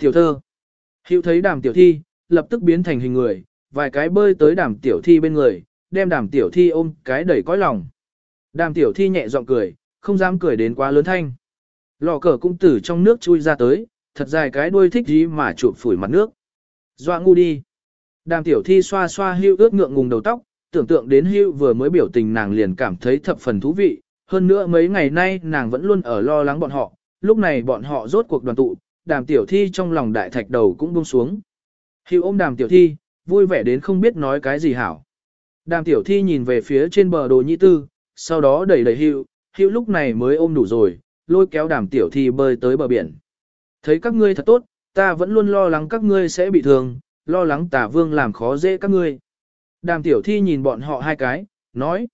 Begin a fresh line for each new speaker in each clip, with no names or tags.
Tiểu thơ. Hữu thấy đàm tiểu thi, lập tức biến thành hình người, vài cái bơi tới đàm tiểu thi bên người, đem đàm tiểu thi ôm cái đẩy cõi lòng. Đàm tiểu thi nhẹ giọng cười, không dám cười đến quá lớn thanh. Lò cờ cũng từ trong nước chui ra tới, thật dài cái đuôi thích gì mà chụp phủi mặt nước. Doa ngu đi. Đàm tiểu thi xoa xoa hưu ướt ngượng ngùng đầu tóc, tưởng tượng đến hưu vừa mới biểu tình nàng liền cảm thấy thập phần thú vị. Hơn nữa mấy ngày nay nàng vẫn luôn ở lo lắng bọn họ, lúc này bọn họ rốt cuộc đoàn tụ, đàm tiểu thi trong lòng đại thạch đầu cũng buông xuống. Hiệu ôm đàm tiểu thi, vui vẻ đến không biết nói cái gì hảo. Đàm tiểu thi nhìn về phía trên bờ đồ nhĩ tư, sau đó đẩy đẩy hiệu, hiệu lúc này mới ôm đủ rồi, lôi kéo đàm tiểu thi bơi tới bờ biển. Thấy các ngươi thật tốt, ta vẫn luôn lo lắng các ngươi sẽ bị thương, lo lắng tả vương làm khó dễ các ngươi. Đàm tiểu thi nhìn bọn họ hai cái, nói.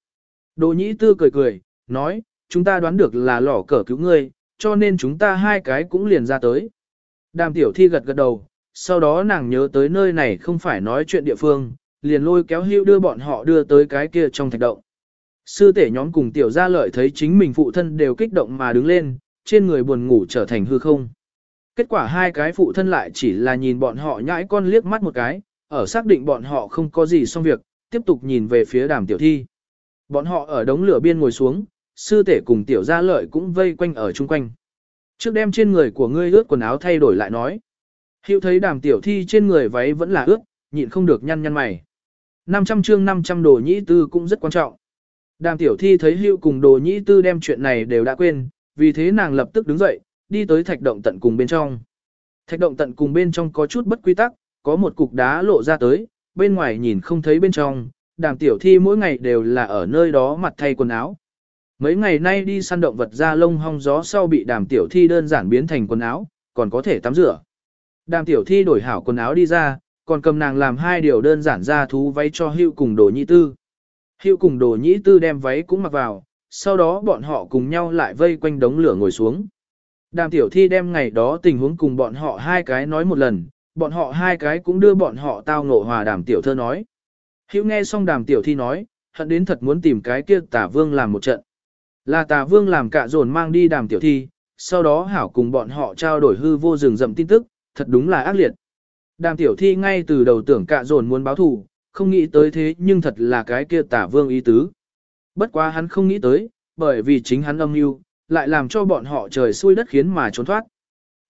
Đồ nhĩ tư cười cười, nói, chúng ta đoán được là lỏ cờ cứu ngươi, cho nên chúng ta hai cái cũng liền ra tới. Đàm tiểu thi gật gật đầu, sau đó nàng nhớ tới nơi này không phải nói chuyện địa phương, liền lôi kéo hưu đưa bọn họ đưa tới cái kia trong thạch động. Sư tể nhóm cùng tiểu gia lợi thấy chính mình phụ thân đều kích động mà đứng lên, trên người buồn ngủ trở thành hư không. Kết quả hai cái phụ thân lại chỉ là nhìn bọn họ nhãi con liếc mắt một cái, ở xác định bọn họ không có gì xong việc, tiếp tục nhìn về phía đàm tiểu thi. Bọn họ ở đống lửa biên ngồi xuống, sư tể cùng tiểu gia lợi cũng vây quanh ở chung quanh. Trước đem trên người của ngươi ướt quần áo thay đổi lại nói. Hiệu thấy đàm tiểu thi trên người váy vẫn là ướt, nhịn không được nhăn nhăn mày. 500 chương 500 đồ nhĩ tư cũng rất quan trọng. Đàm tiểu thi thấy Hiệu cùng đồ nhĩ tư đem chuyện này đều đã quên, vì thế nàng lập tức đứng dậy, đi tới thạch động tận cùng bên trong. Thạch động tận cùng bên trong có chút bất quy tắc, có một cục đá lộ ra tới, bên ngoài nhìn không thấy bên trong, đàm tiểu thi mỗi ngày đều là ở nơi đó mặt thay quần áo. Mấy ngày nay đi săn động vật ra lông hong gió sau bị đàm tiểu thi đơn giản biến thành quần áo, còn có thể tắm rửa. Đàm tiểu thi đổi hảo quần áo đi ra, còn cầm nàng làm hai điều đơn giản ra thú váy cho hưu cùng đồ nhĩ tư. Hưu cùng đồ nhĩ tư đem váy cũng mặc vào, sau đó bọn họ cùng nhau lại vây quanh đống lửa ngồi xuống. Đàm tiểu thi đem ngày đó tình huống cùng bọn họ hai cái nói một lần, bọn họ hai cái cũng đưa bọn họ tao ngộ hòa đàm tiểu thơ nói. Hữu nghe xong đàm tiểu thi nói, hận đến thật muốn tìm cái kia tả vương làm một trận. Là tà vương làm cả dồn mang đi đàm tiểu thi, sau đó hảo cùng bọn họ trao đổi hư vô rừng rậm tin tức, thật đúng là ác liệt. Đàm tiểu thi ngay từ đầu tưởng cả dồn muốn báo thù, không nghĩ tới thế nhưng thật là cái kia tả vương ý tứ. Bất quá hắn không nghĩ tới, bởi vì chính hắn âm mưu, lại làm cho bọn họ trời xui đất khiến mà trốn thoát.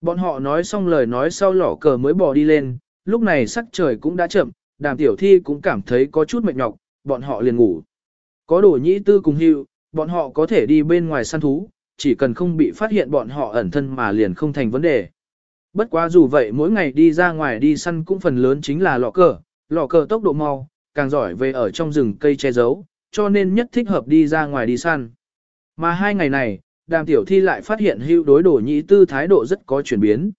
Bọn họ nói xong lời nói sau lỏ cờ mới bò đi lên, lúc này sắc trời cũng đã chậm, đàm tiểu thi cũng cảm thấy có chút mệt nhọc, bọn họ liền ngủ. Có đổ nhĩ tư cùng hưu, bọn họ có thể đi bên ngoài săn thú, chỉ cần không bị phát hiện bọn họ ẩn thân mà liền không thành vấn đề. Bất quá dù vậy mỗi ngày đi ra ngoài đi săn cũng phần lớn chính là lọ cờ, lọ cờ tốc độ mau, càng giỏi về ở trong rừng cây che giấu, cho nên nhất thích hợp đi ra ngoài đi săn. Mà hai ngày này, đàm tiểu thi lại phát hiện hưu đối đồ nhĩ tư thái độ rất có chuyển biến.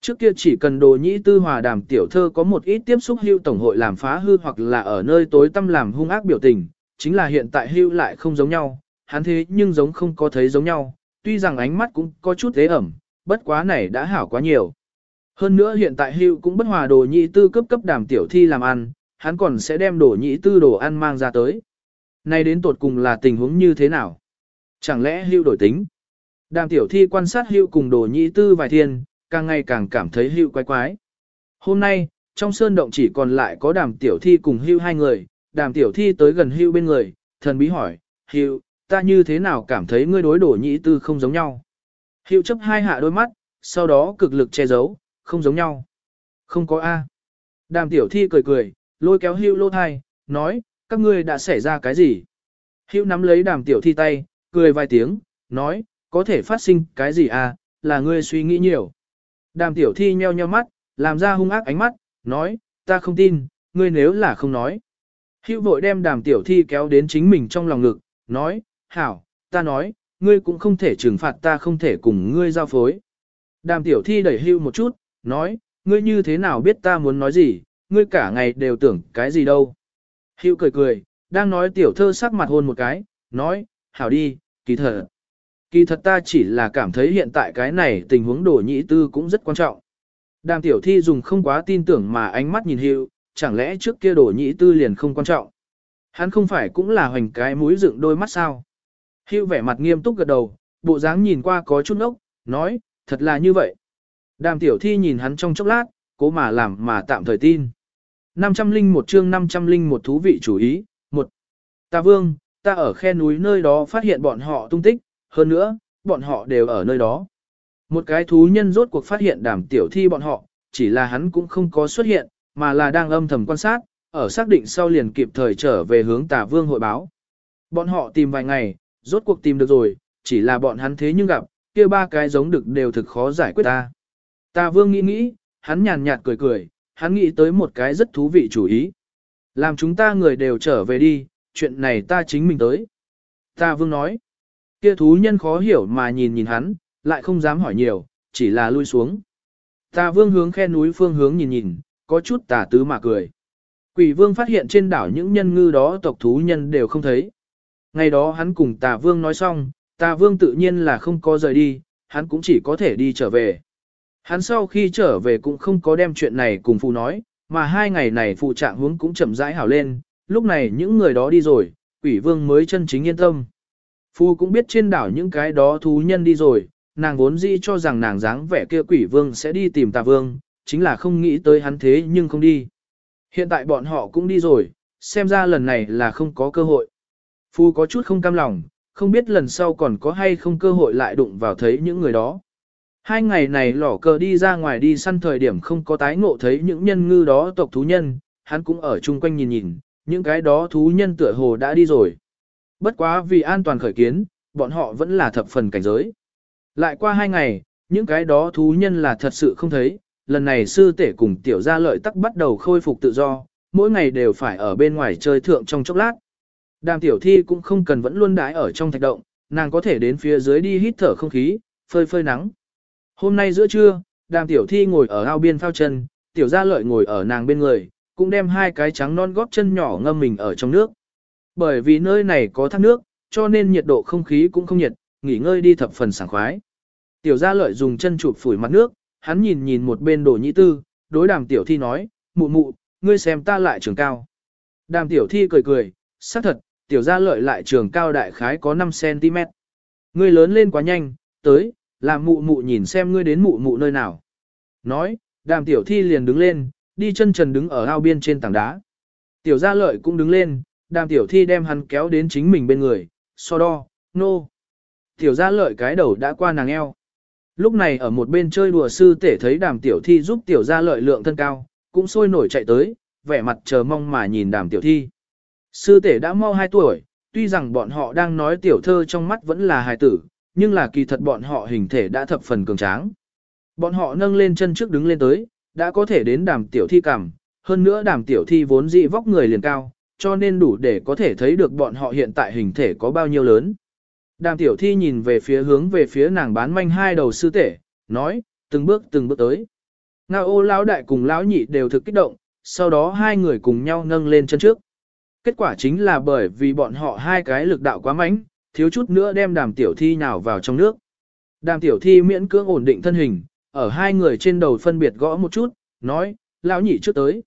Trước kia chỉ cần đồ nhĩ tư hòa đàm tiểu thơ có một ít tiếp xúc hưu tổng hội làm phá hư hoặc là ở nơi tối tâm làm hung ác biểu tình, chính là hiện tại hưu lại không giống nhau, hắn thế nhưng giống không có thấy giống nhau, tuy rằng ánh mắt cũng có chút thế ẩm, bất quá này đã hảo quá nhiều. Hơn nữa hiện tại hưu cũng bất hòa đồ nhị tư cấp cấp đàm tiểu thi làm ăn, hắn còn sẽ đem đồ nhị tư đồ ăn mang ra tới. Này đến tột cùng là tình huống như thế nào? Chẳng lẽ hưu đổi tính? Đàm tiểu thi quan sát hưu cùng đồ nhị tư vài thiên, càng ngày càng cảm thấy hưu quái quái. Hôm nay, trong sơn động chỉ còn lại có đàm tiểu thi cùng hưu hai người, đàm tiểu thi tới gần hưu bên người, thần bí hỏi, hưu, ta như thế nào cảm thấy ngươi đối đổ nhĩ tư không giống nhau? Hưu chấp hai hạ đôi mắt, sau đó cực lực che giấu, không giống nhau. Không có A. Đàm tiểu thi cười cười, lôi kéo hưu lô thai, nói, các ngươi đã xảy ra cái gì? Hưu nắm lấy đàm tiểu thi tay, cười vài tiếng, nói, có thể phát sinh cái gì à, là ngươi suy nghĩ nhiều. Đàm tiểu thi nheo nheo mắt, làm ra hung ác ánh mắt, nói, ta không tin, ngươi nếu là không nói. Hữu vội đem đàm tiểu thi kéo đến chính mình trong lòng ngực, nói, hảo, ta nói, ngươi cũng không thể trừng phạt ta không thể cùng ngươi giao phối. Đàm tiểu thi đẩy hưu một chút, nói, ngươi như thế nào biết ta muốn nói gì, ngươi cả ngày đều tưởng cái gì đâu. Hưu cười cười, đang nói tiểu thơ sắc mặt hôn một cái, nói, hảo đi, kỳ thật. Kỳ thật ta chỉ là cảm thấy hiện tại cái này tình huống đổ nhị tư cũng rất quan trọng. Đàm tiểu thi dùng không quá tin tưởng mà ánh mắt nhìn Hữu chẳng lẽ trước kia đổ nhị tư liền không quan trọng. Hắn không phải cũng là hoành cái mũi dựng đôi mắt sao. Hưu vẻ mặt nghiêm túc gật đầu, bộ dáng nhìn qua có chút ốc, nói, thật là như vậy. Đàm tiểu thi nhìn hắn trong chốc lát, cố mà làm mà tạm thời tin. 501 chương 501 thú vị chủ ý, một Ta vương, ta ở khe núi nơi đó phát hiện bọn họ tung tích, hơn nữa, bọn họ đều ở nơi đó. Một cái thú nhân rốt cuộc phát hiện đàm tiểu thi bọn họ, chỉ là hắn cũng không có xuất hiện, mà là đang âm thầm quan sát, ở xác định sau liền kịp thời trở về hướng tà vương hội báo. Bọn họ tìm vài ngày, rốt cuộc tìm được rồi, chỉ là bọn hắn thế nhưng gặp, kia ba cái giống được đều thực khó giải quyết ta. Tà vương nghĩ nghĩ, hắn nhàn nhạt cười cười, hắn nghĩ tới một cái rất thú vị chủ ý. Làm chúng ta người đều trở về đi, chuyện này ta chính mình tới. Tà vương nói, kia thú nhân khó hiểu mà nhìn nhìn hắn, lại không dám hỏi nhiều, chỉ là lui xuống. Tà vương hướng khe núi phương hướng nhìn nhìn, có chút tà tứ mà cười. Quỷ vương phát hiện trên đảo những nhân ngư đó tộc thú nhân đều không thấy. Ngày đó hắn cùng tà vương nói xong, tà vương tự nhiên là không có rời đi, hắn cũng chỉ có thể đi trở về. Hắn sau khi trở về cũng không có đem chuyện này cùng phụ nói, mà hai ngày này phụ trạng hướng cũng chậm rãi hảo lên, lúc này những người đó đi rồi, quỷ vương mới chân chính yên tâm. Phu cũng biết trên đảo những cái đó thú nhân đi rồi, nàng vốn dĩ cho rằng nàng dáng vẻ kia quỷ vương sẽ đi tìm tà vương, chính là không nghĩ tới hắn thế nhưng không đi. Hiện tại bọn họ cũng đi rồi, xem ra lần này là không có cơ hội. Phu có chút không cam lòng, không biết lần sau còn có hay không cơ hội lại đụng vào thấy những người đó. Hai ngày này lỏ cờ đi ra ngoài đi săn thời điểm không có tái ngộ thấy những nhân ngư đó tộc thú nhân, hắn cũng ở chung quanh nhìn nhìn, những cái đó thú nhân tựa hồ đã đi rồi. Bất quá vì an toàn khởi kiến, bọn họ vẫn là thập phần cảnh giới. Lại qua hai ngày, những cái đó thú nhân là thật sự không thấy, lần này sư tể cùng tiểu gia lợi tắc bắt đầu khôi phục tự do, mỗi ngày đều phải ở bên ngoài chơi thượng trong chốc lát. Đàm tiểu thi cũng không cần vẫn luôn đái ở trong thạch động, nàng có thể đến phía dưới đi hít thở không khí, phơi phơi nắng. Hôm nay giữa trưa, đàm tiểu thi ngồi ở ao biên phao chân, tiểu gia lợi ngồi ở nàng bên người, cũng đem hai cái trắng non góp chân nhỏ ngâm mình ở trong nước. Bởi vì nơi này có thác nước, cho nên nhiệt độ không khí cũng không nhiệt, nghỉ ngơi đi thập phần sảng khoái. Tiểu gia lợi dùng chân chụp phủi mặt nước, hắn nhìn nhìn một bên đồ nhĩ tư, đối đàm tiểu thi nói, mụ mụ, ngươi xem ta lại trường cao. Đàm tiểu thi cười cười, xác thật, tiểu gia lợi lại trường cao đại khái có 5cm. Ngươi lớn lên quá nhanh, tới, làm mụ mụ nhìn xem ngươi đến mụ mụ nơi nào. Nói, đàm tiểu thi liền đứng lên, đi chân trần đứng ở ao biên trên tảng đá. Tiểu gia lợi cũng đứng lên, đàm tiểu thi đem hắn kéo đến chính mình bên người, so đo, nô. No. Tiểu gia lợi cái đầu đã qua nàng eo. Lúc này ở một bên chơi đùa sư tể thấy đàm tiểu thi giúp tiểu gia lợi lượng thân cao, cũng sôi nổi chạy tới, vẻ mặt chờ mong mà nhìn đàm tiểu thi. Sư tể đã mau 2 tuổi, tuy rằng bọn họ đang nói tiểu thơ trong mắt vẫn là hài tử, nhưng là kỳ thật bọn họ hình thể đã thập phần cường tráng. Bọn họ nâng lên chân trước đứng lên tới, đã có thể đến đàm tiểu thi cằm, hơn nữa đàm tiểu thi vốn dị vóc người liền cao, cho nên đủ để có thể thấy được bọn họ hiện tại hình thể có bao nhiêu lớn. Đàm tiểu thi nhìn về phía hướng về phía nàng bán manh hai đầu sư tể, nói, từng bước từng bước tới. Ngao ô lão đại cùng lão nhị đều thực kích động, sau đó hai người cùng nhau nâng lên chân trước. Kết quả chính là bởi vì bọn họ hai cái lực đạo quá mạnh, thiếu chút nữa đem đàm tiểu thi nào vào trong nước. Đàm tiểu thi miễn cưỡng ổn định thân hình, ở hai người trên đầu phân biệt gõ một chút, nói, lão nhị trước tới.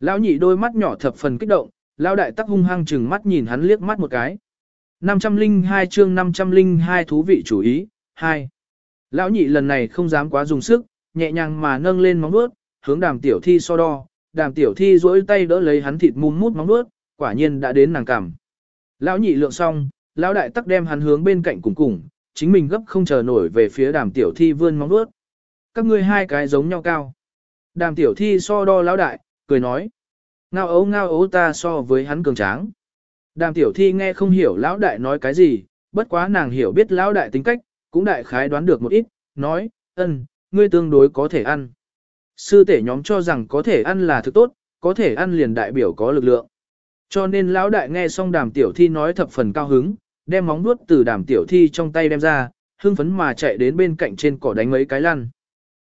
Lão nhị đôi mắt nhỏ thập phần kích động, lão đại tắc hung hăng chừng mắt nhìn hắn liếc mắt một cái. 502 chương 502 thú vị chủ ý, 2. Lão nhị lần này không dám quá dùng sức, nhẹ nhàng mà nâng lên móng vuốt, hướng đàm tiểu thi so đo, đàm tiểu thi duỗi tay đỡ lấy hắn thịt mum mút móng vuốt, quả nhiên đã đến nàng cảm Lão nhị lượng xong, lão đại tắc đem hắn hướng bên cạnh cùng cùng, chính mình gấp không chờ nổi về phía đàm tiểu thi vươn móng vuốt. Các ngươi hai cái giống nhau cao. Đàm tiểu thi so đo lão đại, cười nói. Ngao ấu ngao ấu ta so với hắn cường tráng. Đàm tiểu thi nghe không hiểu lão đại nói cái gì, bất quá nàng hiểu biết lão đại tính cách, cũng đại khái đoán được một ít, nói, ân, ngươi tương đối có thể ăn. Sư tể nhóm cho rằng có thể ăn là thứ tốt, có thể ăn liền đại biểu có lực lượng. Cho nên lão đại nghe xong đàm tiểu thi nói thập phần cao hứng, đem móng nuốt từ đàm tiểu thi trong tay đem ra, hưng phấn mà chạy đến bên cạnh trên cỏ đánh mấy cái lăn.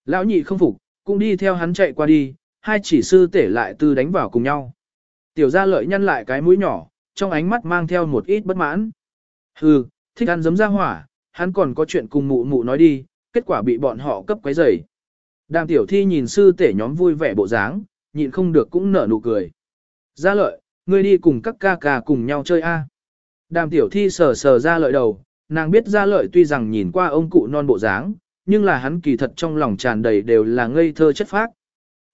Lão nhị không phục, cũng đi theo hắn chạy qua đi, hai chỉ sư tể lại tư đánh vào cùng nhau. Tiểu gia lợi nhăn lại cái mũi nhỏ, trong ánh mắt mang theo một ít bất mãn. Hừ, thích ăn giấm ra hỏa, hắn còn có chuyện cùng mụ mụ nói đi, kết quả bị bọn họ cấp quấy rầy. Đàm tiểu thi nhìn sư tể nhóm vui vẻ bộ dáng, nhịn không được cũng nở nụ cười. Gia lợi, ngươi đi cùng các ca ca cùng nhau chơi a. Đàm tiểu thi sờ sờ ra lợi đầu, nàng biết ra lợi tuy rằng nhìn qua ông cụ non bộ dáng, nhưng là hắn kỳ thật trong lòng tràn đầy đều là ngây thơ chất phác.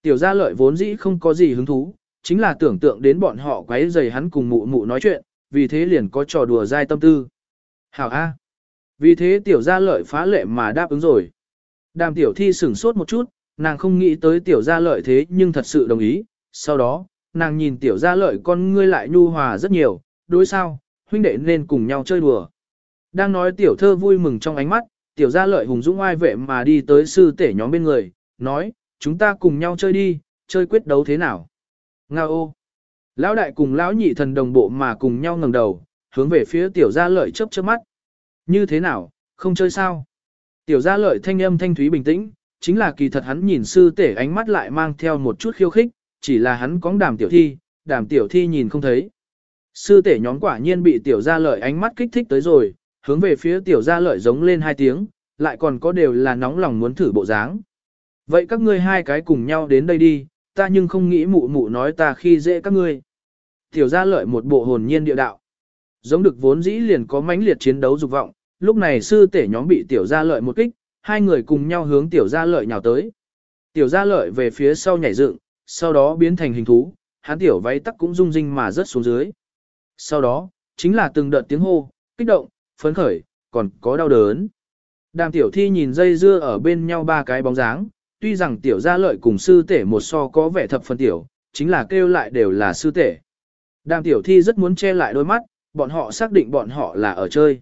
Tiểu gia lợi vốn dĩ không có gì hứng thú, chính là tưởng tượng đến bọn họ quấy rầy hắn cùng mụ mụ nói chuyện, vì thế liền có trò đùa dai tâm tư. Hảo A. Vì thế tiểu gia lợi phá lệ mà đáp ứng rồi. Đàm tiểu thi sửng sốt một chút, nàng không nghĩ tới tiểu gia lợi thế nhưng thật sự đồng ý. Sau đó, nàng nhìn tiểu gia lợi con ngươi lại nhu hòa rất nhiều, đối sao, huynh đệ nên cùng nhau chơi đùa. Đang nói tiểu thơ vui mừng trong ánh mắt, tiểu gia lợi hùng dũng oai vệ mà đi tới sư tể nhóm bên người, nói, chúng ta cùng nhau chơi đi, chơi quyết đấu thế nào. Nga ô! Lão đại cùng lão nhị thần đồng bộ mà cùng nhau ngẩng đầu, hướng về phía tiểu gia lợi chớp chớp mắt. Như thế nào, không chơi sao? Tiểu gia lợi thanh âm thanh thúy bình tĩnh, chính là kỳ thật hắn nhìn sư tể ánh mắt lại mang theo một chút khiêu khích, chỉ là hắn cóng đàm tiểu thi, đàm tiểu thi nhìn không thấy. Sư tể nhóm quả nhiên bị tiểu gia lợi ánh mắt kích thích tới rồi, hướng về phía tiểu gia lợi giống lên hai tiếng, lại còn có đều là nóng lòng muốn thử bộ dáng. Vậy các ngươi hai cái cùng nhau đến đây đi, ta nhưng không nghĩ mụ mụ nói ta khi dễ các ngươi. Tiểu gia lợi một bộ hồn nhiên địa đạo. Giống được vốn dĩ liền có mãnh liệt chiến đấu dục vọng, lúc này sư tể nhóm bị tiểu gia lợi một kích, hai người cùng nhau hướng tiểu gia lợi nhào tới. Tiểu gia lợi về phía sau nhảy dựng, sau đó biến thành hình thú, hắn tiểu váy tắc cũng rung rinh mà rớt xuống dưới. Sau đó, chính là từng đợt tiếng hô, kích động, phấn khởi, còn có đau đớn. Đàm tiểu thi nhìn dây dưa ở bên nhau ba cái bóng dáng, tuy rằng tiểu gia lợi cùng sư tể một so có vẻ thập phân tiểu, chính là kêu lại đều là sư tể. Đàm tiểu thi rất muốn che lại đôi mắt, bọn họ xác định bọn họ là ở chơi.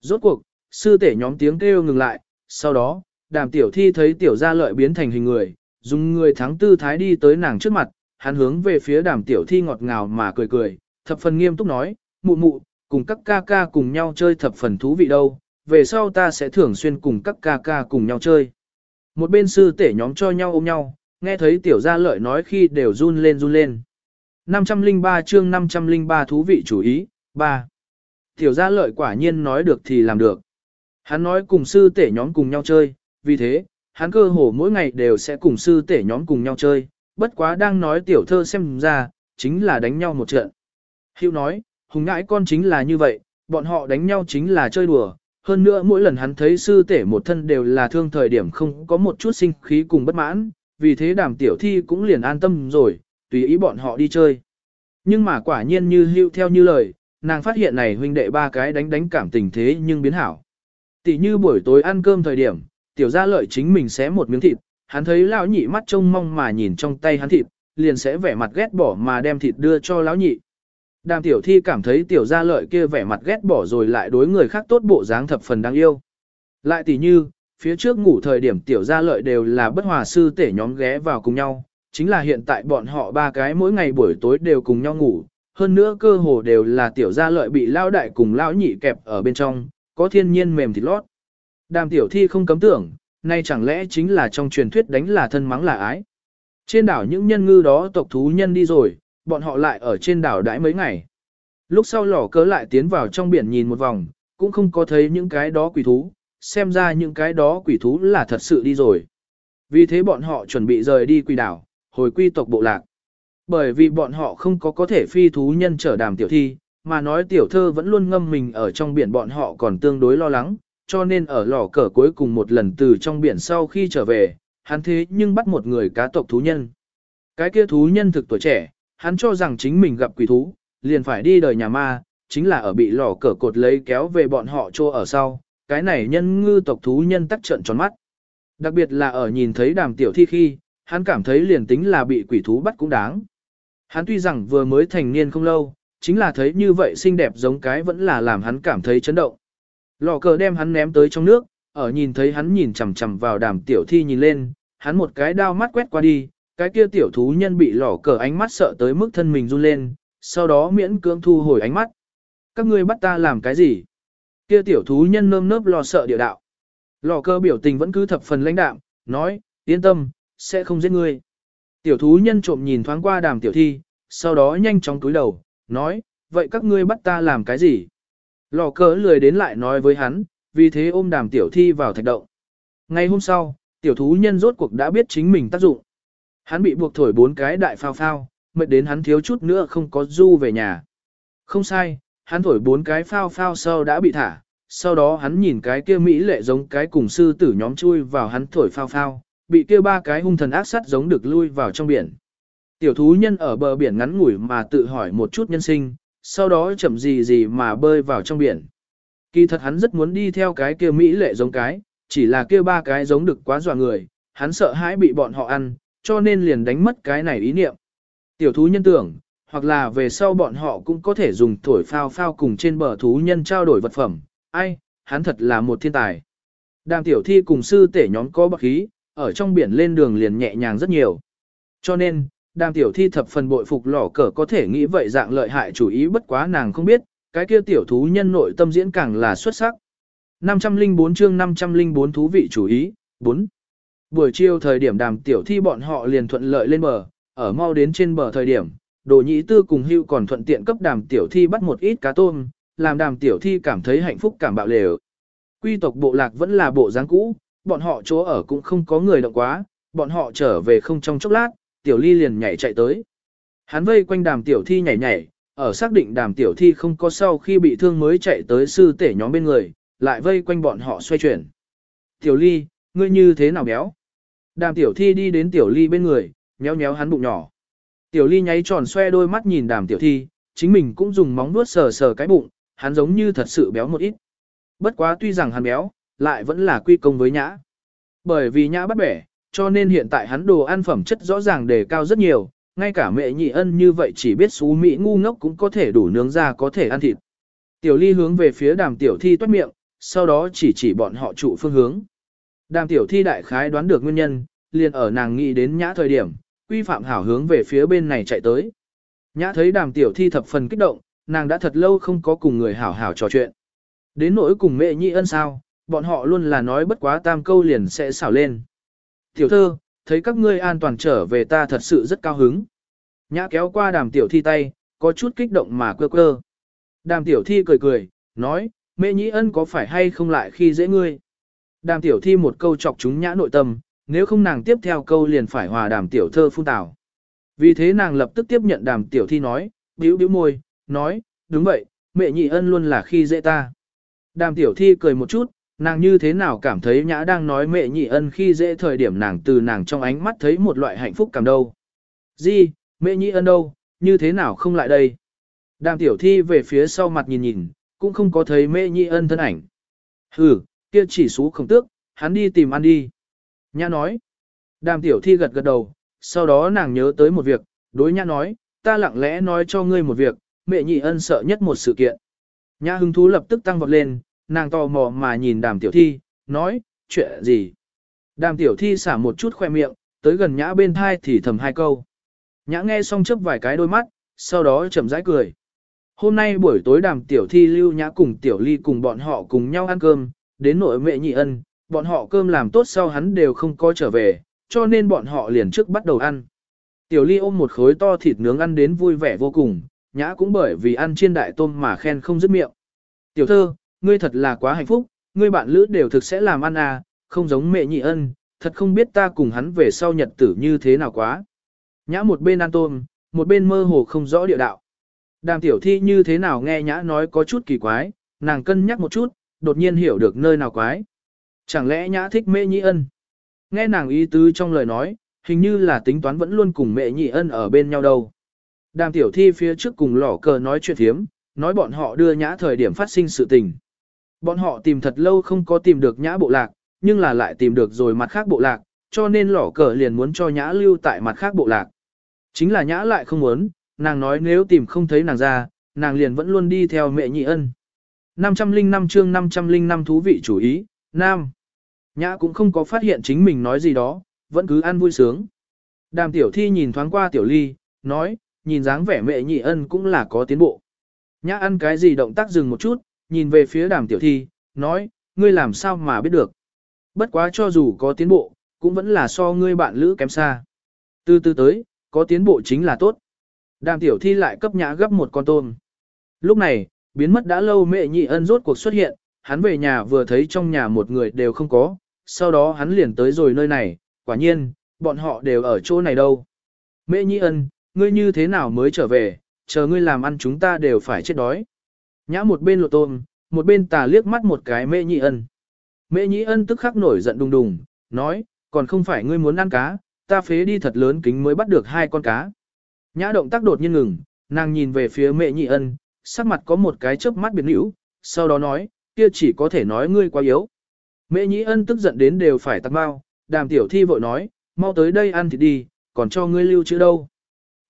Rốt cuộc, sư tể nhóm tiếng kêu ngừng lại, sau đó, đàm tiểu thi thấy tiểu gia lợi biến thành hình người, dùng người thắng tư thái đi tới nàng trước mặt, hắn hướng về phía đàm tiểu thi ngọt ngào mà cười cười, thập phần nghiêm túc nói, mụ mụ, cùng các ca ca cùng nhau chơi thập phần thú vị đâu, về sau ta sẽ thường xuyên cùng các ca ca cùng nhau chơi. Một bên sư tể nhóm cho nhau ôm nhau, nghe thấy tiểu gia lợi nói khi đều run lên run lên. 503 chương 503 thú vị chủ ý, 3. Tiểu gia lợi quả nhiên nói được thì làm được. Hắn nói cùng sư tể nhóm cùng nhau chơi, vì thế, hắn cơ hồ mỗi ngày đều sẽ cùng sư tể nhóm cùng nhau chơi, bất quá đang nói tiểu thơ xem ra, chính là đánh nhau một trận. Hiệu nói, hùng ngãi con chính là như vậy, bọn họ đánh nhau chính là chơi đùa, hơn nữa mỗi lần hắn thấy sư tể một thân đều là thương thời điểm không có một chút sinh khí cùng bất mãn, vì thế đàm tiểu thi cũng liền an tâm rồi, tùy ý bọn họ đi chơi. Nhưng mà quả nhiên như hưu theo như lời, nàng phát hiện này huynh đệ ba cái đánh đánh cảm tình thế nhưng biến hảo. Tỷ như buổi tối ăn cơm thời điểm, tiểu gia lợi chính mình xé một miếng thịt, hắn thấy lão nhị mắt trông mong mà nhìn trong tay hắn thịt, liền sẽ vẻ mặt ghét bỏ mà đem thịt đưa cho lão nhị. Đàm tiểu thi cảm thấy tiểu gia lợi kia vẻ mặt ghét bỏ rồi lại đối người khác tốt bộ dáng thập phần đáng yêu. Lại tỷ như, phía trước ngủ thời điểm tiểu gia lợi đều là bất hòa sư tể nhóm ghé vào cùng nhau, chính là hiện tại bọn họ ba cái mỗi ngày buổi tối đều cùng nhau ngủ, hơn nữa cơ hồ đều là tiểu gia lợi bị lao đại cùng lão nhị kẹp ở bên trong, có thiên nhiên mềm thịt lót. Đàm tiểu thi không cấm tưởng, nay chẳng lẽ chính là trong truyền thuyết đánh là thân mắng là ái. Trên đảo những nhân ngư đó tộc thú nhân đi rồi, bọn họ lại ở trên đảo đãi mấy ngày. Lúc sau lò cớ lại tiến vào trong biển nhìn một vòng, cũng không có thấy những cái đó quỷ thú, xem ra những cái đó quỷ thú là thật sự đi rồi. Vì thế bọn họ chuẩn bị rời đi quỷ đảo, hồi quy tộc bộ lạc. Bởi vì bọn họ không có có thể phi thú nhân trở đàm tiểu thi, mà nói tiểu thơ vẫn luôn ngâm mình ở trong biển bọn họ còn tương đối lo lắng, cho nên ở lò cờ cuối cùng một lần từ trong biển sau khi trở về, hắn thế nhưng bắt một người cá tộc thú nhân. Cái kia thú nhân thực tuổi trẻ, hắn cho rằng chính mình gặp quỷ thú, liền phải đi đời nhà ma, chính là ở bị lò cờ cột lấy kéo về bọn họ trô ở sau, cái này nhân ngư tộc thú nhân tắc trận tròn mắt. Đặc biệt là ở nhìn thấy đàm tiểu thi khi, hắn cảm thấy liền tính là bị quỷ thú bắt cũng đáng. Hắn tuy rằng vừa mới thành niên không lâu, chính là thấy như vậy xinh đẹp giống cái vẫn là làm hắn cảm thấy chấn động. Lò cờ đem hắn ném tới trong nước, ở nhìn thấy hắn nhìn chằm chằm vào đàm tiểu thi nhìn lên, hắn một cái đao mắt quét qua đi, cái kia tiểu thú nhân bị lò cờ ánh mắt sợ tới mức thân mình run lên, sau đó miễn cưỡng thu hồi ánh mắt. Các ngươi bắt ta làm cái gì? Kia tiểu thú nhân nơm nớp lo sợ địa đạo. Lò cờ biểu tình vẫn cứ thập phần lãnh đạm, nói, yên tâm, sẽ không giết ngươi. Tiểu thú nhân trộm nhìn thoáng qua đàm tiểu thi, sau đó nhanh chóng túi đầu, nói, vậy các ngươi bắt ta làm cái gì? Lò cờ lười đến lại nói với hắn, vì thế ôm đàm tiểu thi vào thạch động. Ngày hôm sau, tiểu thú nhân rốt cuộc đã biết chính mình tác dụng. Hắn bị buộc thổi bốn cái đại phao phao, mệt đến hắn thiếu chút nữa không có du về nhà. Không sai, hắn thổi bốn cái phao phao sau đã bị thả, sau đó hắn nhìn cái kia Mỹ lệ giống cái cùng sư tử nhóm chui vào hắn thổi phao phao, bị kia ba cái hung thần ác sát giống được lui vào trong biển. Tiểu thú nhân ở bờ biển ngắn ngủi mà tự hỏi một chút nhân sinh, sau đó chậm gì gì mà bơi vào trong biển. Kỳ thật hắn rất muốn đi theo cái kia Mỹ lệ giống cái, chỉ là kia ba cái giống được quá dọa người, hắn sợ hãi bị bọn họ ăn, cho nên liền đánh mất cái này ý niệm. Tiểu thú nhân tưởng, hoặc là về sau bọn họ cũng có thể dùng thổi phao phao cùng trên bờ thú nhân trao đổi vật phẩm, ai, hắn thật là một thiên tài. Đàm tiểu thi cùng sư tể nhóm có bậc khí, ở trong biển lên đường liền nhẹ nhàng rất nhiều. Cho nên, đàm tiểu thi thập phần bội phục lỏ cờ có thể nghĩ vậy dạng lợi hại chủ ý bất quá nàng không biết, cái kia tiểu thú nhân nội tâm diễn càng là xuất sắc. 504 chương 504 thú vị chủ ý, 4. Buổi chiều thời điểm đàm tiểu thi bọn họ liền thuận lợi lên bờ, ở mau đến trên bờ thời điểm, đồ nhĩ tư cùng hưu còn thuận tiện cấp đàm tiểu thi bắt một ít cá tôm, làm đàm tiểu thi cảm thấy hạnh phúc cảm bạo lều. Quy tộc bộ lạc vẫn là bộ dáng cũ, bọn họ chỗ ở cũng không có người động quá, bọn họ trở về không trong chốc lát, tiểu ly liền nhảy chạy tới. Hắn vây quanh đàm tiểu thi nhảy nhảy, ở xác định đàm tiểu thi không có sau khi bị thương mới chạy tới sư tể nhóm bên người, lại vây quanh bọn họ xoay chuyển. Tiểu ly, ngươi như thế nào béo? Đàm tiểu thi đi đến tiểu ly bên người, nhéo nhéo hắn bụng nhỏ. Tiểu ly nháy tròn xoe đôi mắt nhìn đàm tiểu thi, chính mình cũng dùng móng vuốt sờ sờ cái bụng, hắn giống như thật sự béo một ít. Bất quá tuy rằng hắn béo, lại vẫn là quy công với nhã. Bởi vì nhã bắt bẻ, cho nên hiện tại hắn đồ ăn phẩm chất rõ ràng đề cao rất nhiều, ngay cả mẹ nhị ân như vậy chỉ biết xú mỹ ngu ngốc cũng có thể đủ nướng ra có thể ăn thịt. Tiểu ly hướng về phía đàm tiểu thi toát miệng, sau đó chỉ chỉ bọn họ trụ phương hướng. Đàm tiểu thi đại khái đoán được nguyên nhân, liền ở nàng nghĩ đến nhã thời điểm, quy phạm hảo hướng về phía bên này chạy tới. Nhã thấy đàm tiểu thi thập phần kích động, nàng đã thật lâu không có cùng người hảo hảo trò chuyện. Đến nỗi cùng mẹ nhị ân sao, bọn họ luôn là nói bất quá tam câu liền sẽ xảo lên. Tiểu thơ, thấy các ngươi an toàn trở về ta thật sự rất cao hứng. Nhã kéo qua đàm tiểu thi tay, có chút kích động mà quơ quơ. Đàm tiểu thi cười cười, nói, mẹ nhị ân có phải hay không lại khi dễ ngươi. Đàm tiểu thi một câu chọc chúng nhã nội tâm, nếu không nàng tiếp theo câu liền phải hòa đàm tiểu thơ phun tảo. Vì thế nàng lập tức tiếp nhận đàm tiểu thi nói, bĩu bĩu môi, nói, đúng vậy, mẹ nhị ân luôn là khi dễ ta. Đàm tiểu thi cười một chút, nàng như thế nào cảm thấy nhã đang nói mẹ nhị ân khi dễ thời điểm nàng từ nàng trong ánh mắt thấy một loại hạnh phúc cảm đâu. Gì, mẹ nhị ân đâu, như thế nào không lại đây? Đàm tiểu thi về phía sau mặt nhìn nhìn, cũng không có thấy mẹ nhị ân thân ảnh. Hừ, kia chỉ xú không tước, hắn đi tìm ăn đi. Nhã nói. Đàm tiểu thi gật gật đầu, sau đó nàng nhớ tới một việc, đối nhã nói, ta lặng lẽ nói cho ngươi một việc, mẹ nhị ân sợ nhất một sự kiện. Nhã hứng thú lập tức tăng vọt lên, nàng tò mò mà nhìn đàm tiểu thi, nói, chuyện gì? Đàm tiểu thi xả một chút khoe miệng, tới gần nhã bên thai thì thầm hai câu. Nhã nghe xong chớp vài cái đôi mắt, sau đó chậm rãi cười. Hôm nay buổi tối đàm tiểu thi lưu nhã cùng tiểu ly cùng bọn họ cùng nhau ăn cơm, đến nội mẹ nhị ân, bọn họ cơm làm tốt sau hắn đều không có trở về, cho nên bọn họ liền trước bắt đầu ăn. Tiểu ly ôm một khối to thịt nướng ăn đến vui vẻ vô cùng, nhã cũng bởi vì ăn chiên đại tôm mà khen không dứt miệng. Tiểu thơ, ngươi thật là quá hạnh phúc, ngươi bạn lữ đều thực sẽ làm ăn à, không giống mẹ nhị ân, thật không biết ta cùng hắn về sau nhật tử như thế nào quá. Nhã một bên ăn tôm, một bên mơ hồ không rõ địa đạo. Đàm tiểu thi như thế nào nghe nhã nói có chút kỳ quái, nàng cân nhắc một chút, đột nhiên hiểu được nơi nào quái. Chẳng lẽ nhã thích mẹ nhị ân? Nghe nàng ý tứ trong lời nói, hình như là tính toán vẫn luôn cùng mẹ nhị ân ở bên nhau đâu. Đàm tiểu thi phía trước cùng lỏ cờ nói chuyện thiếm, nói bọn họ đưa nhã thời điểm phát sinh sự tình. Bọn họ tìm thật lâu không có tìm được nhã bộ lạc, nhưng là lại tìm được rồi mặt khác bộ lạc, cho nên lỏ cờ liền muốn cho nhã lưu tại mặt khác bộ lạc. Chính là nhã lại không muốn, nàng nói nếu tìm không thấy nàng ra, nàng liền vẫn luôn đi theo mẹ nhị ân. 505 chương 505 thú vị chủ ý, Nam. Nhã cũng không có phát hiện chính mình nói gì đó, vẫn cứ ăn vui sướng. Đàm tiểu thi nhìn thoáng qua tiểu ly, nói, nhìn dáng vẻ mẹ nhị ân cũng là có tiến bộ. Nhã ăn cái gì động tác dừng một chút, nhìn về phía đàm tiểu thi, nói, ngươi làm sao mà biết được. Bất quá cho dù có tiến bộ, cũng vẫn là so ngươi bạn lữ kém xa. Từ từ tới, có tiến bộ chính là tốt. Đàm tiểu thi lại cấp nhã gấp một con tôm. Lúc này, biến mất đã lâu mẹ nhị ân rốt cuộc xuất hiện, hắn về nhà vừa thấy trong nhà một người đều không có, sau đó hắn liền tới rồi nơi này, quả nhiên, bọn họ đều ở chỗ này đâu. Mẹ nhị ân, ngươi như thế nào mới trở về, chờ ngươi làm ăn chúng ta đều phải chết đói. Nhã một bên lột tôm, một bên tà liếc mắt một cái mẹ nhị ân. Mẹ nhị ân tức khắc nổi giận đùng đùng, nói, còn không phải ngươi muốn ăn cá, ta phế đi thật lớn kính mới bắt được hai con cá. Nhã động tác đột nhiên ngừng, nàng nhìn về phía mẹ nhị ân, sắc mặt có một cái chớp mắt biến hữu, sau đó nói, kia chỉ có thể nói ngươi quá yếu. Mẹ Nhĩ ân tức giận đến đều phải tắt bao, đàm tiểu thi vội nói, mau tới đây ăn thì đi, còn cho ngươi lưu chữ đâu.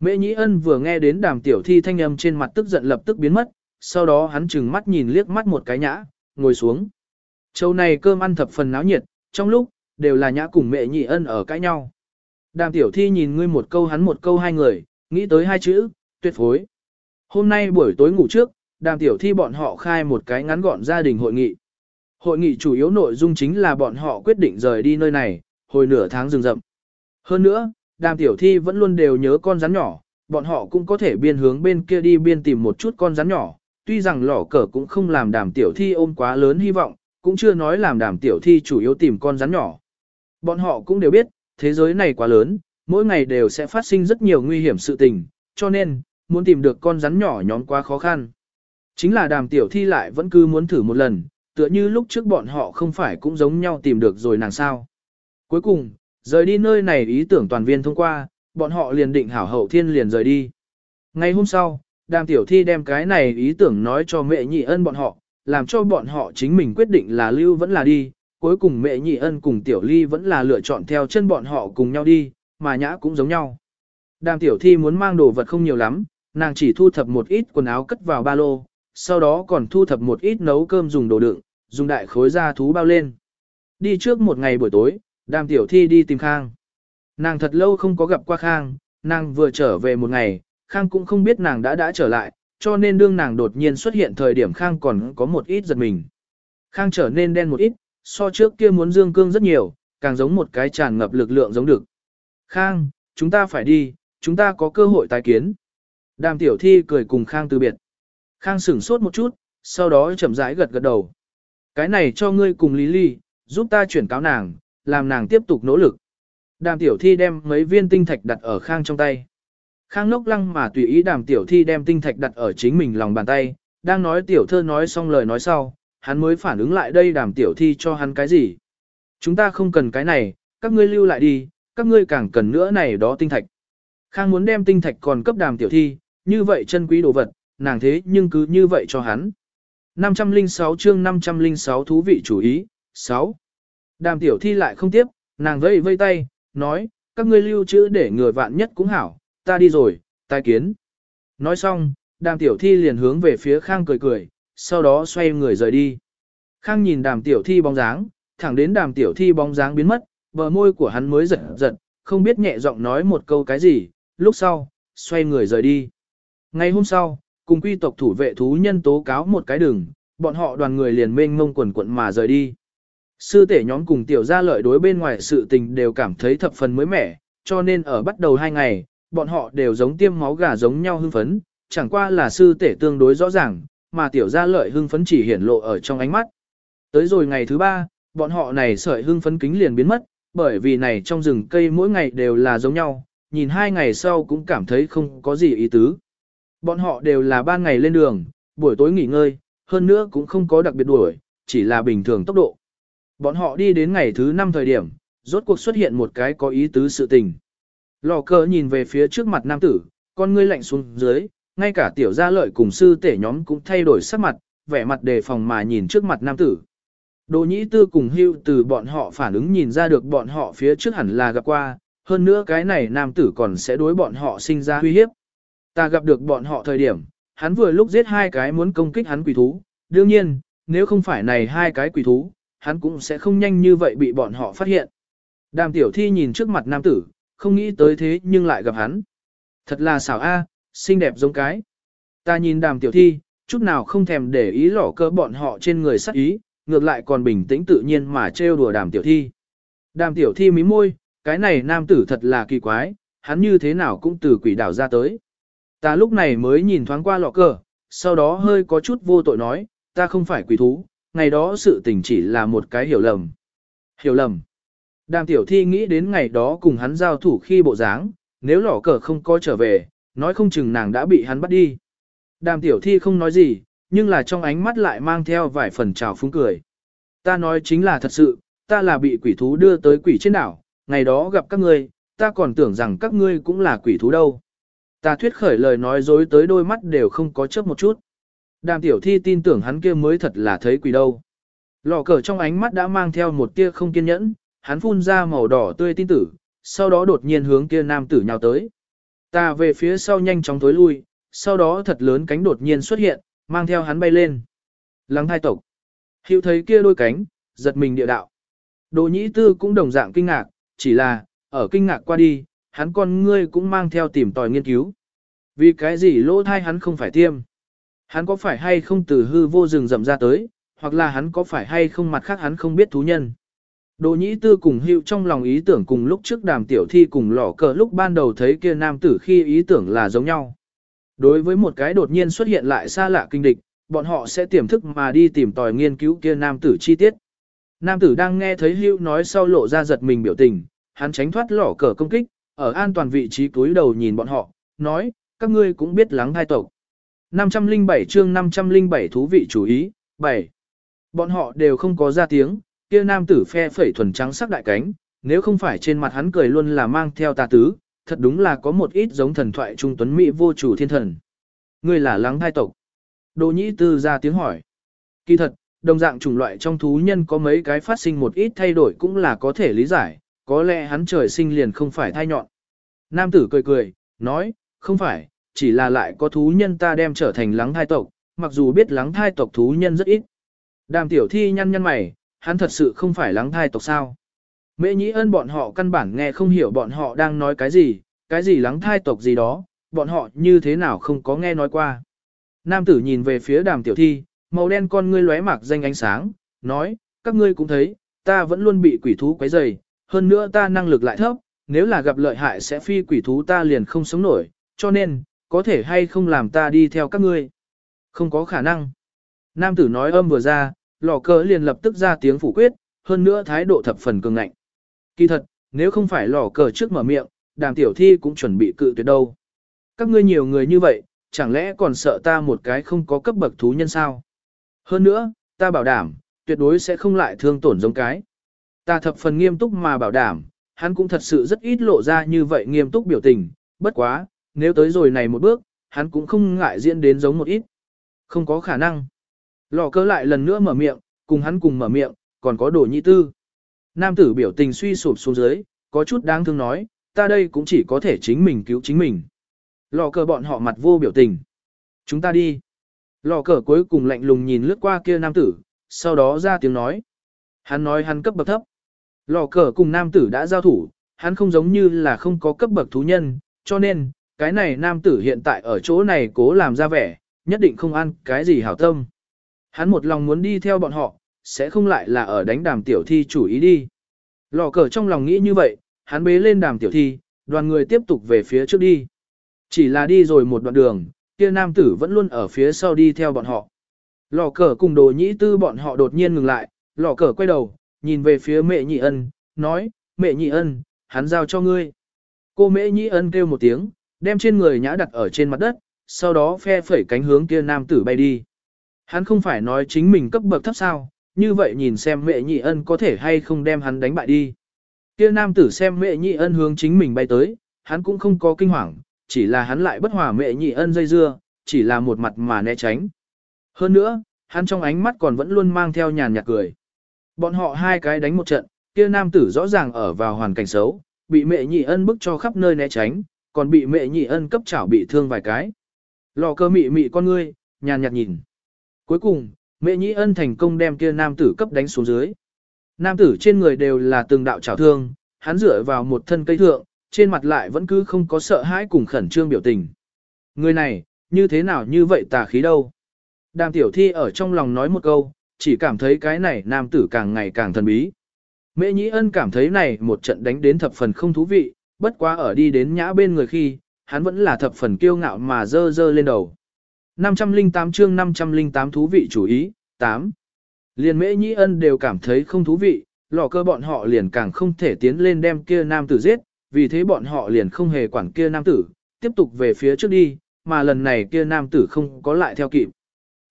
Mẹ Nhĩ ân vừa nghe đến đàm tiểu thi thanh âm trên mặt tức giận lập tức biến mất, sau đó hắn chừng mắt nhìn liếc mắt một cái nhã, ngồi xuống. Châu này cơm ăn thập phần náo nhiệt, trong lúc, đều là nhã cùng mẹ nhị ân ở cãi nhau. Đàm tiểu thi nhìn ngươi một câu hắn một câu hai người, nghĩ tới hai chữ, tuyệt phối. Hôm nay buổi tối ngủ trước, đàm tiểu thi bọn họ khai một cái ngắn gọn gia đình hội nghị. Hội nghị chủ yếu nội dung chính là bọn họ quyết định rời đi nơi này, hồi nửa tháng rừng rậm. Hơn nữa, đàm tiểu thi vẫn luôn đều nhớ con rắn nhỏ, bọn họ cũng có thể biên hướng bên kia đi biên tìm một chút con rắn nhỏ. Tuy rằng lỏ cờ cũng không làm đàm tiểu thi ôm quá lớn hy vọng, cũng chưa nói làm đàm tiểu thi chủ yếu tìm con rắn nhỏ. Bọn họ cũng đều biết, thế giới này quá lớn, mỗi ngày đều sẽ phát sinh rất nhiều nguy hiểm sự tình, cho nên, muốn tìm được con rắn nhỏ nhóm quá khó khăn. Chính là đàm tiểu thi lại vẫn cứ muốn thử một lần, tựa như lúc trước bọn họ không phải cũng giống nhau tìm được rồi nàng sao. Cuối cùng, rời đi nơi này ý tưởng toàn viên thông qua, bọn họ liền định hảo hậu thiên liền rời đi. Ngày hôm sau, đàm tiểu thi đem cái này ý tưởng nói cho mẹ nhị ân bọn họ, làm cho bọn họ chính mình quyết định là lưu vẫn là đi, cuối cùng mẹ nhị ân cùng tiểu ly vẫn là lựa chọn theo chân bọn họ cùng nhau đi, mà nhã cũng giống nhau. Đàm tiểu thi muốn mang đồ vật không nhiều lắm, nàng chỉ thu thập một ít quần áo cất vào ba lô, sau đó còn thu thập một ít nấu cơm dùng đồ đựng, dùng đại khối da thú bao lên. Đi trước một ngày buổi tối, đàm tiểu thi đi tìm Khang. Nàng thật lâu không có gặp qua Khang, nàng vừa trở về một ngày, Khang cũng không biết nàng đã đã trở lại, cho nên đương nàng đột nhiên xuất hiện thời điểm Khang còn có một ít giật mình. Khang trở nên đen một ít, so trước kia muốn dương cương rất nhiều, càng giống một cái tràn ngập lực lượng giống được. Khang, chúng ta phải đi, chúng ta có cơ hội tái kiến. Đàm tiểu thi cười cùng Khang từ biệt. Khang sửng sốt một chút, sau đó chậm rãi gật gật đầu. Cái này cho ngươi cùng Lý Ly, giúp ta chuyển cáo nàng, làm nàng tiếp tục nỗ lực. Đàm tiểu thi đem mấy viên tinh thạch đặt ở Khang trong tay. Khang ngốc lăng mà tùy ý đàm tiểu thi đem tinh thạch đặt ở chính mình lòng bàn tay, đang nói tiểu thơ nói xong lời nói sau, hắn mới phản ứng lại đây đàm tiểu thi cho hắn cái gì. Chúng ta không cần cái này, các ngươi lưu lại đi, các ngươi càng cần nữa này đó tinh thạch. Khang muốn đem tinh thạch còn cấp đàm tiểu thi, như vậy chân quý đồ vật, nàng thế nhưng cứ như vậy cho hắn. 506 chương 506 thú vị chủ ý, 6. Đàm tiểu thi lại không tiếp, nàng vây vây tay, nói, các ngươi lưu trữ để người vạn nhất cũng hảo, ta đi rồi, tai kiến. Nói xong, đàm tiểu thi liền hướng về phía Khang cười cười, sau đó xoay người rời đi. Khang nhìn đàm tiểu thi bóng dáng, thẳng đến đàm tiểu thi bóng dáng biến mất, bờ môi của hắn mới giật giật, không biết nhẹ giọng nói một câu cái gì, lúc sau, xoay người rời đi. Ngày hôm sau, cùng quy tộc thủ vệ thú nhân tố cáo một cái đường, bọn họ đoàn người liền mênh mông quần quận mà rời đi. Sư tể nhóm cùng tiểu gia lợi đối bên ngoài sự tình đều cảm thấy thập phần mới mẻ, cho nên ở bắt đầu hai ngày, bọn họ đều giống tiêm máu gà giống nhau hưng phấn, chẳng qua là sư tể tương đối rõ ràng, mà tiểu gia lợi hưng phấn chỉ hiển lộ ở trong ánh mắt. Tới rồi ngày thứ ba, bọn họ này sợi hưng phấn kính liền biến mất, bởi vì này trong rừng cây mỗi ngày đều là giống nhau, nhìn hai ngày sau cũng cảm thấy không có gì ý tứ. Bọn họ đều là ban ngày lên đường, buổi tối nghỉ ngơi, hơn nữa cũng không có đặc biệt đuổi, chỉ là bình thường tốc độ. Bọn họ đi đến ngày thứ năm thời điểm, rốt cuộc xuất hiện một cái có ý tứ sự tình. Lò cờ nhìn về phía trước mặt nam tử, con ngươi lạnh xuống dưới, ngay cả tiểu gia lợi cùng sư tể nhóm cũng thay đổi sắc mặt, vẻ mặt đề phòng mà nhìn trước mặt nam tử. Đồ nhĩ tư cùng hưu từ bọn họ phản ứng nhìn ra được bọn họ phía trước hẳn là gặp qua, hơn nữa cái này nam tử còn sẽ đối bọn họ sinh ra uy hiếp. Ta gặp được bọn họ thời điểm, hắn vừa lúc giết hai cái muốn công kích hắn quỷ thú, đương nhiên, nếu không phải này hai cái quỷ thú, hắn cũng sẽ không nhanh như vậy bị bọn họ phát hiện. Đàm tiểu thi nhìn trước mặt nam tử, không nghĩ tới thế nhưng lại gặp hắn. Thật là xảo a, xinh đẹp giống cái. Ta nhìn đàm tiểu thi, chút nào không thèm để ý lỏ cơ bọn họ trên người sắc ý, ngược lại còn bình tĩnh tự nhiên mà trêu đùa đàm tiểu thi. Đàm tiểu thi mí môi, cái này nam tử thật là kỳ quái, hắn như thế nào cũng từ quỷ đảo ra tới. Ta lúc này mới nhìn thoáng qua lọ cờ, sau đó hơi có chút vô tội nói, ta không phải quỷ thú, ngày đó sự tình chỉ là một cái hiểu lầm. Hiểu lầm. Đàm tiểu thi nghĩ đến ngày đó cùng hắn giao thủ khi bộ dáng, nếu lỏ cờ không có trở về, nói không chừng nàng đã bị hắn bắt đi. Đàm tiểu thi không nói gì, nhưng là trong ánh mắt lại mang theo vài phần trào phúng cười. Ta nói chính là thật sự, ta là bị quỷ thú đưa tới quỷ trên đảo, ngày đó gặp các ngươi, ta còn tưởng rằng các ngươi cũng là quỷ thú đâu. Ta thuyết khởi lời nói dối tới đôi mắt đều không có chớp một chút. Đàm tiểu thi tin tưởng hắn kia mới thật là thấy quỷ đâu. Lò cờ trong ánh mắt đã mang theo một tia không kiên nhẫn, hắn phun ra màu đỏ tươi tin tử, sau đó đột nhiên hướng kia nam tử nhào tới. Ta về phía sau nhanh chóng tối lui, sau đó thật lớn cánh đột nhiên xuất hiện, mang theo hắn bay lên. Lăng hai tộc. Hiệu thấy kia đôi cánh, giật mình địa đạo. Đồ nhĩ tư cũng đồng dạng kinh ngạc, chỉ là, ở kinh ngạc qua đi, hắn con ngươi cũng mang theo tìm tòi nghiên cứu. Vì cái gì lỗ thai hắn không phải tiêm? Hắn có phải hay không từ hư vô rừng rậm ra tới, hoặc là hắn có phải hay không mặt khác hắn không biết thú nhân? Đồ nhĩ tư cùng hữu trong lòng ý tưởng cùng lúc trước đàm tiểu thi cùng lỏ cờ lúc ban đầu thấy kia nam tử khi ý tưởng là giống nhau. Đối với một cái đột nhiên xuất hiện lại xa lạ kinh địch, bọn họ sẽ tiềm thức mà đi tìm tòi nghiên cứu kia nam tử chi tiết. Nam tử đang nghe thấy hữu nói sau lộ ra giật mình biểu tình, hắn tránh thoát lỏ cờ công kích, ở an toàn vị trí túi đầu nhìn bọn họ, nói, các ngươi cũng biết lắng hai tộc. 507 chương 507 thú vị chú ý, 7. Bọn họ đều không có ra tiếng, kia nam tử phe phẩy thuần trắng sắc đại cánh, nếu không phải trên mặt hắn cười luôn là mang theo tà tứ, thật đúng là có một ít giống thần thoại trung tuấn mỹ vô chủ thiên thần. Ngươi là lắng hai tộc. Đồ nhĩ tư ra tiếng hỏi. Kỳ thật, đồng dạng chủng loại trong thú nhân có mấy cái phát sinh một ít thay đổi cũng là có thể lý giải, có lẽ hắn trời sinh liền không phải thai nhọn. Nam tử cười cười, nói, không phải, chỉ là lại có thú nhân ta đem trở thành lắng thai tộc, mặc dù biết lắng thai tộc thú nhân rất ít. Đàm tiểu thi nhăn nhăn mày, hắn thật sự không phải lắng thai tộc sao. Mễ nhĩ ân bọn họ căn bản nghe không hiểu bọn họ đang nói cái gì, cái gì lắng thai tộc gì đó, bọn họ như thế nào không có nghe nói qua. Nam tử nhìn về phía đàm tiểu thi, màu đen con ngươi lóe mạc danh ánh sáng, nói, các ngươi cũng thấy, ta vẫn luôn bị quỷ thú quấy rầy, hơn nữa ta năng lực lại thấp, nếu là gặp lợi hại sẽ phi quỷ thú ta liền không sống nổi, cho nên, có thể hay không làm ta đi theo các ngươi. Không có khả năng. Nam tử nói âm vừa ra, lò cờ liền lập tức ra tiếng phủ quyết, hơn nữa thái độ thập phần cường ngạnh. Kỳ thật, nếu không phải lò cờ trước mở miệng, đàm tiểu thi cũng chuẩn bị cự tuyệt đâu. Các ngươi nhiều người như vậy, chẳng lẽ còn sợ ta một cái không có cấp bậc thú nhân sao? Hơn nữa, ta bảo đảm, tuyệt đối sẽ không lại thương tổn giống cái. Ta thập phần nghiêm túc mà bảo đảm, hắn cũng thật sự rất ít lộ ra như vậy nghiêm túc biểu tình, bất quá, nếu tới rồi này một bước, hắn cũng không ngại diễn đến giống một ít. Không có khả năng. Lò cơ lại lần nữa mở miệng, cùng hắn cùng mở miệng, còn có đồ nhị tư. Nam tử biểu tình suy sụp xuống dưới, có chút đáng thương nói, ta đây cũng chỉ có thể chính mình cứu chính mình. Lò cờ bọn họ mặt vô biểu tình. Chúng ta đi. Lò cờ cuối cùng lạnh lùng nhìn lướt qua kia nam tử, sau đó ra tiếng nói. Hắn nói hắn cấp bậc thấp. Lò cờ cùng nam tử đã giao thủ, hắn không giống như là không có cấp bậc thú nhân, cho nên, cái này nam tử hiện tại ở chỗ này cố làm ra vẻ, nhất định không ăn cái gì hảo tâm. Hắn một lòng muốn đi theo bọn họ, sẽ không lại là ở đánh đàm tiểu thi chủ ý đi. Lò cờ trong lòng nghĩ như vậy, hắn bế lên đàm tiểu thi, đoàn người tiếp tục về phía trước đi. Chỉ là đi rồi một đoạn đường, kia nam tử vẫn luôn ở phía sau đi theo bọn họ. Lò cờ cùng đồ nhĩ tư bọn họ đột nhiên ngừng lại, lò cờ quay đầu, nhìn về phía mẹ nhị ân, nói, mẹ nhị ân, hắn giao cho ngươi. Cô mẹ nhị ân kêu một tiếng, đem trên người nhã đặt ở trên mặt đất, sau đó phe phẩy cánh hướng kia nam tử bay đi. Hắn không phải nói chính mình cấp bậc thấp sao, như vậy nhìn xem mẹ nhị ân có thể hay không đem hắn đánh bại đi. Kia nam tử xem mẹ nhị ân hướng chính mình bay tới, hắn cũng không có kinh hoàng, chỉ là hắn lại bất hòa mẹ nhị ân dây dưa, chỉ là một mặt mà né tránh. Hơn nữa, hắn trong ánh mắt còn vẫn luôn mang theo nhàn nhạt cười. Bọn họ hai cái đánh một trận, kia nam tử rõ ràng ở vào hoàn cảnh xấu, bị mẹ nhị ân bức cho khắp nơi né tránh, còn bị mẹ nhị ân cấp chảo bị thương vài cái. Lò cơ mị mị con ngươi, nhàn nhạt nhìn. Cuối cùng, mẹ nhị ân thành công đem kia nam tử cấp đánh xuống dưới. Nam tử trên người đều là từng đạo chảo thương, hắn dựa vào một thân cây thượng, trên mặt lại vẫn cứ không có sợ hãi cùng khẩn trương biểu tình. Người này, như thế nào như vậy tà khí đâu? Đàm tiểu thi ở trong lòng nói một câu, chỉ cảm thấy cái này nam tử càng ngày càng thần bí. Mễ Nhĩ Ân cảm thấy này một trận đánh đến thập phần không thú vị, bất quá ở đi đến nhã bên người khi, hắn vẫn là thập phần kiêu ngạo mà dơ dơ lên đầu. 508 chương 508 thú vị chủ ý, 8. Liền Mễ Nhĩ Ân đều cảm thấy không thú vị, lò cơ bọn họ liền càng không thể tiến lên đem kia nam tử giết, vì thế bọn họ liền không hề quản kia nam tử, tiếp tục về phía trước đi, mà lần này kia nam tử không có lại theo kịp.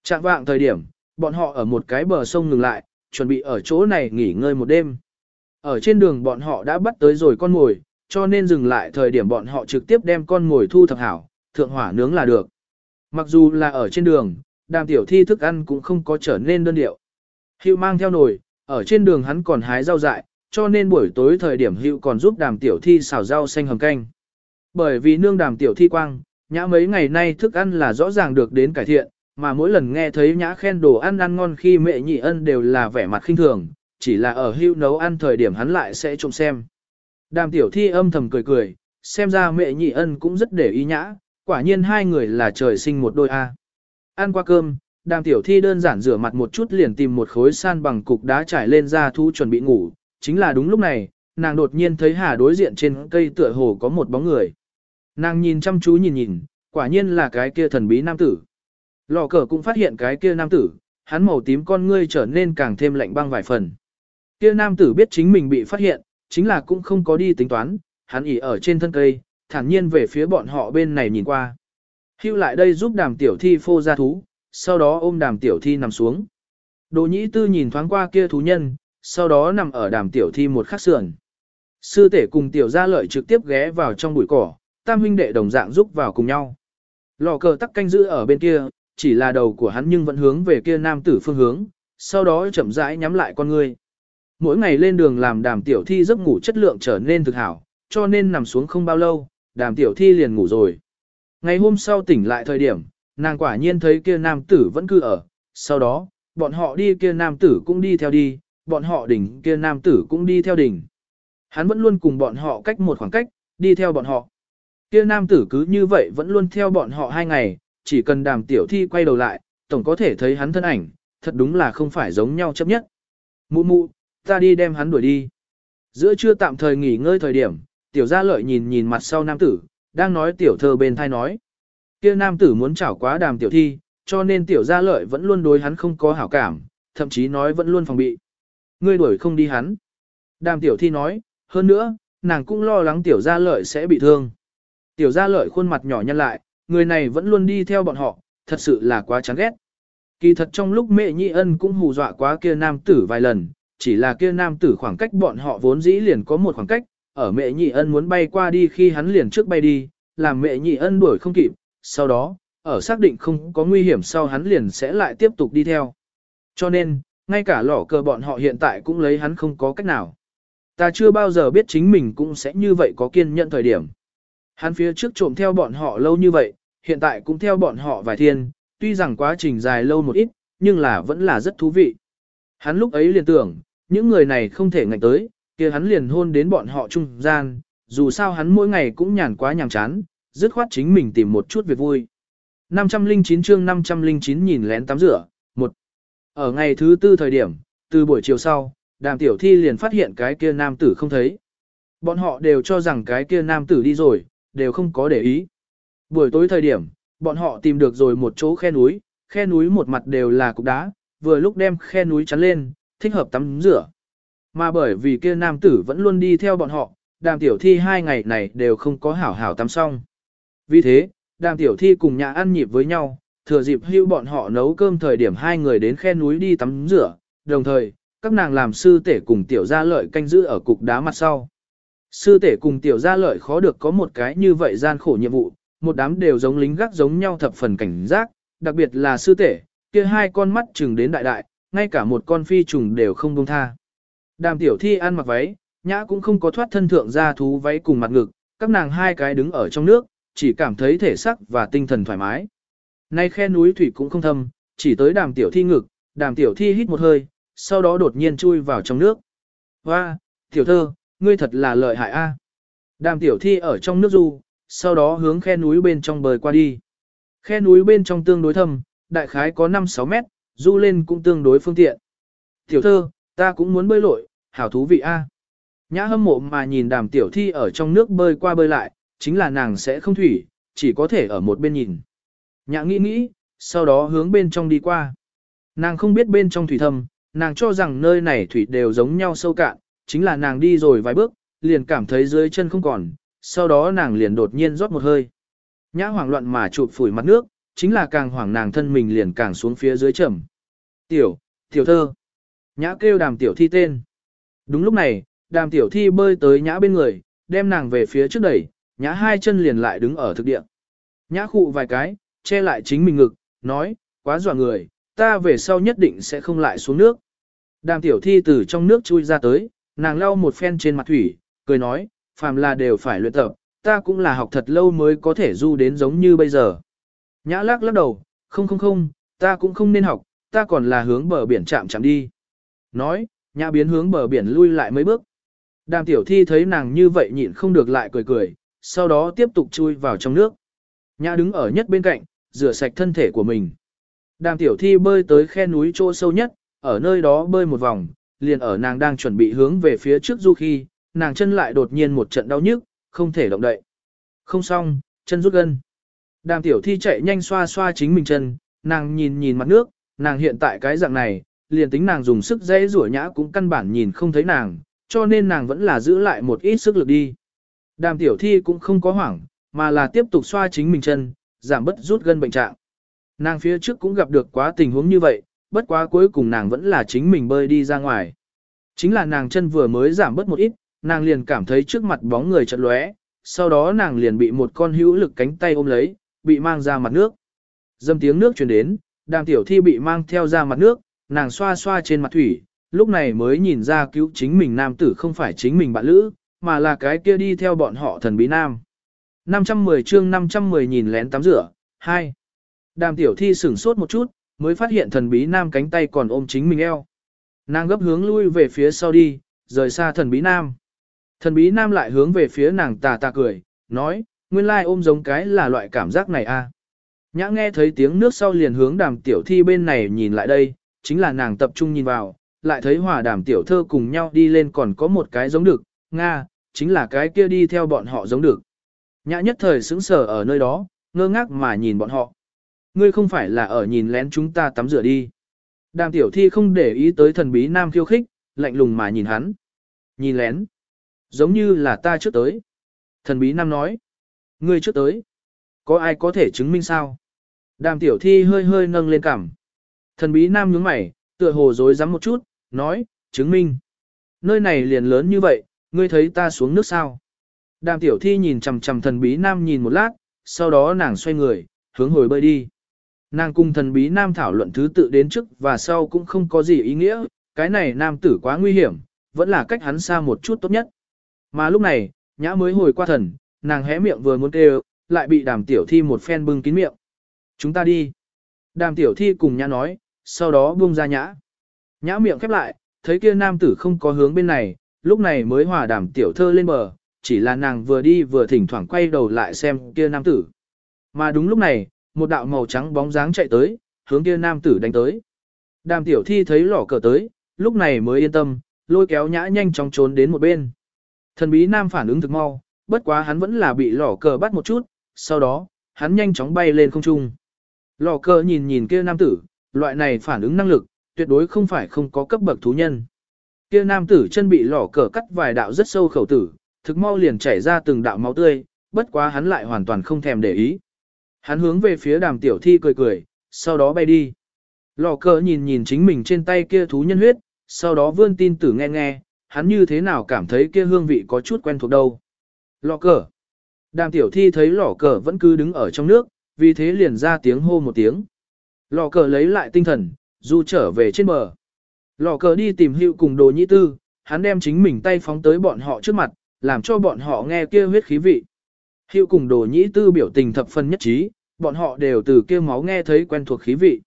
Trạng vạng thời điểm, bọn họ ở một cái bờ sông ngừng lại, chuẩn bị ở chỗ này nghỉ ngơi một đêm. Ở trên đường bọn họ đã bắt tới rồi con mồi, cho nên dừng lại thời điểm bọn họ trực tiếp đem con mồi thu thập hảo, thượng hỏa nướng là được. Mặc dù là ở trên đường, đàm tiểu thi thức ăn cũng không có trở nên đơn điệu. Hữu mang theo nồi, ở trên đường hắn còn hái rau dại, cho nên buổi tối thời điểm Hữu còn giúp đàm tiểu thi xào rau xanh hầm canh. Bởi vì nương đàm tiểu thi quang, nhã mấy ngày nay thức ăn là rõ ràng được đến cải thiện, mà mỗi lần nghe thấy nhã khen đồ ăn ăn ngon khi mẹ nhị ân đều là vẻ mặt khinh thường, chỉ là ở hưu nấu ăn thời điểm hắn lại sẽ trông xem. Đàm tiểu thi âm thầm cười cười, xem ra mẹ nhị ân cũng rất để ý nhã, quả nhiên hai người là trời sinh một đôi A. Ăn qua cơm, đàm tiểu thi đơn giản rửa mặt một chút liền tìm một khối san bằng cục đá trải lên ra thu chuẩn bị ngủ, chính là đúng lúc này, nàng đột nhiên thấy hà đối diện trên cây tựa hồ có một bóng người. Nàng nhìn chăm chú nhìn nhìn, quả nhiên là cái kia thần bí nam tử. Lò cờ cũng phát hiện cái kia nam tử, hắn màu tím con ngươi trở nên càng thêm lạnh băng vài phần. Kia nam tử biết chính mình bị phát hiện, chính là cũng không có đi tính toán, hắn ỉ ở trên thân cây, thản nhiên về phía bọn họ bên này nhìn qua. Hưu lại đây giúp đàm tiểu thi phô ra thú, sau đó ôm đàm tiểu thi nằm xuống. Đồ nhĩ tư nhìn thoáng qua kia thú nhân, sau đó nằm ở đàm tiểu thi một khắc sườn. Sư tể cùng tiểu gia lợi trực tiếp ghé vào trong bụi cỏ, tam huynh đệ đồng dạng giúp vào cùng nhau. Lò cờ tắc canh giữ ở bên kia, chỉ là đầu của hắn nhưng vẫn hướng về kia nam tử phương hướng, sau đó chậm rãi nhắm lại con ngươi. Mỗi ngày lên đường làm đàm tiểu thi giấc ngủ chất lượng trở nên thực hảo, cho nên nằm xuống không bao lâu, đàm tiểu thi liền ngủ rồi. Ngày hôm sau tỉnh lại thời điểm, nàng quả nhiên thấy kia nam tử vẫn cứ ở, sau đó, bọn họ đi kia nam tử cũng đi theo đi, bọn họ đỉnh kia nam tử cũng đi theo đỉnh. Hắn vẫn luôn cùng bọn họ cách một khoảng cách, đi theo bọn họ. Kia nam tử cứ như vậy vẫn luôn theo bọn họ hai ngày, chỉ cần đàm tiểu thi quay đầu lại, tổng có thể thấy hắn thân ảnh, thật đúng là không phải giống nhau chấp nhất. Mụ mụ, ta đi đem hắn đuổi đi. Giữa trưa tạm thời nghỉ ngơi thời điểm, tiểu gia lợi nhìn nhìn mặt sau nam tử, đang nói tiểu thơ bên thai nói. Kia nam tử muốn chảo quá đàm tiểu thi, cho nên tiểu gia lợi vẫn luôn đối hắn không có hảo cảm, thậm chí nói vẫn luôn phòng bị. Ngươi đuổi không đi hắn. Đàm tiểu thi nói, hơn nữa, nàng cũng lo lắng tiểu gia lợi sẽ bị thương. Tiểu gia lợi khuôn mặt nhỏ nhăn lại, người này vẫn luôn đi theo bọn họ, thật sự là quá chán ghét. Kỳ thật trong lúc mẹ nhị ân cũng hù dọa quá kia nam tử vài lần, chỉ là kia nam tử khoảng cách bọn họ vốn dĩ liền có một khoảng cách, ở mẹ nhị ân muốn bay qua đi khi hắn liền trước bay đi, làm mẹ nhị ân đuổi không kịp, sau đó, ở xác định không có nguy hiểm sau hắn liền sẽ lại tiếp tục đi theo. Cho nên, ngay cả lỏ cờ bọn họ hiện tại cũng lấy hắn không có cách nào. Ta chưa bao giờ biết chính mình cũng sẽ như vậy có kiên nhẫn thời điểm. Hắn phía trước trộm theo bọn họ lâu như vậy, hiện tại cũng theo bọn họ vài thiên, tuy rằng quá trình dài lâu một ít, nhưng là vẫn là rất thú vị. Hắn lúc ấy liền tưởng, những người này không thể ngạnh tới, kia hắn liền hôn đến bọn họ trung gian, dù sao hắn mỗi ngày cũng nhàn quá nhàm chán, dứt khoát chính mình tìm một chút việc vui. 509 chương 509 nhìn lén tắm rửa, một Ở ngày thứ tư thời điểm, từ buổi chiều sau, đàm tiểu thi liền phát hiện cái kia nam tử không thấy. Bọn họ đều cho rằng cái kia nam tử đi rồi, đều không có để ý. Buổi tối thời điểm, bọn họ tìm được rồi một chỗ khe núi, khe núi một mặt đều là cục đá, vừa lúc đem khe núi chắn lên, thích hợp tắm rửa. Mà bởi vì kia nam tử vẫn luôn đi theo bọn họ, đàm tiểu thi hai ngày này đều không có hảo hảo tắm xong. Vì thế, đàm tiểu thi cùng nhà ăn nhịp với nhau, thừa dịp hưu bọn họ nấu cơm thời điểm hai người đến khe núi đi tắm rửa, đồng thời, các nàng làm sư tể cùng tiểu gia lợi canh giữ ở cục đá mặt sau. Sư tể cùng tiểu gia lợi khó được có một cái như vậy gian khổ nhiệm vụ, một đám đều giống lính gác giống nhau thập phần cảnh giác, đặc biệt là sư tể, kia hai con mắt chừng đến đại đại, ngay cả một con phi trùng đều không buông tha. Đàm tiểu thi ăn mặc váy, nhã cũng không có thoát thân thượng ra thú váy cùng mặt ngực, các nàng hai cái đứng ở trong nước, chỉ cảm thấy thể sắc và tinh thần thoải mái. Nay khe núi thủy cũng không thâm, chỉ tới đàm tiểu thi ngực, đàm tiểu thi hít một hơi, sau đó đột nhiên chui vào trong nước. Hoa, tiểu thơ, ngươi thật là lợi hại a. Đàm tiểu thi ở trong nước du, sau đó hướng khe núi bên trong bơi qua đi. Khe núi bên trong tương đối thâm, đại khái có 5-6 mét, du lên cũng tương đối phương tiện. Tiểu thơ, ta cũng muốn bơi lội, hảo thú vị a. Nhã hâm mộ mà nhìn đàm tiểu thi ở trong nước bơi qua bơi lại, chính là nàng sẽ không thủy, chỉ có thể ở một bên nhìn. Nhã nghĩ nghĩ, sau đó hướng bên trong đi qua. Nàng không biết bên trong thủy thâm, nàng cho rằng nơi này thủy đều giống nhau sâu cạn, chính là nàng đi rồi vài bước, liền cảm thấy dưới chân không còn, sau đó nàng liền đột nhiên rót một hơi. Nhã hoảng loạn mà chụp phủi mặt nước, chính là càng hoảng nàng thân mình liền càng xuống phía dưới trầm. Tiểu, tiểu thơ. Nhã kêu đàm tiểu thi tên. Đúng lúc này, đàm tiểu thi bơi tới nhã bên người, đem nàng về phía trước đẩy, nhã hai chân liền lại đứng ở thực địa. Nhã khụ vài cái, che lại chính mình ngực, nói, quá dọa người, ta về sau nhất định sẽ không lại xuống nước. Đàm tiểu thi từ trong nước chui ra tới, nàng lau một phen trên mặt thủy, cười nói, phàm là đều phải luyện tập, ta cũng là học thật lâu mới có thể du đến giống như bây giờ. Nhã lắc lắc đầu, không không không, ta cũng không nên học, ta còn là hướng bờ biển chạm chạm đi. Nói, nhã biến hướng bờ biển lui lại mấy bước. Đàm tiểu thi thấy nàng như vậy nhịn không được lại cười cười, sau đó tiếp tục chui vào trong nước. Nhã đứng ở nhất bên cạnh, rửa sạch thân thể của mình. Đàm tiểu thi bơi tới khe núi chỗ sâu nhất, ở nơi đó bơi một vòng, liền ở nàng đang chuẩn bị hướng về phía trước du khi, nàng chân lại đột nhiên một trận đau nhức, không thể động đậy. Không xong, chân rút gân. Đàm tiểu thi chạy nhanh xoa xoa chính mình chân, nàng nhìn nhìn mặt nước, nàng hiện tại cái dạng này, liền tính nàng dùng sức dễ rủa nhã cũng căn bản nhìn không thấy nàng, cho nên nàng vẫn là giữ lại một ít sức lực đi. Đàm tiểu thi cũng không có hoảng, mà là tiếp tục xoa chính mình chân, giảm bớt rút gân bệnh trạng. Nàng phía trước cũng gặp được quá tình huống như vậy, bất quá cuối cùng nàng vẫn là chính mình bơi đi ra ngoài. Chính là nàng chân vừa mới giảm bớt một ít, nàng liền cảm thấy trước mặt bóng người chật lóe, sau đó nàng liền bị một con hữu lực cánh tay ôm lấy, bị mang ra mặt nước. Dâm tiếng nước truyền đến, đàm tiểu thi bị mang theo ra mặt nước, nàng xoa xoa trên mặt thủy, lúc này mới nhìn ra cứu chính mình nam tử không phải chính mình bạn lữ, mà là cái kia đi theo bọn họ thần bí nam. 510 chương 510 nhìn lén tắm rửa, 2. Đàm tiểu thi sửng sốt một chút, mới phát hiện thần bí nam cánh tay còn ôm chính mình eo. Nàng gấp hướng lui về phía sau đi, rời xa thần bí nam. Thần bí nam lại hướng về phía nàng tà tà cười, nói, nguyên lai ôm giống cái là loại cảm giác này a. À. Nhã nghe thấy tiếng nước sau liền hướng đàm tiểu thi bên này nhìn lại đây, chính là nàng tập trung nhìn vào, lại thấy hòa đàm tiểu thơ cùng nhau đi lên còn có một cái giống được, Nga, chính là cái kia đi theo bọn họ giống được. Nhã nhất thời sững sờ ở nơi đó, ngơ ngác mà nhìn bọn họ. Ngươi không phải là ở nhìn lén chúng ta tắm rửa đi. Đàm tiểu thi không để ý tới thần bí nam khiêu khích, lạnh lùng mà nhìn hắn. Nhìn lén. Giống như là ta trước tới. Thần bí nam nói. Ngươi trước tới. Có ai có thể chứng minh sao? Đàm tiểu thi hơi hơi nâng lên cằm. Thần bí nam nhướng mày, tựa hồ dối rắm một chút, nói, chứng minh. Nơi này liền lớn như vậy, ngươi thấy ta xuống nước sao? Đàm tiểu thi nhìn chằm chằm thần bí nam nhìn một lát, sau đó nàng xoay người, hướng hồi bơi đi. Nàng cùng thần bí nam thảo luận thứ tự đến trước và sau cũng không có gì ý nghĩa, cái này nam tử quá nguy hiểm, vẫn là cách hắn xa một chút tốt nhất. Mà lúc này, nhã mới hồi qua thần, nàng hé miệng vừa muốn kêu, lại bị đàm tiểu thi một phen bưng kín miệng. Chúng ta đi. Đàm tiểu thi cùng nhã nói, sau đó buông ra nhã. Nhã miệng khép lại, thấy kia nam tử không có hướng bên này, lúc này mới hòa đàm tiểu thơ lên bờ, chỉ là nàng vừa đi vừa thỉnh thoảng quay đầu lại xem kia nam tử. Mà đúng lúc này, một đạo màu trắng bóng dáng chạy tới, hướng kia nam tử đánh tới. Đàm tiểu thi thấy lỏ cờ tới, lúc này mới yên tâm, lôi kéo nhã nhanh chóng trốn đến một bên. Thần bí nam phản ứng thực mau, bất quá hắn vẫn là bị lỏ cờ bắt một chút, sau đó, hắn nhanh chóng bay lên không trung. Lò cờ nhìn nhìn kia nam tử, loại này phản ứng năng lực, tuyệt đối không phải không có cấp bậc thú nhân. Kia nam tử chân bị lò cờ cắt vài đạo rất sâu khẩu tử, thực mau liền chảy ra từng đạo máu tươi, bất quá hắn lại hoàn toàn không thèm để ý. Hắn hướng về phía đàm tiểu thi cười cười, sau đó bay đi. Lò cờ nhìn nhìn chính mình trên tay kia thú nhân huyết, sau đó vươn tin tử nghe nghe, hắn như thế nào cảm thấy kia hương vị có chút quen thuộc đâu. Lò cờ. Đàm tiểu thi thấy lò cờ vẫn cứ đứng ở trong nước, vì thế liền ra tiếng hô một tiếng. Lò cờ lấy lại tinh thần, du trở về trên bờ. Lò cờ đi tìm hữu cùng đồ nhĩ tư, hắn đem chính mình tay phóng tới bọn họ trước mặt, làm cho bọn họ nghe kia huyết khí vị. Hiệu cùng đồ nhĩ tư biểu tình thập phân nhất trí, bọn họ đều từ kia máu nghe thấy quen thuộc khí vị.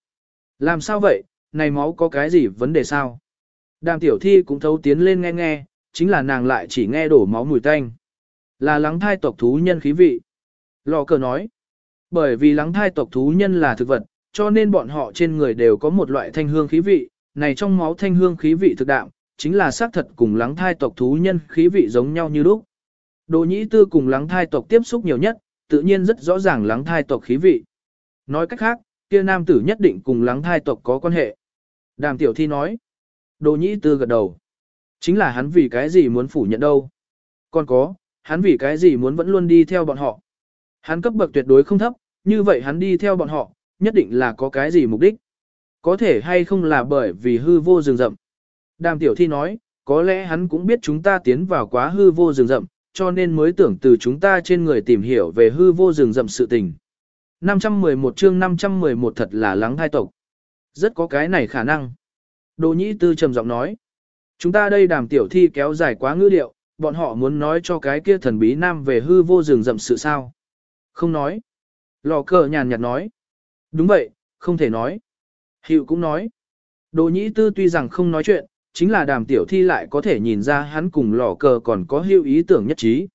Làm sao vậy, này máu có cái gì vấn đề sao? Đàm tiểu thi cũng thấu tiến lên nghe nghe, chính là nàng lại chỉ nghe đổ máu mùi tanh. Là lắng thai tộc thú nhân khí vị. Lò cờ nói, bởi vì lắng thai tộc thú nhân là thực vật, cho nên bọn họ trên người đều có một loại thanh hương khí vị, này trong máu thanh hương khí vị thực đạm, chính là xác thật cùng lắng thai tộc thú nhân khí vị giống nhau như lúc. Đồ nhĩ tư cùng lắng thai tộc tiếp xúc nhiều nhất, tự nhiên rất rõ ràng lắng thai tộc khí vị. Nói cách khác, kia nam tử nhất định cùng lắng thai tộc có quan hệ. Đàm tiểu thi nói. Đồ nhĩ tư gật đầu. Chính là hắn vì cái gì muốn phủ nhận đâu. Còn có, hắn vì cái gì muốn vẫn luôn đi theo bọn họ. Hắn cấp bậc tuyệt đối không thấp, như vậy hắn đi theo bọn họ, nhất định là có cái gì mục đích. Có thể hay không là bởi vì hư vô rừng rậm. Đàm tiểu thi nói, có lẽ hắn cũng biết chúng ta tiến vào quá hư vô rừng rậm, cho nên mới tưởng từ chúng ta trên người tìm hiểu về hư vô rừng rậm sự tình. 511 chương 511 thật là lắng hai tộc. Rất có cái này khả năng. Đồ nhĩ tư trầm giọng nói. Chúng ta đây đàm tiểu thi kéo dài quá ngữ điệu, bọn họ muốn nói cho cái kia thần bí nam về hư vô rừng rậm sự sao. Không nói. Lò cờ nhàn nhạt nói. Đúng vậy, không thể nói. Hiệu cũng nói. Đồ nhĩ tư tuy rằng không nói chuyện, chính là đàm tiểu thi lại có thể nhìn ra hắn cùng lò cờ còn có hiệu ý tưởng nhất trí.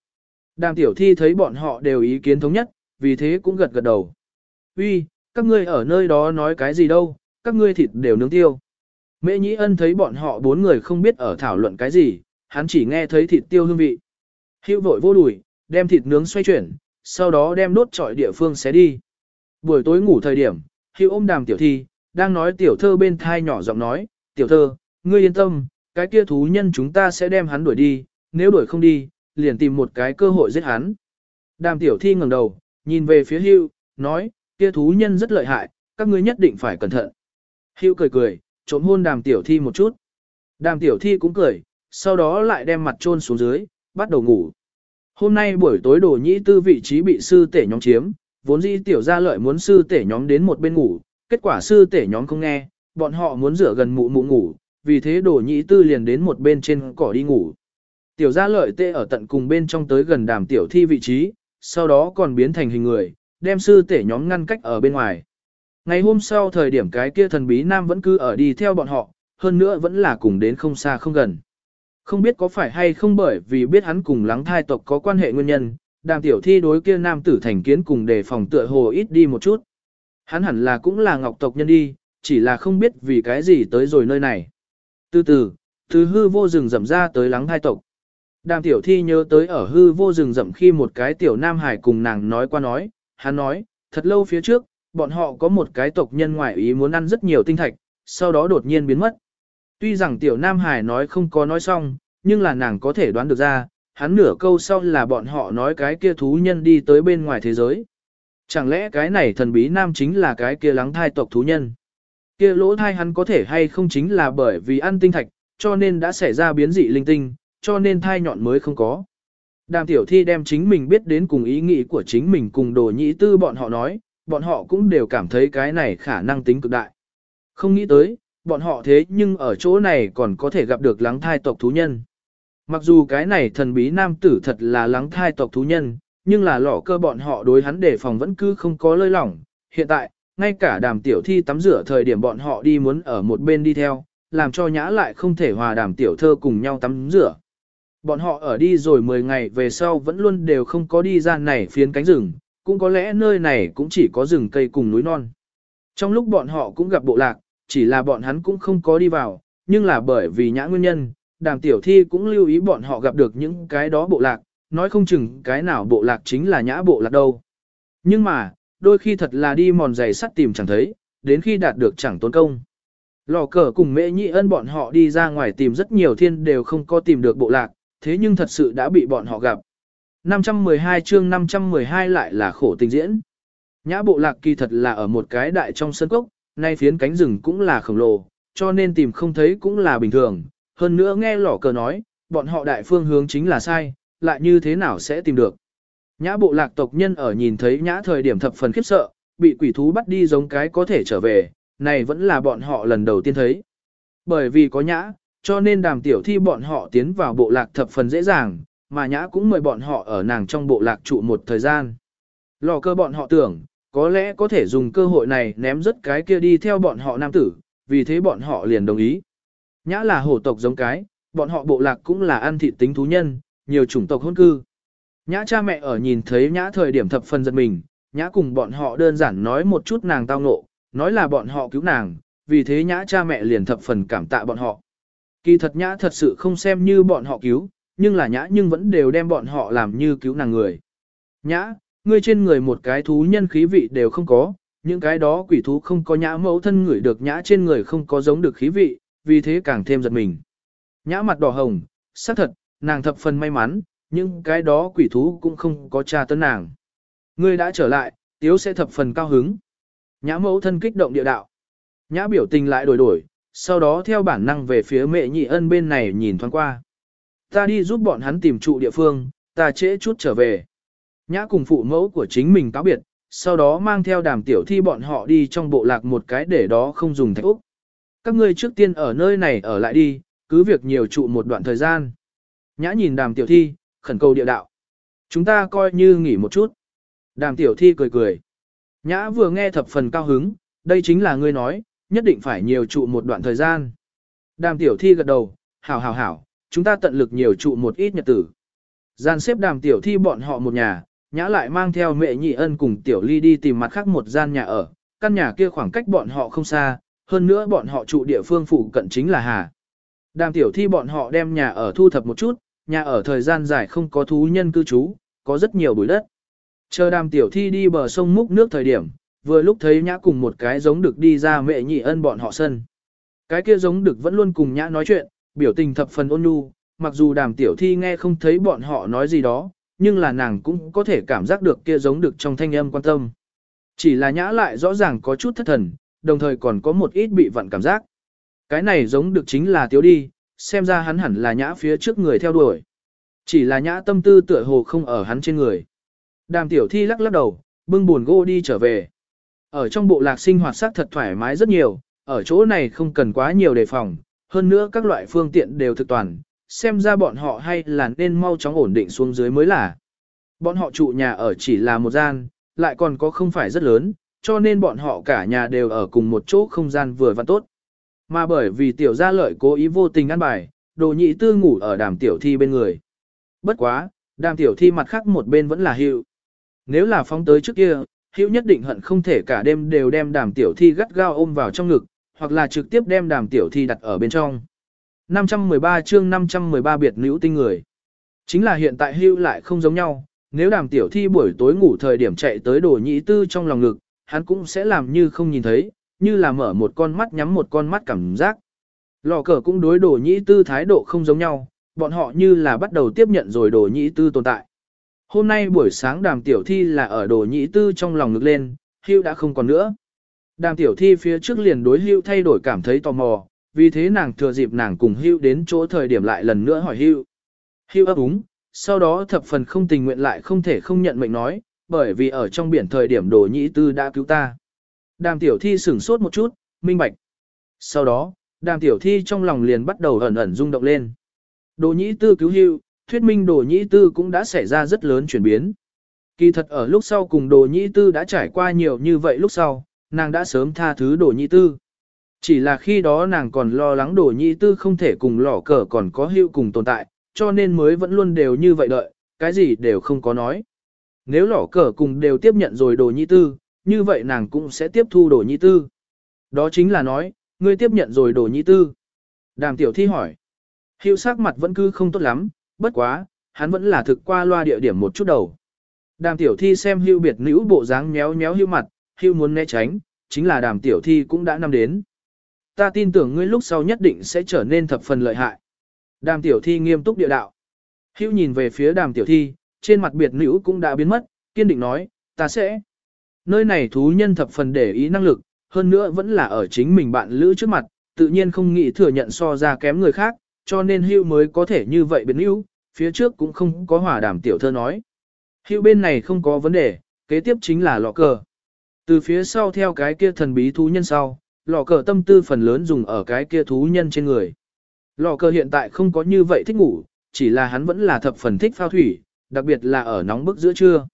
Đàm tiểu thi thấy bọn họ đều ý kiến thống nhất, vì thế cũng gật gật đầu. Uy, các ngươi ở nơi đó nói cái gì đâu, các ngươi thịt đều nướng tiêu. Mễ Nhĩ Ân thấy bọn họ bốn người không biết ở thảo luận cái gì, hắn chỉ nghe thấy thịt tiêu hương vị. Hữu vội vô đùi, đem thịt nướng xoay chuyển, sau đó đem đốt trọi địa phương xé đi. Buổi tối ngủ thời điểm, Hữu ôm đàm tiểu thi, đang nói tiểu thơ bên thai nhỏ giọng nói, tiểu thơ, ngươi yên tâm, cái kia thú nhân chúng ta sẽ đem hắn đuổi đi, nếu đuổi không đi, liền tìm một cái cơ hội giết hắn. Đàm tiểu thi ngẩng đầu, nhìn về phía Hữu, nói, kia thú nhân rất lợi hại, các ngươi nhất định phải cẩn thận. Hữu cười cười, trộm hôn đàm tiểu thi một chút. Đàm tiểu thi cũng cười, sau đó lại đem mặt chôn xuống dưới, bắt đầu ngủ. Hôm nay buổi tối đồ nhĩ tư vị trí bị sư tể nhóm chiếm, vốn dĩ tiểu gia lợi muốn sư tể nhóm đến một bên ngủ, kết quả sư tể nhóm không nghe, bọn họ muốn rửa gần mụ mụ ngủ, vì thế đồ nhĩ tư liền đến một bên trên cỏ đi ngủ. Tiểu gia lợi tê ở tận cùng bên trong tới gần đàm tiểu thi vị trí, sau đó còn biến thành hình người, đem sư tể nhóm ngăn cách ở bên ngoài. Ngày hôm sau thời điểm cái kia thần bí nam vẫn cứ ở đi theo bọn họ, hơn nữa vẫn là cùng đến không xa không gần. Không biết có phải hay không bởi vì biết hắn cùng lắng thai tộc có quan hệ nguyên nhân, đàm tiểu thi đối kia nam tử thành kiến cùng đề phòng tựa hồ ít đi một chút. Hắn hẳn là cũng là ngọc tộc nhân đi, chỉ là không biết vì cái gì tới rồi nơi này. Từ từ, từ hư vô rừng rậm ra tới lắng thai tộc. Đàm tiểu thi nhớ tới ở hư vô rừng rậm khi một cái tiểu nam hải cùng nàng nói qua nói, hắn nói, thật lâu phía trước, bọn họ có một cái tộc nhân ngoại ý muốn ăn rất nhiều tinh thạch, sau đó đột nhiên biến mất. Tuy rằng tiểu Nam Hải nói không có nói xong, nhưng là nàng có thể đoán được ra, hắn nửa câu sau là bọn họ nói cái kia thú nhân đi tới bên ngoài thế giới. Chẳng lẽ cái này thần bí nam chính là cái kia lắng thai tộc thú nhân? Kia lỗ thai hắn có thể hay không chính là bởi vì ăn tinh thạch, cho nên đã xảy ra biến dị linh tinh, cho nên thai nhọn mới không có. Đàm tiểu thi đem chính mình biết đến cùng ý nghĩ của chính mình cùng đồ nhĩ tư bọn họ nói, bọn họ cũng đều cảm thấy cái này khả năng tính cực đại. Không nghĩ tới, bọn họ thế nhưng ở chỗ này còn có thể gặp được lắng thai tộc thú nhân. Mặc dù cái này thần bí nam tử thật là lắng thai tộc thú nhân, nhưng là lỏ cơ bọn họ đối hắn đề phòng vẫn cứ không có lơi lỏng. Hiện tại, ngay cả đàm tiểu thi tắm rửa thời điểm bọn họ đi muốn ở một bên đi theo, làm cho nhã lại không thể hòa đàm tiểu thơ cùng nhau tắm rửa. Bọn họ ở đi rồi 10 ngày về sau vẫn luôn đều không có đi ra này phiến cánh rừng, cũng có lẽ nơi này cũng chỉ có rừng cây cùng núi non. Trong lúc bọn họ cũng gặp bộ lạc, chỉ là bọn hắn cũng không có đi vào, nhưng là bởi vì nhã nguyên nhân, đàm tiểu thi cũng lưu ý bọn họ gặp được những cái đó bộ lạc, nói không chừng cái nào bộ lạc chính là nhã bộ lạc đâu. Nhưng mà, đôi khi thật là đi mòn giày sắt tìm chẳng thấy, đến khi đạt được chẳng tốn công. Lò cờ cùng mẹ nhị ân bọn họ đi ra ngoài tìm rất nhiều thiên đều không có tìm được bộ lạc, thế nhưng thật sự đã bị bọn họ gặp. 512 chương 512 lại là khổ tình diễn. Nhã bộ lạc kỳ thật là ở một cái đại trong sân cốc, nay phiến cánh rừng cũng là khổng lồ, cho nên tìm không thấy cũng là bình thường. Hơn nữa nghe lỏ cờ nói, bọn họ đại phương hướng chính là sai, lại như thế nào sẽ tìm được. Nhã bộ lạc tộc nhân ở nhìn thấy nhã thời điểm thập phần khiếp sợ, bị quỷ thú bắt đi giống cái có thể trở về, này vẫn là bọn họ lần đầu tiên thấy. Bởi vì có nhã, cho nên đàm tiểu thi bọn họ tiến vào bộ lạc thập phần dễ dàng, mà nhã cũng mời bọn họ ở nàng trong bộ lạc trụ một thời gian. Lò cơ bọn họ tưởng, có lẽ có thể dùng cơ hội này ném rất cái kia đi theo bọn họ nam tử, vì thế bọn họ liền đồng ý. Nhã là hổ tộc giống cái, bọn họ bộ lạc cũng là ăn thịt tính thú nhân, nhiều chủng tộc hôn cư. Nhã cha mẹ ở nhìn thấy nhã thời điểm thập phần giật mình, nhã cùng bọn họ đơn giản nói một chút nàng tao ngộ, nói là bọn họ cứu nàng, vì thế nhã cha mẹ liền thập phần cảm tạ bọn họ. Kỳ thật nhã thật sự không xem như bọn họ cứu, nhưng là nhã nhưng vẫn đều đem bọn họ làm như cứu nàng người. Nhã, ngươi trên người một cái thú nhân khí vị đều không có, những cái đó quỷ thú không có nhã mẫu thân người được nhã trên người không có giống được khí vị, vì thế càng thêm giật mình. Nhã mặt đỏ hồng, xác thật, nàng thập phần may mắn, nhưng cái đó quỷ thú cũng không có tra tấn nàng. Ngươi đã trở lại, tiếu sẽ thập phần cao hứng. Nhã mẫu thân kích động địa đạo. Nhã biểu tình lại đổi đổi, sau đó theo bản năng về phía mẹ nhị ân bên này nhìn thoáng qua. Ta đi giúp bọn hắn tìm trụ địa phương, ta trễ chút trở về. Nhã cùng phụ mẫu của chính mình cáo biệt, sau đó mang theo đàm tiểu thi bọn họ đi trong bộ lạc một cái để đó không dùng thạch úc. Các ngươi trước tiên ở nơi này ở lại đi, cứ việc nhiều trụ một đoạn thời gian. Nhã nhìn đàm tiểu thi, khẩn cầu địa đạo. Chúng ta coi như nghỉ một chút. Đàm tiểu thi cười cười. Nhã vừa nghe thập phần cao hứng, đây chính là ngươi nói, nhất định phải nhiều trụ một đoạn thời gian. Đàm tiểu thi gật đầu, hảo hảo hảo, chúng ta tận lực nhiều trụ một ít nhật tử. Gian xếp đàm tiểu thi bọn họ một nhà, nhã lại mang theo mẹ nhị ân cùng tiểu ly đi tìm mặt khác một gian nhà ở, căn nhà kia khoảng cách bọn họ không xa, hơn nữa bọn họ trụ địa phương phụ cận chính là Hà. Đàm tiểu thi bọn họ đem nhà ở thu thập một chút, nhà ở thời gian dài không có thú nhân cư trú, có rất nhiều bụi đất. Chờ đàm tiểu thi đi bờ sông múc nước thời điểm, vừa lúc thấy nhã cùng một cái giống được đi ra mẹ nhị ân bọn họ sân. Cái kia giống được vẫn luôn cùng nhã nói chuyện, biểu tình thập phần ôn nhu, mặc dù đàm tiểu thi nghe không thấy bọn họ nói gì đó, nhưng là nàng cũng có thể cảm giác được kia giống được trong thanh âm quan tâm. Chỉ là nhã lại rõ ràng có chút thất thần, đồng thời còn có một ít bị vặn cảm giác. Cái này giống được chính là tiếu đi, xem ra hắn hẳn là nhã phía trước người theo đuổi. Chỉ là nhã tâm tư tựa hồ không ở hắn trên người. Đàm tiểu thi lắc lắc đầu, bưng buồn gỗ đi trở về. Ở trong bộ lạc sinh hoạt sắc thật thoải mái rất nhiều, ở chỗ này không cần quá nhiều đề phòng, hơn nữa các loại phương tiện đều thực toàn, xem ra bọn họ hay là nên mau chóng ổn định xuống dưới mới là. Bọn họ trụ nhà ở chỉ là một gian, lại còn có không phải rất lớn, cho nên bọn họ cả nhà đều ở cùng một chỗ không gian vừa và tốt. Mà bởi vì tiểu gia lợi cố ý vô tình ăn bài, đồ nhị tư ngủ ở đàm tiểu thi bên người. Bất quá, đàm tiểu thi mặt khác một bên vẫn là hiệu. Nếu là phóng tới trước kia, hiệu nhất định hận không thể cả đêm đều đem đàm tiểu thi gắt gao ôm vào trong ngực, hoặc là trực tiếp đem đàm tiểu thi đặt ở bên trong. 513 chương 513 biệt nữ tinh người. Chính là hiện tại hưu lại không giống nhau, nếu đàm tiểu thi buổi tối ngủ thời điểm chạy tới đồ nhị tư trong lòng ngực, hắn cũng sẽ làm như không nhìn thấy, như là mở một con mắt nhắm một con mắt cảm giác. Lò cờ cũng đối đồ nhị tư thái độ không giống nhau, bọn họ như là bắt đầu tiếp nhận rồi đồ nhị tư tồn tại. Hôm nay buổi sáng đàm tiểu thi là ở đồ nhị tư trong lòng ngực lên, hưu đã không còn nữa. Đàm tiểu thi phía trước liền đối hưu thay đổi cảm thấy tò mò, vì thế nàng thừa dịp nàng cùng hưu đến chỗ thời điểm lại lần nữa hỏi hưu. Hưu ấp úng, sau đó thập phần không tình nguyện lại không thể không nhận mệnh nói, bởi vì ở trong biển thời điểm đồ nhĩ tư đã cứu ta. Đàm tiểu thi sửng sốt một chút, minh bạch. Sau đó, đàm tiểu thi trong lòng liền bắt đầu ẩn ẩn rung động lên. Đồ nhĩ tư cứu hưu, thuyết minh đồ nhĩ tư cũng đã xảy ra rất lớn chuyển biến. Kỳ thật ở lúc sau cùng đồ nhĩ tư đã trải qua nhiều như vậy lúc sau, nàng đã sớm tha thứ đồ nhị tư. Chỉ là khi đó nàng còn lo lắng đồ nhị tư không thể cùng lỏ cờ còn có hiệu cùng tồn tại, cho nên mới vẫn luôn đều như vậy đợi, cái gì đều không có nói. Nếu lỏ cờ cùng đều tiếp nhận rồi đồ nhị tư, như vậy nàng cũng sẽ tiếp thu đồ nhị tư. Đó chính là nói, ngươi tiếp nhận rồi đồ nhị tư. Đàm tiểu thi hỏi. Hiệu sắc mặt vẫn cứ không tốt lắm, bất quá, hắn vẫn là thực qua loa địa điểm một chút đầu. Đàm tiểu thi xem hưu biệt nữ bộ dáng méo méo hưu mặt, hưu muốn né tránh, chính là đàm tiểu thi cũng đã năm đến. Ta tin tưởng ngươi lúc sau nhất định sẽ trở nên thập phần lợi hại. Đàm tiểu thi nghiêm túc địa đạo. Hưu nhìn về phía đàm tiểu thi, trên mặt biệt nữ cũng đã biến mất, kiên định nói, ta sẽ. Nơi này thú nhân thập phần để ý năng lực, hơn nữa vẫn là ở chính mình bạn lữ trước mặt, tự nhiên không nghĩ thừa nhận so ra kém người khác, cho nên hưu mới có thể như vậy biến hưu, phía trước cũng không có hòa đàm tiểu thơ nói. Hưu bên này không có vấn đề, kế tiếp chính là lọ cờ. Từ phía sau theo cái kia thần bí thú nhân sau, lò cờ tâm tư phần lớn dùng ở cái kia thú nhân trên người. Lò cờ hiện tại không có như vậy thích ngủ, chỉ là hắn vẫn là thập phần thích phao thủy, đặc biệt là ở nóng bức giữa trưa.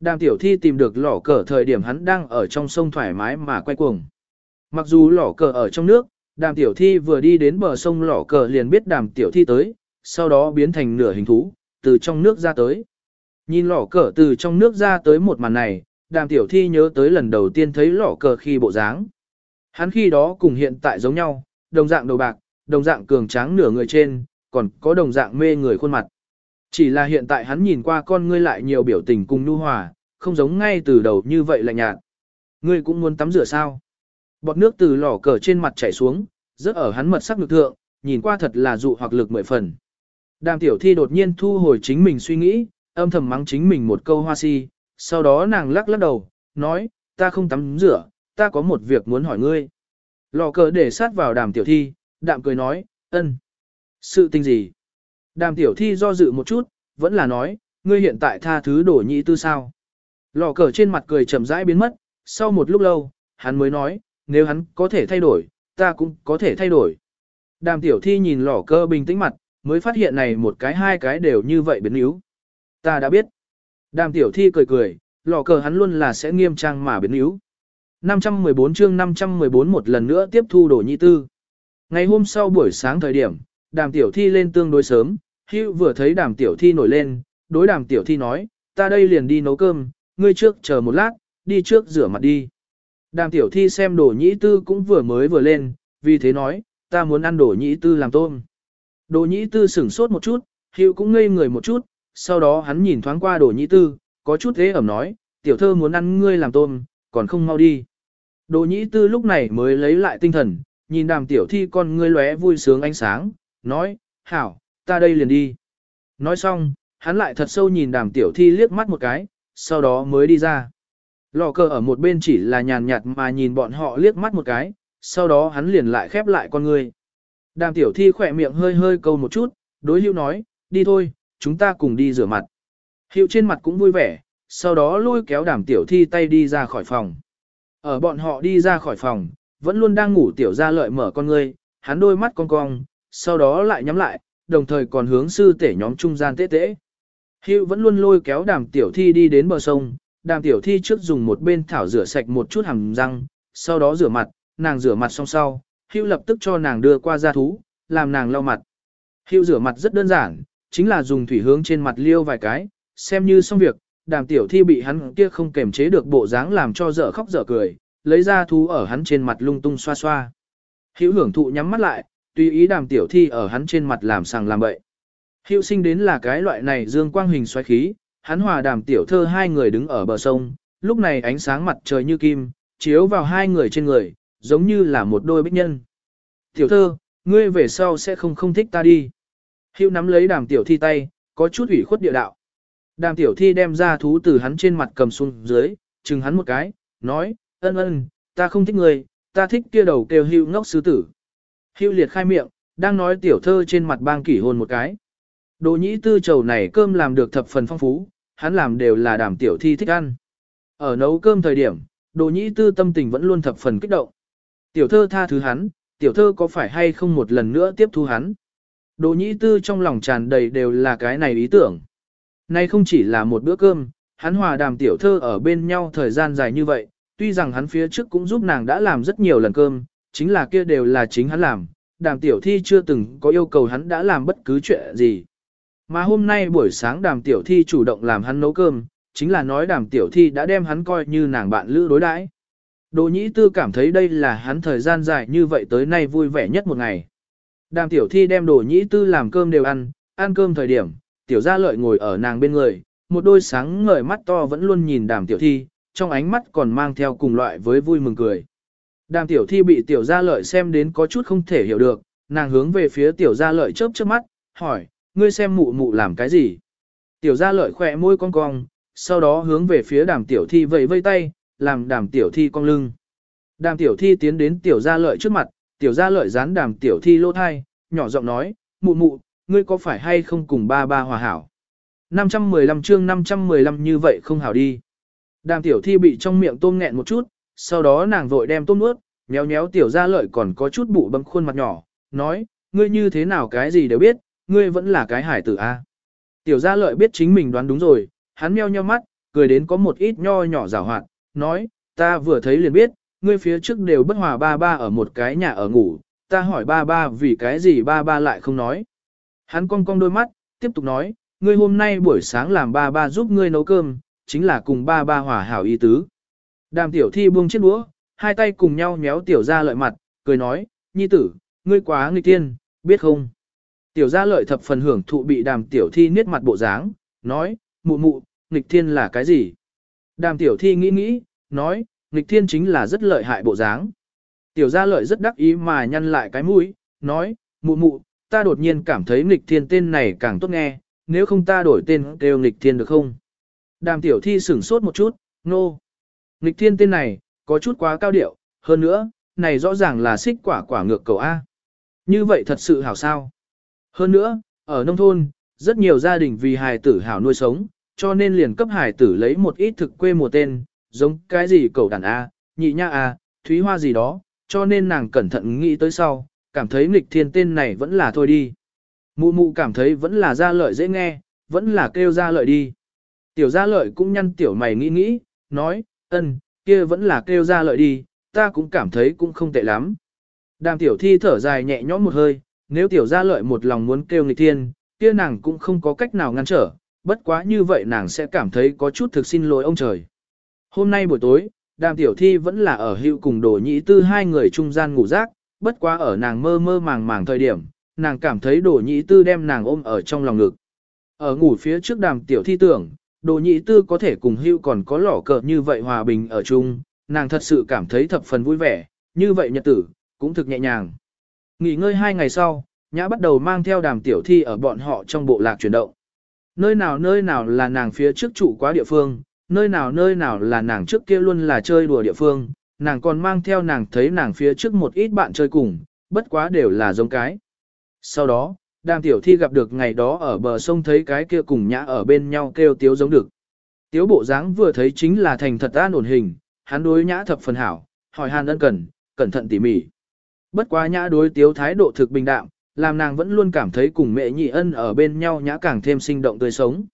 Đàm tiểu thi tìm được lò cờ thời điểm hắn đang ở trong sông thoải mái mà quay cuồng. Mặc dù lò cờ ở trong nước, đàm tiểu thi vừa đi đến bờ sông lò cờ liền biết đàm tiểu thi tới, sau đó biến thành nửa hình thú, từ trong nước ra tới. Nhìn lò cờ từ trong nước ra tới một màn này, đàm tiểu thi nhớ tới lần đầu tiên thấy lỏ cờ khi bộ dáng. Hắn khi đó cùng hiện tại giống nhau, đồng dạng đầu bạc, đồng dạng cường tráng nửa người trên, còn có đồng dạng mê người khuôn mặt. Chỉ là hiện tại hắn nhìn qua con ngươi lại nhiều biểu tình cùng nhu hòa, không giống ngay từ đầu như vậy lạnh nhạt. Ngươi cũng muốn tắm rửa sao? Bọt nước từ lò cờ trên mặt chảy xuống, rớt ở hắn mật sắc ngực thượng, nhìn qua thật là dụ hoặc lực mười phần. Đàm tiểu thi đột nhiên thu hồi chính mình suy nghĩ, âm thầm mắng chính mình một câu hoa si, sau đó nàng lắc lắc đầu, nói, ta không tắm rửa, ta có một việc muốn hỏi ngươi. Lò cờ để sát vào đàm tiểu thi, đạm cười nói, ân. Sự tình gì? Đàm tiểu thi do dự một chút, vẫn là nói, ngươi hiện tại tha thứ đổ nhị tư sao? Lò cờ trên mặt cười chậm rãi biến mất, sau một lúc lâu, hắn mới nói, nếu hắn có thể thay đổi, ta cũng có thể thay đổi. Đàm tiểu thi nhìn lò cờ bình tĩnh mặt, mới phát hiện này một cái hai cái đều như vậy biến yếu. Ta đã biết. Đàm tiểu thi cười cười, lò cờ hắn luôn là sẽ nghiêm trang mà biến yếu. 514 chương 514 một lần nữa tiếp thu đồ nhị tư. Ngày hôm sau buổi sáng thời điểm, đàm tiểu thi lên tương đối sớm, hữu vừa thấy đàm tiểu thi nổi lên, đối đàm tiểu thi nói, ta đây liền đi nấu cơm, ngươi trước chờ một lát, đi trước rửa mặt đi. Đàm tiểu thi xem đồ nhĩ tư cũng vừa mới vừa lên, vì thế nói, ta muốn ăn đồ nhĩ tư làm tôm. Đồ nhĩ tư sửng sốt một chút, hữu cũng ngây người một chút, sau đó hắn nhìn thoáng qua đồ nhĩ tư, có chút thế ẩm nói, tiểu thơ muốn ăn ngươi làm tôm, còn không mau đi. Đỗ nhĩ tư lúc này mới lấy lại tinh thần, nhìn đàm tiểu thi con ngươi lóe vui sướng ánh sáng, nói, hảo, ta đây liền đi. Nói xong, hắn lại thật sâu nhìn đàm tiểu thi liếc mắt một cái, sau đó mới đi ra. Lò cờ ở một bên chỉ là nhàn nhạt mà nhìn bọn họ liếc mắt một cái, sau đó hắn liền lại khép lại con ngươi. Đàm tiểu thi khỏe miệng hơi hơi câu một chút, đối lưu nói, đi thôi, chúng ta cùng đi rửa mặt. Hiệu trên mặt cũng vui vẻ, sau đó lôi kéo đàm tiểu thi tay đi ra khỏi phòng. Ở bọn họ đi ra khỏi phòng, vẫn luôn đang ngủ tiểu ra lợi mở con ngươi, hắn đôi mắt cong cong, sau đó lại nhắm lại, đồng thời còn hướng sư tể nhóm trung gian tế tế. Hiệu vẫn luôn lôi kéo đàm tiểu thi đi đến bờ sông, đàm tiểu thi trước dùng một bên thảo rửa sạch một chút hàm răng, sau đó rửa mặt, nàng rửa mặt xong sau, Hiệu lập tức cho nàng đưa qua gia thú, làm nàng lau mặt. Hiệu rửa mặt rất đơn giản, chính là dùng thủy hướng trên mặt liêu vài cái, xem như xong việc, đàm tiểu thi bị hắn kia không kềm chế được bộ dáng làm cho dở khóc dở cười, lấy ra thú ở hắn trên mặt lung tung xoa xoa. Hữu hưởng thụ nhắm mắt lại, tùy ý đàm tiểu thi ở hắn trên mặt làm sàng làm bậy. Hữu sinh đến là cái loại này dương quang hình xoáy khí, hắn hòa đàm tiểu thơ hai người đứng ở bờ sông, lúc này ánh sáng mặt trời như kim, chiếu vào hai người trên người, giống như là một đôi bích nhân. Tiểu thơ, ngươi về sau sẽ không không thích ta đi. Hữu nắm lấy đàm tiểu thi tay, có chút ủy khuất địa đạo. Đàm tiểu thi đem ra thú từ hắn trên mặt cầm xuống dưới, chừng hắn một cái, nói, ân ân, ta không thích người, ta thích kia đầu kêu hưu ngốc sứ tử. Hưu liệt khai miệng, đang nói tiểu thơ trên mặt bang kỷ hôn một cái. Đồ nhĩ tư trầu này cơm làm được thập phần phong phú, hắn làm đều là đàm tiểu thi thích ăn. Ở nấu cơm thời điểm, đồ nhĩ tư tâm tình vẫn luôn thập phần kích động. Tiểu thơ tha thứ hắn, tiểu thơ có phải hay không một lần nữa tiếp thu hắn. Đỗ nhĩ tư trong lòng tràn đầy đều là cái này ý tưởng. Nay không chỉ là một bữa cơm, hắn hòa đàm tiểu thơ ở bên nhau thời gian dài như vậy, tuy rằng hắn phía trước cũng giúp nàng đã làm rất nhiều lần cơm, chính là kia đều là chính hắn làm, đàm tiểu thi chưa từng có yêu cầu hắn đã làm bất cứ chuyện gì. Mà hôm nay buổi sáng đàm tiểu thi chủ động làm hắn nấu cơm, chính là nói đàm tiểu thi đã đem hắn coi như nàng bạn lữ đối đãi. Đỗ nhĩ tư cảm thấy đây là hắn thời gian dài như vậy tới nay vui vẻ nhất một ngày. Đàm tiểu thi đem đồ nhĩ tư làm cơm đều ăn, ăn cơm thời điểm, tiểu gia lợi ngồi ở nàng bên người, một đôi sáng ngời mắt to vẫn luôn nhìn đàm tiểu thi, trong ánh mắt còn mang theo cùng loại với vui mừng cười. Đàm tiểu thi bị tiểu gia lợi xem đến có chút không thể hiểu được, nàng hướng về phía tiểu gia lợi chớp chớp mắt, hỏi, ngươi xem mụ mụ làm cái gì? Tiểu gia lợi khỏe môi cong cong, sau đó hướng về phía đàm tiểu thi vẫy vây tay, làm đàm tiểu thi cong lưng. Đàm tiểu thi tiến đến tiểu gia lợi trước mặt, tiểu gia lợi dán đàm tiểu thi lỗ thai, nhỏ giọng nói, mụ mụ, ngươi có phải hay không cùng ba ba hòa hảo? 515 chương 515 như vậy không hảo đi. Đàm tiểu thi bị trong miệng tôm nghẹn một chút, sau đó nàng vội đem tôm nuốt, méo méo tiểu gia lợi còn có chút bụ bấm khuôn mặt nhỏ, nói, ngươi như thế nào cái gì đều biết, ngươi vẫn là cái hải tử a. Tiểu gia lợi biết chính mình đoán đúng rồi, hắn meo nheo mắt, cười đến có một ít nho nhỏ rào hoạt, nói, ta vừa thấy liền biết, ngươi phía trước đều bất hòa ba ba ở một cái nhà ở ngủ, ta hỏi ba ba vì cái gì ba ba lại không nói. Hắn cong cong đôi mắt, tiếp tục nói, ngươi hôm nay buổi sáng làm ba ba giúp ngươi nấu cơm, chính là cùng ba ba hòa hảo ý tứ. Đàm tiểu thi buông chiếc đũa, hai tay cùng nhau méo tiểu ra lợi mặt, cười nói, nhi tử, ngươi quá nghịch tiên, biết không? Tiểu gia lợi thập phần hưởng thụ bị đàm tiểu thi niết mặt bộ dáng, nói, mụ mụ, nghịch thiên là cái gì? Đàm tiểu thi nghĩ nghĩ, nói, nghịch thiên chính là rất lợi hại bộ dáng. Tiểu gia lợi rất đắc ý mà nhăn lại cái mũi, nói, mụ mụ, ta đột nhiên cảm thấy nghịch thiên tên này càng tốt nghe, nếu không ta đổi tên kêu nghịch thiên được không? Đàm tiểu thi sửng sốt một chút, nô. No. Nghịch thiên tên này, có chút quá cao điệu, hơn nữa, này rõ ràng là xích quả quả ngược cầu A. Như vậy thật sự hảo sao. Hơn nữa, ở nông thôn, rất nhiều gia đình vì hài tử hảo nuôi sống, cho nên liền cấp hài tử lấy một ít thực quê mùa tên, giống cái gì cầu đàn A, nhị nha A, thúy hoa gì đó, cho nên nàng cẩn thận nghĩ tới sau, cảm thấy nghịch thiên tên này vẫn là thôi đi. Mụ mụ cảm thấy vẫn là ra lợi dễ nghe, vẫn là kêu ra lợi đi. Tiểu gia lợi cũng nhăn tiểu mày nghĩ nghĩ, nói, ân, kia vẫn là kêu ra lợi đi, ta cũng cảm thấy cũng không tệ lắm. Đàm tiểu thi thở dài nhẹ nhõm một hơi, nếu tiểu gia lợi một lòng muốn kêu nghịch thiên, kia nàng cũng không có cách nào ngăn trở, bất quá như vậy nàng sẽ cảm thấy có chút thực xin lỗi ông trời. Hôm nay buổi tối, đàm tiểu thi vẫn là ở hữu cùng đồ nhĩ tư hai người trung gian ngủ rác, bất quá ở nàng mơ mơ màng màng thời điểm, nàng cảm thấy đồ nhĩ tư đem nàng ôm ở trong lòng ngực. Ở ngủ phía trước đàm tiểu thi tưởng, đồ nhĩ tư có thể cùng hữu còn có lỏ cờ như vậy hòa bình ở chung, nàng thật sự cảm thấy thập phần vui vẻ, như vậy nhật tử, cũng thực nhẹ nhàng. Nghỉ ngơi hai ngày sau, nhã bắt đầu mang theo đàm tiểu thi ở bọn họ trong bộ lạc chuyển động. Nơi nào nơi nào là nàng phía trước trụ quá địa phương, nơi nào nơi nào là nàng trước kia luôn là chơi đùa địa phương, nàng còn mang theo nàng thấy nàng phía trước một ít bạn chơi cùng, bất quá đều là giống cái. Sau đó, đàm tiểu thi gặp được ngày đó ở bờ sông thấy cái kia cùng nhã ở bên nhau kêu tiếu giống được. Tiếu bộ dáng vừa thấy chính là thành thật an ổn hình, hắn đối nhã thập phần hảo, hỏi hàn ân cần, cẩn thận tỉ mỉ. Bất quá nhã đối tiếu thái độ thực bình đạm, làm nàng vẫn luôn cảm thấy cùng mẹ nhị ân ở bên nhau nhã càng thêm sinh động tươi sống.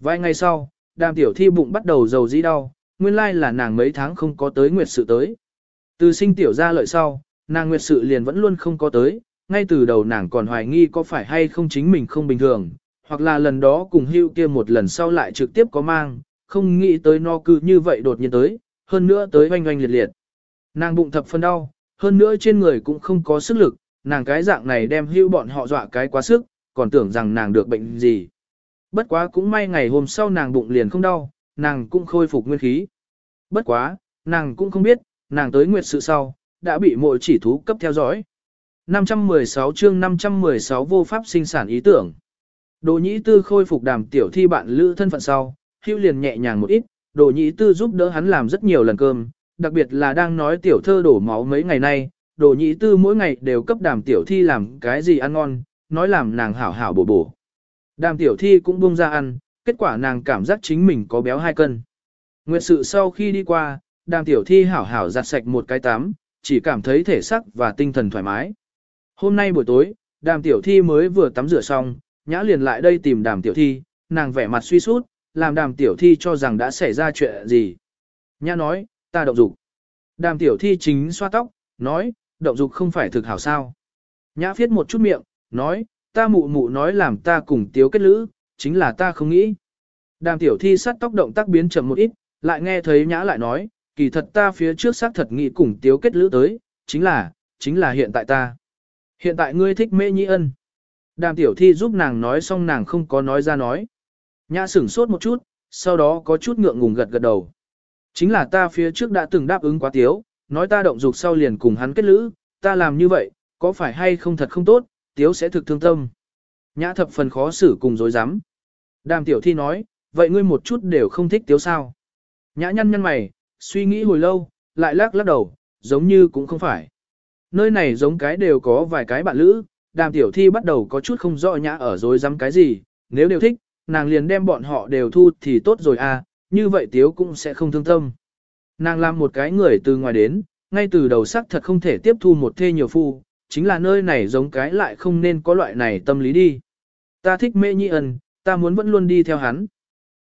Vài ngày sau, đàm tiểu thi bụng bắt đầu dầu dĩ đau, nguyên lai là nàng mấy tháng không có tới nguyệt sự tới. Từ sinh tiểu ra lợi sau, nàng nguyệt sự liền vẫn luôn không có tới, ngay từ đầu nàng còn hoài nghi có phải hay không chính mình không bình thường, hoặc là lần đó cùng hưu kia một lần sau lại trực tiếp có mang, không nghĩ tới no cư như vậy đột nhiên tới, hơn nữa tới oanh oanh liệt liệt. Nàng bụng thập phân đau, hơn nữa trên người cũng không có sức lực, nàng cái dạng này đem hưu bọn họ dọa cái quá sức, còn tưởng rằng nàng được bệnh gì. Bất quá cũng may ngày hôm sau nàng bụng liền không đau, nàng cũng khôi phục nguyên khí. Bất quá, nàng cũng không biết, nàng tới nguyệt sự sau, đã bị mội chỉ thú cấp theo dõi. 516 chương 516 vô pháp sinh sản ý tưởng. Đồ nhĩ tư khôi phục đàm tiểu thi bạn lữ thân phận sau, hưu liền nhẹ nhàng một ít, đồ nhĩ tư giúp đỡ hắn làm rất nhiều lần cơm, đặc biệt là đang nói tiểu thơ đổ máu mấy ngày nay, đồ nhĩ tư mỗi ngày đều cấp đàm tiểu thi làm cái gì ăn ngon, nói làm nàng hảo hảo bổ bổ. Đàm tiểu thi cũng buông ra ăn, kết quả nàng cảm giác chính mình có béo hai cân. Nguyệt sự sau khi đi qua, đàm tiểu thi hảo hảo giặt sạch một cái tắm, chỉ cảm thấy thể sắc và tinh thần thoải mái. Hôm nay buổi tối, đàm tiểu thi mới vừa tắm rửa xong, nhã liền lại đây tìm đàm tiểu thi, nàng vẻ mặt suy sút, làm đàm tiểu thi cho rằng đã xảy ra chuyện gì. Nhã nói, ta động dục. Đàm tiểu thi chính xoa tóc, nói, động dục không phải thực hảo sao. Nhã viết một chút miệng, nói, ta mụ mụ nói làm ta cùng tiếu kết lữ, chính là ta không nghĩ. Đàm tiểu thi sát tóc động tác biến chậm một ít, lại nghe thấy nhã lại nói, kỳ thật ta phía trước xác thật nghĩ cùng tiếu kết lữ tới, chính là, chính là hiện tại ta. Hiện tại ngươi thích mê nhĩ ân. Đàm tiểu thi giúp nàng nói xong nàng không có nói ra nói. Nhã sửng sốt một chút, sau đó có chút ngượng ngùng gật gật đầu. Chính là ta phía trước đã từng đáp ứng quá tiếu, nói ta động dục sau liền cùng hắn kết lữ, ta làm như vậy, có phải hay không thật không tốt, tiếu sẽ thực thương tâm. Nhã thập phần khó xử cùng dối rắm Đàm tiểu thi nói, vậy ngươi một chút đều không thích tiếu sao. Nhã nhăn nhăn mày, suy nghĩ hồi lâu, lại lắc lắc đầu, giống như cũng không phải. Nơi này giống cái đều có vài cái bạn lữ, đàm tiểu thi bắt đầu có chút không rõ nhã ở dối rắm cái gì, nếu đều thích, nàng liền đem bọn họ đều thu thì tốt rồi à, như vậy tiếu cũng sẽ không thương tâm. Nàng làm một cái người từ ngoài đến, ngay từ đầu sắc thật không thể tiếp thu một thê nhiều phu, chính là nơi này giống cái lại không nên có loại này tâm lý đi. Ta thích mê nhi ân, ta muốn vẫn luôn đi theo hắn.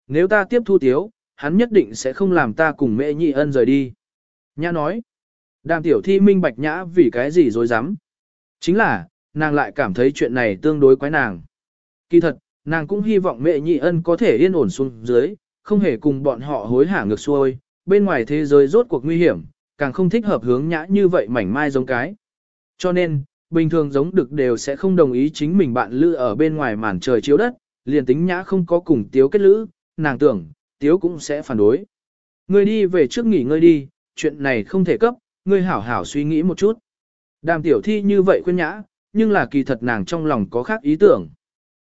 Nếu ta tiếp thu tiếu, hắn nhất định sẽ không làm ta cùng mẹ nhị ân rời đi. Nhã nói, đàm tiểu thi minh bạch nhã vì cái gì dối dám. Chính là, nàng lại cảm thấy chuyện này tương đối quái nàng. Kỳ thật, nàng cũng hy vọng mẹ nhị ân có thể yên ổn xuống dưới, không hề cùng bọn họ hối hả ngược xuôi, bên ngoài thế giới rốt cuộc nguy hiểm, càng không thích hợp hướng nhã như vậy mảnh mai giống cái. Cho nên, bình thường giống được đều sẽ không đồng ý chính mình bạn lữ ở bên ngoài màn trời chiếu đất, liền tính nhã không có cùng tiếu kết lữ, nàng tưởng, tiếu cũng sẽ phản đối. Ngươi đi về trước nghỉ ngơi đi, chuyện này không thể cấp, ngươi hảo hảo suy nghĩ một chút. Đàm tiểu thi như vậy khuyên nhã, nhưng là kỳ thật nàng trong lòng có khác ý tưởng.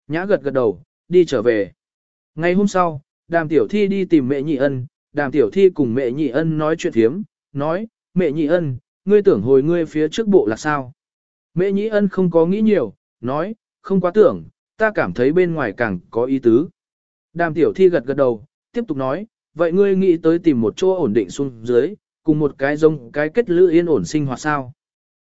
Nhã gật gật đầu, đi trở về. Ngày hôm sau, đàm tiểu thi đi tìm mẹ nhị ân, đàm tiểu thi cùng mẹ nhị ân nói chuyện thiếm, nói, mẹ nhị ân, ngươi tưởng hồi ngươi phía trước bộ là sao? Mẹ Nhĩ ân không có nghĩ nhiều, nói, không quá tưởng, ta cảm thấy bên ngoài càng có ý tứ. Đàm tiểu thi gật gật đầu, tiếp tục nói, vậy ngươi nghĩ tới tìm một chỗ ổn định xuống dưới, cùng một cái giống cái kết lữ yên ổn sinh hoạt sao?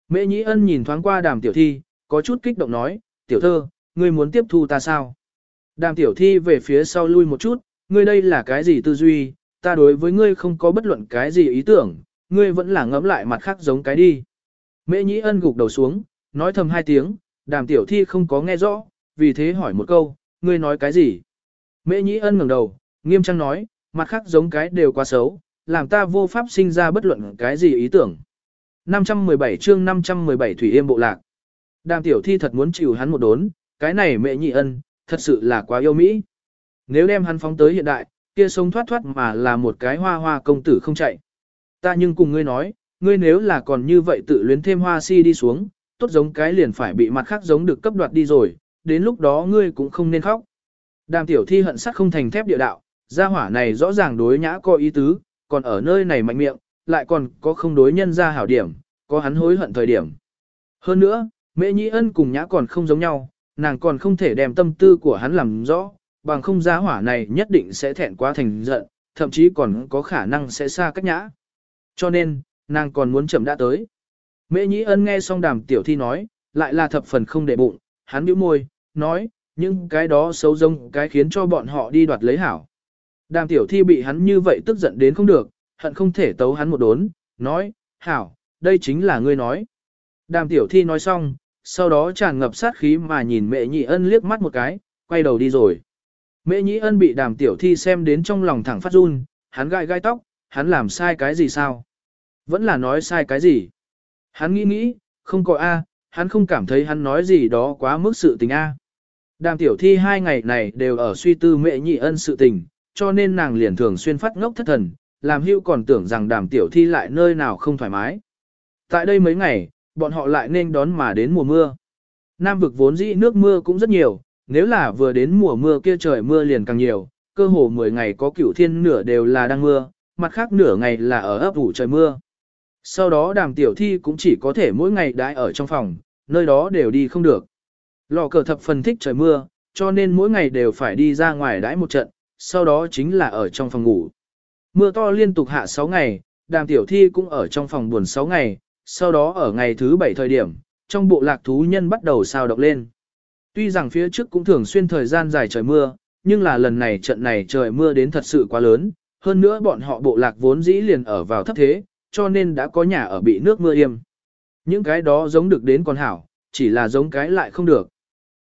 Mẹ Nhĩ ân nhìn thoáng qua đàm tiểu thi, có chút kích động nói, tiểu thơ, ngươi muốn tiếp thu ta sao? Đàm tiểu thi về phía sau lui một chút, ngươi đây là cái gì tư duy, ta đối với ngươi không có bất luận cái gì ý tưởng, ngươi vẫn là ngẫm lại mặt khác giống cái đi. Mễ nhĩ ân gục đầu xuống, nói thầm hai tiếng, đàm tiểu thi không có nghe rõ, vì thế hỏi một câu, ngươi nói cái gì? Mễ nhĩ ân ngẩng đầu, nghiêm trang nói, mặt khác giống cái đều quá xấu, làm ta vô pháp sinh ra bất luận cái gì ý tưởng. 517 chương 517 Thủy Yêm Bộ Lạc Đàm tiểu thi thật muốn chịu hắn một đốn, cái này mẹ nhị ân, thật sự là quá yêu Mỹ. Nếu đem hắn phóng tới hiện đại, kia sống thoát thoát mà là một cái hoa hoa công tử không chạy. Ta nhưng cùng ngươi nói, ngươi nếu là còn như vậy tự luyến thêm hoa si đi xuống, tốt giống cái liền phải bị mặt khác giống được cấp đoạt đi rồi, đến lúc đó ngươi cũng không nên khóc. Đàm tiểu thi hận sắc không thành thép địa đạo, gia hỏa này rõ ràng đối nhã có ý tứ, còn ở nơi này mạnh miệng, lại còn có không đối nhân ra hảo điểm, có hắn hối hận thời điểm. Hơn nữa, mẹ nhĩ ân cùng nhã còn không giống nhau, nàng còn không thể đem tâm tư của hắn làm rõ, bằng không gia hỏa này nhất định sẽ thẹn quá thành giận, thậm chí còn có khả năng sẽ xa cách nhã. Cho nên, nàng còn muốn chậm đã tới. Mễ Nhĩ Ân nghe xong đàm tiểu thi nói, lại là thập phần không để bụng, hắn bĩu môi, nói, những cái đó xấu rông cái khiến cho bọn họ đi đoạt lấy hảo. Đàm tiểu thi bị hắn như vậy tức giận đến không được, hận không thể tấu hắn một đốn, nói, hảo, đây chính là ngươi nói. Đàm tiểu thi nói xong, sau đó tràn ngập sát khí mà nhìn mẹ nhị ân liếc mắt một cái, quay đầu đi rồi. Mẹ nhị ân bị đàm tiểu thi xem đến trong lòng thẳng phát run, hắn gai gai tóc, hắn làm sai cái gì sao? Vẫn là nói sai cái gì? Hắn nghĩ nghĩ, không có A, hắn không cảm thấy hắn nói gì đó quá mức sự tình A. Đàm tiểu thi hai ngày này đều ở suy tư mẹ nhị ân sự tình, cho nên nàng liền thường xuyên phát ngốc thất thần, làm hưu còn tưởng rằng đàm tiểu thi lại nơi nào không thoải mái. Tại đây mấy ngày, bọn họ lại nên đón mà đến mùa mưa. Nam vực vốn dĩ nước mưa cũng rất nhiều, nếu là vừa đến mùa mưa kia trời mưa liền càng nhiều, cơ hồ 10 ngày có cửu thiên nửa đều là đang mưa, mặt khác nửa ngày là ở ấp ủ trời mưa. Sau đó đàm tiểu thi cũng chỉ có thể mỗi ngày đãi ở trong phòng, nơi đó đều đi không được. Lò cờ thập phần thích trời mưa, cho nên mỗi ngày đều phải đi ra ngoài đãi một trận, sau đó chính là ở trong phòng ngủ. Mưa to liên tục hạ 6 ngày, đàm tiểu thi cũng ở trong phòng buồn 6 ngày, sau đó ở ngày thứ 7 thời điểm, trong bộ lạc thú nhân bắt đầu sao động lên. Tuy rằng phía trước cũng thường xuyên thời gian dài trời mưa, nhưng là lần này trận này trời mưa đến thật sự quá lớn, hơn nữa bọn họ bộ lạc vốn dĩ liền ở vào thấp thế, cho nên đã có nhà ở bị nước mưa yêm. Những cái đó giống được đến còn hảo, chỉ là giống cái lại không được.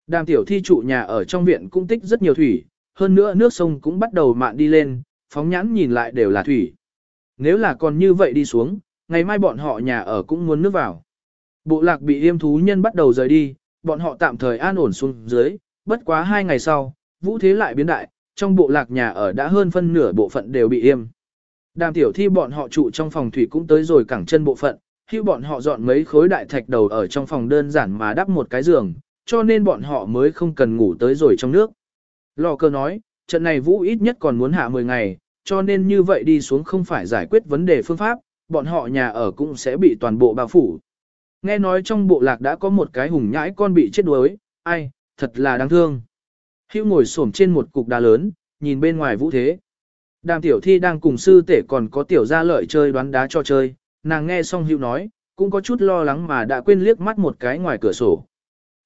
Đàm tiểu thi trụ nhà ở trong viện cũng tích rất nhiều thủy, hơn nữa nước sông cũng bắt đầu mạn đi lên, phóng nhãn nhìn lại đều là thủy. Nếu là còn như vậy đi xuống, ngày mai bọn họ nhà ở cũng muốn nước vào. Bộ lạc bị yêm thú nhân bắt đầu rời đi, bọn họ tạm thời an ổn xuống dưới, bất quá hai ngày sau, vũ thế lại biến đại, trong bộ lạc nhà ở đã hơn phân nửa bộ phận đều bị yêm. Đàm tiểu thi bọn họ trụ trong phòng thủy cũng tới rồi cẳng chân bộ phận, hưu bọn họ dọn mấy khối đại thạch đầu ở trong phòng đơn giản mà đắp một cái giường, cho nên bọn họ mới không cần ngủ tới rồi trong nước. Lò cơ nói, trận này vũ ít nhất còn muốn hạ 10 ngày, cho nên như vậy đi xuống không phải giải quyết vấn đề phương pháp, bọn họ nhà ở cũng sẽ bị toàn bộ bao phủ. Nghe nói trong bộ lạc đã có một cái hùng nhãi con bị chết đuối, ai, thật là đáng thương. Hữu ngồi xổm trên một cục đá lớn, nhìn bên ngoài vũ thế. Đàm tiểu thi đang cùng sư tể còn có tiểu gia lợi chơi đoán đá cho chơi, nàng nghe xong hữu nói, cũng có chút lo lắng mà đã quên liếc mắt một cái ngoài cửa sổ.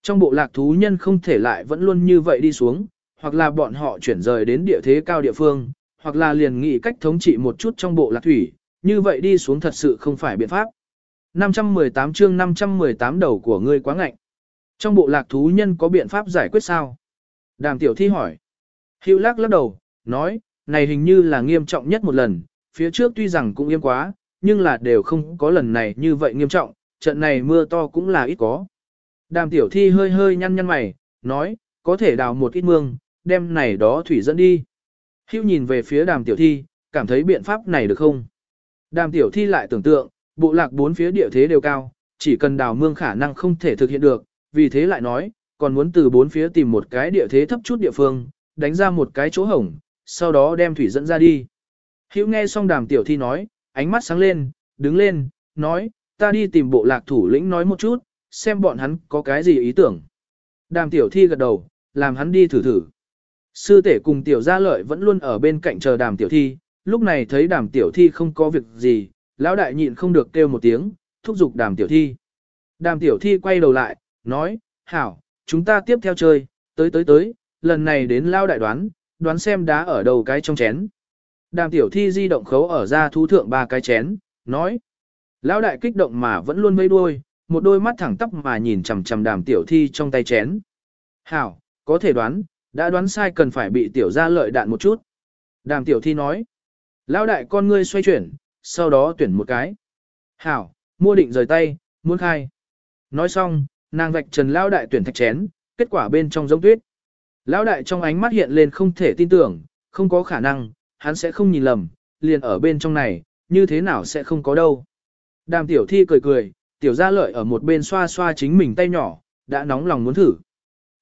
Trong bộ lạc thú nhân không thể lại vẫn luôn như vậy đi xuống, hoặc là bọn họ chuyển rời đến địa thế cao địa phương, hoặc là liền nghĩ cách thống trị một chút trong bộ lạc thủy, như vậy đi xuống thật sự không phải biện pháp. 518 chương 518 đầu của ngươi quá ngạnh. Trong bộ lạc thú nhân có biện pháp giải quyết sao? Đàm tiểu thi hỏi. Hữu lắc lắc đầu, nói, này hình như là nghiêm trọng nhất một lần, phía trước tuy rằng cũng nghiêm quá, nhưng là đều không có lần này như vậy nghiêm trọng, trận này mưa to cũng là ít có. Đàm tiểu thi hơi hơi nhăn nhăn mày, nói, có thể đào một ít mương, đem này đó thủy dẫn đi. Hưu nhìn về phía đàm tiểu thi, cảm thấy biện pháp này được không? Đàm tiểu thi lại tưởng tượng, bộ lạc bốn phía địa thế đều cao, chỉ cần đào mương khả năng không thể thực hiện được, vì thế lại nói, còn muốn từ bốn phía tìm một cái địa thế thấp chút địa phương, đánh ra một cái chỗ hổng, sau đó đem thủy dẫn ra đi. Hữu nghe xong đàm tiểu thi nói, ánh mắt sáng lên, đứng lên, nói, ta đi tìm bộ lạc thủ lĩnh nói một chút, xem bọn hắn có cái gì ý tưởng. Đàm tiểu thi gật đầu, làm hắn đi thử thử. Sư tể cùng tiểu gia lợi vẫn luôn ở bên cạnh chờ đàm tiểu thi, lúc này thấy đàm tiểu thi không có việc gì, lão đại nhịn không được kêu một tiếng, thúc giục đàm tiểu thi. Đàm tiểu thi quay đầu lại, nói, hảo, chúng ta tiếp theo chơi, tới tới tới, lần này đến lao đại đoán, đoán xem đá ở đầu cái trong chén. Đàm tiểu thi di động khấu ở ra thú thượng ba cái chén, nói. Lão đại kích động mà vẫn luôn mây đuôi, một đôi mắt thẳng tắp mà nhìn chằm chằm đàm tiểu thi trong tay chén. Hảo, có thể đoán, đã đoán sai cần phải bị tiểu ra lợi đạn một chút. Đàm tiểu thi nói. Lão đại con ngươi xoay chuyển, sau đó tuyển một cái. Hảo, mua định rời tay, muốn khai. Nói xong, nàng vạch trần lão đại tuyển thạch chén, kết quả bên trong giống tuyết. Lão đại trong ánh mắt hiện lên không thể tin tưởng, không có khả năng, hắn sẽ không nhìn lầm, liền ở bên trong này, như thế nào sẽ không có đâu. Đàm tiểu thi cười cười, tiểu gia lợi ở một bên xoa xoa chính mình tay nhỏ, đã nóng lòng muốn thử.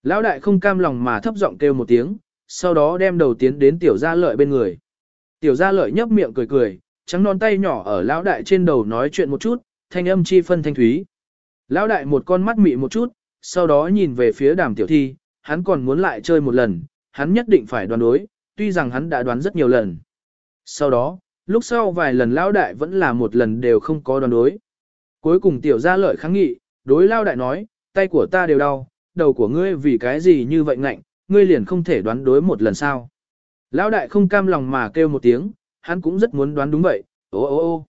Lão đại không cam lòng mà thấp giọng kêu một tiếng, sau đó đem đầu tiến đến tiểu gia lợi bên người. Tiểu gia lợi nhấp miệng cười cười, trắng non tay nhỏ ở lão đại trên đầu nói chuyện một chút, thanh âm chi phân thanh thúy. Lão đại một con mắt mị một chút, sau đó nhìn về phía đàm tiểu thi, hắn còn muốn lại chơi một lần, hắn nhất định phải đoán đối, tuy rằng hắn đã đoán rất nhiều lần. Sau đó, lúc sau vài lần lão đại vẫn là một lần đều không có đoán đối. Cuối cùng tiểu gia lợi kháng nghị, đối lão đại nói, tay của ta đều đau, đầu của ngươi vì cái gì như vậy ngạnh, ngươi liền không thể đoán đối một lần sao. Lão đại không cam lòng mà kêu một tiếng, hắn cũng rất muốn đoán đúng vậy, ô ô ô.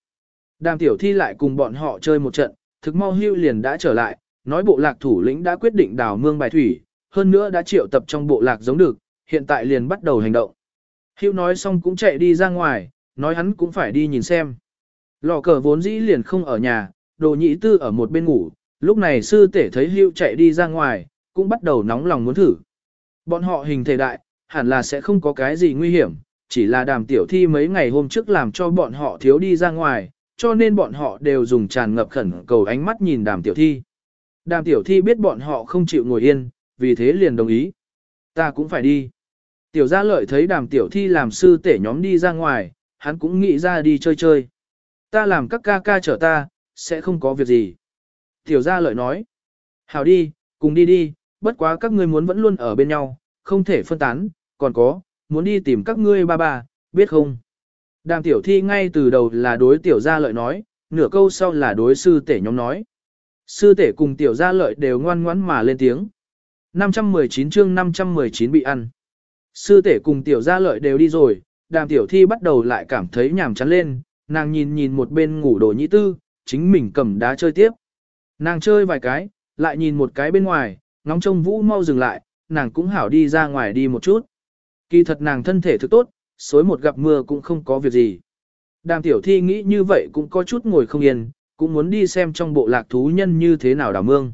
Đàm tiểu thi lại cùng bọn họ chơi một trận, thực mau hưu liền đã trở lại, nói bộ lạc thủ lĩnh đã quyết định đào mương bài thủy, hơn nữa đã triệu tập trong bộ lạc giống được, hiện tại liền bắt đầu hành động. hiu nói xong cũng chạy đi ra ngoài, nói hắn cũng phải đi nhìn xem. Lò cờ vốn dĩ liền không ở nhà, đồ nhị tư ở một bên ngủ, lúc này sư tể thấy hiu chạy đi ra ngoài, cũng bắt đầu nóng lòng muốn thử. Bọn họ hình thể đại, hẳn là sẽ không có cái gì nguy hiểm, chỉ là đàm tiểu thi mấy ngày hôm trước làm cho bọn họ thiếu đi ra ngoài, cho nên bọn họ đều dùng tràn ngập khẩn cầu ánh mắt nhìn đàm tiểu thi. Đàm tiểu thi biết bọn họ không chịu ngồi yên, vì thế liền đồng ý. Ta cũng phải đi. Tiểu gia lợi thấy đàm tiểu thi làm sư tể nhóm đi ra ngoài, hắn cũng nghĩ ra đi chơi chơi. Ta làm các ca ca chở ta, sẽ không có việc gì. Tiểu gia lợi nói. Hảo đi, cùng đi đi, bất quá các ngươi muốn vẫn luôn ở bên nhau, không thể phân tán, còn có, muốn đi tìm các ngươi ba ba, biết không? Đàm tiểu thi ngay từ đầu là đối tiểu gia lợi nói, nửa câu sau là đối sư tể nhóm nói. Sư tể cùng tiểu gia lợi đều ngoan ngoãn mà lên tiếng. 519 chương 519 bị ăn. Sư tể cùng tiểu gia lợi đều đi rồi, đàm tiểu thi bắt đầu lại cảm thấy nhàm chán lên, nàng nhìn nhìn một bên ngủ đồ nhĩ tư, chính mình cầm đá chơi tiếp. Nàng chơi vài cái, lại nhìn một cái bên ngoài, ngóng trông vũ mau dừng lại, nàng cũng hảo đi ra ngoài đi một chút. Kỳ thật nàng thân thể thực tốt, xối một gặp mưa cũng không có việc gì. Đàm tiểu thi nghĩ như vậy cũng có chút ngồi không yên, cũng muốn đi xem trong bộ lạc thú nhân như thế nào đào mương.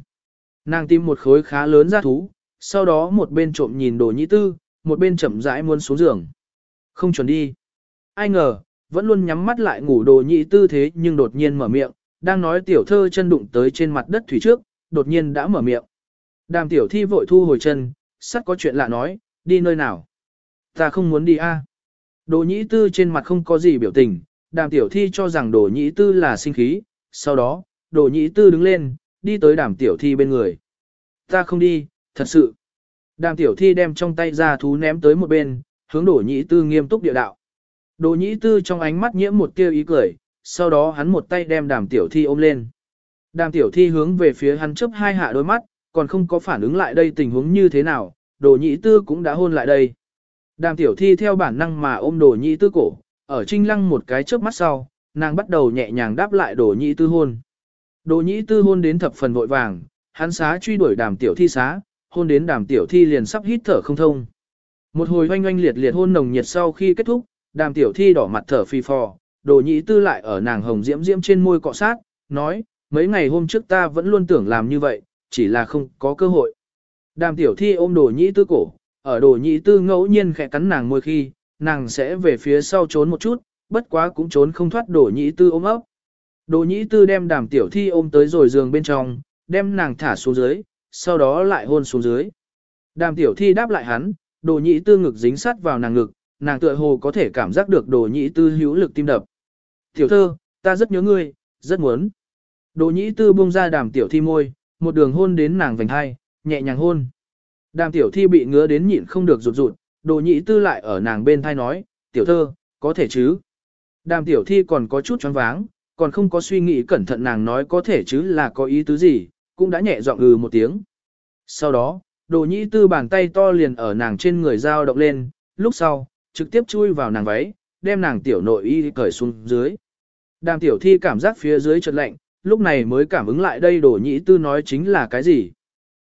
Nàng tìm một khối khá lớn ra thú, sau đó một bên trộm nhìn đồ nhĩ tư, một bên chậm rãi muốn xuống giường. Không chuẩn đi. Ai ngờ, vẫn luôn nhắm mắt lại ngủ đồ nhĩ tư thế nhưng đột nhiên mở miệng, đang nói tiểu thơ chân đụng tới trên mặt đất thủy trước, đột nhiên đã mở miệng. Đàm tiểu thi vội thu hồi chân, sắt có chuyện lạ nói, đi nơi nào. Ta không muốn đi a. Đồ nhĩ tư trên mặt không có gì biểu tình, đàm tiểu thi cho rằng đồ nhĩ tư là sinh khí, sau đó, đồ nhĩ tư đứng lên, đi tới đàm tiểu thi bên người. Ta không đi, thật sự. Đàm tiểu thi đem trong tay ra thú ném tới một bên, hướng đổ nhĩ tư nghiêm túc địa đạo. đổ nhĩ tư trong ánh mắt nhiễm một tia ý cười, sau đó hắn một tay đem đàm tiểu thi ôm lên. Đàm tiểu thi hướng về phía hắn chớp hai hạ đôi mắt, còn không có phản ứng lại đây tình huống như thế nào, đồ nhĩ tư cũng đã hôn lại đây. Đàm tiểu thi theo bản năng mà ôm đồ nhĩ tư cổ, ở trinh lăng một cái chớp mắt sau, nàng bắt đầu nhẹ nhàng đáp lại đồ nhĩ tư hôn. Đồ nhĩ tư hôn đến thập phần vội vàng, hắn xá truy đuổi đàm tiểu thi xá, hôn đến đàm tiểu thi liền sắp hít thở không thông. Một hồi oanh oanh liệt liệt hôn nồng nhiệt sau khi kết thúc, đàm tiểu thi đỏ mặt thở phì phò, đồ nhĩ tư lại ở nàng hồng diễm diễm trên môi cọ sát, nói, mấy ngày hôm trước ta vẫn luôn tưởng làm như vậy, chỉ là không có cơ hội. Đàm tiểu thi ôm đồ nhĩ tư cổ, ở đồ nhĩ tư ngẫu nhiên khẽ cắn nàng môi khi, nàng sẽ về phía sau trốn một chút, bất quá cũng trốn không thoát đồ nhĩ tư ôm ấp. Đồ nhĩ tư đem đàm tiểu thi ôm tới rồi giường bên trong, đem nàng thả xuống dưới, sau đó lại hôn xuống dưới. Đàm tiểu thi đáp lại hắn, đồ nhĩ tư ngực dính sát vào nàng ngực, nàng tựa hồ có thể cảm giác được đồ nhĩ tư hữu lực tim đập. Tiểu thơ, ta rất nhớ ngươi, rất muốn. Đồ nhĩ tư buông ra đàm tiểu thi môi, một đường hôn đến nàng vành hai, nhẹ nhàng hôn. Đàm tiểu thi bị ngứa đến nhịn không được rụt rụt, đồ nhĩ tư lại ở nàng bên thai nói, tiểu thơ, có thể chứ. Đàm tiểu thi còn có chút choáng váng, còn không có suy nghĩ cẩn thận nàng nói có thể chứ là có ý tứ gì, cũng đã nhẹ giọng ừ một tiếng. Sau đó, đồ nhĩ tư bàn tay to liền ở nàng trên người dao động lên, lúc sau, trực tiếp chui vào nàng váy, đem nàng tiểu nội y cởi xuống dưới. Đàm tiểu thi cảm giác phía dưới chợt lạnh, lúc này mới cảm ứng lại đây đồ nhĩ tư nói chính là cái gì.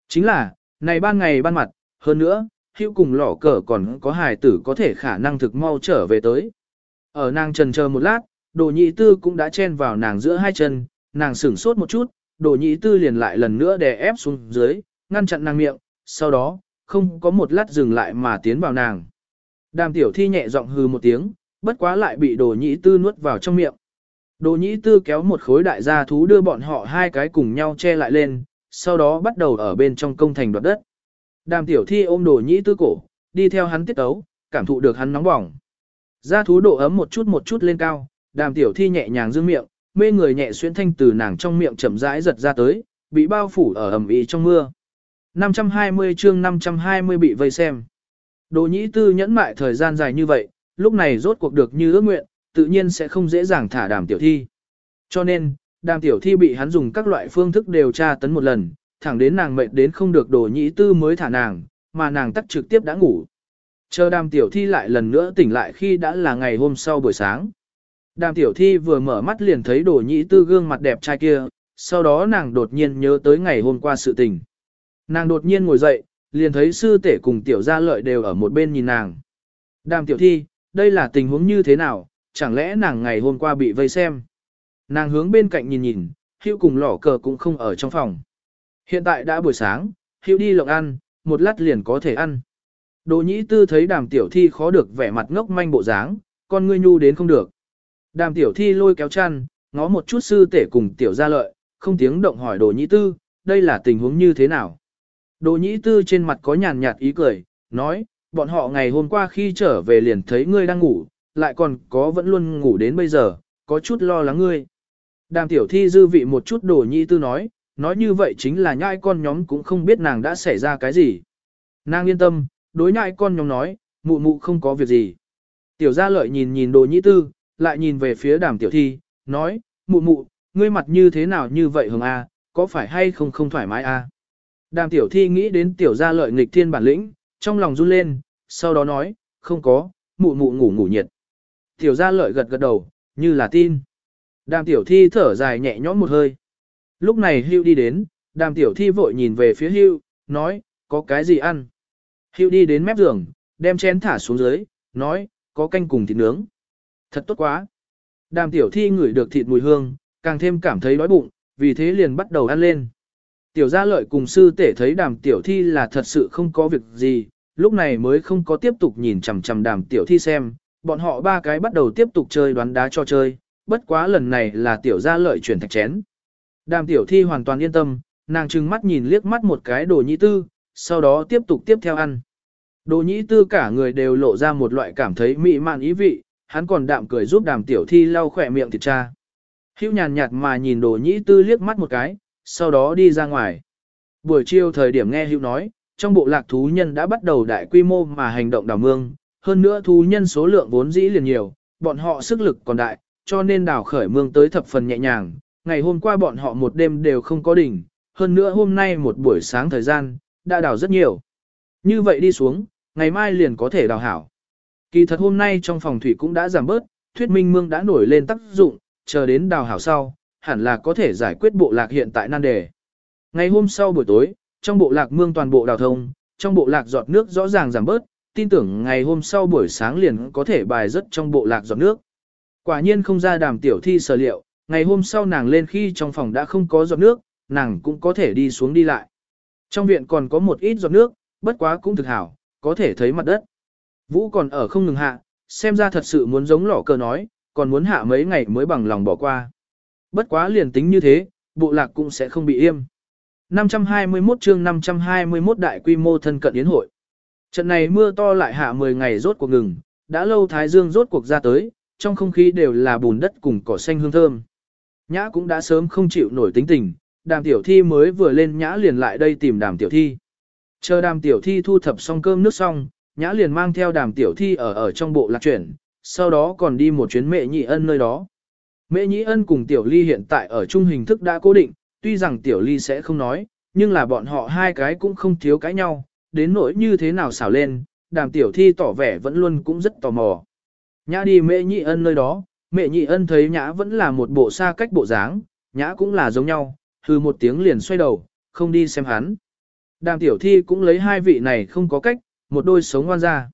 Chính là, này ban ngày ban mặt, hơn nữa, hữu cùng lỏ cờ còn có hài tử có thể khả năng thực mau trở về tới. Ở nàng trần chờ một lát, đồ nhị tư cũng đã chen vào nàng giữa hai chân, nàng sửng sốt một chút, đồ nhị tư liền lại lần nữa đè ép xuống dưới, ngăn chặn nàng miệng, sau đó, không có một lát dừng lại mà tiến vào nàng. Đàm tiểu thi nhẹ giọng hừ một tiếng, bất quá lại bị đồ nhị tư nuốt vào trong miệng. Đồ nhị tư kéo một khối đại gia thú đưa bọn họ hai cái cùng nhau che lại lên, sau đó bắt đầu ở bên trong công thành đoạt đất. Đàm tiểu thi ôm đồ nhị tư cổ, đi theo hắn tiết tấu, cảm thụ được hắn nóng bỏng. Gia thú độ ấm một chút một chút lên cao, đàm tiểu thi nhẹ nhàng dương miệng, mê người nhẹ xuyên thanh từ nàng trong miệng chậm rãi giật ra tới, bị bao phủ ở ẩm ý trong mưa. 520 chương 520 bị vây xem. Đồ nhĩ tư nhẫn mại thời gian dài như vậy, lúc này rốt cuộc được như ước nguyện, tự nhiên sẽ không dễ dàng thả đàm tiểu thi. Cho nên, đàm tiểu thi bị hắn dùng các loại phương thức điều tra tấn một lần, thẳng đến nàng mệt đến không được đồ nhĩ tư mới thả nàng, mà nàng tắt trực tiếp đã ngủ. Chờ đàm tiểu thi lại lần nữa tỉnh lại khi đã là ngày hôm sau buổi sáng. Đàm tiểu thi vừa mở mắt liền thấy đồ nhĩ tư gương mặt đẹp trai kia, sau đó nàng đột nhiên nhớ tới ngày hôm qua sự tình. Nàng đột nhiên ngồi dậy, liền thấy sư tể cùng tiểu gia lợi đều ở một bên nhìn nàng. Đàm tiểu thi, đây là tình huống như thế nào, chẳng lẽ nàng ngày hôm qua bị vây xem. Nàng hướng bên cạnh nhìn nhìn, hữu cùng lỏ cờ cũng không ở trong phòng. Hiện tại đã buổi sáng, hữu đi lộng ăn, một lát liền có thể ăn. Đồ nhĩ tư thấy đàm tiểu thi khó được vẻ mặt ngốc manh bộ dáng, con ngươi nhu đến không được. Đàm tiểu thi lôi kéo chăn, ngó một chút sư tể cùng tiểu gia lợi, không tiếng động hỏi đồ nhĩ tư, đây là tình huống như thế nào. Đồ nhĩ tư trên mặt có nhàn nhạt ý cười, nói, bọn họ ngày hôm qua khi trở về liền thấy ngươi đang ngủ, lại còn có vẫn luôn ngủ đến bây giờ, có chút lo lắng ngươi. Đàm tiểu thi dư vị một chút đồ nhĩ tư nói, nói như vậy chính là nhãi con nhóm cũng không biết nàng đã xảy ra cái gì. Nàng yên tâm, đối nhãi con nhóm nói, mụ mụ không có việc gì. Tiểu gia lợi nhìn nhìn đồ nhĩ tư, lại nhìn về phía đàm tiểu thi, nói, mụ mụ, ngươi mặt như thế nào như vậy hồng a, có phải hay không không thoải mái a? Đàm tiểu thi nghĩ đến tiểu gia lợi nghịch thiên bản lĩnh, trong lòng run lên, sau đó nói, không có, mụ mụ ngủ ngủ nhiệt. Tiểu gia lợi gật gật đầu, như là tin. Đàm tiểu thi thở dài nhẹ nhõm một hơi. Lúc này hưu đi đến, đàm tiểu thi vội nhìn về phía hưu, nói, có cái gì ăn? Hưu đi đến mép giường, đem chén thả xuống dưới, nói, có canh cùng thịt nướng. Thật tốt quá. Đàm tiểu thi ngửi được thịt mùi hương, càng thêm cảm thấy đói bụng, vì thế liền bắt đầu ăn lên. Tiểu gia lợi cùng sư tể thấy đàm tiểu thi là thật sự không có việc gì, lúc này mới không có tiếp tục nhìn chằm chằm đàm tiểu thi xem, bọn họ ba cái bắt đầu tiếp tục chơi đoán đá cho chơi, bất quá lần này là tiểu gia lợi chuyển thạch chén. Đàm tiểu thi hoàn toàn yên tâm, nàng trừng mắt nhìn liếc mắt một cái đồ nhĩ tư, sau đó tiếp tục tiếp theo ăn. Đồ nhĩ tư cả người đều lộ ra một loại cảm thấy mị mạn ý vị, hắn còn đạm cười giúp đàm tiểu thi lau khỏe miệng thịt cha. Hữu nhàn nhạt mà nhìn đồ nhĩ tư liếc mắt một cái, sau đó đi ra ngoài. Buổi chiều thời điểm nghe Hữu nói, trong bộ lạc thú nhân đã bắt đầu đại quy mô mà hành động đào mương, hơn nữa thú nhân số lượng vốn dĩ liền nhiều, bọn họ sức lực còn đại, cho nên đào khởi mương tới thập phần nhẹ nhàng. Ngày hôm qua bọn họ một đêm đều không có đỉnh, hơn nữa hôm nay một buổi sáng thời gian, đã đào rất nhiều. Như vậy đi xuống, ngày mai liền có thể đào hảo. Kỳ thật hôm nay trong phòng thủy cũng đã giảm bớt, thuyết minh mương đã nổi lên tác dụng, chờ đến đào hảo sau, hẳn là có thể giải quyết bộ lạc hiện tại nan đề. Ngày hôm sau buổi tối, trong bộ lạc mương toàn bộ đào thông, trong bộ lạc giọt nước rõ ràng giảm bớt, tin tưởng ngày hôm sau buổi sáng liền có thể bài rất trong bộ lạc giọt nước. Quả nhiên không ra đàm tiểu thi sở liệu, ngày hôm sau nàng lên khi trong phòng đã không có giọt nước, nàng cũng có thể đi xuống đi lại. Trong viện còn có một ít giọt nước, bất quá cũng thực hảo, có thể thấy mặt đất. Vũ còn ở không ngừng hạ, xem ra thật sự muốn giống lỏ cờ nói, còn muốn hạ mấy ngày mới bằng lòng bỏ qua. Bất quá liền tính như thế, bộ lạc cũng sẽ không bị im. 521 chương 521 đại quy mô thân cận yến hội. Trận này mưa to lại hạ 10 ngày rốt cuộc ngừng, đã lâu Thái Dương rốt cuộc ra tới, trong không khí đều là bùn đất cùng cỏ xanh hương thơm. Nhã cũng đã sớm không chịu nổi tính tình, đàm tiểu thi mới vừa lên nhã liền lại đây tìm đàm tiểu thi. Chờ đàm tiểu thi thu thập xong cơm nước xong, nhã liền mang theo đàm tiểu thi ở ở trong bộ lạc chuyển, sau đó còn đi một chuyến mẹ nhị ân nơi đó. Mẹ nhị ân cùng tiểu ly hiện tại ở chung hình thức đã cố định, tuy rằng tiểu ly sẽ không nói, nhưng là bọn họ hai cái cũng không thiếu cãi nhau, đến nỗi như thế nào xảo lên, đàm tiểu thi tỏ vẻ vẫn luôn cũng rất tò mò. Nhã đi mẹ nhị ân nơi đó, mẹ nhị ân thấy nhã vẫn là một bộ xa cách bộ dáng, nhã cũng là giống nhau, hừ một tiếng liền xoay đầu, không đi xem hắn. Đàm tiểu thi cũng lấy hai vị này không có cách, một đôi sống ngoan ra.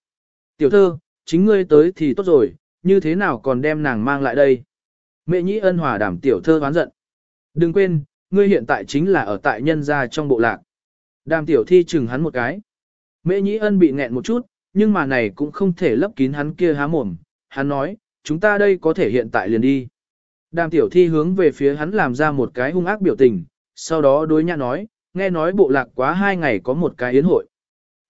Tiểu thơ, chính ngươi tới thì tốt rồi, như thế nào còn đem nàng mang lại đây. Mẹ Nhĩ ân hòa đảm tiểu thơ oán giận. Đừng quên, ngươi hiện tại chính là ở tại nhân gia trong bộ lạc. Đàm tiểu thi chừng hắn một cái. Mẹ nhĩ ân bị nghẹn một chút, nhưng mà này cũng không thể lấp kín hắn kia há mồm. Hắn nói, chúng ta đây có thể hiện tại liền đi. Đàm tiểu thi hướng về phía hắn làm ra một cái hung ác biểu tình, sau đó đối nhã nói, nghe nói bộ lạc quá hai ngày có một cái yến hội.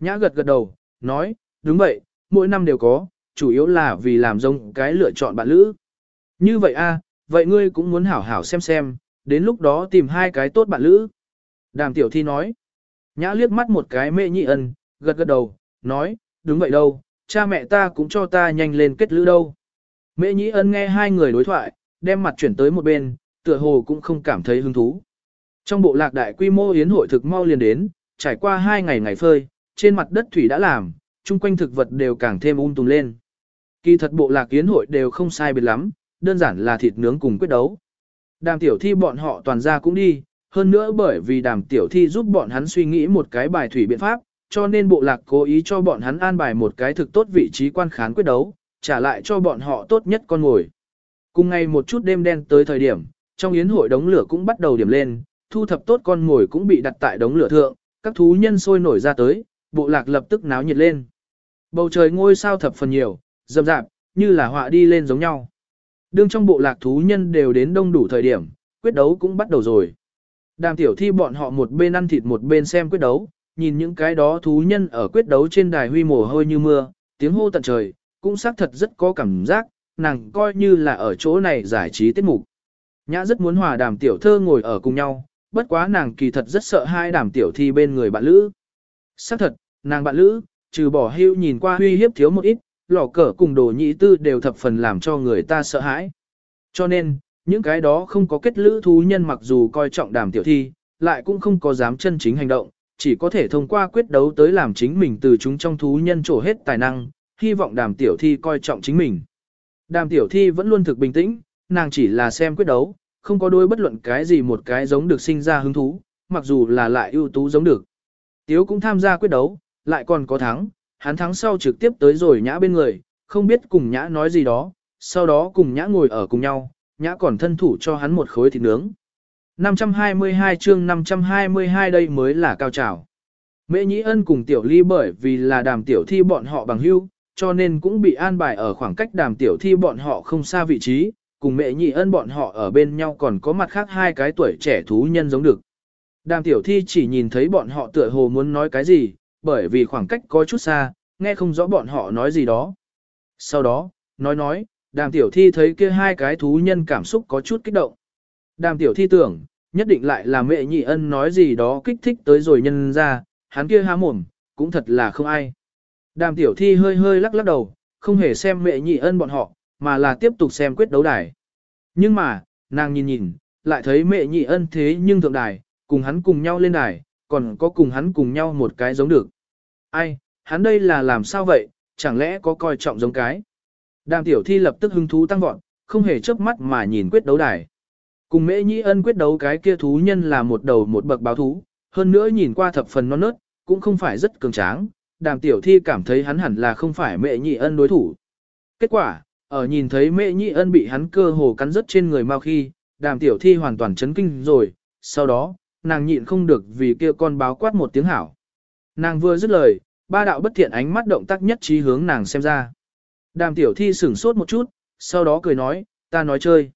Nhã gật gật đầu, nói, đúng vậy, mỗi năm đều có, chủ yếu là vì làm giống cái lựa chọn bạn lữ. Như vậy a, vậy ngươi cũng muốn hảo hảo xem xem, đến lúc đó tìm hai cái tốt bạn lữ. Đàm tiểu thi nói, nhã liếc mắt một cái mẹ nhị ân, gật gật đầu, nói, đúng vậy đâu, cha mẹ ta cũng cho ta nhanh lên kết lữ đâu. Mẹ nhị ân nghe hai người đối thoại, đem mặt chuyển tới một bên, tựa hồ cũng không cảm thấy hứng thú. Trong bộ lạc đại quy mô yến hội thực mau liền đến, trải qua hai ngày ngày phơi, trên mặt đất thủy đã làm, chung quanh thực vật đều càng thêm um tùm lên. Kỳ thật bộ lạc yến hội đều không sai biệt lắm, đơn giản là thịt nướng cùng quyết đấu. Đàm tiểu thi bọn họ toàn ra cũng đi, hơn nữa bởi vì đàm tiểu thi giúp bọn hắn suy nghĩ một cái bài thủy biện pháp, cho nên bộ lạc cố ý cho bọn hắn an bài một cái thực tốt vị trí quan khán quyết đấu, trả lại cho bọn họ tốt nhất con ngồi. Cùng ngày một chút đêm đen tới thời điểm, trong yến hội đống lửa cũng bắt đầu điểm lên, thu thập tốt con ngồi cũng bị đặt tại đống lửa thượng, các thú nhân sôi nổi ra tới, bộ lạc lập tức náo nhiệt lên. Bầu trời ngôi sao thập phần nhiều, rậm rạp, như là họa đi lên giống nhau. Đương trong bộ lạc thú nhân đều đến đông đủ thời điểm, quyết đấu cũng bắt đầu rồi. Đàm tiểu thi bọn họ một bên ăn thịt một bên xem quyết đấu, nhìn những cái đó thú nhân ở quyết đấu trên đài huy mồ hôi như mưa, tiếng hô tận trời, cũng xác thật rất có cảm giác, nàng coi như là ở chỗ này giải trí tiết mục. Nhã rất muốn hòa đàm tiểu thơ ngồi ở cùng nhau, bất quá nàng kỳ thật rất sợ hai đàm tiểu thi bên người bạn lữ. Xác thật, nàng bạn lữ, trừ bỏ hưu nhìn qua huy hiếp thiếu một ít, lò cờ cùng đồ nhị tư đều thập phần làm cho người ta sợ hãi. Cho nên, những cái đó không có kết lữ thú nhân mặc dù coi trọng đàm tiểu thi, lại cũng không có dám chân chính hành động, chỉ có thể thông qua quyết đấu tới làm chính mình từ chúng trong thú nhân trổ hết tài năng, hy vọng đàm tiểu thi coi trọng chính mình. Đàm tiểu thi vẫn luôn thực bình tĩnh, nàng chỉ là xem quyết đấu, không có đôi bất luận cái gì một cái giống được sinh ra hứng thú, mặc dù là lại ưu tú giống được. Tiếu cũng tham gia quyết đấu, lại còn có thắng, hắn thắng sau trực tiếp tới rồi nhã bên người, không biết cùng nhã nói gì đó, sau đó cùng nhã ngồi ở cùng nhau, nhã còn thân thủ cho hắn một khối thịt nướng. 522 chương 522 đây mới là cao trào. Mễ Nhĩ Ân cùng Tiểu Ly bởi vì là đàm tiểu thi bọn họ bằng hưu, cho nên cũng bị an bài ở khoảng cách đàm tiểu thi bọn họ không xa vị trí, cùng Mễ Nhĩ Ân bọn họ ở bên nhau còn có mặt khác hai cái tuổi trẻ thú nhân giống được. Đàm tiểu thi chỉ nhìn thấy bọn họ tựa hồ muốn nói cái gì, bởi vì khoảng cách có chút xa, nghe không rõ bọn họ nói gì đó. Sau đó, nói nói, đàm tiểu thi thấy kia hai cái thú nhân cảm xúc có chút kích động. Đàm tiểu thi tưởng, nhất định lại là mẹ nhị ân nói gì đó kích thích tới rồi nhân ra, hắn kia há mồm, cũng thật là không ai. Đàm tiểu thi hơi hơi lắc lắc đầu, không hề xem mẹ nhị ân bọn họ, mà là tiếp tục xem quyết đấu đài. Nhưng mà, nàng nhìn nhìn, lại thấy mẹ nhị ân thế nhưng thượng đài, cùng hắn cùng nhau lên đài, còn có cùng hắn cùng nhau một cái giống được. Ai, hắn đây là làm sao vậy, chẳng lẽ có coi trọng giống cái. Đàm tiểu thi lập tức hứng thú tăng vọt, không hề chớp mắt mà nhìn quyết đấu đài. Cùng mễ nhĩ ân quyết đấu cái kia thú nhân là một đầu một bậc báo thú, hơn nữa nhìn qua thập phần non nớt, cũng không phải rất cường tráng, đàm tiểu thi cảm thấy hắn hẳn là không phải mẹ nhị ân đối thủ. Kết quả, ở nhìn thấy mẹ nhị ân bị hắn cơ hồ cắn rứt trên người mau khi, đàm tiểu thi hoàn toàn chấn kinh rồi, sau đó, nàng nhịn không được vì kia con báo quát một tiếng hảo. Nàng vừa dứt lời, ba đạo bất thiện ánh mắt động tác nhất trí hướng nàng xem ra. Đàm tiểu thi sửng sốt một chút, sau đó cười nói, ta nói chơi.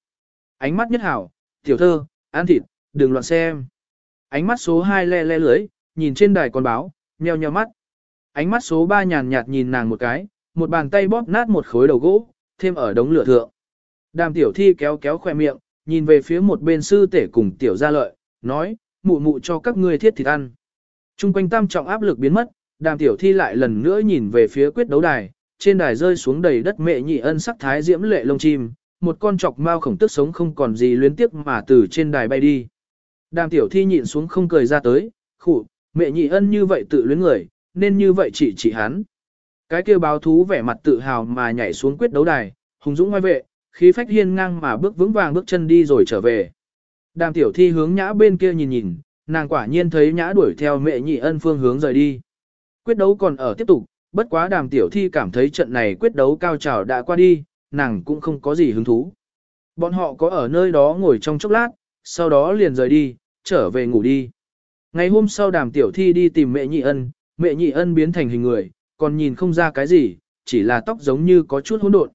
Ánh mắt nhất hảo, tiểu thơ, ăn thịt, đừng loạn xem. Ánh mắt số 2 le le lưới, nhìn trên đài con báo, nheo nheo mắt. Ánh mắt số 3 nhàn nhạt nhìn nàng một cái, một bàn tay bóp nát một khối đầu gỗ, thêm ở đống lửa thượng. Đàm tiểu thi kéo kéo khoe miệng, nhìn về phía một bên sư tể cùng tiểu gia lợi, nói, mụ mụ cho các ngươi thiết thịt ăn. Trung quanh tam trọng áp lực biến mất, đàm tiểu thi lại lần nữa nhìn về phía quyết đấu đài, trên đài rơi xuống đầy đất mẹ nhị ân sắc thái diễm lệ lông chim, một con chọc mao khổng tức sống không còn gì luyến tiếc mà từ trên đài bay đi. Đàm tiểu thi nhịn xuống không cười ra tới, khụ, mẹ nhị ân như vậy tự luyến người, nên như vậy chỉ chỉ hắn. Cái kia báo thú vẻ mặt tự hào mà nhảy xuống quyết đấu đài, hùng dũng ngoài vệ, khí phách hiên ngang mà bước vững vàng bước chân đi rồi trở về. Đàm tiểu thi hướng nhã bên kia nhìn nhìn, nàng quả nhiên thấy nhã đuổi theo mẹ nhị ân phương hướng rời đi. Quyết đấu còn ở tiếp tục, bất quá đàm tiểu thi cảm thấy trận này quyết đấu cao trào đã qua đi, nàng cũng không có gì hứng thú. Bọn họ có ở nơi đó ngồi trong chốc lát, sau đó liền rời đi, trở về ngủ đi. Ngày hôm sau đàm tiểu thi đi tìm mẹ nhị ân, mẹ nhị ân biến thành hình người, còn nhìn không ra cái gì, chỉ là tóc giống như có chút hỗn độn.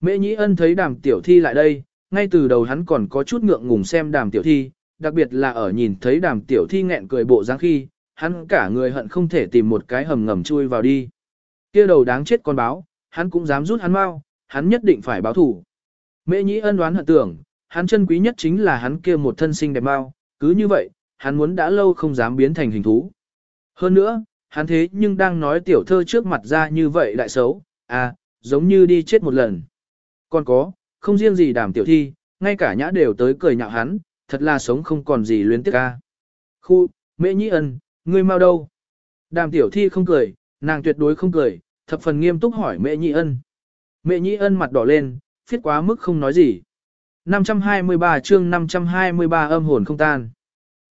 Mẹ nhị ân thấy đàm tiểu thi lại đây, ngay từ đầu hắn còn có chút ngượng ngùng xem đàm tiểu thi, đặc biệt là ở nhìn thấy đàm tiểu thi nghẹn cười bộ dáng khi, hắn cả người hận không thể tìm một cái hầm ngầm chui vào đi. kia đầu đáng chết con báo, hắn cũng dám rút hắn mau, hắn nhất định phải báo thủ. Mễ nhĩ ân đoán hận tưởng, hắn chân quý nhất chính là hắn kia một thân sinh đẹp mau, cứ như vậy, hắn muốn đã lâu không dám biến thành hình thú. Hơn nữa, hắn thế nhưng đang nói tiểu thơ trước mặt ra như vậy đại xấu, à, giống như đi chết một lần. Còn có, không riêng gì đàm tiểu thi, ngay cả nhã đều tới cười nhạo hắn, thật là sống không còn gì luyến tiếc ca. Khu, mẹ nhĩ ân, ngươi mau đâu? Đàm tiểu thi không cười, nàng tuyệt đối không cười, thập phần nghiêm túc hỏi mẹ nhĩ ân. Mẹ nhĩ ân mặt đỏ lên, phiết quá mức không nói gì. 523 chương 523 âm hồn không tan.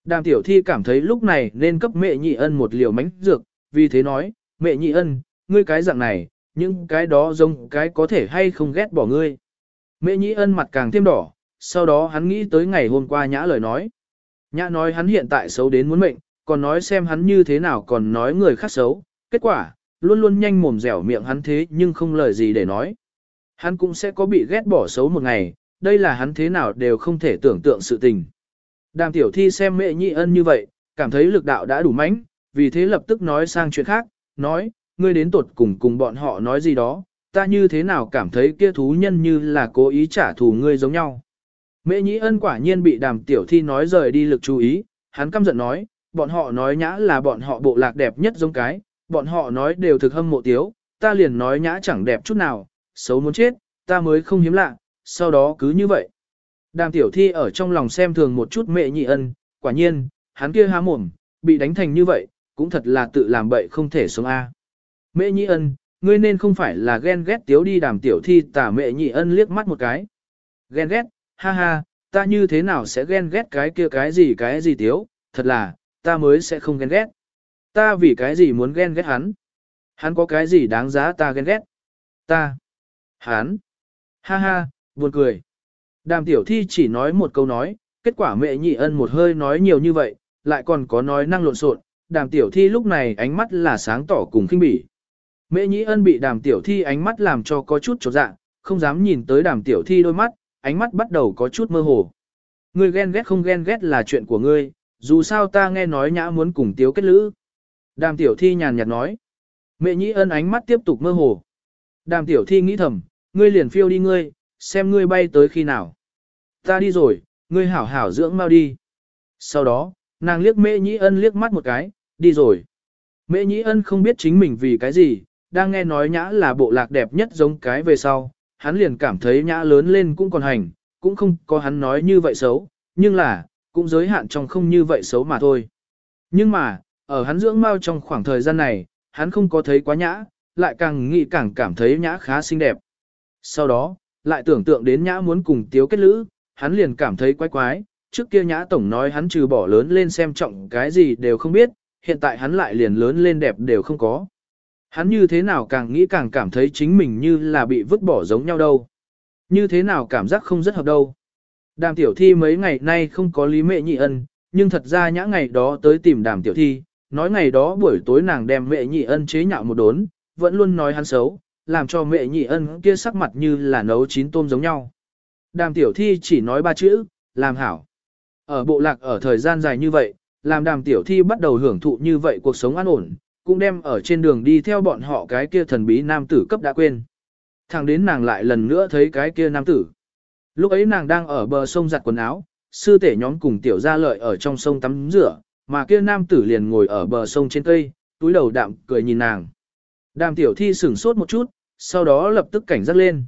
Đàm tiểu thi cảm thấy lúc này nên cấp mẹ nhị ân một liều mánh dược, vì thế nói, mẹ nhị ân, ngươi cái dạng này, những cái đó giống cái có thể hay không ghét bỏ ngươi. Mễ Nhĩ ân mặt càng thêm đỏ, sau đó hắn nghĩ tới ngày hôm qua nhã lời nói. Nhã nói hắn hiện tại xấu đến muốn mệnh, còn nói xem hắn như thế nào còn nói người khác xấu. Kết quả, luôn luôn nhanh mồm dẻo miệng hắn thế nhưng không lời gì để nói. Hắn cũng sẽ có bị ghét bỏ xấu một ngày, đây là hắn thế nào đều không thể tưởng tượng sự tình. Đàm tiểu thi xem mẹ nhị ân như vậy, cảm thấy lực đạo đã đủ mãnh, vì thế lập tức nói sang chuyện khác, nói, ngươi đến tuột cùng cùng bọn họ nói gì đó, ta như thế nào cảm thấy kia thú nhân như là cố ý trả thù ngươi giống nhau. Mẹ nhị ân quả nhiên bị đàm tiểu thi nói rời đi lực chú ý, hắn căm giận nói, bọn họ nói nhã là bọn họ bộ lạc đẹp nhất giống cái, bọn họ nói đều thực hâm mộ tiếu, ta liền nói nhã chẳng đẹp chút nào, xấu muốn chết, ta mới không hiếm lạ, sau đó cứ như vậy. Đàm tiểu thi ở trong lòng xem thường một chút mẹ nhị ân, quả nhiên, hắn kia há mồm, bị đánh thành như vậy, cũng thật là tự làm bậy không thể sống A. Mẹ nhị ân, ngươi nên không phải là ghen ghét tiếu đi đàm tiểu thi tả mẹ nhị ân liếc mắt một cái. Ghen ghét, ha ha, ta như thế nào sẽ ghen ghét cái kia cái gì cái gì tiếu, thật là, ta mới sẽ không ghen ghét. Ta vì cái gì muốn ghen ghét hắn? Hắn có cái gì đáng giá ta ghen ghét? Ta. Hắn. Ha ha, buồn cười. Đàm tiểu thi chỉ nói một câu nói, kết quả mẹ nhị ân một hơi nói nhiều như vậy, lại còn có nói năng lộn xộn. đàm tiểu thi lúc này ánh mắt là sáng tỏ cùng kinh bỉ. Mễ Nhĩ ân bị đàm tiểu thi ánh mắt làm cho có chút chột dạ, không dám nhìn tới đàm tiểu thi đôi mắt, ánh mắt bắt đầu có chút mơ hồ. Ngươi ghen ghét không ghen ghét là chuyện của ngươi, dù sao ta nghe nói nhã muốn cùng tiếu kết lữ. Đàm tiểu thi nhàn nhạt nói. Mẹ Nhĩ ân ánh mắt tiếp tục mơ hồ. Đàm tiểu thi nghĩ thầm, ngươi liền phiêu đi ngươi, xem ngươi bay tới khi nào. Ta đi rồi, ngươi hảo hảo dưỡng mau đi. Sau đó, nàng liếc mễ nhĩ ân liếc mắt một cái, đi rồi. Mễ nhĩ ân không biết chính mình vì cái gì, đang nghe nói nhã là bộ lạc đẹp nhất giống cái về sau, hắn liền cảm thấy nhã lớn lên cũng còn hành, cũng không có hắn nói như vậy xấu, nhưng là, cũng giới hạn trong không như vậy xấu mà thôi. Nhưng mà, ở hắn dưỡng mau trong khoảng thời gian này, hắn không có thấy quá nhã, lại càng nghĩ càng cảm thấy nhã khá xinh đẹp. Sau đó, lại tưởng tượng đến nhã muốn cùng tiếu kết lữ, hắn liền cảm thấy quái quái, trước kia nhã tổng nói hắn trừ bỏ lớn lên xem trọng cái gì đều không biết, hiện tại hắn lại liền lớn lên đẹp đều không có. Hắn như thế nào càng nghĩ càng cảm thấy chính mình như là bị vứt bỏ giống nhau đâu. Như thế nào cảm giác không rất hợp đâu. Đàm tiểu thi mấy ngày nay không có lý mẹ nhị ân, nhưng thật ra nhã ngày đó tới tìm đàm tiểu thi, nói ngày đó buổi tối nàng đem mẹ nhị ân chế nhạo một đốn, vẫn luôn nói hắn xấu, làm cho mẹ nhị ân kia sắc mặt như là nấu chín tôm giống nhau. Đàm tiểu thi chỉ nói ba chữ, làm hảo. Ở bộ lạc ở thời gian dài như vậy, làm đàm tiểu thi bắt đầu hưởng thụ như vậy cuộc sống an ổn, cũng đem ở trên đường đi theo bọn họ cái kia thần bí nam tử cấp đã quên. Thẳng đến nàng lại lần nữa thấy cái kia nam tử. Lúc ấy nàng đang ở bờ sông giặt quần áo, sư tể nhóm cùng tiểu gia lợi ở trong sông tắm rửa, mà kia nam tử liền ngồi ở bờ sông trên cây, túi đầu đạm cười nhìn nàng. Đàm tiểu thi sửng sốt một chút, sau đó lập tức cảnh giác lên.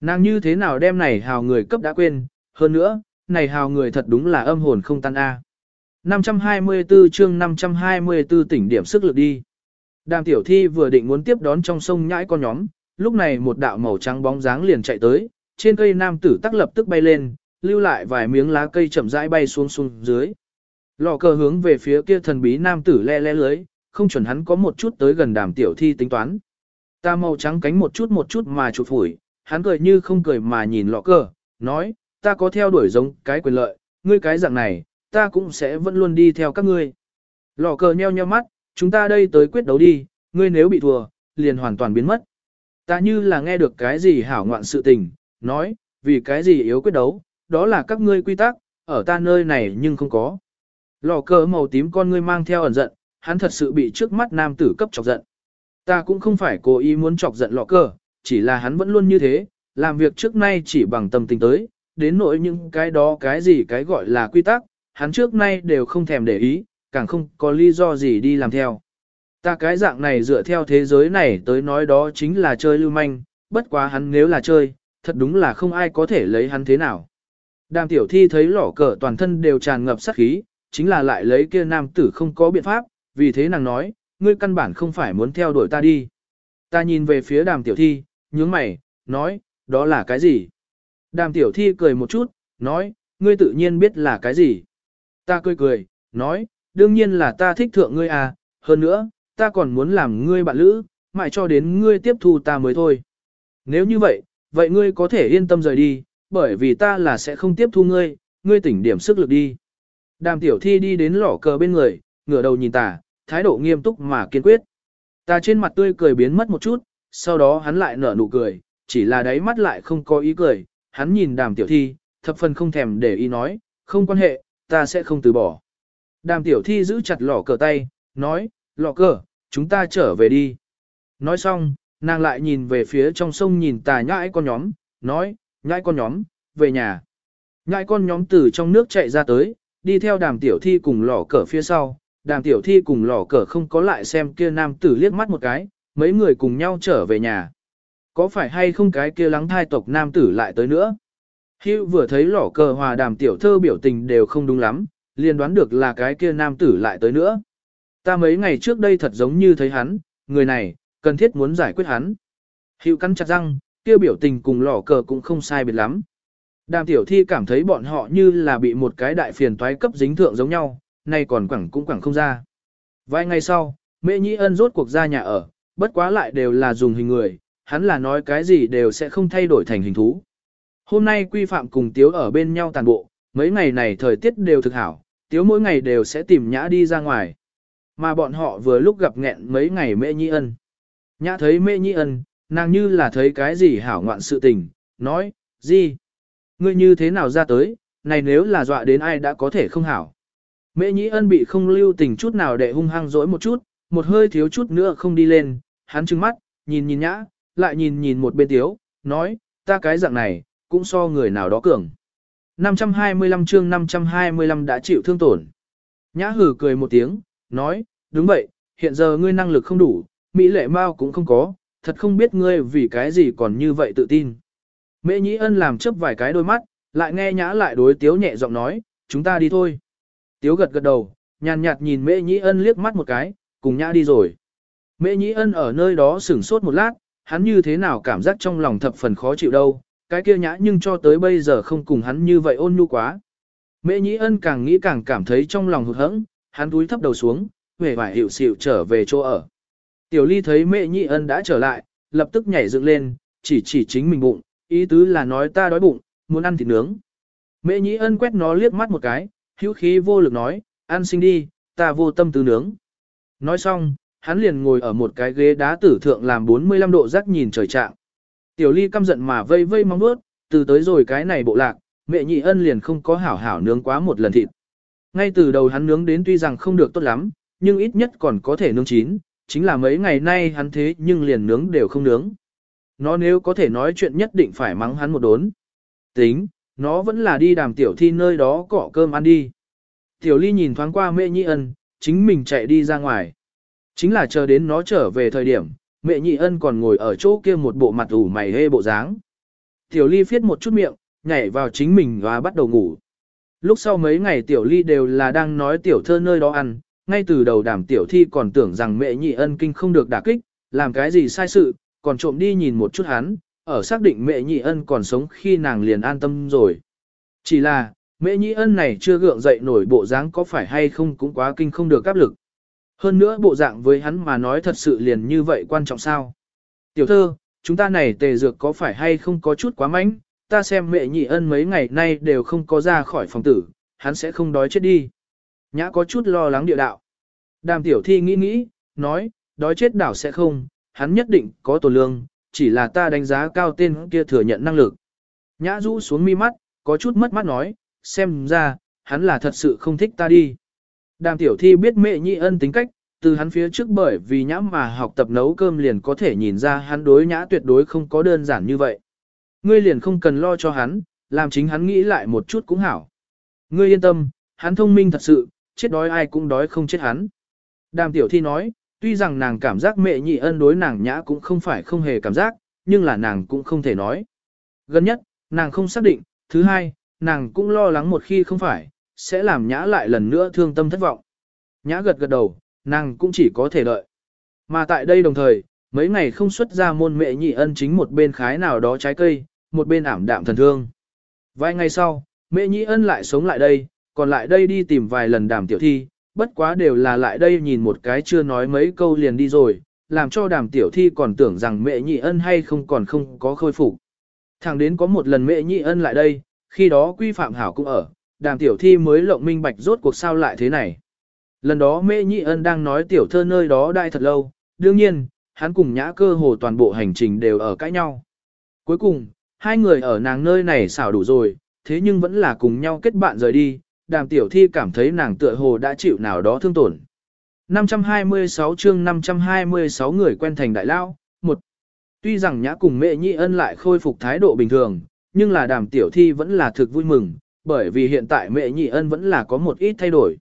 Nàng như thế nào đem này hào người cấp đã quên, hơn nữa, này hào người thật đúng là âm hồn không tan a. 524 chương 524 tỉnh điểm sức lực đi. Đàm tiểu thi vừa định muốn tiếp đón trong sông nhãi con nhóm, lúc này một đạo màu trắng bóng dáng liền chạy tới, trên cây nam tử tắc lập tức bay lên, lưu lại vài miếng lá cây chậm rãi bay xuống xuống dưới. Lò cờ hướng về phía kia thần bí nam tử le le lưới, không chuẩn hắn có một chút tới gần đàm tiểu thi tính toán. Ta màu trắng cánh một chút một chút mà chụp phủi, hắn cười như không cười mà nhìn lọ cờ, nói, ta có theo đuổi giống cái quyền lợi, ngươi cái dạng này, ta cũng sẽ vẫn luôn đi theo các ngươi. Lọ cờ nheo nheo mắt, chúng ta đây tới quyết đấu đi, ngươi nếu bị thua, liền hoàn toàn biến mất. Ta như là nghe được cái gì hảo ngoạn sự tình, nói, vì cái gì yếu quyết đấu, đó là các ngươi quy tắc, ở ta nơi này nhưng không có. Lò cờ màu tím con ngươi mang theo ẩn giận, hắn thật sự bị trước mắt nam tử cấp chọc giận. Ta cũng không phải cố ý muốn chọc giận lọ cờ, chỉ là hắn vẫn luôn như thế, làm việc trước nay chỉ bằng tâm tình tới, đến nỗi những cái đó cái gì cái gọi là quy tắc, hắn trước nay đều không thèm để ý, càng không có lý do gì đi làm theo. Ta cái dạng này dựa theo thế giới này tới nói đó chính là chơi lưu manh, bất quá hắn nếu là chơi, thật đúng là không ai có thể lấy hắn thế nào. Đàm tiểu thi thấy lỏ cờ toàn thân đều tràn ngập sát khí, chính là lại lấy kia nam tử không có biện pháp, vì thế nàng nói, ngươi căn bản không phải muốn theo đuổi ta đi. Ta nhìn về phía đàm tiểu thi, nhướng mày, nói, đó là cái gì? Đàm tiểu thi cười một chút, nói, ngươi tự nhiên biết là cái gì. Ta cười cười, nói, đương nhiên là ta thích thượng ngươi à, hơn nữa, ta còn muốn làm ngươi bạn lữ, mãi cho đến ngươi tiếp thu ta mới thôi. Nếu như vậy, vậy ngươi có thể yên tâm rời đi, bởi vì ta là sẽ không tiếp thu ngươi, ngươi tỉnh điểm sức lực đi. Đàm tiểu thi đi đến lỏ cờ bên người, ngửa đầu nhìn ta, thái độ nghiêm túc mà kiên quyết. Ta trên mặt tươi cười biến mất một chút, sau đó hắn lại nở nụ cười, chỉ là đáy mắt lại không có ý cười, hắn nhìn đàm tiểu thi, thập phần không thèm để ý nói, không quan hệ, ta sẽ không từ bỏ. Đàm tiểu thi giữ chặt lỏ cờ tay, nói, lọ cờ, chúng ta trở về đi. Nói xong, nàng lại nhìn về phía trong sông nhìn tà nhãi con nhóm, nói, nhãi con nhóm, về nhà. Nhãi con nhóm từ trong nước chạy ra tới, đi theo đàm tiểu thi cùng lọ cờ phía sau, đàm tiểu thi cùng lọ cờ không có lại xem kia nam tử liếc mắt một cái, mấy người cùng nhau trở về nhà. Có phải hay không cái kia lắng thai tộc nam tử lại tới nữa? Hữu vừa thấy lỏ cờ hòa đàm tiểu thơ biểu tình đều không đúng lắm, liền đoán được là cái kia nam tử lại tới nữa. Ta mấy ngày trước đây thật giống như thấy hắn, người này, cần thiết muốn giải quyết hắn. Hữu cắn chặt răng, kia biểu tình cùng lỏ cờ cũng không sai biệt lắm. Đàm tiểu thi cảm thấy bọn họ như là bị một cái đại phiền toái cấp dính thượng giống nhau, nay còn quẳng cũng quẳng không ra. Vài ngày sau, Mễ Nhĩ Ân rốt cuộc ra nhà ở, bất quá lại đều là dùng hình người, hắn là nói cái gì đều sẽ không thay đổi thành hình thú. Hôm nay quy phạm cùng Tiếu ở bên nhau tàn bộ, mấy ngày này thời tiết đều thực hảo, Tiếu mỗi ngày đều sẽ tìm Nhã đi ra ngoài. Mà bọn họ vừa lúc gặp nghẹn mấy ngày Mễ nhi Ân. Nhã thấy Mễ nhi Ân, nàng như là thấy cái gì hảo ngoạn sự tình, nói, gì? Ngươi như thế nào ra tới, này nếu là dọa đến ai đã có thể không hảo. Mễ nhĩ ân bị không lưu tình chút nào để hung hăng dỗi một chút, một hơi thiếu chút nữa không đi lên, hắn trừng mắt, nhìn nhìn nhã, lại nhìn nhìn một bên tiếu, nói, ta cái dạng này, cũng so người nào đó cường. 525 chương 525 đã chịu thương tổn. Nhã hử cười một tiếng, nói, đúng vậy, hiện giờ ngươi năng lực không đủ, Mỹ lệ mau cũng không có, thật không biết ngươi vì cái gì còn như vậy tự tin. Mễ nhĩ ân làm chớp vài cái đôi mắt, lại nghe nhã lại đối tiếu nhẹ giọng nói, chúng ta đi thôi. Tiếu gật gật đầu, nhàn nhạt nhìn Mễ Nhĩ Ân liếc mắt một cái, cùng nhã đi rồi. Mễ Nhĩ Ân ở nơi đó sửng sốt một lát, hắn như thế nào cảm giác trong lòng thập phần khó chịu đâu, cái kia nhã nhưng cho tới bây giờ không cùng hắn như vậy ôn nhu quá. Mễ Nhĩ Ân càng nghĩ càng cảm thấy trong lòng hụt hẫng, hắn túi thấp đầu xuống, vẻ vải hiệu xịu trở về chỗ ở. Tiểu Ly thấy Mễ Nhĩ Ân đã trở lại, lập tức nhảy dựng lên, chỉ chỉ chính mình bụng, ý tứ là nói ta đói bụng, muốn ăn thịt nướng. Mễ Nhĩ Ân quét nó liếc mắt một cái, hữu khí vô lực nói, ăn sinh đi, ta vô tâm tư nướng. Nói xong, hắn liền ngồi ở một cái ghế đá tử thượng làm 45 độ rắc nhìn trời trạng. Tiểu ly căm giận mà vây vây mong bước, từ tới rồi cái này bộ lạc, mẹ nhị ân liền không có hảo hảo nướng quá một lần thịt. Ngay từ đầu hắn nướng đến tuy rằng không được tốt lắm, nhưng ít nhất còn có thể nướng chín, chính là mấy ngày nay hắn thế nhưng liền nướng đều không nướng. Nó nếu có thể nói chuyện nhất định phải mắng hắn một đốn. Tính, nó vẫn là đi đàm tiểu thi nơi đó cọ cơm ăn đi. Tiểu ly nhìn thoáng qua mẹ nhị ân, chính mình chạy đi ra ngoài. Chính là chờ đến nó trở về thời điểm, mẹ nhị ân còn ngồi ở chỗ kia một bộ mặt ủ mày hê bộ dáng. Tiểu ly phiết một chút miệng, nhảy vào chính mình và bắt đầu ngủ. Lúc sau mấy ngày tiểu ly đều là đang nói tiểu thơ nơi đó ăn, ngay từ đầu đảm tiểu thi còn tưởng rằng mẹ nhị ân kinh không được đả kích, làm cái gì sai sự, còn trộm đi nhìn một chút hắn, ở xác định mẹ nhị ân còn sống khi nàng liền an tâm rồi. Chỉ là, mẹ nhị ân này chưa gượng dậy nổi bộ dáng có phải hay không cũng quá kinh không được áp lực. Hơn nữa bộ dạng với hắn mà nói thật sự liền như vậy quan trọng sao. Tiểu thơ, chúng ta này tề dược có phải hay không có chút quá mánh, ta xem mẹ nhị ân mấy ngày nay đều không có ra khỏi phòng tử, hắn sẽ không đói chết đi. Nhã có chút lo lắng địa đạo. Đàm tiểu thi nghĩ nghĩ, nói, đói chết đảo sẽ không, hắn nhất định có tổ lương, chỉ là ta đánh giá cao tên kia thừa nhận năng lực. Nhã rũ xuống mi mắt, có chút mất mắt nói, xem ra, hắn là thật sự không thích ta đi. Đàm tiểu thi biết mẹ nhị ân tính cách, từ hắn phía trước bởi vì nhã mà học tập nấu cơm liền có thể nhìn ra hắn đối nhã tuyệt đối không có đơn giản như vậy. Ngươi liền không cần lo cho hắn, làm chính hắn nghĩ lại một chút cũng hảo. Ngươi yên tâm, hắn thông minh thật sự, chết đói ai cũng đói không chết hắn. Đàm tiểu thi nói, tuy rằng nàng cảm giác mẹ nhị ân đối nàng nhã cũng không phải không hề cảm giác, nhưng là nàng cũng không thể nói. Gần nhất, nàng không xác định, thứ hai, nàng cũng lo lắng một khi không phải, sẽ làm nhã lại lần nữa thương tâm thất vọng. Nhã gật gật đầu, nàng cũng chỉ có thể đợi. Mà tại đây đồng thời, mấy ngày không xuất ra môn mẹ nhị ân chính một bên khái nào đó trái cây, một bên ảm đạm thần thương. Vài ngày sau, mẹ nhị ân lại sống lại đây, còn lại đây đi tìm vài lần đàm tiểu thi, bất quá đều là lại đây nhìn một cái chưa nói mấy câu liền đi rồi, làm cho đàm tiểu thi còn tưởng rằng mẹ nhị ân hay không còn không có khôi phục. Thẳng đến có một lần mẹ nhị ân lại đây, khi đó quy phạm hảo cũng ở, đàm tiểu thi mới lộng minh bạch rốt cuộc sao lại thế này. Lần đó mẹ nhị ân đang nói tiểu thơ nơi đó đại thật lâu, đương nhiên, hắn cùng nhã cơ hồ toàn bộ hành trình đều ở cãi nhau. Cuối cùng, hai người ở nàng nơi này xảo đủ rồi, thế nhưng vẫn là cùng nhau kết bạn rời đi, đàm tiểu thi cảm thấy nàng tựa hồ đã chịu nào đó thương tổn. 526 chương 526 người quen thành đại lao, một Tuy rằng nhã cùng mẹ nhị ân lại khôi phục thái độ bình thường, nhưng là đàm tiểu thi vẫn là thực vui mừng, bởi vì hiện tại mẹ nhị ân vẫn là có một ít thay đổi.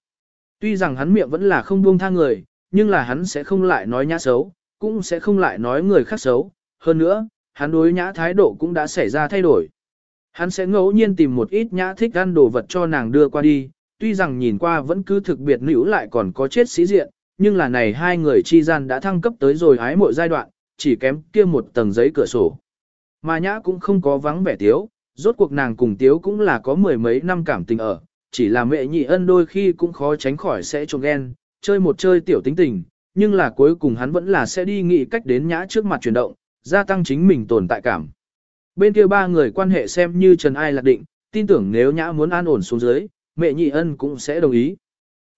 Tuy rằng hắn miệng vẫn là không buông tha người, nhưng là hắn sẽ không lại nói nhã xấu, cũng sẽ không lại nói người khác xấu. Hơn nữa, hắn đối nhã thái độ cũng đã xảy ra thay đổi. Hắn sẽ ngẫu nhiên tìm một ít nhã thích ăn đồ vật cho nàng đưa qua đi, tuy rằng nhìn qua vẫn cứ thực biệt nữ lại còn có chết sĩ diện, nhưng là này hai người chi gian đã thăng cấp tới rồi hái mỗi giai đoạn, chỉ kém kia một tầng giấy cửa sổ. Mà nhã cũng không có vắng vẻ tiếu, rốt cuộc nàng cùng tiếu cũng là có mười mấy năm cảm tình ở, chỉ là mẹ nhị ân đôi khi cũng khó tránh khỏi sẽ trông ghen, chơi một chơi tiểu tính tình, nhưng là cuối cùng hắn vẫn là sẽ đi nghĩ cách đến nhã trước mặt chuyển động, gia tăng chính mình tồn tại cảm. Bên kia ba người quan hệ xem như Trần Ai lạc định, tin tưởng nếu nhã muốn an ổn xuống dưới, mẹ nhị ân cũng sẽ đồng ý.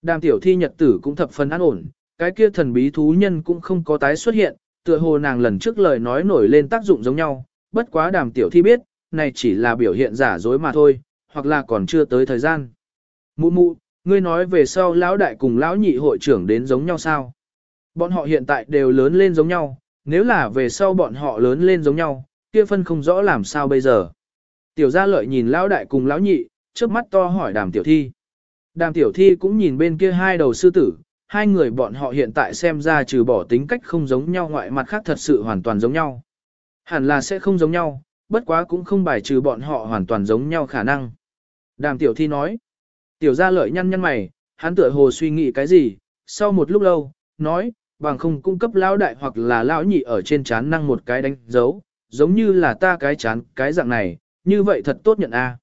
Đàm tiểu thi nhật tử cũng thập phần an ổn, cái kia thần bí thú nhân cũng không có tái xuất hiện, tựa hồ nàng lần trước lời nói nổi lên tác dụng giống nhau, bất quá đàm tiểu thi biết, này chỉ là biểu hiện giả dối mà thôi, hoặc là còn chưa tới thời gian. Mụ mụ, ngươi nói về sau lão đại cùng lão nhị hội trưởng đến giống nhau sao? Bọn họ hiện tại đều lớn lên giống nhau, nếu là về sau bọn họ lớn lên giống nhau, kia phân không rõ làm sao bây giờ. Tiểu gia lợi nhìn lão đại cùng lão nhị, trước mắt to hỏi đàm tiểu thi. Đàm tiểu thi cũng nhìn bên kia hai đầu sư tử, hai người bọn họ hiện tại xem ra trừ bỏ tính cách không giống nhau ngoại mặt khác thật sự hoàn toàn giống nhau. Hẳn là sẽ không giống nhau, bất quá cũng không bài trừ bọn họ hoàn toàn giống nhau khả năng. Đàm tiểu thi nói. Tiểu gia lợi nhăn nhăn mày, hắn tựa hồ suy nghĩ cái gì, sau một lúc lâu, nói, bằng không cung cấp lão đại hoặc là lão nhị ở trên chán năng một cái đánh dấu, giống như là ta cái chán, cái dạng này, như vậy thật tốt nhận a.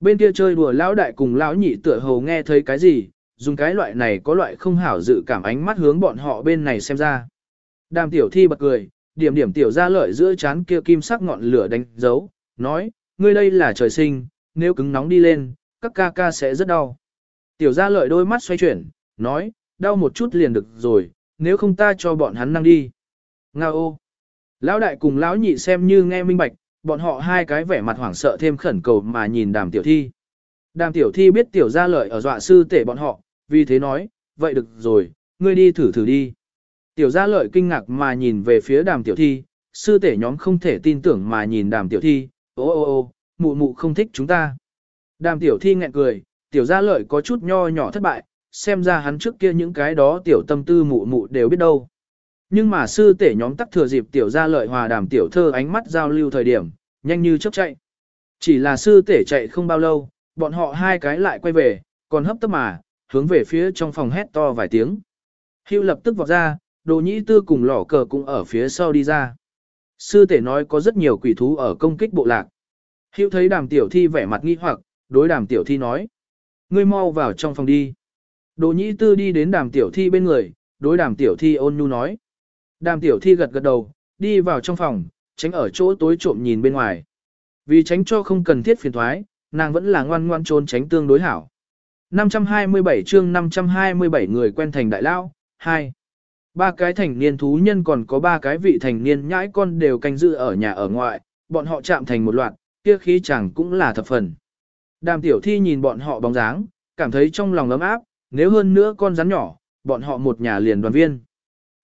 Bên kia chơi đùa lão đại cùng lão nhị tựa hồ nghe thấy cái gì, dùng cái loại này có loại không hảo dự cảm ánh mắt hướng bọn họ bên này xem ra. Đàm tiểu thi bật cười, điểm điểm tiểu gia lợi giữa chán kia kim sắc ngọn lửa đánh dấu, nói, ngươi đây là trời sinh, nếu cứng nóng đi lên, các ca ca sẽ rất đau. Tiểu gia lợi đôi mắt xoay chuyển, nói, đau một chút liền được rồi, nếu không ta cho bọn hắn năng đi. Nga ô! Lão đại cùng lão nhị xem như nghe minh bạch, bọn họ hai cái vẻ mặt hoảng sợ thêm khẩn cầu mà nhìn đàm tiểu thi. Đàm tiểu thi biết tiểu gia lợi ở dọa sư tể bọn họ, vì thế nói, vậy được rồi, ngươi đi thử thử đi. Tiểu gia lợi kinh ngạc mà nhìn về phía đàm tiểu thi, sư tể nhóm không thể tin tưởng mà nhìn đàm tiểu thi, ô ô ô, mụ mụ không thích chúng ta. Đàm tiểu thi nghẹn cười, tiểu gia lợi có chút nho nhỏ thất bại, xem ra hắn trước kia những cái đó tiểu tâm tư mụ mụ đều biết đâu. Nhưng mà sư tể nhóm tắc thừa dịp tiểu gia lợi hòa đàm tiểu thơ ánh mắt giao lưu thời điểm, nhanh như chớp chạy. Chỉ là sư tể chạy không bao lâu, bọn họ hai cái lại quay về, còn hấp tấp mà, hướng về phía trong phòng hét to vài tiếng. Hưu lập tức vọt ra, đồ nhĩ tư cùng lỏ cờ cũng ở phía sau đi ra. Sư tể nói có rất nhiều quỷ thú ở công kích bộ lạc. Hưu thấy đàm tiểu thi vẻ mặt nghi hoặc, đối đàm tiểu thi nói. Ngươi mau vào trong phòng đi. Đồ nhĩ tư đi đến đàm tiểu thi bên người, đối đàm tiểu thi ôn nhu nói. Đàm tiểu thi gật gật đầu, đi vào trong phòng, tránh ở chỗ tối trộm nhìn bên ngoài. Vì tránh cho không cần thiết phiền thoái, nàng vẫn là ngoan ngoan trốn tránh tương đối hảo. 527 chương 527 người quen thành đại lao, 2. Ba cái thành niên thú nhân còn có ba cái vị thành niên nhãi con đều canh giữ ở nhà ở ngoại, bọn họ chạm thành một loạt, kia khí chẳng cũng là thập phần. Đàm tiểu thi nhìn bọn họ bóng dáng, cảm thấy trong lòng ấm áp, nếu hơn nữa con rắn nhỏ, bọn họ một nhà liền đoàn viên.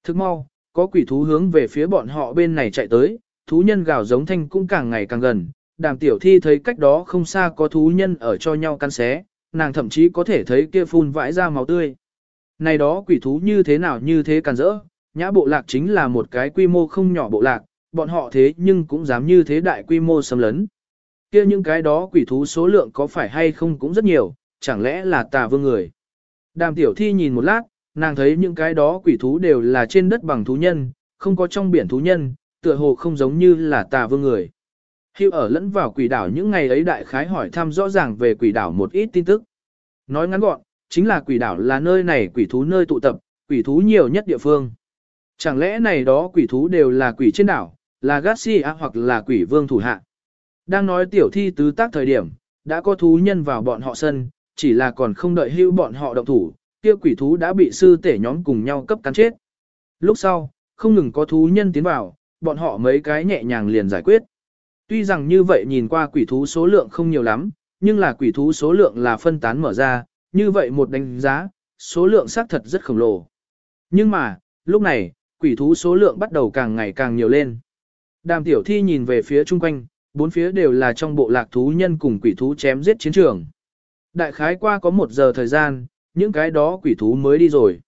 Thức mau, có quỷ thú hướng về phía bọn họ bên này chạy tới, thú nhân gào giống thanh cũng càng ngày càng gần. Đàm tiểu thi thấy cách đó không xa có thú nhân ở cho nhau căn xé, nàng thậm chí có thể thấy kia phun vãi ra máu tươi. Này đó quỷ thú như thế nào như thế càn rỡ, nhã bộ lạc chính là một cái quy mô không nhỏ bộ lạc, bọn họ thế nhưng cũng dám như thế đại quy mô xâm lấn. kia những cái đó quỷ thú số lượng có phải hay không cũng rất nhiều, chẳng lẽ là tà vương người. Đàm tiểu thi nhìn một lát, nàng thấy những cái đó quỷ thú đều là trên đất bằng thú nhân, không có trong biển thú nhân, tựa hồ không giống như là tà vương người. Hiệu ở lẫn vào quỷ đảo những ngày ấy đại khái hỏi thăm rõ ràng về quỷ đảo một ít tin tức. Nói ngắn gọn, chính là quỷ đảo là nơi này quỷ thú nơi tụ tập, quỷ thú nhiều nhất địa phương. Chẳng lẽ này đó quỷ thú đều là quỷ trên đảo, là Garcia hoặc là quỷ vương thủ hạ. Đang nói tiểu thi tứ tác thời điểm, đã có thú nhân vào bọn họ sân, chỉ là còn không đợi hưu bọn họ động thủ, kia quỷ thú đã bị sư tể nhóm cùng nhau cấp cắn chết. Lúc sau, không ngừng có thú nhân tiến vào, bọn họ mấy cái nhẹ nhàng liền giải quyết. Tuy rằng như vậy nhìn qua quỷ thú số lượng không nhiều lắm, nhưng là quỷ thú số lượng là phân tán mở ra, như vậy một đánh giá, số lượng xác thật rất khổng lồ. Nhưng mà, lúc này, quỷ thú số lượng bắt đầu càng ngày càng nhiều lên. Đàm tiểu thi nhìn về phía chung quanh, bốn phía đều là trong bộ lạc thú nhân cùng quỷ thú chém giết chiến trường. Đại khái qua có một giờ thời gian, những cái đó quỷ thú mới đi rồi.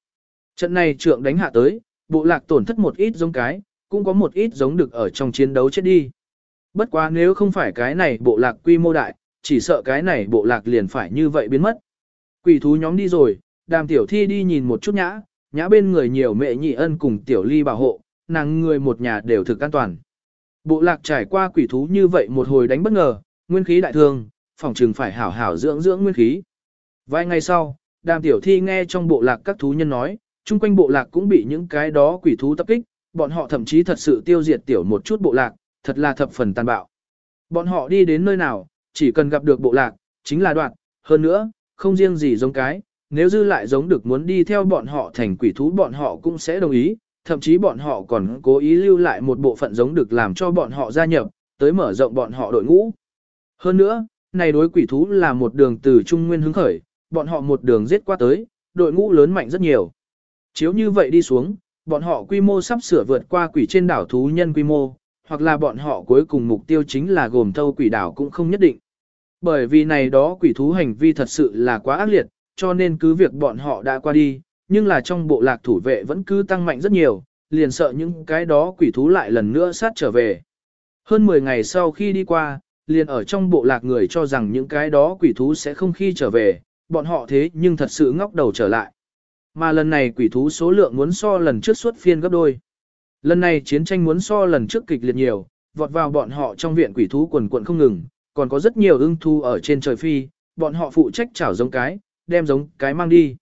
Trận này trượng đánh hạ tới, bộ lạc tổn thất một ít giống cái, cũng có một ít giống được ở trong chiến đấu chết đi. Bất quá nếu không phải cái này bộ lạc quy mô đại, chỉ sợ cái này bộ lạc liền phải như vậy biến mất. Quỷ thú nhóm đi rồi, đàm tiểu thi đi nhìn một chút nhã, nhã bên người nhiều mẹ nhị ân cùng tiểu ly bảo hộ, nàng người một nhà đều thực an toàn. Bộ lạc trải qua quỷ thú như vậy một hồi đánh bất ngờ, nguyên khí đại thương, phòng trừng phải hảo hảo dưỡng dưỡng nguyên khí. Vài ngày sau, đàm tiểu thi nghe trong bộ lạc các thú nhân nói, chung quanh bộ lạc cũng bị những cái đó quỷ thú tập kích, bọn họ thậm chí thật sự tiêu diệt tiểu một chút bộ lạc, thật là thập phần tàn bạo. Bọn họ đi đến nơi nào, chỉ cần gặp được bộ lạc, chính là đoạn, hơn nữa, không riêng gì giống cái, nếu dư lại giống được muốn đi theo bọn họ thành quỷ thú bọn họ cũng sẽ đồng ý, thậm chí bọn họ còn cố ý lưu lại một bộ phận giống được làm cho bọn họ gia nhập, tới mở rộng bọn họ đội ngũ. Hơn nữa, này đối quỷ thú là một đường từ trung nguyên hướng khởi, bọn họ một đường giết qua tới, đội ngũ lớn mạnh rất nhiều. Chiếu như vậy đi xuống, bọn họ quy mô sắp sửa vượt qua quỷ trên đảo thú nhân quy mô, hoặc là bọn họ cuối cùng mục tiêu chính là gồm thâu quỷ đảo cũng không nhất định. Bởi vì này đó quỷ thú hành vi thật sự là quá ác liệt, cho nên cứ việc bọn họ đã qua đi, nhưng là trong bộ lạc thủ vệ vẫn cứ tăng mạnh rất nhiều, liền sợ những cái đó quỷ thú lại lần nữa sát trở về. Hơn 10 ngày sau khi đi qua, liền ở trong bộ lạc người cho rằng những cái đó quỷ thú sẽ không khi trở về, bọn họ thế nhưng thật sự ngóc đầu trở lại. Mà lần này quỷ thú số lượng muốn so lần trước suốt phiên gấp đôi. Lần này chiến tranh muốn so lần trước kịch liệt nhiều, vọt vào bọn họ trong viện quỷ thú quần quận không ngừng, còn có rất nhiều ưng thu ở trên trời phi, bọn họ phụ trách chảo giống cái, đem giống cái mang đi.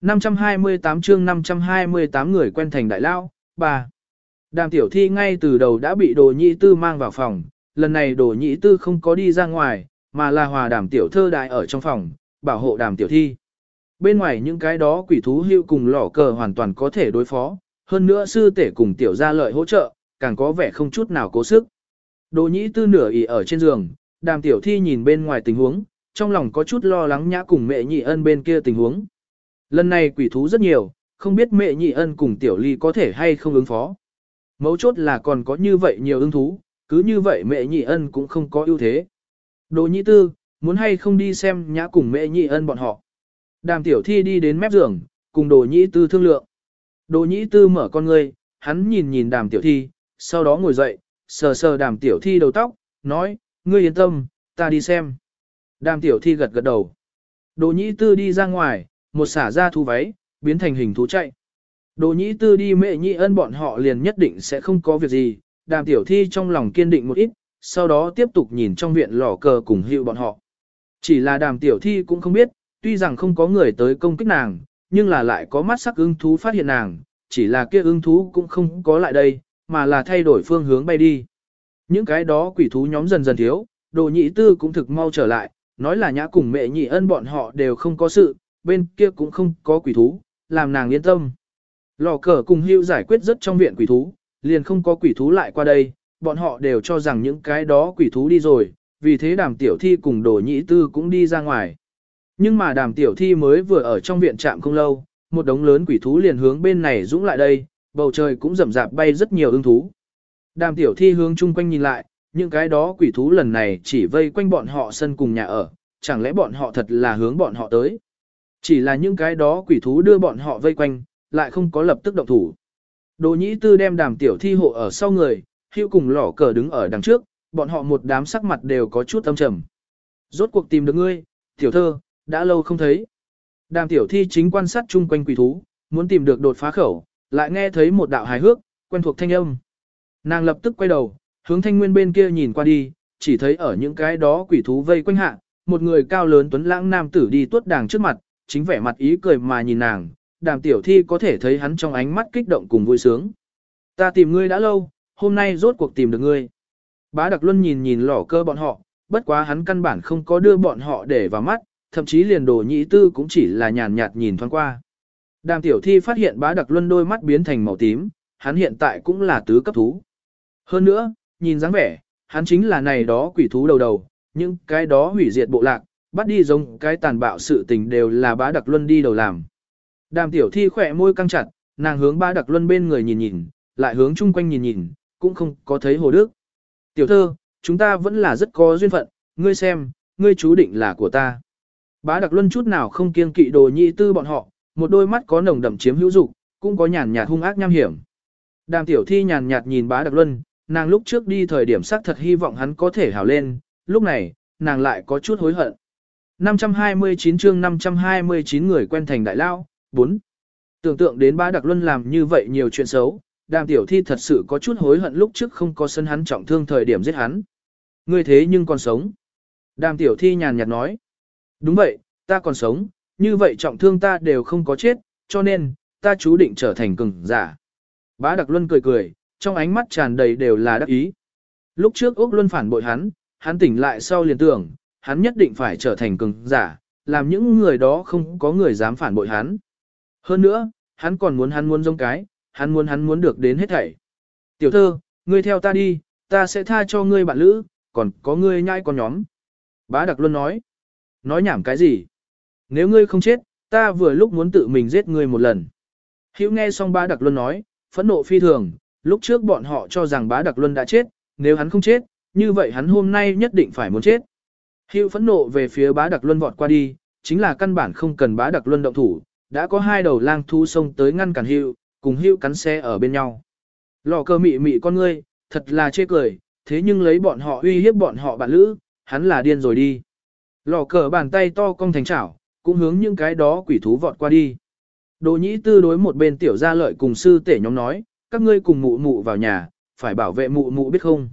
528 chương 528 người quen thành đại lao, 3. Đàm tiểu thi ngay từ đầu đã bị đồ nhị tư mang vào phòng, lần này đồ nhị tư không có đi ra ngoài, mà là hòa đàm tiểu thơ đại ở trong phòng, bảo hộ đàm tiểu thi. Bên ngoài những cái đó quỷ thú hưu cùng lỏ cờ hoàn toàn có thể đối phó, hơn nữa sư tể cùng tiểu gia lợi hỗ trợ, càng có vẻ không chút nào cố sức. Đồ nhĩ tư nửa ỉ ở trên giường, đàm tiểu thi nhìn bên ngoài tình huống, trong lòng có chút lo lắng nhã cùng mẹ nhị ân bên kia tình huống. Lần này quỷ thú rất nhiều, không biết mẹ nhị ân cùng tiểu ly có thể hay không ứng phó. Mấu chốt là còn có như vậy nhiều ứng thú, cứ như vậy mẹ nhị ân cũng không có ưu thế. Đồ nhị tư, muốn hay không đi xem nhã cùng mẹ nhị ân bọn họ. Đàm tiểu thi đi đến mép giường, cùng đồ nhị tư thương lượng. Đồ nhị tư mở con ngươi, hắn nhìn nhìn đàm tiểu thi, sau đó ngồi dậy, sờ sờ đàm tiểu thi đầu tóc, nói, ngươi yên tâm, ta đi xem. Đàm tiểu thi gật gật đầu. Đồ nhĩ tư đi ra ngoài, một xả ra thu váy, biến thành hình thú chạy. Đồ nhĩ tư đi mẹ nhị ân bọn họ liền nhất định sẽ không có việc gì, đàm tiểu thi trong lòng kiên định một ít, sau đó tiếp tục nhìn trong viện lò cờ cùng hiệu bọn họ. Chỉ là đàm tiểu thi cũng không biết, tuy rằng không có người tới công kích nàng, nhưng là lại có mắt sắc ưng thú phát hiện nàng, chỉ là kia ưng thú cũng không có lại đây, mà là thay đổi phương hướng bay đi. Những cái đó quỷ thú nhóm dần dần thiếu, đồ nhị tư cũng thực mau trở lại, nói là nhã cùng mẹ nhị ân bọn họ đều không có sự, bên kia cũng không có quỷ thú, làm nàng yên tâm. Lò cờ cùng hưu giải quyết rất trong viện quỷ thú, liền không có quỷ thú lại qua đây, bọn họ đều cho rằng những cái đó quỷ thú đi rồi, vì thế đàm tiểu thi cùng đồ nhị tư cũng đi ra ngoài. Nhưng mà đàm tiểu thi mới vừa ở trong viện trạm không lâu, một đống lớn quỷ thú liền hướng bên này dũng lại đây, bầu trời cũng rầm rạp bay rất nhiều ưng thú. Đàm tiểu thi hướng chung quanh nhìn lại, những cái đó quỷ thú lần này chỉ vây quanh bọn họ sân cùng nhà ở, chẳng lẽ bọn họ thật là hướng bọn họ tới. Chỉ là những cái đó quỷ thú đưa bọn họ vây quanh, lại không có lập tức động thủ. Đồ nhĩ tư đem đàm tiểu thi hộ ở sau người, hữu cùng lỏ cờ đứng ở đằng trước, bọn họ một đám sắc mặt đều có chút âm trầm. Rốt cuộc tìm được ngươi, tiểu thơ, đã lâu không thấy. Đàm tiểu thi chính quan sát chung quanh quỷ thú, muốn tìm được đột phá khẩu, lại nghe thấy một đạo hài hước, quen thuộc thanh âm. Nàng lập tức quay đầu, hướng thanh nguyên bên kia nhìn qua đi, chỉ thấy ở những cái đó quỷ thú vây quanh hạ, một người cao lớn tuấn lãng nam tử đi tuốt đàng trước mặt, chính vẻ mặt ý cười mà nhìn nàng, đàm tiểu thi có thể thấy hắn trong ánh mắt kích động cùng vui sướng. Ta tìm ngươi đã lâu, hôm nay rốt cuộc tìm được ngươi. Bá Đặc Luân nhìn nhìn lỏ cơ bọn họ, bất quá hắn căn bản không có đưa bọn họ để vào mắt, thậm chí liền đồ nhị tư cũng chỉ là nhàn nhạt nhìn thoáng qua. Đàm tiểu thi phát hiện bá đặc luân đôi mắt biến thành màu tím, hắn hiện tại cũng là tứ cấp thú. Hơn nữa, nhìn dáng vẻ, hắn chính là này đó quỷ thú đầu đầu, những cái đó hủy diệt bộ lạc, bắt đi giống cái tàn bạo sự tình đều là bá đặc luân đi đầu làm. Đàm tiểu thi khỏe môi căng chặt, nàng hướng bá đặc luân bên người nhìn nhìn, lại hướng chung quanh nhìn nhìn, cũng không có thấy hồ đức. Tiểu thơ, chúng ta vẫn là rất có duyên phận, ngươi xem, ngươi chú định là của ta. Bá đặc luân chút nào không kiêng kỵ đồ nhị tư bọn họ, một đôi mắt có nồng đậm chiếm hữu dục, cũng có nhàn nhạt hung ác nham hiểm. Đàm tiểu thi nhàn nhạt nhìn bá đặc luân, nàng lúc trước đi thời điểm xác thật hy vọng hắn có thể hào lên, lúc này, nàng lại có chút hối hận. 529 chương 529 người quen thành đại lao, 4. Tưởng tượng đến bá đặc luân làm như vậy nhiều chuyện xấu, đàm tiểu thi thật sự có chút hối hận lúc trước không có sân hắn trọng thương thời điểm giết hắn. Ngươi thế nhưng còn sống. Đàm tiểu thi nhàn nhạt nói. Đúng vậy, ta còn sống, như vậy trọng thương ta đều không có chết, cho nên, ta chú định trở thành cường giả. Bá Đặc Luân cười cười, trong ánh mắt tràn đầy đều là đắc ý. Lúc trước Úc Luân phản bội hắn, hắn tỉnh lại sau liền tưởng, hắn nhất định phải trở thành cường giả, làm những người đó không có người dám phản bội hắn. Hơn nữa, hắn còn muốn hắn muốn giống cái, hắn muốn hắn muốn được đến hết thảy. Tiểu thơ, ngươi theo ta đi, ta sẽ tha cho ngươi bạn lữ, còn có ngươi nhai con nhóm. Bá Đặc Luân nói. Nói nhảm cái gì? Nếu ngươi không chết, ta vừa lúc muốn tự mình giết ngươi một lần. Hữu nghe xong bá đặc luân nói, phẫn nộ phi thường, lúc trước bọn họ cho rằng bá đặc luân đã chết, nếu hắn không chết, như vậy hắn hôm nay nhất định phải muốn chết. Hữu phẫn nộ về phía bá đặc luân vọt qua đi, chính là căn bản không cần bá đặc luân động thủ, đã có hai đầu lang thu sông tới ngăn cản Hữu, cùng Hữu cắn xe ở bên nhau. Lò cơ mị mị con ngươi, thật là chê cười, thế nhưng lấy bọn họ uy hiếp bọn họ bạn lữ, hắn là điên rồi đi. Lò cờ bàn tay to cong thành chảo, cũng hướng những cái đó quỷ thú vọt qua đi. Đồ nhĩ tư đối một bên tiểu gia lợi cùng sư tể nhóm nói, các ngươi cùng mụ mụ vào nhà, phải bảo vệ mụ mụ biết không.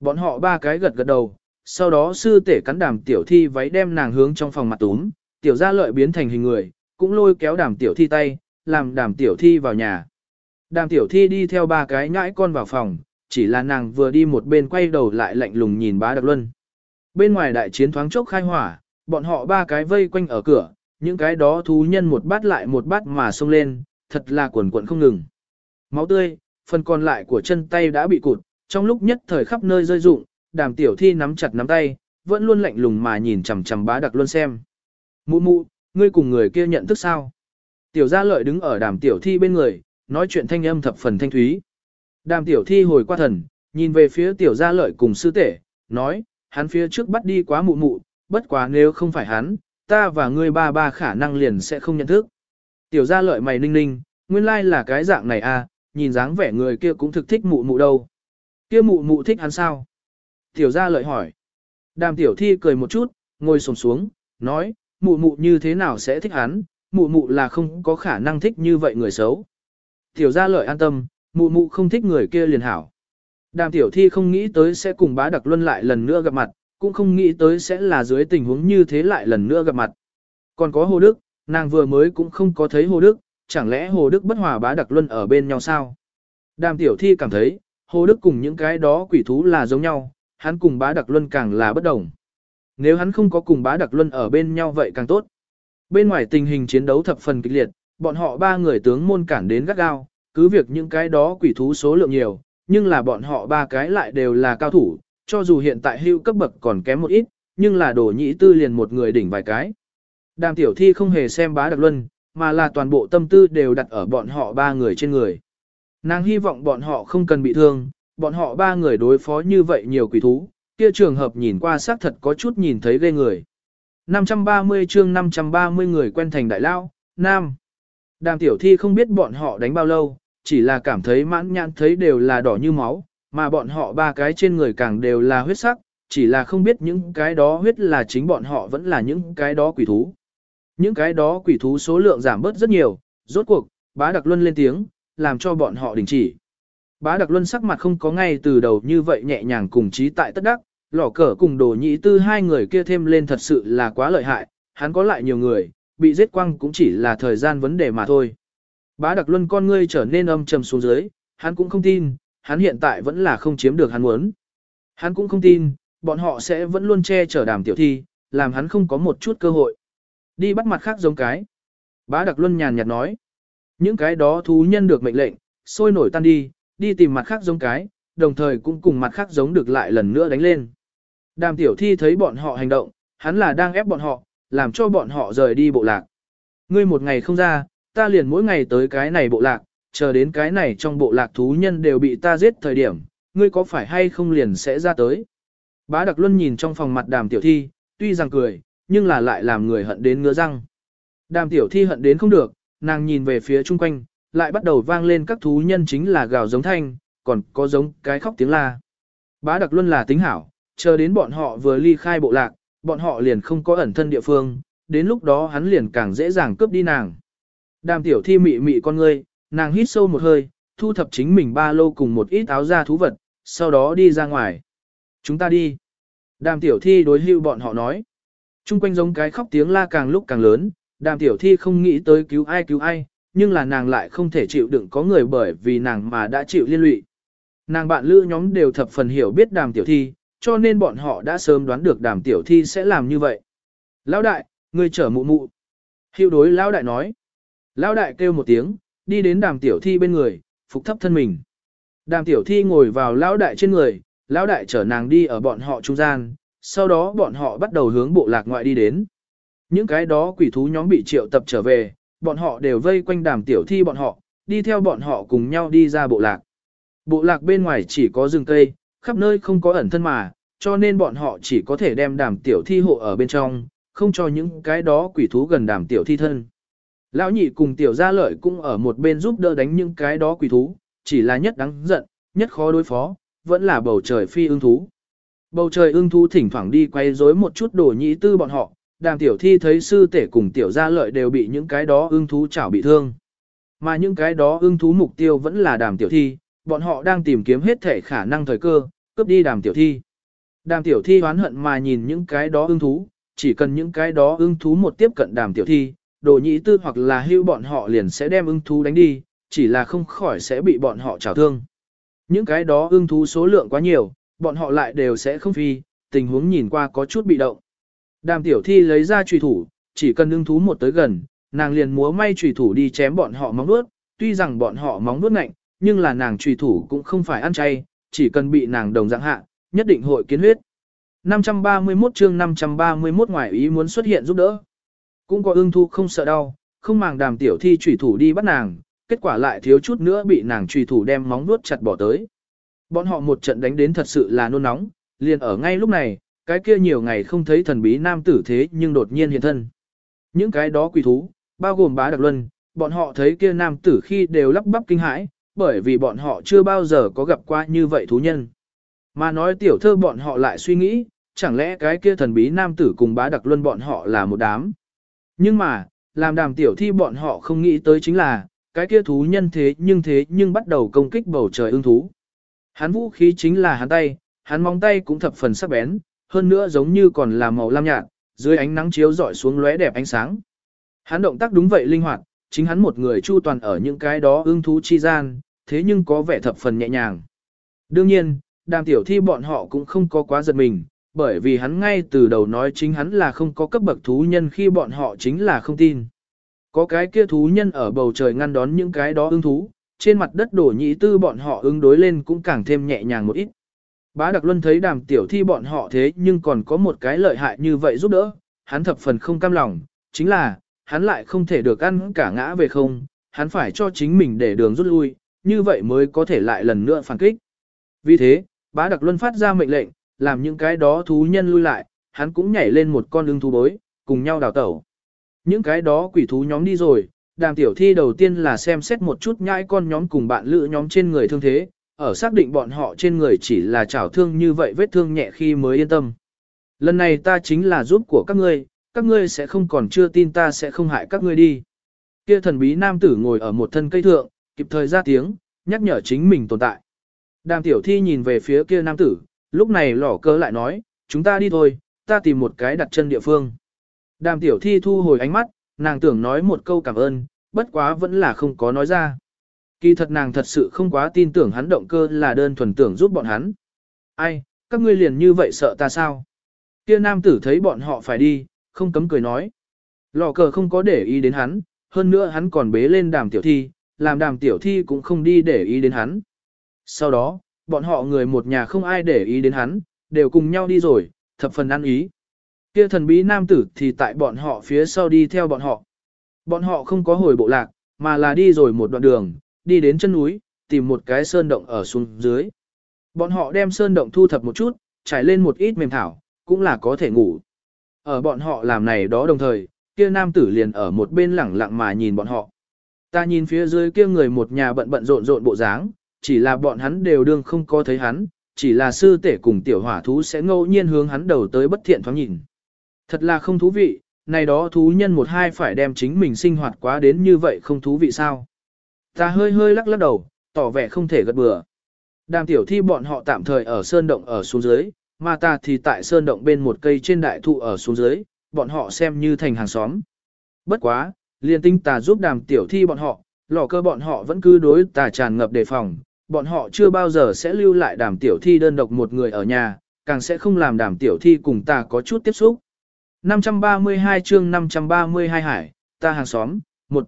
Bọn họ ba cái gật gật đầu, sau đó sư tể cắn đàm tiểu thi váy đem nàng hướng trong phòng mặt túm, tiểu gia lợi biến thành hình người, cũng lôi kéo đàm tiểu thi tay, làm đàm tiểu thi vào nhà. Đàm tiểu thi đi theo ba cái nhãi con vào phòng, chỉ là nàng vừa đi một bên quay đầu lại lạnh lùng nhìn bá đặc luân. Bên ngoài đại chiến thoáng chốc khai hỏa, bọn họ ba cái vây quanh ở cửa, những cái đó thú nhân một bát lại một bát mà xông lên, thật là quần quận không ngừng. Máu tươi, phần còn lại của chân tay đã bị cụt, trong lúc nhất thời khắp nơi rơi rụng, đàm tiểu thi nắm chặt nắm tay, vẫn luôn lạnh lùng mà nhìn chằm chằm bá đặc luôn xem. Mụ mụ, ngươi cùng người kia nhận thức sao? Tiểu gia lợi đứng ở đàm tiểu thi bên người, nói chuyện thanh âm thập phần thanh thúy. Đàm tiểu thi hồi qua thần, nhìn về phía tiểu gia lợi cùng sư tể, nói, hắn phía trước bắt đi quá mụ mụ, bất quá nếu không phải hắn, ta và ngươi ba ba khả năng liền sẽ không nhận thức. Tiểu gia lợi mày ninh ninh, nguyên lai là cái dạng này à, nhìn dáng vẻ người kia cũng thực thích mụ mụ đâu. Kia mụ mụ thích hắn sao? Tiểu gia lợi hỏi. Đàm tiểu thi cười một chút, ngồi sồm xuống, nói, mụ mụ như thế nào sẽ thích hắn, mụ mụ là không có khả năng thích như vậy người xấu. Tiểu gia lợi an tâm, mụ mụ không thích người kia liền hảo. Đàm tiểu thi không nghĩ tới sẽ cùng bá đặc luân lại lần nữa gặp mặt, cũng không nghĩ tới sẽ là dưới tình huống như thế lại lần nữa gặp mặt. Còn có Hồ Đức, nàng vừa mới cũng không có thấy Hồ Đức, chẳng lẽ Hồ Đức bất hòa bá đặc luân ở bên nhau sao? Đàm tiểu thi cảm thấy, Hồ Đức cùng những cái đó quỷ thú là giống nhau, hắn cùng bá đặc luân càng là bất đồng. Nếu hắn không có cùng bá đặc luân ở bên nhau vậy càng tốt. Bên ngoài tình hình chiến đấu thập phần kịch liệt, bọn họ ba người tướng môn cản đến gắt gao, cứ việc những cái đó quỷ thú số lượng nhiều, nhưng là bọn họ ba cái lại đều là cao thủ, cho dù hiện tại hưu cấp bậc còn kém một ít, nhưng là đồ nhĩ tư liền một người đỉnh vài cái. Đàm tiểu thi không hề xem bá đặc luân, mà là toàn bộ tâm tư đều đặt ở bọn họ ba người trên người. Nàng hy vọng bọn họ không cần bị thương, bọn họ ba người đối phó như vậy nhiều quỷ thú, kia trường hợp nhìn qua xác thật có chút nhìn thấy ghê người. 530 chương 530 người quen thành đại lao, nam. Đàm tiểu thi không biết bọn họ đánh bao lâu, chỉ là cảm thấy mãn nhãn thấy đều là đỏ như máu, mà bọn họ ba cái trên người càng đều là huyết sắc, chỉ là không biết những cái đó huyết là chính bọn họ vẫn là những cái đó quỷ thú. Những cái đó quỷ thú số lượng giảm bớt rất nhiều, rốt cuộc, bá đặc luân lên tiếng, làm cho bọn họ đình chỉ. Bá đặc luân sắc mặt không có ngay từ đầu như vậy nhẹ nhàng cùng trí tại tất đắc, lỏ cờ cùng đồ nhị tư hai người kia thêm lên thật sự là quá lợi hại, hắn có lại nhiều người, bị giết quăng cũng chỉ là thời gian vấn đề mà thôi. Bá đặc luân con ngươi trở nên âm trầm xuống dưới, hắn cũng không tin, hắn hiện tại vẫn là không chiếm được hắn muốn. Hắn cũng không tin, bọn họ sẽ vẫn luôn che chở đàm tiểu thi, làm hắn không có một chút cơ hội. Đi bắt mặt khác giống cái. Bá đặc luân nhàn nhạt nói. Những cái đó thú nhân được mệnh lệnh, sôi nổi tan đi, đi tìm mặt khác giống cái, đồng thời cũng cùng mặt khác giống được lại lần nữa đánh lên. Đàm tiểu thi thấy bọn họ hành động, hắn là đang ép bọn họ, làm cho bọn họ rời đi bộ lạc. Ngươi một ngày không ra, ta liền mỗi ngày tới cái này bộ lạc, chờ đến cái này trong bộ lạc thú nhân đều bị ta giết thời điểm, ngươi có phải hay không liền sẽ ra tới. Bá Đặc Luân nhìn trong phòng mặt đàm tiểu thi, tuy rằng cười, nhưng là lại làm người hận đến ngứa răng. Đàm tiểu thi hận đến không được, nàng nhìn về phía chung quanh, lại bắt đầu vang lên các thú nhân chính là gào giống thanh, còn có giống cái khóc tiếng la. Bá Đặc Luân là tính hảo, chờ đến bọn họ vừa ly khai bộ lạc, bọn họ liền không có ẩn thân địa phương, đến lúc đó hắn liền càng dễ dàng cướp đi nàng. Đàm tiểu thi mị mị con ngươi, nàng hít sâu một hơi, thu thập chính mình ba lô cùng một ít áo da thú vật, sau đó đi ra ngoài. Chúng ta đi. Đàm tiểu thi đối hưu bọn họ nói. Trung quanh giống cái khóc tiếng la càng lúc càng lớn, đàm tiểu thi không nghĩ tới cứu ai cứu ai, nhưng là nàng lại không thể chịu đựng có người bởi vì nàng mà đã chịu liên lụy. Nàng bạn lữ nhóm đều thập phần hiểu biết đàm tiểu thi, cho nên bọn họ đã sớm đoán được đàm tiểu thi sẽ làm như vậy. Lão đại, người chở mụ mụ. Hiệu đối lão đại nói. Lão đại kêu một tiếng, đi đến đàm tiểu thi bên người, phục thấp thân mình. Đàm tiểu thi ngồi vào lão đại trên người, lão đại chở nàng đi ở bọn họ trung gian, sau đó bọn họ bắt đầu hướng bộ lạc ngoại đi đến. Những cái đó quỷ thú nhóm bị triệu tập trở về, bọn họ đều vây quanh đàm tiểu thi bọn họ, đi theo bọn họ cùng nhau đi ra bộ lạc. Bộ lạc bên ngoài chỉ có rừng cây, khắp nơi không có ẩn thân mà, cho nên bọn họ chỉ có thể đem đàm tiểu thi hộ ở bên trong, không cho những cái đó quỷ thú gần đàm tiểu thi thân. Lão nhị cùng tiểu gia lợi cũng ở một bên giúp đỡ đánh những cái đó quỷ thú, chỉ là nhất đáng giận, nhất khó đối phó, vẫn là bầu trời phi ưng thú. Bầu trời ưng thú thỉnh thoảng đi quay rối một chút đồ nhị tư bọn họ, đàm tiểu thi thấy sư tể cùng tiểu gia lợi đều bị những cái đó ưng thú chảo bị thương. Mà những cái đó ưng thú mục tiêu vẫn là đàm tiểu thi, bọn họ đang tìm kiếm hết thể khả năng thời cơ, cướp đi đàm tiểu thi. Đàm tiểu thi oán hận mà nhìn những cái đó ưng thú, chỉ cần những cái đó ưng thú một tiếp cận đàm tiểu thi, đồ nhị tư hoặc là hưu bọn họ liền sẽ đem ưng thú đánh đi, chỉ là không khỏi sẽ bị bọn họ trào thương. Những cái đó ưng thú số lượng quá nhiều, bọn họ lại đều sẽ không phi, tình huống nhìn qua có chút bị động. Đàm tiểu thi lấy ra trùy thủ, chỉ cần ưng thú một tới gần, nàng liền múa may trùy thủ đi chém bọn họ móng nuốt, tuy rằng bọn họ móng nuốt ngạnh, nhưng là nàng trùy thủ cũng không phải ăn chay, chỉ cần bị nàng đồng dạng hạ, nhất định hội kiến huyết. 531 chương 531 ngoài ý muốn xuất hiện giúp đỡ. Cũng có ưng thu không sợ đau, không màng đàm tiểu thi trùy thủ đi bắt nàng, kết quả lại thiếu chút nữa bị nàng trùy thủ đem móng nuốt chặt bỏ tới. Bọn họ một trận đánh đến thật sự là nôn nóng, liền ở ngay lúc này, cái kia nhiều ngày không thấy thần bí nam tử thế nhưng đột nhiên hiện thân. Những cái đó quỷ thú, bao gồm bá đặc luân, bọn họ thấy kia nam tử khi đều lắp bắp kinh hãi, bởi vì bọn họ chưa bao giờ có gặp qua như vậy thú nhân. Mà nói tiểu thơ bọn họ lại suy nghĩ, chẳng lẽ cái kia thần bí nam tử cùng bá đặc luân bọn họ là một đám. Nhưng mà, làm đàm tiểu thi bọn họ không nghĩ tới chính là, cái kia thú nhân thế nhưng thế nhưng bắt đầu công kích bầu trời ưng thú. Hắn vũ khí chính là hắn tay, hắn móng tay cũng thập phần sắc bén, hơn nữa giống như còn là màu lam nhạt, dưới ánh nắng chiếu rọi xuống lóe đẹp ánh sáng. Hắn động tác đúng vậy linh hoạt, chính hắn một người chu toàn ở những cái đó ưng thú chi gian, thế nhưng có vẻ thập phần nhẹ nhàng. Đương nhiên, đàm tiểu thi bọn họ cũng không có quá giật mình, bởi vì hắn ngay từ đầu nói chính hắn là không có cấp bậc thú nhân khi bọn họ chính là không tin. Có cái kia thú nhân ở bầu trời ngăn đón những cái đó ưng thú, trên mặt đất đổ nhị tư bọn họ ứng đối lên cũng càng thêm nhẹ nhàng một ít. Bá Đặc Luân thấy đàm tiểu thi bọn họ thế nhưng còn có một cái lợi hại như vậy giúp đỡ, hắn thập phần không cam lòng, chính là, hắn lại không thể được ăn cả ngã về không, hắn phải cho chính mình để đường rút lui, như vậy mới có thể lại lần nữa phản kích. Vì thế, bá đặc luân phát ra mệnh lệnh, làm những cái đó thú nhân lui lại, hắn cũng nhảy lên một con lưng thú bối, cùng nhau đào tẩu. Những cái đó quỷ thú nhóm đi rồi, đàm tiểu thi đầu tiên là xem xét một chút nhãi con nhóm cùng bạn lữ nhóm trên người thương thế, ở xác định bọn họ trên người chỉ là chảo thương như vậy vết thương nhẹ khi mới yên tâm. Lần này ta chính là giúp của các ngươi, các ngươi sẽ không còn chưa tin ta sẽ không hại các ngươi đi. Kia thần bí nam tử ngồi ở một thân cây thượng, kịp thời ra tiếng, nhắc nhở chính mình tồn tại. Đàm tiểu thi nhìn về phía kia nam tử, lúc này lỏ cơ lại nói, chúng ta đi thôi, ta tìm một cái đặt chân địa phương. Đàm tiểu thi thu hồi ánh mắt, nàng tưởng nói một câu cảm ơn, bất quá vẫn là không có nói ra. Kỳ thật nàng thật sự không quá tin tưởng hắn động cơ là đơn thuần tưởng giúp bọn hắn. Ai, các ngươi liền như vậy sợ ta sao? Kia nam tử thấy bọn họ phải đi, không cấm cười nói. Lò cờ không có để ý đến hắn, hơn nữa hắn còn bế lên đàm tiểu thi, làm đàm tiểu thi cũng không đi để ý đến hắn. Sau đó, bọn họ người một nhà không ai để ý đến hắn, đều cùng nhau đi rồi, thập phần ăn ý. Kia thần bí nam tử thì tại bọn họ phía sau đi theo bọn họ. Bọn họ không có hồi bộ lạc, mà là đi rồi một đoạn đường, đi đến chân núi, tìm một cái sơn động ở xuống dưới. Bọn họ đem sơn động thu thập một chút, trải lên một ít mềm thảo, cũng là có thể ngủ. Ở bọn họ làm này đó đồng thời, kia nam tử liền ở một bên lẳng lặng mà nhìn bọn họ. Ta nhìn phía dưới kia người một nhà bận bận rộn rộn bộ dáng, chỉ là bọn hắn đều đương không có thấy hắn, chỉ là sư tể cùng tiểu hỏa thú sẽ ngẫu nhiên hướng hắn đầu tới bất thiện thoáng nhìn. Thật là không thú vị, này đó thú nhân một hai phải đem chính mình sinh hoạt quá đến như vậy không thú vị sao. Ta hơi hơi lắc lắc đầu, tỏ vẻ không thể gật bừa. Đàm tiểu thi bọn họ tạm thời ở sơn động ở xuống dưới, mà ta thì tại sơn động bên một cây trên đại thụ ở xuống dưới, bọn họ xem như thành hàng xóm. Bất quá, liên tinh tà giúp đàm tiểu thi bọn họ, lò cơ bọn họ vẫn cứ đối tà tràn ngập đề phòng, bọn họ chưa bao giờ sẽ lưu lại đàm tiểu thi đơn độc một người ở nhà, càng sẽ không làm đàm tiểu thi cùng ta có chút tiếp xúc. 532 chương 532 hải, ta hàng xóm, một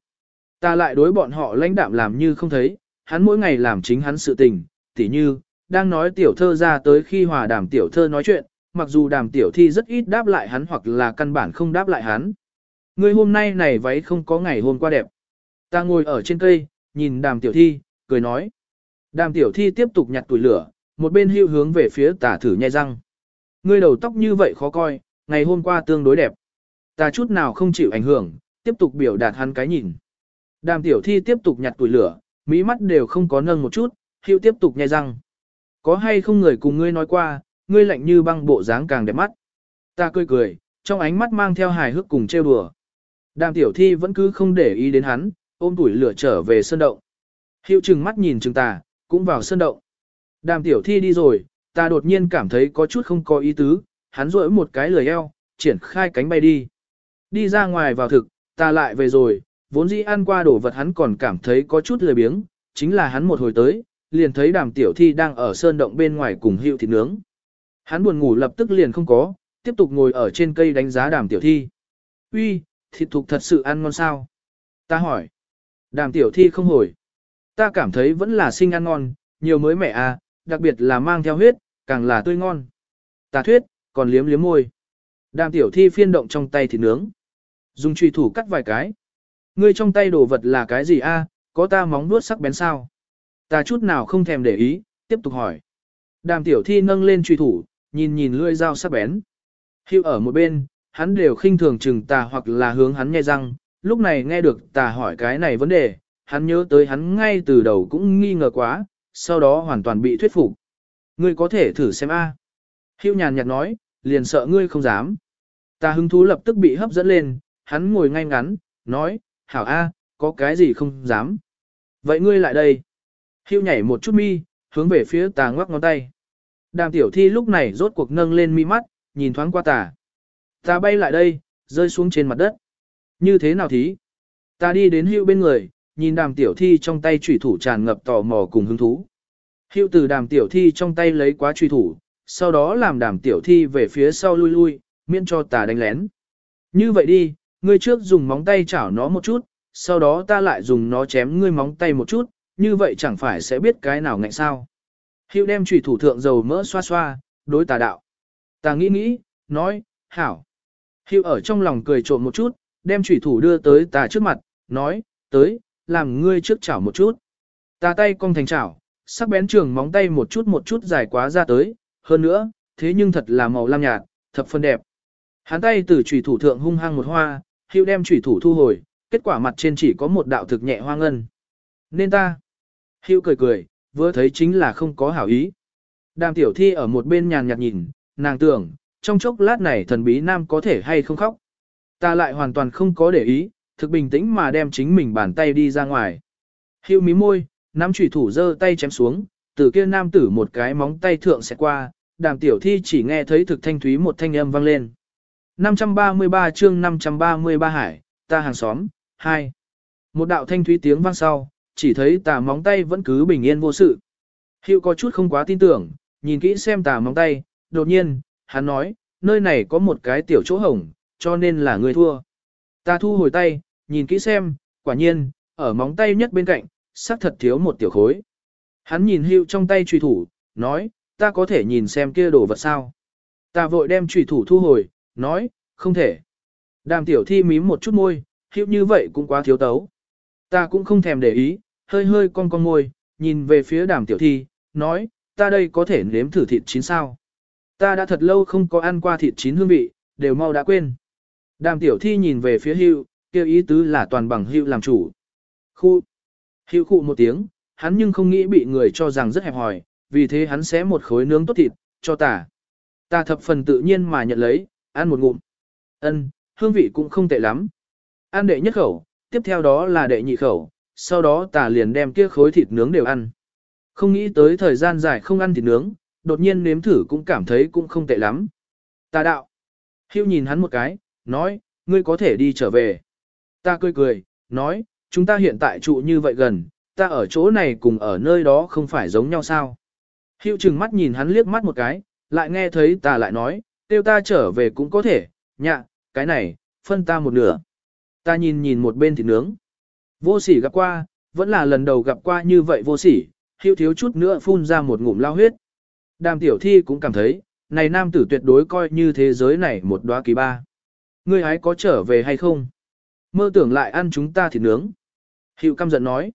Ta lại đối bọn họ lãnh đạm làm như không thấy, hắn mỗi ngày làm chính hắn sự tình, tỉ như, đang nói tiểu thơ ra tới khi hòa đàm tiểu thơ nói chuyện, mặc dù đàm tiểu thi rất ít đáp lại hắn hoặc là căn bản không đáp lại hắn. Người hôm nay này váy không có ngày hôm qua đẹp. Ta ngồi ở trên cây, nhìn đàm tiểu thi, cười nói. Đàm tiểu thi tiếp tục nhặt tuổi lửa, một bên hưu hướng về phía tả thử nhai răng. Ngươi đầu tóc như vậy khó coi, ngày hôm qua tương đối đẹp. Ta chút nào không chịu ảnh hưởng, tiếp tục biểu đạt hắn cái nhìn. Đàm tiểu thi tiếp tục nhặt tuổi lửa, mỹ mắt đều không có nâng một chút, Hiệu tiếp tục nhai răng. Có hay không người cùng ngươi nói qua, ngươi lạnh như băng bộ dáng càng đẹp mắt. Ta cười cười, trong ánh mắt mang theo hài hước cùng trêu đùa. Đàm tiểu thi vẫn cứ không để ý đến hắn, ôm tuổi lửa trở về sơn động. Hiệu chừng mắt nhìn chừng ta, cũng vào sơn động. Đàm tiểu thi đi rồi, ta đột nhiên cảm thấy có chút không có ý tứ, hắn rỗi một cái lười eo, triển khai cánh bay đi. Đi ra ngoài vào thực, ta lại về rồi, vốn dĩ ăn qua đồ vật hắn còn cảm thấy có chút lười biếng, chính là hắn một hồi tới, liền thấy đàm tiểu thi đang ở sơn động bên ngoài cùng hiệu thịt nướng. Hắn buồn ngủ lập tức liền không có, tiếp tục ngồi ở trên cây đánh giá đàm tiểu thi. Uy, thịt thục thật sự ăn ngon sao? Ta hỏi. Đàm tiểu thi không hồi. Ta cảm thấy vẫn là sinh ăn ngon, nhiều mới mẻ à, đặc biệt là mang theo huyết, càng là tươi ngon. Ta thuyết, còn liếm liếm môi. Đàm tiểu thi phiên động trong tay thịt nướng. Dùng truy thủ cắt vài cái. Ngươi trong tay đồ vật là cái gì a? có ta móng nuốt sắc bén sao? Ta chút nào không thèm để ý, tiếp tục hỏi. Đàm tiểu thi nâng lên truy thủ, nhìn nhìn lưỡi dao sắc bén. Hiệu ở một bên, hắn đều khinh thường chừng tà hoặc là hướng hắn nghe răng, lúc này nghe được tà hỏi cái này vấn đề, hắn nhớ tới hắn ngay từ đầu cũng nghi ngờ quá, sau đó hoàn toàn bị thuyết phục. Ngươi có thể thử xem a. À. Hữu nhàn nhạt nói, liền sợ ngươi không dám. Ta hứng thú lập tức bị hấp dẫn lên, hắn ngồi ngay ngắn, nói, hảo a, có cái gì không dám. Vậy ngươi lại đây. Hữu nhảy một chút mi, hướng về phía tà ngoắc ngón tay. Đàm tiểu thi lúc này rốt cuộc nâng lên mi mắt, nhìn thoáng qua tà. Ta bay lại đây, rơi xuống trên mặt đất. Như thế nào thí? Ta đi đến hữu bên người, nhìn đàm tiểu thi trong tay trùy thủ tràn ngập tò mò cùng hứng thú. Hữu từ đàm tiểu thi trong tay lấy quá trùy thủ, sau đó làm đàm tiểu thi về phía sau lui lui, miễn cho tà đánh lén. Như vậy đi, ngươi trước dùng móng tay chảo nó một chút, sau đó ta lại dùng nó chém ngươi móng tay một chút, như vậy chẳng phải sẽ biết cái nào ngạnh sao. Hiệu đem trùy thủ thượng dầu mỡ xoa xoa, đối tà đạo. Tà nghĩ nghĩ, nói, hảo. Hiệu ở trong lòng cười trộm một chút, đem trùy thủ đưa tới tà trước mặt, nói, tới, làm ngươi trước chảo một chút. Tà tay cong thành chảo, sắc bén trường móng tay một chút một chút dài quá ra tới, hơn nữa, thế nhưng thật là màu lam nhạt, thập phân đẹp. Hắn tay từ chủy thủ thượng hung hăng một hoa, hữu đem chủy thủ thu hồi, kết quả mặt trên chỉ có một đạo thực nhẹ hoa ngân. Nên ta. Hữu cười cười, vừa thấy chính là không có hảo ý. Đàm tiểu thi ở một bên nhàn nhạt nhìn, nàng tưởng, trong chốc lát này thần bí nam có thể hay không khóc. Ta lại hoàn toàn không có để ý, thực bình tĩnh mà đem chính mình bàn tay đi ra ngoài. Hưu mí môi, nắm chủy thủ giơ tay chém xuống, từ kia nam tử một cái móng tay thượng sẽ qua, đàm tiểu thi chỉ nghe thấy thực thanh thúy một thanh âm vang lên. 533 chương 533 hải, ta hàng xóm, 2. Một đạo thanh thúy tiếng vang sau, chỉ thấy tà móng tay vẫn cứ bình yên vô sự. Hiệu có chút không quá tin tưởng, nhìn kỹ xem tà móng tay, đột nhiên, hắn nói, nơi này có một cái tiểu chỗ hổng, cho nên là người thua. Ta thu hồi tay, nhìn kỹ xem, quả nhiên, ở móng tay nhất bên cạnh, xác thật thiếu một tiểu khối. Hắn nhìn hưu trong tay trùy thủ, nói, ta có thể nhìn xem kia đồ vật sao. Ta vội đem trùy thủ thu hồi, nói, không thể. Đàm tiểu thi mím một chút môi, Hiệu như vậy cũng quá thiếu tấu. Ta cũng không thèm để ý, hơi hơi con con môi, nhìn về phía đàm tiểu thi, nói, ta đây có thể nếm thử thịt chín sao. Ta đã thật lâu không có ăn qua thịt chín hương vị, đều mau đã quên. Đàm tiểu thi nhìn về phía hưu, kêu ý tứ là toàn bằng hưu làm chủ. Khu. Hưu khụ một tiếng, hắn nhưng không nghĩ bị người cho rằng rất hẹp hòi, vì thế hắn xé một khối nướng tốt thịt, cho ta. Ta thập phần tự nhiên mà nhận lấy, ăn một ngụm. Ân, hương vị cũng không tệ lắm. Ăn đệ nhất khẩu, tiếp theo đó là đệ nhị khẩu, sau đó ta liền đem kia khối thịt nướng đều ăn. Không nghĩ tới thời gian dài không ăn thịt nướng, đột nhiên nếm thử cũng cảm thấy cũng không tệ lắm. Ta đạo. Hưu nhìn hắn một cái, nói, ngươi có thể đi trở về. Ta cười cười, nói, chúng ta hiện tại trụ như vậy gần, ta ở chỗ này cùng ở nơi đó không phải giống nhau sao. Hiệu chừng mắt nhìn hắn liếc mắt một cái, lại nghe thấy ta lại nói, tiêu ta trở về cũng có thể, nhạ, cái này, phân ta một nửa. Ta nhìn nhìn một bên thịt nướng. Vô sỉ gặp qua, vẫn là lần đầu gặp qua như vậy vô sỉ, hưu thiếu chút nữa phun ra một ngụm lao huyết. Đàm tiểu thi cũng cảm thấy, này nam tử tuyệt đối coi như thế giới này một đóa kỳ ba. Ngươi ấy có trở về hay không? Mơ tưởng lại ăn chúng ta thịt nướng. Hiệu căm giận nói.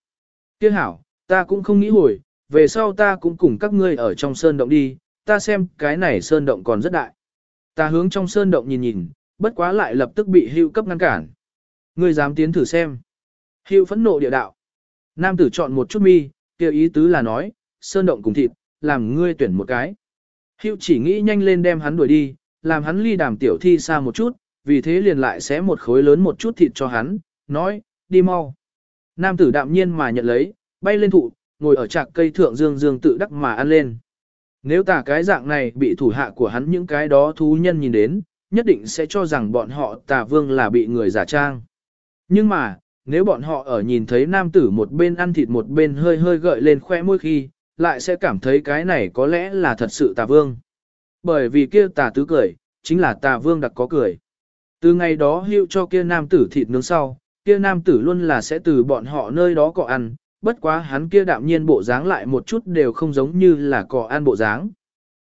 Tiếc hảo, ta cũng không nghĩ hồi, về sau ta cũng cùng các ngươi ở trong sơn động đi, ta xem cái này sơn động còn rất đại. Ta hướng trong sơn động nhìn nhìn, bất quá lại lập tức bị hưu cấp ngăn cản. Ngươi dám tiến thử xem. Hưu phẫn nộ địa đạo. Nam tử chọn một chút mi, kêu ý tứ là nói, sơn động cùng thịt, làm ngươi tuyển một cái. Hưu chỉ nghĩ nhanh lên đem hắn đuổi đi, làm hắn ly đàm tiểu thi xa một chút, vì thế liền lại xé một khối lớn một chút thịt cho hắn, nói, đi mau. Nam tử đạm nhiên mà nhận lấy, bay lên thụ, ngồi ở trạc cây thượng dương dương tự đắc mà ăn lên. Nếu tả cái dạng này bị thủ hạ của hắn những cái đó thú nhân nhìn đến, nhất định sẽ cho rằng bọn họ tà vương là bị người giả trang. Nhưng mà, nếu bọn họ ở nhìn thấy nam tử một bên ăn thịt một bên hơi hơi gợi lên khoe môi khi, lại sẽ cảm thấy cái này có lẽ là thật sự tà vương. Bởi vì kia tà tứ cười, chính là tà vương đặc có cười. Từ ngày đó hiệu cho kia nam tử thịt nướng sau, kia nam tử luôn là sẽ từ bọn họ nơi đó cọ ăn, bất quá hắn kia đạm nhiên bộ dáng lại một chút đều không giống như là cỏ an bộ dáng.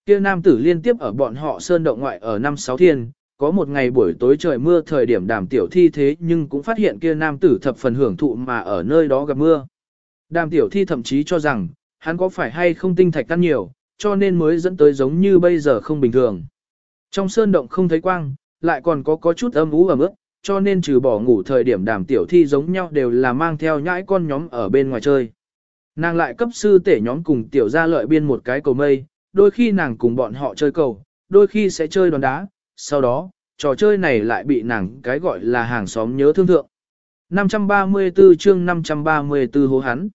Kia nam tử liên tiếp ở bọn họ sơn động ngoại ở năm sáu thiên, có một ngày buổi tối trời mưa thời điểm đàm tiểu thi thế nhưng cũng phát hiện kia nam tử thập phần hưởng thụ mà ở nơi đó gặp mưa. Đàm tiểu thi thậm chí cho rằng, hắn có phải hay không tinh thạch căn nhiều, cho nên mới dẫn tới giống như bây giờ không bình thường. Trong sơn động không thấy quang, lại còn có có chút âm ú ẩm ướt, cho nên trừ bỏ ngủ thời điểm đàm tiểu thi giống nhau đều là mang theo nhãi con nhóm ở bên ngoài chơi. Nàng lại cấp sư tể nhóm cùng tiểu gia lợi biên một cái cầu mây, đôi khi nàng cùng bọn họ chơi cầu, đôi khi sẽ chơi đòn đá, sau đó, trò chơi này lại bị nàng cái gọi là hàng xóm nhớ thương thượng. 534 chương 534 hố hắn.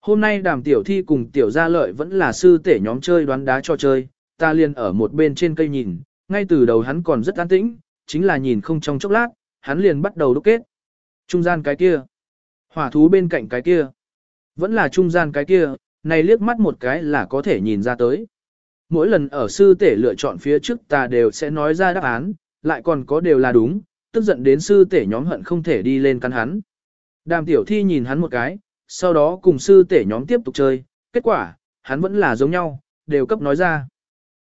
Hôm nay đàm tiểu thi cùng tiểu gia lợi vẫn là sư tể nhóm chơi đoán đá cho chơi, ta liền ở một bên trên cây nhìn, ngay từ đầu hắn còn rất an tĩnh, chính là nhìn không trong chốc lát, hắn liền bắt đầu đúc kết. Trung gian cái kia, hỏa thú bên cạnh cái kia, vẫn là trung gian cái kia, này liếc mắt một cái là có thể nhìn ra tới. Mỗi lần ở sư tể lựa chọn phía trước ta đều sẽ nói ra đáp án, lại còn có đều là đúng, tức giận đến sư tể nhóm hận không thể đi lên căn hắn. Đàm tiểu thi nhìn hắn một cái, sau đó cùng sư tể nhóm tiếp tục chơi, kết quả, hắn vẫn là giống nhau, đều cấp nói ra.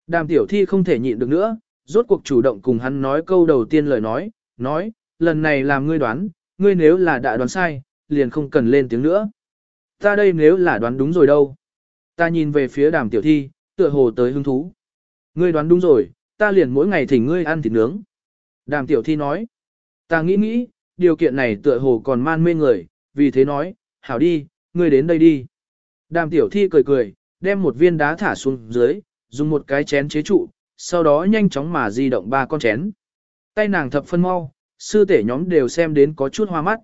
Đàm tiểu thi không thể nhịn được nữa, rốt cuộc chủ động cùng hắn nói câu đầu tiên lời nói, nói, lần này làm ngươi đoán, ngươi nếu là đã đoán sai, liền không cần lên tiếng nữa. Ta đây nếu là đoán đúng rồi đâu. Ta nhìn về phía đàm tiểu thi, tựa hồ tới hứng thú. Ngươi đoán đúng rồi, ta liền mỗi ngày thỉnh ngươi ăn thịt nướng. Đàm tiểu thi nói, ta nghĩ nghĩ, điều kiện này tựa hồ còn man mê người, vì thế nói, hảo đi, ngươi đến đây đi. Đàm tiểu thi cười cười, đem một viên đá thả xuống dưới, dùng một cái chén chế trụ, sau đó nhanh chóng mà di động ba con chén. Tay nàng thập phân mau, sư tể nhóm đều xem đến có chút hoa mắt.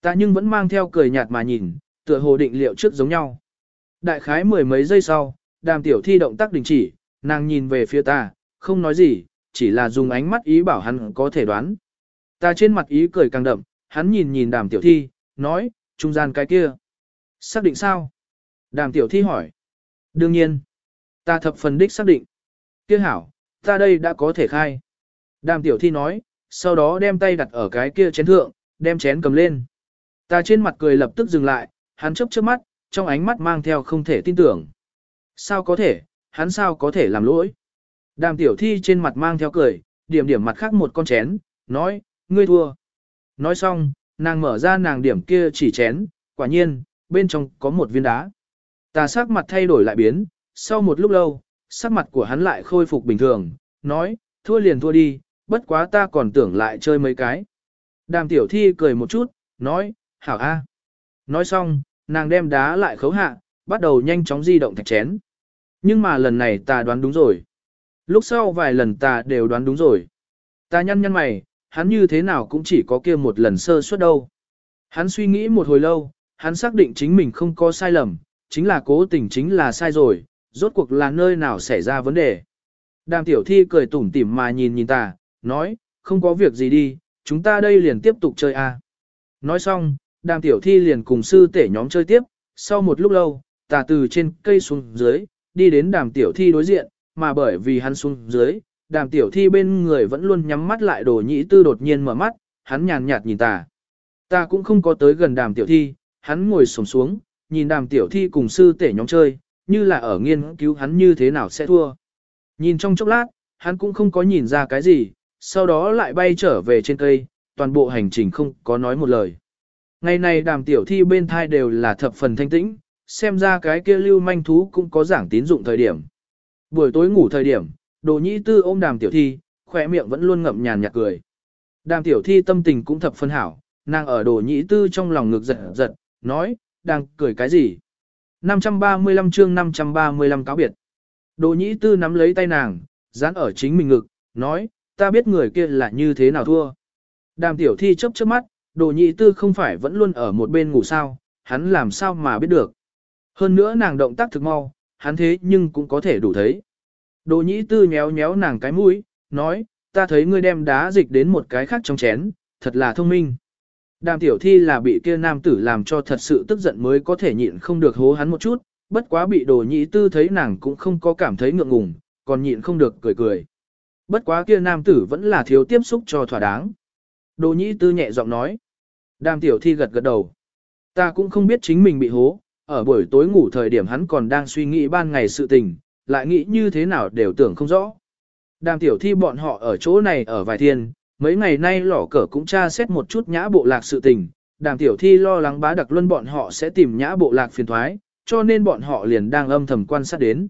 Ta nhưng vẫn mang theo cười nhạt mà nhìn, tựa hồ định liệu trước giống nhau. Đại khái mười mấy giây sau, đàm tiểu thi động tác đình chỉ, nàng nhìn về phía ta, không nói gì, chỉ là dùng ánh mắt ý bảo hắn có thể đoán. Ta trên mặt ý cười càng đậm, hắn nhìn nhìn đàm tiểu thi, nói, trung gian cái kia. Xác định sao? Đàm tiểu thi hỏi. Đương nhiên. Ta thập phần đích xác định. Kia hảo, ta đây đã có thể khai. Đàm tiểu thi nói, sau đó đem tay đặt ở cái kia chén thượng, đem chén cầm lên. Ta trên mặt cười lập tức dừng lại, hắn chấp chớp mắt, trong ánh mắt mang theo không thể tin tưởng. Sao có thể, hắn sao có thể làm lỗi? Đàm tiểu thi trên mặt mang theo cười, điểm điểm mặt khác một con chén, nói, ngươi thua. Nói xong, nàng mở ra nàng điểm kia chỉ chén, quả nhiên, bên trong có một viên đá. Ta sắc mặt thay đổi lại biến, sau một lúc lâu, sắc mặt của hắn lại khôi phục bình thường, nói, thua liền thua đi, bất quá ta còn tưởng lại chơi mấy cái. Đàm tiểu thi cười một chút, nói, hảo a. Nói xong, nàng đem đá lại khấu hạ, bắt đầu nhanh chóng di động thạch chén. Nhưng mà lần này ta đoán đúng rồi. Lúc sau vài lần ta đều đoán đúng rồi. Ta nhăn nhăn mày, hắn như thế nào cũng chỉ có kia một lần sơ suất đâu. Hắn suy nghĩ một hồi lâu, hắn xác định chính mình không có sai lầm, chính là cố tình chính là sai rồi, rốt cuộc là nơi nào xảy ra vấn đề. Đàm tiểu thi cười tủm tỉm mà nhìn nhìn ta, nói, không có việc gì đi, chúng ta đây liền tiếp tục chơi a. Nói xong, đàm tiểu thi liền cùng sư tể nhóm chơi tiếp, sau một lúc lâu, tà từ trên cây xuống dưới, đi đến đàm tiểu thi đối diện, mà bởi vì hắn xuống dưới, đàm tiểu thi bên người vẫn luôn nhắm mắt lại đồ nhĩ tư đột nhiên mở mắt, hắn nhàn nhạt nhìn tà. Ta cũng không có tới gần đàm tiểu thi, hắn ngồi sổng xuống, nhìn đàm tiểu thi cùng sư tể nhóm chơi, như là ở nghiên cứu hắn như thế nào sẽ thua. Nhìn trong chốc lát, hắn cũng không có nhìn ra cái gì, sau đó lại bay trở về trên cây, toàn bộ hành trình không có nói một lời. Ngày này đàm tiểu thi bên thai đều là thập phần thanh tĩnh, xem ra cái kia lưu manh thú cũng có giảng tín dụng thời điểm. Buổi tối ngủ thời điểm, đồ nhĩ tư ôm đàm tiểu thi, khỏe miệng vẫn luôn ngậm nhàn nhạt cười. Đàm tiểu thi tâm tình cũng thập phân hảo, nàng ở đồ nhĩ tư trong lòng ngực giật giật, nói, đang cười cái gì? 535 chương 535 cáo biệt. Đồ nhĩ tư nắm lấy tay nàng, dán ở chính mình ngực, nói, ta biết người kia là như thế nào thua. Đàm tiểu thi chớp chớp mắt, đồ nhĩ tư không phải vẫn luôn ở một bên ngủ sao, hắn làm sao mà biết được. Hơn nữa nàng động tác thực mau, hắn thế nhưng cũng có thể đủ thấy. Đồ nhĩ tư nhéo nhéo nàng cái mũi, nói, ta thấy ngươi đem đá dịch đến một cái khác trong chén, thật là thông minh. Đàm tiểu thi là bị kia nam tử làm cho thật sự tức giận mới có thể nhịn không được hố hắn một chút, bất quá bị đồ nhĩ tư thấy nàng cũng không có cảm thấy ngượng ngùng, còn nhịn không được cười cười. Bất quá kia nam tử vẫn là thiếu tiếp xúc cho thỏa đáng. Đồ nhĩ tư nhẹ giọng nói. Đàm tiểu thi gật gật đầu. Ta cũng không biết chính mình bị hố, ở buổi tối ngủ thời điểm hắn còn đang suy nghĩ ban ngày sự tình, lại nghĩ như thế nào đều tưởng không rõ. Đàm tiểu thi bọn họ ở chỗ này ở vài thiên, mấy ngày nay lỏ cờ cũng tra xét một chút nhã bộ lạc sự tình, đàm tiểu thi lo lắng bá đặc luân bọn họ sẽ tìm nhã bộ lạc phiền thoái, cho nên bọn họ liền đang âm thầm quan sát đến.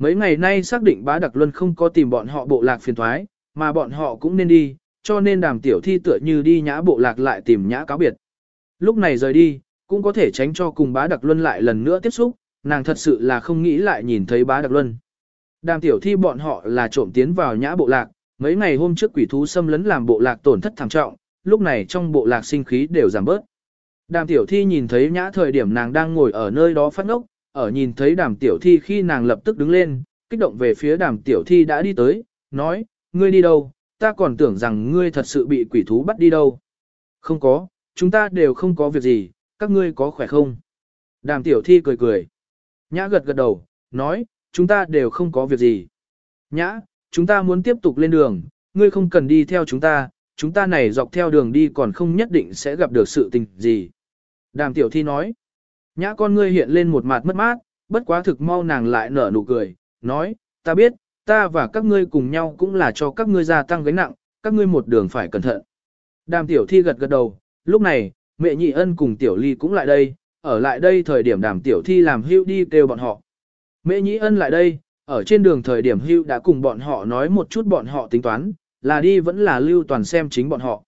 Mấy ngày nay xác định bá đặc luân không có tìm bọn họ bộ lạc phiền thoái, mà bọn họ cũng nên đi, cho nên đàm tiểu thi tựa như đi nhã bộ lạc lại tìm nhã cáo biệt. Lúc này rời đi, cũng có thể tránh cho cùng bá đặc luân lại lần nữa tiếp xúc, nàng thật sự là không nghĩ lại nhìn thấy bá đặc luân. Đàm tiểu thi bọn họ là trộm tiến vào nhã bộ lạc, mấy ngày hôm trước quỷ thú xâm lấn làm bộ lạc tổn thất thảm trọng, lúc này trong bộ lạc sinh khí đều giảm bớt. Đàm tiểu thi nhìn thấy nhã thời điểm nàng đang ngồi ở nơi đó phát ngốc, ở nhìn thấy đàm tiểu thi khi nàng lập tức đứng lên, kích động về phía đàm tiểu thi đã đi tới, nói, ngươi đi đâu, ta còn tưởng rằng ngươi thật sự bị quỷ thú bắt đi đâu. Không có, chúng ta đều không có việc gì, các ngươi có khỏe không? Đàm tiểu thi cười cười. Nhã gật gật đầu, nói, chúng ta đều không có việc gì. Nhã, chúng ta muốn tiếp tục lên đường, ngươi không cần đi theo chúng ta, chúng ta này dọc theo đường đi còn không nhất định sẽ gặp được sự tình gì. Đàm tiểu thi nói, nhã con ngươi hiện lên một mặt mất mát, bất quá thực mau nàng lại nở nụ cười, nói, ta biết, ta và các ngươi cùng nhau cũng là cho các ngươi gia tăng gánh nặng, các ngươi một đường phải cẩn thận. Đàm tiểu thi gật gật đầu, lúc này, mẹ nhị ân cùng tiểu ly cũng lại đây, ở lại đây thời điểm đàm tiểu thi làm hưu đi kêu bọn họ. Mẹ nhị ân lại đây, ở trên đường thời điểm hưu đã cùng bọn họ nói một chút bọn họ tính toán, là đi vẫn là lưu toàn xem chính bọn họ.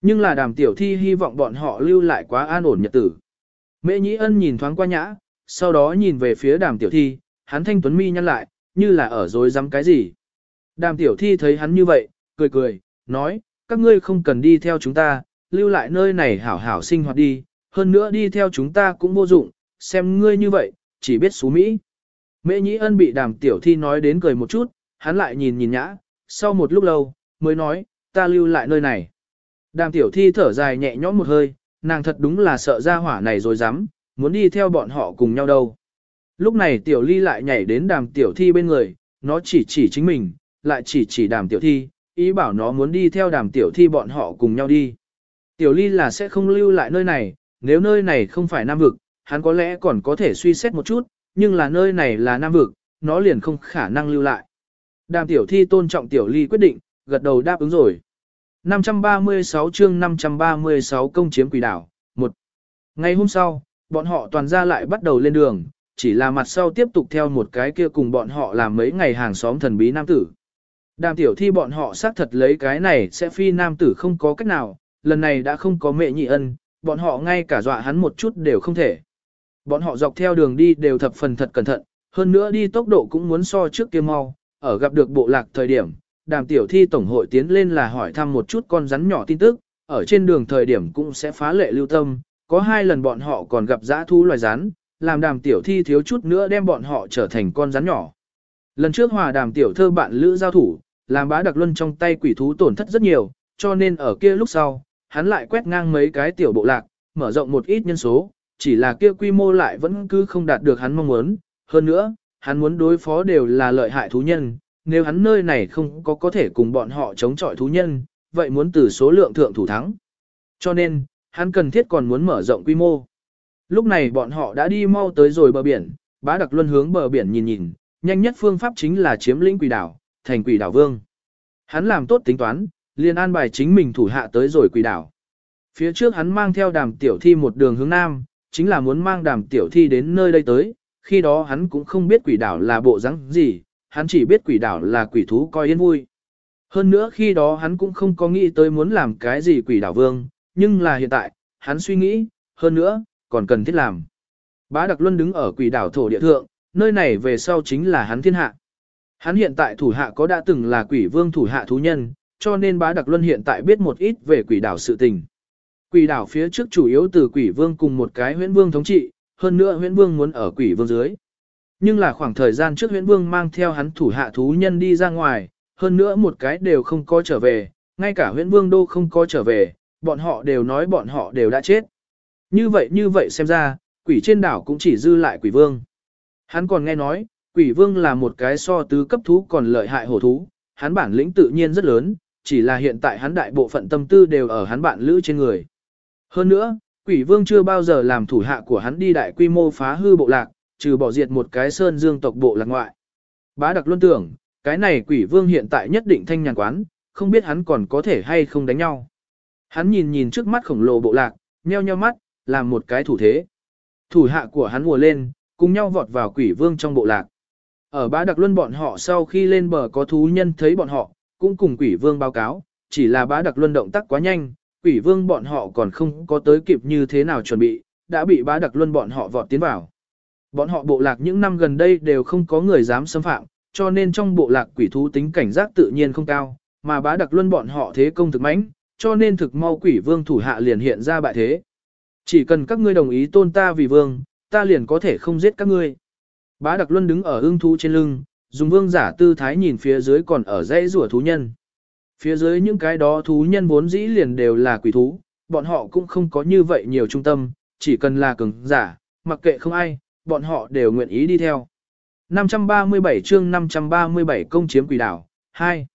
Nhưng là đàm tiểu thi hy vọng bọn họ lưu lại quá an ổn nhật tử. Mễ Nhĩ ân nhìn thoáng qua nhã, sau đó nhìn về phía đàm tiểu thi, hắn thanh tuấn mi nhăn lại, như là ở dối dám cái gì. Đàm tiểu thi thấy hắn như vậy, cười cười, nói, các ngươi không cần đi theo chúng ta, lưu lại nơi này hảo hảo sinh hoạt đi, hơn nữa đi theo chúng ta cũng vô dụng, xem ngươi như vậy, chỉ biết xú Mỹ. Mễ nhĩ ân bị đàm tiểu thi nói đến cười một chút, hắn lại nhìn nhìn nhã, sau một lúc lâu, mới nói, ta lưu lại nơi này. Đàm tiểu thi thở dài nhẹ nhõm một hơi, nàng thật đúng là sợ ra hỏa này rồi dám, muốn đi theo bọn họ cùng nhau đâu. Lúc này tiểu ly lại nhảy đến đàm tiểu thi bên người, nó chỉ chỉ chính mình, lại chỉ chỉ đàm tiểu thi, ý bảo nó muốn đi theo đàm tiểu thi bọn họ cùng nhau đi. Tiểu ly là sẽ không lưu lại nơi này, nếu nơi này không phải nam vực, hắn có lẽ còn có thể suy xét một chút, nhưng là nơi này là nam vực, nó liền không khả năng lưu lại. Đàm tiểu thi tôn trọng tiểu ly quyết định, gật đầu đáp ứng rồi. 536 chương 536 công chiếm quỷ đảo, 1. Ngày hôm sau, bọn họ toàn ra lại bắt đầu lên đường, chỉ là mặt sau tiếp tục theo một cái kia cùng bọn họ làm mấy ngày hàng xóm thần bí nam tử. Đàm tiểu thi bọn họ xác thật lấy cái này sẽ phi nam tử không có cách nào, lần này đã không có mẹ nhị ân, bọn họ ngay cả dọa hắn một chút đều không thể. Bọn họ dọc theo đường đi đều thập phần thật cẩn thận, hơn nữa đi tốc độ cũng muốn so trước kia mau, ở gặp được bộ lạc thời điểm, đàm tiểu thi tổng hội tiến lên là hỏi thăm một chút con rắn nhỏ tin tức, ở trên đường thời điểm cũng sẽ phá lệ lưu tâm, có hai lần bọn họ còn gặp dã thú loài rắn, làm đàm tiểu thi thiếu chút nữa đem bọn họ trở thành con rắn nhỏ. Lần trước hòa đàm tiểu thơ bạn lữ giao thủ, làm bá đặc luân trong tay quỷ thú tổn thất rất nhiều, cho nên ở kia lúc sau, hắn lại quét ngang mấy cái tiểu bộ lạc, mở rộng một ít nhân số, chỉ là kia quy mô lại vẫn cứ không đạt được hắn mong muốn. Hơn nữa, hắn muốn đối phó đều là lợi hại thú nhân, nếu hắn nơi này không có có thể cùng bọn họ chống chọi thú nhân, vậy muốn từ số lượng thượng thủ thắng. Cho nên, hắn cần thiết còn muốn mở rộng quy mô. Lúc này bọn họ đã đi mau tới rồi bờ biển, bá đặc luân hướng bờ biển nhìn nhìn, nhanh nhất phương pháp chính là chiếm lĩnh quỷ đảo, thành quỷ đảo vương. Hắn làm tốt tính toán, liền an bài chính mình thủ hạ tới rồi quỷ đảo. Phía trước hắn mang theo đàm tiểu thi một đường hướng nam, chính là muốn mang đàm tiểu thi đến nơi đây tới, khi đó hắn cũng không biết quỷ đảo là bộ rắn gì, hắn chỉ biết quỷ đảo là quỷ thú coi yên vui. Hơn nữa khi đó hắn cũng không có nghĩ tới muốn làm cái gì quỷ đảo vương, nhưng là hiện tại, hắn suy nghĩ, hơn nữa, còn cần thiết làm. Bá Đặc Luân đứng ở quỷ đảo thổ địa thượng, nơi này về sau chính là hắn thiên hạ. Hắn hiện tại thủ hạ có đã từng là quỷ vương thủ hạ thú nhân, cho nên bá đặc luân hiện tại biết một ít về quỷ đảo sự tình. Quỷ đảo phía trước chủ yếu từ quỷ vương cùng một cái huyễn vương thống trị, hơn nữa huyễn vương muốn ở quỷ vương dưới. Nhưng là khoảng thời gian trước huyễn vương mang theo hắn thủ hạ thú nhân đi ra ngoài, hơn nữa một cái đều không có trở về, ngay cả huyễn vương đô không có trở về, bọn họ đều nói bọn họ đều đã chết. Như vậy như vậy xem ra, quỷ trên đảo cũng chỉ dư lại quỷ vương. Hắn còn nghe nói, quỷ vương là một cái so tứ cấp thú còn lợi hại hổ thú, hắn bản lĩnh tự nhiên rất lớn, chỉ là hiện tại hắn đại bộ phận tâm tư đều ở hắn bạn lữ trên người. Hơn nữa, quỷ vương chưa bao giờ làm thủ hạ của hắn đi đại quy mô phá hư bộ lạc, trừ bỏ diệt một cái sơn dương tộc bộ lạc ngoại. Bá đặc luân tưởng, cái này quỷ vương hiện tại nhất định thanh nhàn quán, không biết hắn còn có thể hay không đánh nhau. Hắn nhìn nhìn trước mắt khổng lồ bộ lạc, nheo nheo mắt, làm một cái thủ thế. Thủ hạ của hắn mùa lên, cùng nhau vọt vào quỷ vương trong bộ lạc. Ở bá đặc luân bọn họ sau khi lên bờ có thú nhân thấy bọn họ, cũng cùng quỷ vương báo cáo, chỉ là bá đặc luân động tác quá nhanh, quỷ vương bọn họ còn không có tới kịp như thế nào chuẩn bị, đã bị bá đặc luân bọn họ vọt tiến vào. Bọn họ bộ lạc những năm gần đây đều không có người dám xâm phạm, cho nên trong bộ lạc quỷ thú tính cảnh giác tự nhiên không cao, mà bá đặc luân bọn họ thế công thực mãnh, cho nên thực mau quỷ vương thủ hạ liền hiện ra bại thế. Chỉ cần các ngươi đồng ý tôn ta vì vương, ta liền có thể không giết các ngươi. Bá đặc luân đứng ở ưng thú trên lưng, dùng vương giả tư thái nhìn phía dưới còn ở dãy rùa thú nhân. Phía dưới những cái đó thú nhân vốn dĩ liền đều là quỷ thú, bọn họ cũng không có như vậy nhiều trung tâm, chỉ cần là cường giả, mặc kệ không ai, bọn họ đều nguyện ý đi theo. 537 chương 537 công chiếm quỷ đảo, 2.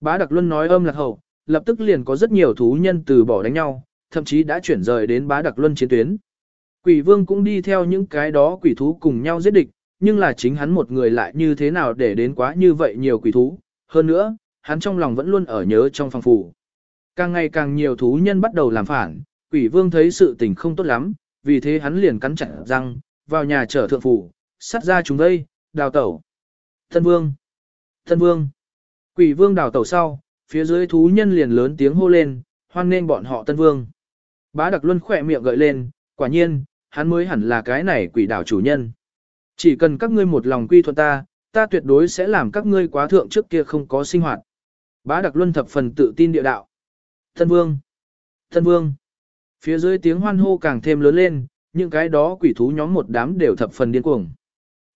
Bá Đặc Luân nói âm lạc hậu, lập tức liền có rất nhiều thú nhân từ bỏ đánh nhau, thậm chí đã chuyển rời đến Bá Đặc Luân chiến tuyến. Quỷ vương cũng đi theo những cái đó quỷ thú cùng nhau giết địch, nhưng là chính hắn một người lại như thế nào để đến quá như vậy nhiều quỷ thú. Hơn nữa, hắn trong lòng vẫn luôn ở nhớ trong phòng phủ. Càng ngày càng nhiều thú nhân bắt đầu làm phản, quỷ vương thấy sự tình không tốt lắm, vì thế hắn liền cắn chặt răng, vào nhà trở thượng phủ, sắt ra chúng đây, đào tẩu. Thân vương! Thân vương! Quỷ vương đào tẩu sau, phía dưới thú nhân liền lớn tiếng hô lên, hoan nên bọn họ tân vương. Bá đặc luân khỏe miệng gợi lên, quả nhiên, hắn mới hẳn là cái này quỷ đảo chủ nhân. Chỉ cần các ngươi một lòng quy thuận ta, ta tuyệt đối sẽ làm các ngươi quá thượng trước kia không có sinh hoạt. Bá đặc luân thập phần tự tin địa đạo. Thân vương! Thân vương! Phía dưới tiếng hoan hô càng thêm lớn lên, những cái đó quỷ thú nhóm một đám đều thập phần điên cuồng.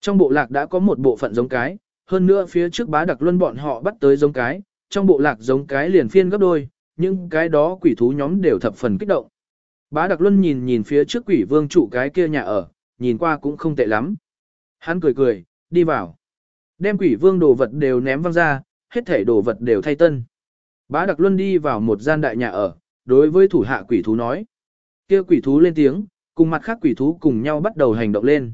Trong bộ lạc đã có một bộ phận giống cái, hơn nữa phía trước bá đặc luân bọn họ bắt tới giống cái, trong bộ lạc giống cái liền phiên gấp đôi, những cái đó quỷ thú nhóm đều thập phần kích động. Bá đặc luân nhìn nhìn phía trước quỷ vương trụ cái kia nhà ở, nhìn qua cũng không tệ lắm. Hắn cười cười, đi vào. Đem quỷ vương đồ vật đều ném văng ra, hết thể đồ vật đều thay tân. Bá đặc luân đi vào một gian đại nhà ở, đối với thủ hạ quỷ thú nói. kia quỷ thú lên tiếng, cùng mặt khác quỷ thú cùng nhau bắt đầu hành động lên.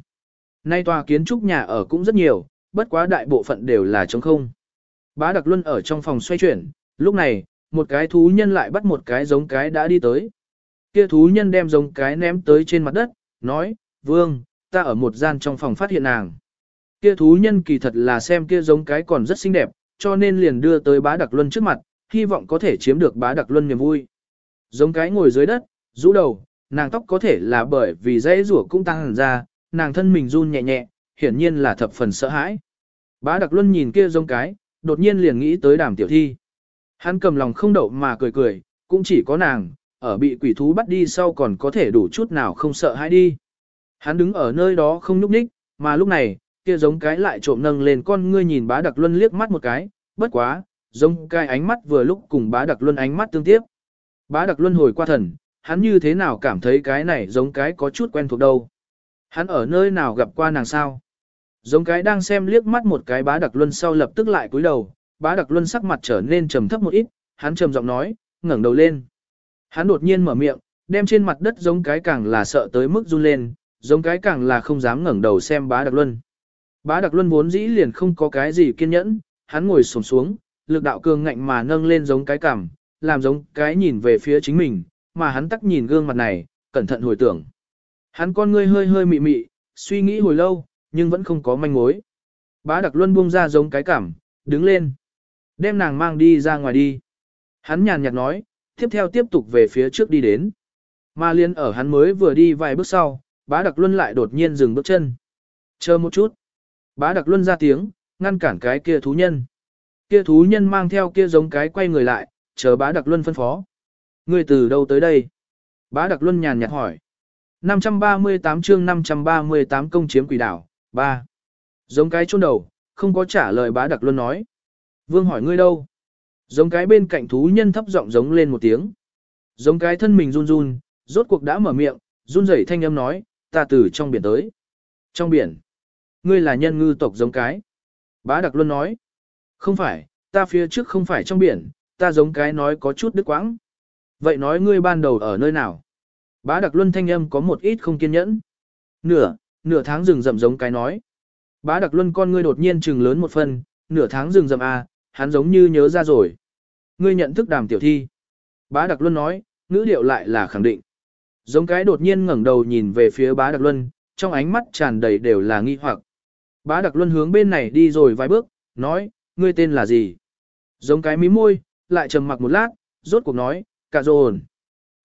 Nay tòa kiến trúc nhà ở cũng rất nhiều, bất quá đại bộ phận đều là trống không. Bá Đặc Luân ở trong phòng xoay chuyển, lúc này, một cái thú nhân lại bắt một cái giống cái đã đi tới. Kia thú nhân đem giống cái ném tới trên mặt đất, nói, Vương, ta ở một gian trong phòng phát hiện nàng. Kia thú nhân kỳ thật là xem kia giống cái còn rất xinh đẹp, cho nên liền đưa tới bá đặc luân trước mặt, hy vọng có thể chiếm được bá đặc luân niềm vui. Giống cái ngồi dưới đất, rũ đầu, nàng tóc có thể là bởi vì dãy rủa cũng tăng hẳn ra, nàng thân mình run nhẹ nhẹ, hiển nhiên là thập phần sợ hãi. Bá đặc luân nhìn kia giống cái, đột nhiên liền nghĩ tới đàm tiểu thi. Hắn cầm lòng không đậu mà cười cười, cũng chỉ có nàng, ở bị quỷ thú bắt đi sau còn có thể đủ chút nào không sợ hãi đi. Hắn đứng ở nơi đó không nhúc nhích, mà lúc này, kia giống cái lại trộm nâng lên con ngươi nhìn bá đặc luân liếc mắt một cái, bất quá, giống cái ánh mắt vừa lúc cùng bá đặc luân ánh mắt tương tiếp. Bá đặc luân hồi qua thần, hắn như thế nào cảm thấy cái này giống cái có chút quen thuộc đâu. Hắn ở nơi nào gặp qua nàng sao? Giống cái đang xem liếc mắt một cái bá đặc luân sau lập tức lại cúi đầu, bá đặc luân sắc mặt trở nên trầm thấp một ít, hắn trầm giọng nói, ngẩng đầu lên. Hắn đột nhiên mở miệng, đem trên mặt đất giống cái càng là sợ tới mức run lên, giống cái càng là không dám ngẩng đầu xem bá đặc luân. Bá đặc luân vốn dĩ liền không có cái gì kiên nhẫn, hắn ngồi xổm xuống, lực đạo cường ngạnh mà nâng lên giống cái cằm, làm giống cái nhìn về phía chính mình, mà hắn tắc nhìn gương mặt này, cẩn thận hồi tưởng. Hắn con ngươi hơi hơi mị mị, suy nghĩ hồi lâu, nhưng vẫn không có manh mối. Bá đặc luân buông ra giống cái cảm, đứng lên. Đem nàng mang đi ra ngoài đi. Hắn nhàn nhạt nói, tiếp theo tiếp tục về phía trước đi đến. Ma liên ở hắn mới vừa đi vài bước sau, bá đặc luân lại đột nhiên dừng bước chân. Chờ một chút. Bá đặc luân ra tiếng, ngăn cản cái kia thú nhân. Kia thú nhân mang theo kia giống cái quay người lại, chờ bá đặc luân phân phó. Ngươi từ đâu tới đây? Bá đặc luân nhàn nhạt hỏi. 538 chương 538 công chiếm quỷ đảo, 3. Giống cái chôn đầu, không có trả lời bá đặc luân nói. Vương hỏi ngươi đâu? Giống cái bên cạnh thú nhân thấp giọng giống lên một tiếng. Giống cái thân mình run run, rốt cuộc đã mở miệng, run rẩy thanh âm nói, ta từ trong biển tới. Trong biển. Ngươi là nhân ngư tộc giống cái. Bá đặc luân nói. Không phải, ta phía trước không phải trong biển, ta giống cái nói có chút đứt quãng. Vậy nói ngươi ban đầu ở nơi nào? Bá đặc luân thanh âm có một ít không kiên nhẫn. Nửa, nửa tháng rừng rậm giống cái nói. Bá đặc luân con ngươi đột nhiên trừng lớn một phần, nửa tháng rừng rậm à, hắn giống như nhớ ra rồi. Ngươi nhận thức đàm tiểu thi. Bá đặc luân nói, ngữ điệu lại là khẳng định. Giống cái đột nhiên ngẩng đầu nhìn về phía bá đặc luân, trong ánh mắt tràn đầy đều là nghi hoặc. Bá đặc luân hướng bên này đi rồi vài bước, nói, ngươi tên là gì? Giống cái mí môi, lại trầm mặc một lát, rốt cuộc nói, cả dồn.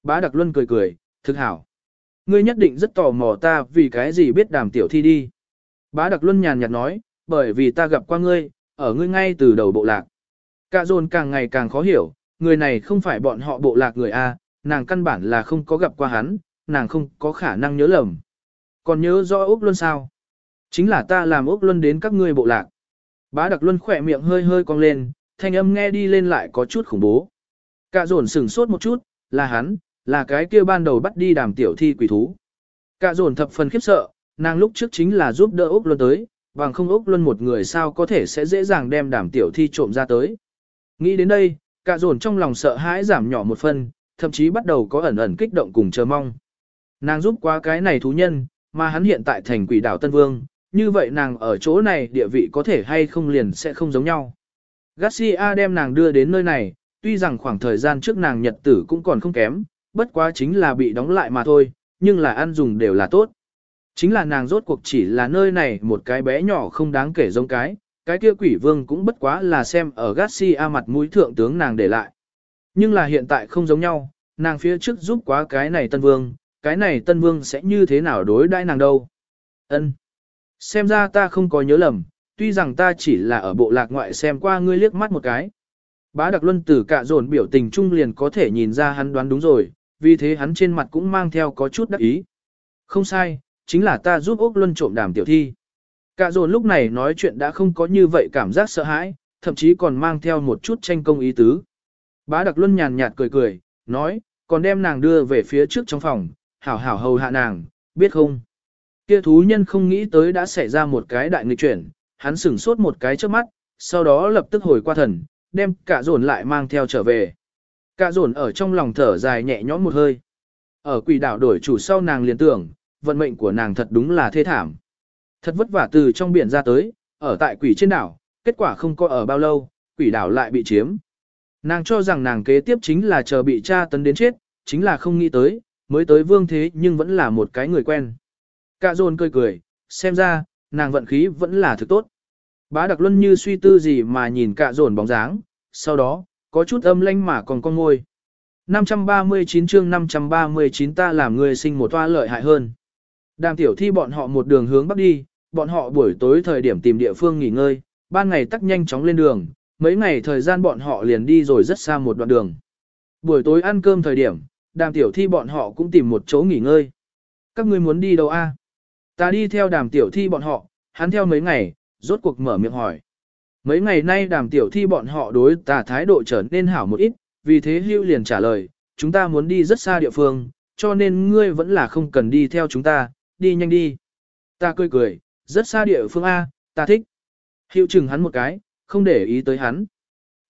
Bá đặc luân cười cười, thực hảo. Ngươi nhất định rất tò mò ta vì cái gì biết đàm tiểu thi đi. Bá đặc luân nhàn nhạt nói, bởi vì ta gặp qua ngươi, ở ngươi ngay từ đầu bộ lạc. Cả dồn càng ngày càng khó hiểu, người này không phải bọn họ bộ lạc người A, nàng căn bản là không có gặp qua hắn, nàng không có khả năng nhớ lầm. Còn nhớ rõ Úc Luân sao? Chính là ta làm Úc Luân đến các ngươi bộ lạc. Bá đặc Luân khỏe miệng hơi hơi cong lên, thanh âm nghe đi lên lại có chút khủng bố. Cả dồn sửng sốt một chút, là hắn, là cái kia ban đầu bắt đi đàm tiểu thi quỷ thú. Cả dồn thập phần khiếp sợ, nàng lúc trước chính là giúp đỡ Úc Luân tới, bằng không Úc Luân một người sao có thể sẽ dễ dàng đem đàm tiểu thi trộm ra tới. Nghĩ đến đây, cả dồn trong lòng sợ hãi giảm nhỏ một phần, thậm chí bắt đầu có ẩn ẩn kích động cùng chờ mong. Nàng giúp qua cái này thú nhân, mà hắn hiện tại thành quỷ đảo Tân Vương, như vậy nàng ở chỗ này địa vị có thể hay không liền sẽ không giống nhau. Garcia đem nàng đưa đến nơi này, tuy rằng khoảng thời gian trước nàng nhật tử cũng còn không kém, bất quá chính là bị đóng lại mà thôi, nhưng là ăn dùng đều là tốt. Chính là nàng rốt cuộc chỉ là nơi này một cái bé nhỏ không đáng kể giống cái, cái kia quỷ vương cũng bất quá là xem ở Garcia mặt mũi thượng tướng nàng để lại. Nhưng là hiện tại không giống nhau, nàng phía trước giúp quá cái này tân vương, cái này tân vương sẽ như thế nào đối đãi nàng đâu. Ân, Xem ra ta không có nhớ lầm, tuy rằng ta chỉ là ở bộ lạc ngoại xem qua ngươi liếc mắt một cái. Bá đặc luân tử cả dồn biểu tình trung liền có thể nhìn ra hắn đoán đúng rồi, vì thế hắn trên mặt cũng mang theo có chút đắc ý. Không sai, chính là ta giúp Úc Luân trộm đàm tiểu thi. Cả dồn lúc này nói chuyện đã không có như vậy cảm giác sợ hãi, thậm chí còn mang theo một chút tranh công ý tứ. Bá đặc luân nhàn nhạt cười cười, nói, còn đem nàng đưa về phía trước trong phòng, hảo hảo hầu hạ nàng, biết không? Kia thú nhân không nghĩ tới đã xảy ra một cái đại nghịch chuyển, hắn sửng sốt một cái trước mắt, sau đó lập tức hồi qua thần, đem cả dồn lại mang theo trở về. Cả dồn ở trong lòng thở dài nhẹ nhõm một hơi. Ở quỷ đảo đổi chủ sau nàng liền tưởng, vận mệnh của nàng thật đúng là thê thảm. Thật vất vả từ trong biển ra tới, ở tại quỷ trên đảo, kết quả không có ở bao lâu, quỷ đảo lại bị chiếm. Nàng cho rằng nàng kế tiếp chính là chờ bị cha tấn đến chết, chính là không nghĩ tới, mới tới vương thế nhưng vẫn là một cái người quen. Cả dồn cười cười, xem ra, nàng vận khí vẫn là thực tốt. Bá đặc luân như suy tư gì mà nhìn cả dồn bóng dáng, sau đó, có chút âm lanh mà còn con ngôi. 539 chương 539 ta làm người sinh một toa lợi hại hơn. Đàm tiểu thi bọn họ một đường hướng bắc đi, bọn họ buổi tối thời điểm tìm địa phương nghỉ ngơi, ban ngày tắc nhanh chóng lên đường, mấy ngày thời gian bọn họ liền đi rồi rất xa một đoạn đường. Buổi tối ăn cơm thời điểm, đàm tiểu thi bọn họ cũng tìm một chỗ nghỉ ngơi. Các ngươi muốn đi đâu a? Ta đi theo đàm tiểu thi bọn họ, hắn theo mấy ngày, rốt cuộc mở miệng hỏi. Mấy ngày nay đàm tiểu thi bọn họ đối tà thái độ trở nên hảo một ít, vì thế hưu liền trả lời, chúng ta muốn đi rất xa địa phương, cho nên ngươi vẫn là không cần đi theo chúng ta, đi nhanh đi. Ta cười cười, rất xa địa phương A, ta thích. Hiệu chừng hắn một cái, không để ý tới hắn.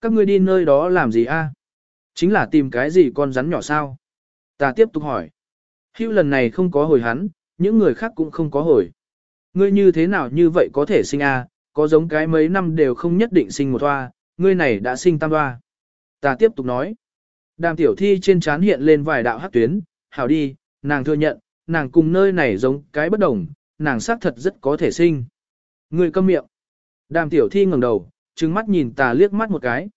Các ngươi đi nơi đó làm gì A? Chính là tìm cái gì con rắn nhỏ sao? Ta tiếp tục hỏi. Hưu lần này không có hồi hắn, những người khác cũng không có hồi. Ngươi như thế nào như vậy có thể sinh A, có giống cái mấy năm đều không nhất định sinh một toa, ngươi này đã sinh tam toa. Ta tiếp tục nói. Đàm tiểu thi trên trán hiện lên vài đạo hắc tuyến, hảo đi, nàng thừa nhận, nàng cùng nơi này giống cái bất đồng, nàng xác thật rất có thể sinh. Ngươi câm miệng. Đàm tiểu thi ngẩng đầu, trừng mắt nhìn ta liếc mắt một cái.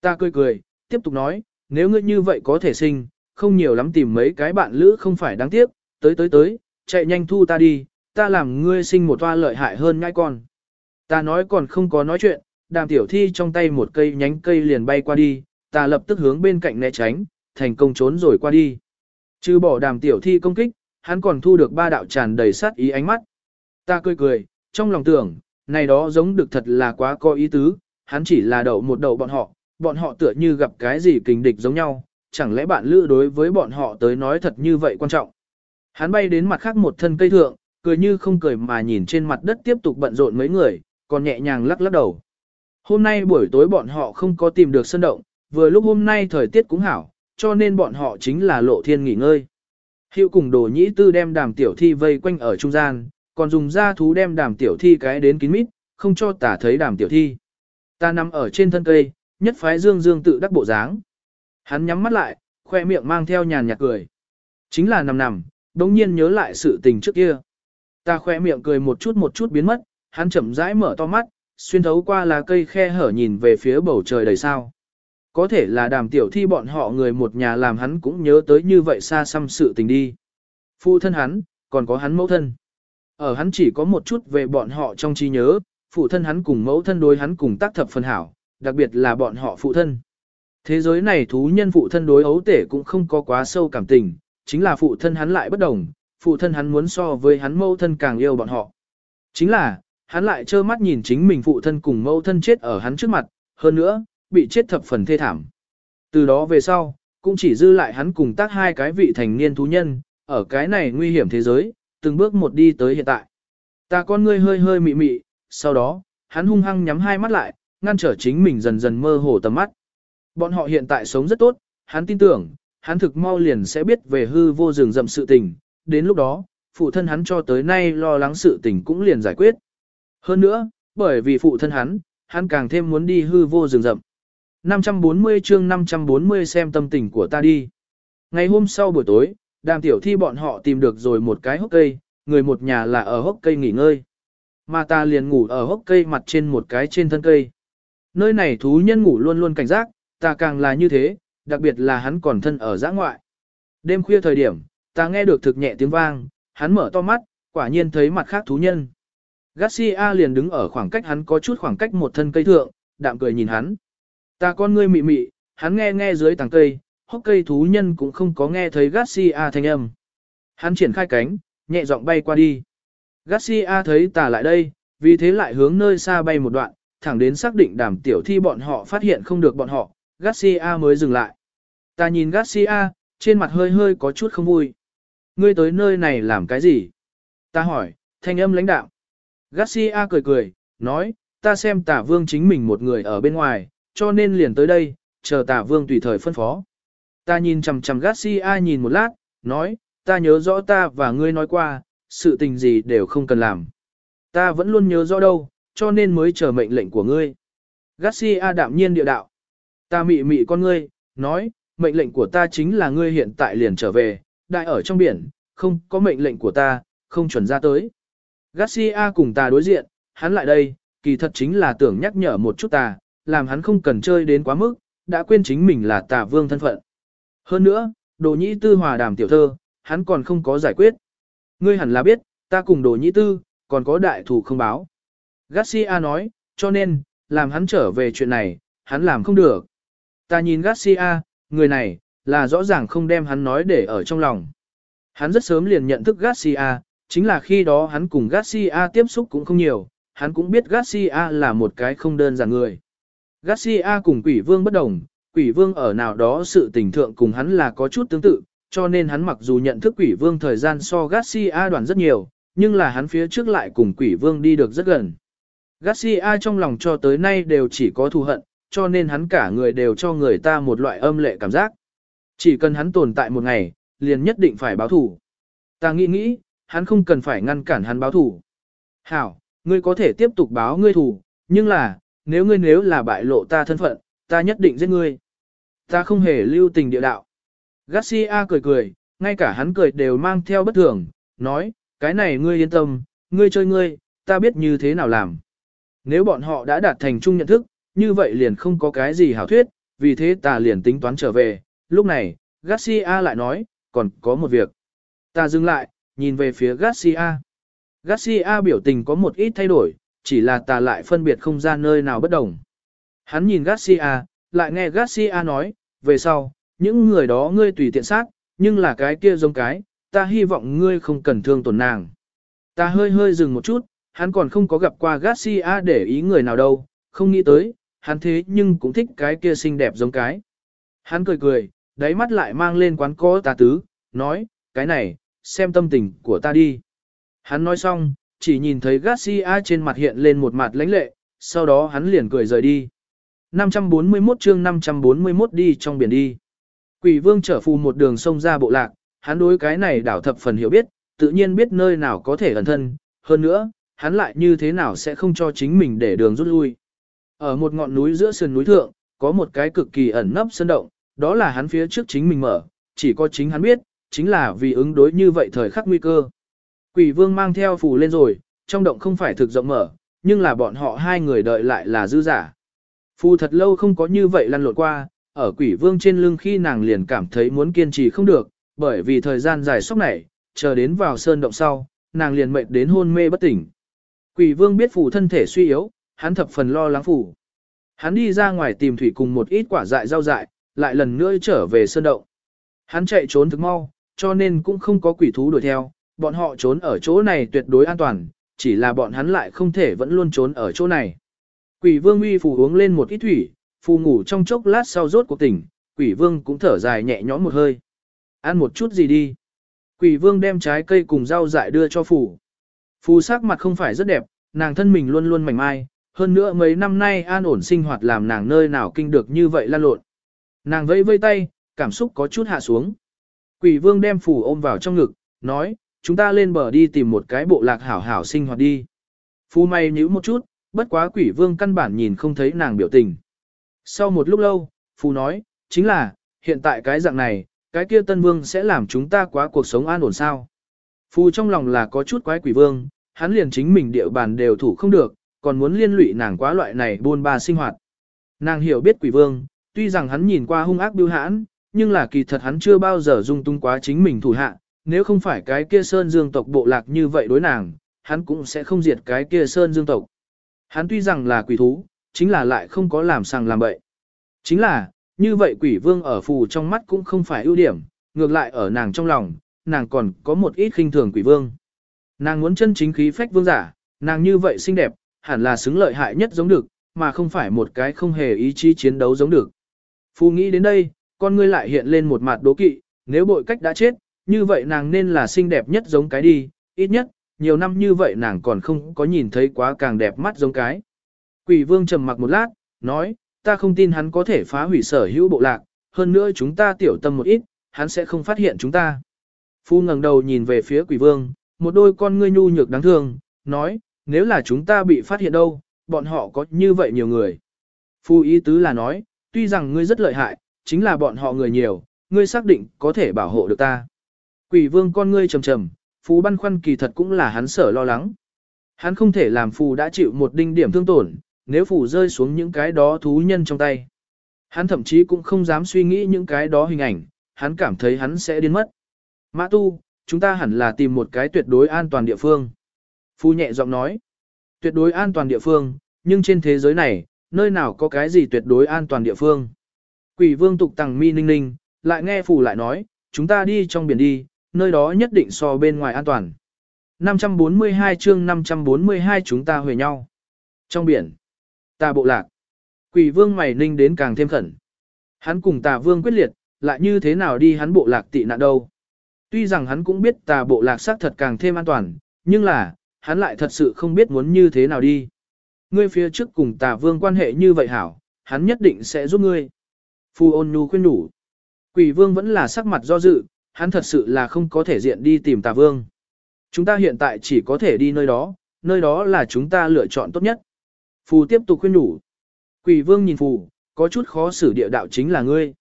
Ta cười cười, tiếp tục nói, nếu ngươi như vậy có thể sinh, không nhiều lắm tìm mấy cái bạn lữ không phải đáng tiếc, tới tới tới, chạy nhanh thu ta đi, ta làm ngươi sinh một toa lợi hại hơn ngai con. Ta nói còn không có nói chuyện, đàm tiểu thi trong tay một cây nhánh cây liền bay qua đi, ta lập tức hướng bên cạnh né tránh, thành công trốn rồi qua đi. Trừ bỏ đàm tiểu thi công kích, hắn còn thu được ba đạo tràn đầy sát ý ánh mắt. Ta cười cười, trong lòng tưởng, này đó giống được thật là quá có ý tứ, hắn chỉ là đậu một đầu bọn họ, bọn họ tựa như gặp cái gì kình địch giống nhau, chẳng lẽ bạn lữ đối với bọn họ tới nói thật như vậy quan trọng. Hắn bay đến mặt khác một thân cây thượng, cười như không cười mà nhìn trên mặt đất tiếp tục bận rộn mấy người, còn nhẹ nhàng lắc lắc đầu. Hôm nay buổi tối bọn họ không có tìm được sân động, vừa lúc hôm nay thời tiết cũng hảo, cho nên bọn họ chính là lộ thiên nghỉ ngơi. Hiệu cùng đồ nhĩ tư đem đàm tiểu thi vây quanh ở trung gian, còn dùng da thú đem đàm tiểu thi cái đến kín mít, không cho tả thấy đàm tiểu thi. Ta nằm ở trên thân cây, nhất phái dương dương tự đắc bộ dáng. Hắn nhắm mắt lại, khoe miệng mang theo nhàn nhạt cười. Chính là nằm nằm, đống nhiên nhớ lại sự tình trước kia. Ta khoe miệng cười một chút một chút biến mất, hắn chậm rãi mở to mắt, xuyên thấu qua lá cây khe hở nhìn về phía bầu trời đầy sao. Có thể là đàm tiểu thi bọn họ người một nhà làm hắn cũng nhớ tới như vậy xa xăm sự tình đi. Phụ thân hắn, còn có hắn mẫu thân. Ở hắn chỉ có một chút về bọn họ trong trí nhớ, phụ thân hắn cùng mẫu thân đối hắn cùng tác thập phần hảo, đặc biệt là bọn họ phụ thân. Thế giới này thú nhân phụ thân đối ấu tể cũng không có quá sâu cảm tình, chính là phụ thân hắn lại bất đồng, phụ thân hắn muốn so với hắn mâu thân càng yêu bọn họ. Chính là, hắn lại trơ mắt nhìn chính mình phụ thân cùng mâu thân chết ở hắn trước mặt, hơn nữa, bị chết thập phần thê thảm. Từ đó về sau, cũng chỉ dư lại hắn cùng tác hai cái vị thành niên thú nhân, ở cái này nguy hiểm thế giới, từng bước một đi tới hiện tại. Ta con ngươi hơi hơi mị mị, sau đó, hắn hung hăng nhắm hai mắt lại, ngăn trở chính mình dần dần mơ hồ tầm mắt. Bọn họ hiện tại sống rất tốt, hắn tin tưởng, hắn thực mau liền sẽ biết về hư vô rừng rậm sự tình, đến lúc đó, phụ thân hắn cho tới nay lo lắng sự tình cũng liền giải quyết. Hơn nữa, bởi vì phụ thân hắn, hắn càng thêm muốn đi hư vô rừng rậm. 540 chương 540 xem tâm tình của ta đi. Ngày hôm sau buổi tối, đàm tiểu thi bọn họ tìm được rồi một cái hốc cây, người một nhà là ở hốc cây nghỉ ngơi. Mà ta liền ngủ ở hốc cây mặt trên một cái trên thân cây. Nơi này thú nhân ngủ luôn luôn cảnh giác, ta càng là như thế, đặc biệt là hắn còn thân ở giã ngoại. Đêm khuya thời điểm, ta nghe được thực nhẹ tiếng vang, hắn mở to mắt, quả nhiên thấy mặt khác thú nhân. Garcia liền đứng ở khoảng cách hắn có chút khoảng cách một thân cây thượng, đạm cười nhìn hắn. Ta con ngươi mị mị, hắn nghe nghe dưới tàng cây, hốc cây thú nhân cũng không có nghe thấy Garcia thanh âm. Hắn triển khai cánh, nhẹ giọng bay qua đi. Garcia thấy ta lại đây, vì thế lại hướng nơi xa bay một đoạn, thẳng đến xác định đàm tiểu thi bọn họ phát hiện không được bọn họ, Garcia mới dừng lại. Ta nhìn Garcia, trên mặt hơi hơi có chút không vui. Ngươi tới nơi này làm cái gì? Ta hỏi, thanh âm lãnh đạo. Garcia cười cười, nói, ta xem tả vương chính mình một người ở bên ngoài, cho nên liền tới đây, chờ tả vương tùy thời phân phó. Ta nhìn chằm chằm Garcia nhìn một lát, nói, ta nhớ rõ ta và ngươi nói qua, sự tình gì đều không cần làm. Ta vẫn luôn nhớ rõ đâu, cho nên mới chờ mệnh lệnh của ngươi. Garcia đạm nhiên địa đạo. Ta mị mị con ngươi, nói, mệnh lệnh của ta chính là ngươi hiện tại liền trở về, đại ở trong biển, không có mệnh lệnh của ta, không chuẩn ra tới. Garcia cùng ta đối diện, hắn lại đây, kỳ thật chính là tưởng nhắc nhở một chút ta, làm hắn không cần chơi đến quá mức, đã quên chính mình là tà vương thân phận. Hơn nữa, đồ nhĩ tư hòa đàm tiểu thơ, hắn còn không có giải quyết. Ngươi hẳn là biết, ta cùng đồ nhĩ tư, còn có đại thủ không báo. Garcia nói, cho nên, làm hắn trở về chuyện này, hắn làm không được. Ta nhìn Garcia, người này, là rõ ràng không đem hắn nói để ở trong lòng. Hắn rất sớm liền nhận thức Garcia, chính là khi đó hắn cùng Garcia tiếp xúc cũng không nhiều, hắn cũng biết Garcia là một cái không đơn giản người. Garcia cùng quỷ vương bất đồng, quỷ vương ở nào đó sự tình thượng cùng hắn là có chút tương tự, cho nên hắn mặc dù nhận thức quỷ vương thời gian so Garcia đoàn rất nhiều, nhưng là hắn phía trước lại cùng quỷ vương đi được rất gần. Garcia trong lòng cho tới nay đều chỉ có thù hận, cho nên hắn cả người đều cho người ta một loại âm lệ cảm giác. Chỉ cần hắn tồn tại một ngày, liền nhất định phải báo thù. Ta nghĩ nghĩ, hắn không cần phải ngăn cản hắn báo thù. Hảo, ngươi có thể tiếp tục báo ngươi thù, nhưng là, nếu ngươi nếu là bại lộ ta thân phận, ta nhất định giết ngươi. Ta không hề lưu tình địa đạo. Garcia cười cười, ngay cả hắn cười đều mang theo bất thường, nói, cái này ngươi yên tâm, ngươi chơi ngươi, ta biết như thế nào làm. Nếu bọn họ đã đạt thành chung nhận thức, như vậy liền không có cái gì hảo thuyết, vì thế ta liền tính toán trở về. Lúc này, Garcia lại nói, còn có một việc. Ta dừng lại, nhìn về phía Garcia. Garcia biểu tình có một ít thay đổi, chỉ là ta lại phân biệt không ra nơi nào bất đồng. Hắn nhìn Garcia, lại nghe Garcia nói, về sau, những người đó ngươi tùy tiện sát, nhưng là cái kia giống cái, ta hy vọng ngươi không cần thương tổn nàng. Ta hơi hơi dừng một chút, hắn còn không có gặp qua Garcia để ý người nào đâu, không nghĩ tới, hắn thế nhưng cũng thích cái kia xinh đẹp giống cái. Hắn cười cười, đáy mắt lại mang lên quán có tà tứ, nói, cái này, xem tâm tình của ta đi. Hắn nói xong, chỉ nhìn thấy Garcia trên mặt hiện lên một mặt lãnh lệ, sau đó hắn liền cười rời đi. 541 chương 541 đi trong biển đi. Quỷ vương trở phù một đường sông ra bộ lạc, hắn đối cái này đảo thập phần hiểu biết, tự nhiên biết nơi nào có thể ẩn thân, hơn nữa, hắn lại như thế nào sẽ không cho chính mình để đường rút lui. Ở một ngọn núi giữa sườn núi thượng, có một cái cực kỳ ẩn nấp sơn động, đó là hắn phía trước chính mình mở, chỉ có chính hắn biết, chính là vì ứng đối như vậy thời khắc nguy cơ. Quỷ vương mang theo phù lên rồi, trong động không phải thực rộng mở, nhưng là bọn họ hai người đợi lại là dư giả. Phù thật lâu không có như vậy lăn lộn qua, ở quỷ vương trên lưng khi nàng liền cảm thấy muốn kiên trì không được, bởi vì thời gian dài sốc này, chờ đến vào sơn động sau, nàng liền mệt đến hôn mê bất tỉnh. Quỷ vương biết phù thân thể suy yếu, hắn thập phần lo lắng phù. Hắn đi ra ngoài tìm thủy cùng một ít quả dại rau dại, lại lần nữa trở về sơn động. Hắn chạy trốn thực mau, cho nên cũng không có quỷ thú đuổi theo, bọn họ trốn ở chỗ này tuyệt đối an toàn, chỉ là bọn hắn lại không thể vẫn luôn trốn ở chỗ này. Quỷ vương uy phù uống lên một ít thủy, phù ngủ trong chốc lát sau rốt cuộc tỉnh, quỷ vương cũng thở dài nhẹ nhõm một hơi. Ăn một chút gì đi. Quỷ vương đem trái cây cùng rau dại đưa cho phù. Phù sắc mặt không phải rất đẹp, nàng thân mình luôn luôn mảnh mai, hơn nữa mấy năm nay an ổn sinh hoạt làm nàng nơi nào kinh được như vậy lan lộn. Nàng vẫy vây tay, cảm xúc có chút hạ xuống. Quỷ vương đem phù ôm vào trong ngực, nói, chúng ta lên bờ đi tìm một cái bộ lạc hảo hảo sinh hoạt đi. Phù may nhíu một chút, bất quá quỷ vương căn bản nhìn không thấy nàng biểu tình. Sau một lúc lâu, Phù nói, chính là, hiện tại cái dạng này, cái kia tân vương sẽ làm chúng ta quá cuộc sống an ổn sao. Phù trong lòng là có chút quái quỷ vương, hắn liền chính mình địa bàn đều thủ không được, còn muốn liên lụy nàng quá loại này buôn ba sinh hoạt. Nàng hiểu biết quỷ vương, tuy rằng hắn nhìn qua hung ác biêu hãn, nhưng là kỳ thật hắn chưa bao giờ dung tung quá chính mình thủ hạ, nếu không phải cái kia sơn dương tộc bộ lạc như vậy đối nàng, hắn cũng sẽ không diệt cái kia sơn dương tộc. Hắn tuy rằng là quỷ thú, chính là lại không có làm sàng làm bậy. Chính là, như vậy quỷ vương ở phù trong mắt cũng không phải ưu điểm, ngược lại ở nàng trong lòng, nàng còn có một ít khinh thường quỷ vương. Nàng muốn chân chính khí phách vương giả, nàng như vậy xinh đẹp, hẳn là xứng lợi hại nhất giống được, mà không phải một cái không hề ý chí chiến đấu giống được. Phu nghĩ đến đây, con ngươi lại hiện lên một mặt đố kỵ, nếu bội cách đã chết, như vậy nàng nên là xinh đẹp nhất giống cái đi, ít nhất, nhiều năm như vậy nàng còn không có nhìn thấy quá càng đẹp mắt giống cái. Quỷ vương trầm mặc một lát, nói, ta không tin hắn có thể phá hủy sở hữu bộ lạc, hơn nữa chúng ta tiểu tâm một ít, hắn sẽ không phát hiện chúng ta. Phu ngẩng đầu nhìn về phía quỷ vương, một đôi con ngươi nhu nhược đáng thương, nói, nếu là chúng ta bị phát hiện đâu, bọn họ có như vậy nhiều người. Phu ý tứ là nói, tuy rằng ngươi rất lợi hại, chính là bọn họ người nhiều, ngươi xác định có thể bảo hộ được ta. Quỷ vương con ngươi trầm trầm, phú băn khoăn kỳ thật cũng là hắn sở lo lắng. Hắn không thể làm phù đã chịu một đinh điểm thương tổn, nếu phù rơi xuống những cái đó thú nhân trong tay. Hắn thậm chí cũng không dám suy nghĩ những cái đó hình ảnh, hắn cảm thấy hắn sẽ điên mất. Mã tu, chúng ta hẳn là tìm một cái tuyệt đối an toàn địa phương. Phu nhẹ giọng nói, tuyệt đối an toàn địa phương, nhưng trên thế giới này, nơi nào có cái gì tuyệt đối an toàn địa phương. Quỷ vương tục tằng mi ninh ninh, lại nghe phù lại nói, chúng ta đi trong biển đi, nơi đó nhất định so bên ngoài an toàn. 542 chương 542 chúng ta huề nhau. Trong biển, tà bộ lạc, quỷ vương mày ninh đến càng thêm khẩn. Hắn cùng tà vương quyết liệt, lại như thế nào đi hắn bộ lạc tị nạn đâu. Tuy rằng hắn cũng biết tà bộ lạc xác thật càng thêm an toàn, nhưng là, hắn lại thật sự không biết muốn như thế nào đi. Ngươi phía trước cùng tà vương quan hệ như vậy hảo, hắn nhất định sẽ giúp ngươi. Phu ôn nhu khuyên đủ. Quỷ vương vẫn là sắc mặt do dự, hắn thật sự là không có thể diện đi tìm tà vương. Chúng ta hiện tại chỉ có thể đi nơi đó, nơi đó là chúng ta lựa chọn tốt nhất. Phù tiếp tục khuyên đủ. Quỷ vương nhìn phù, có chút khó xử địa đạo chính là ngươi.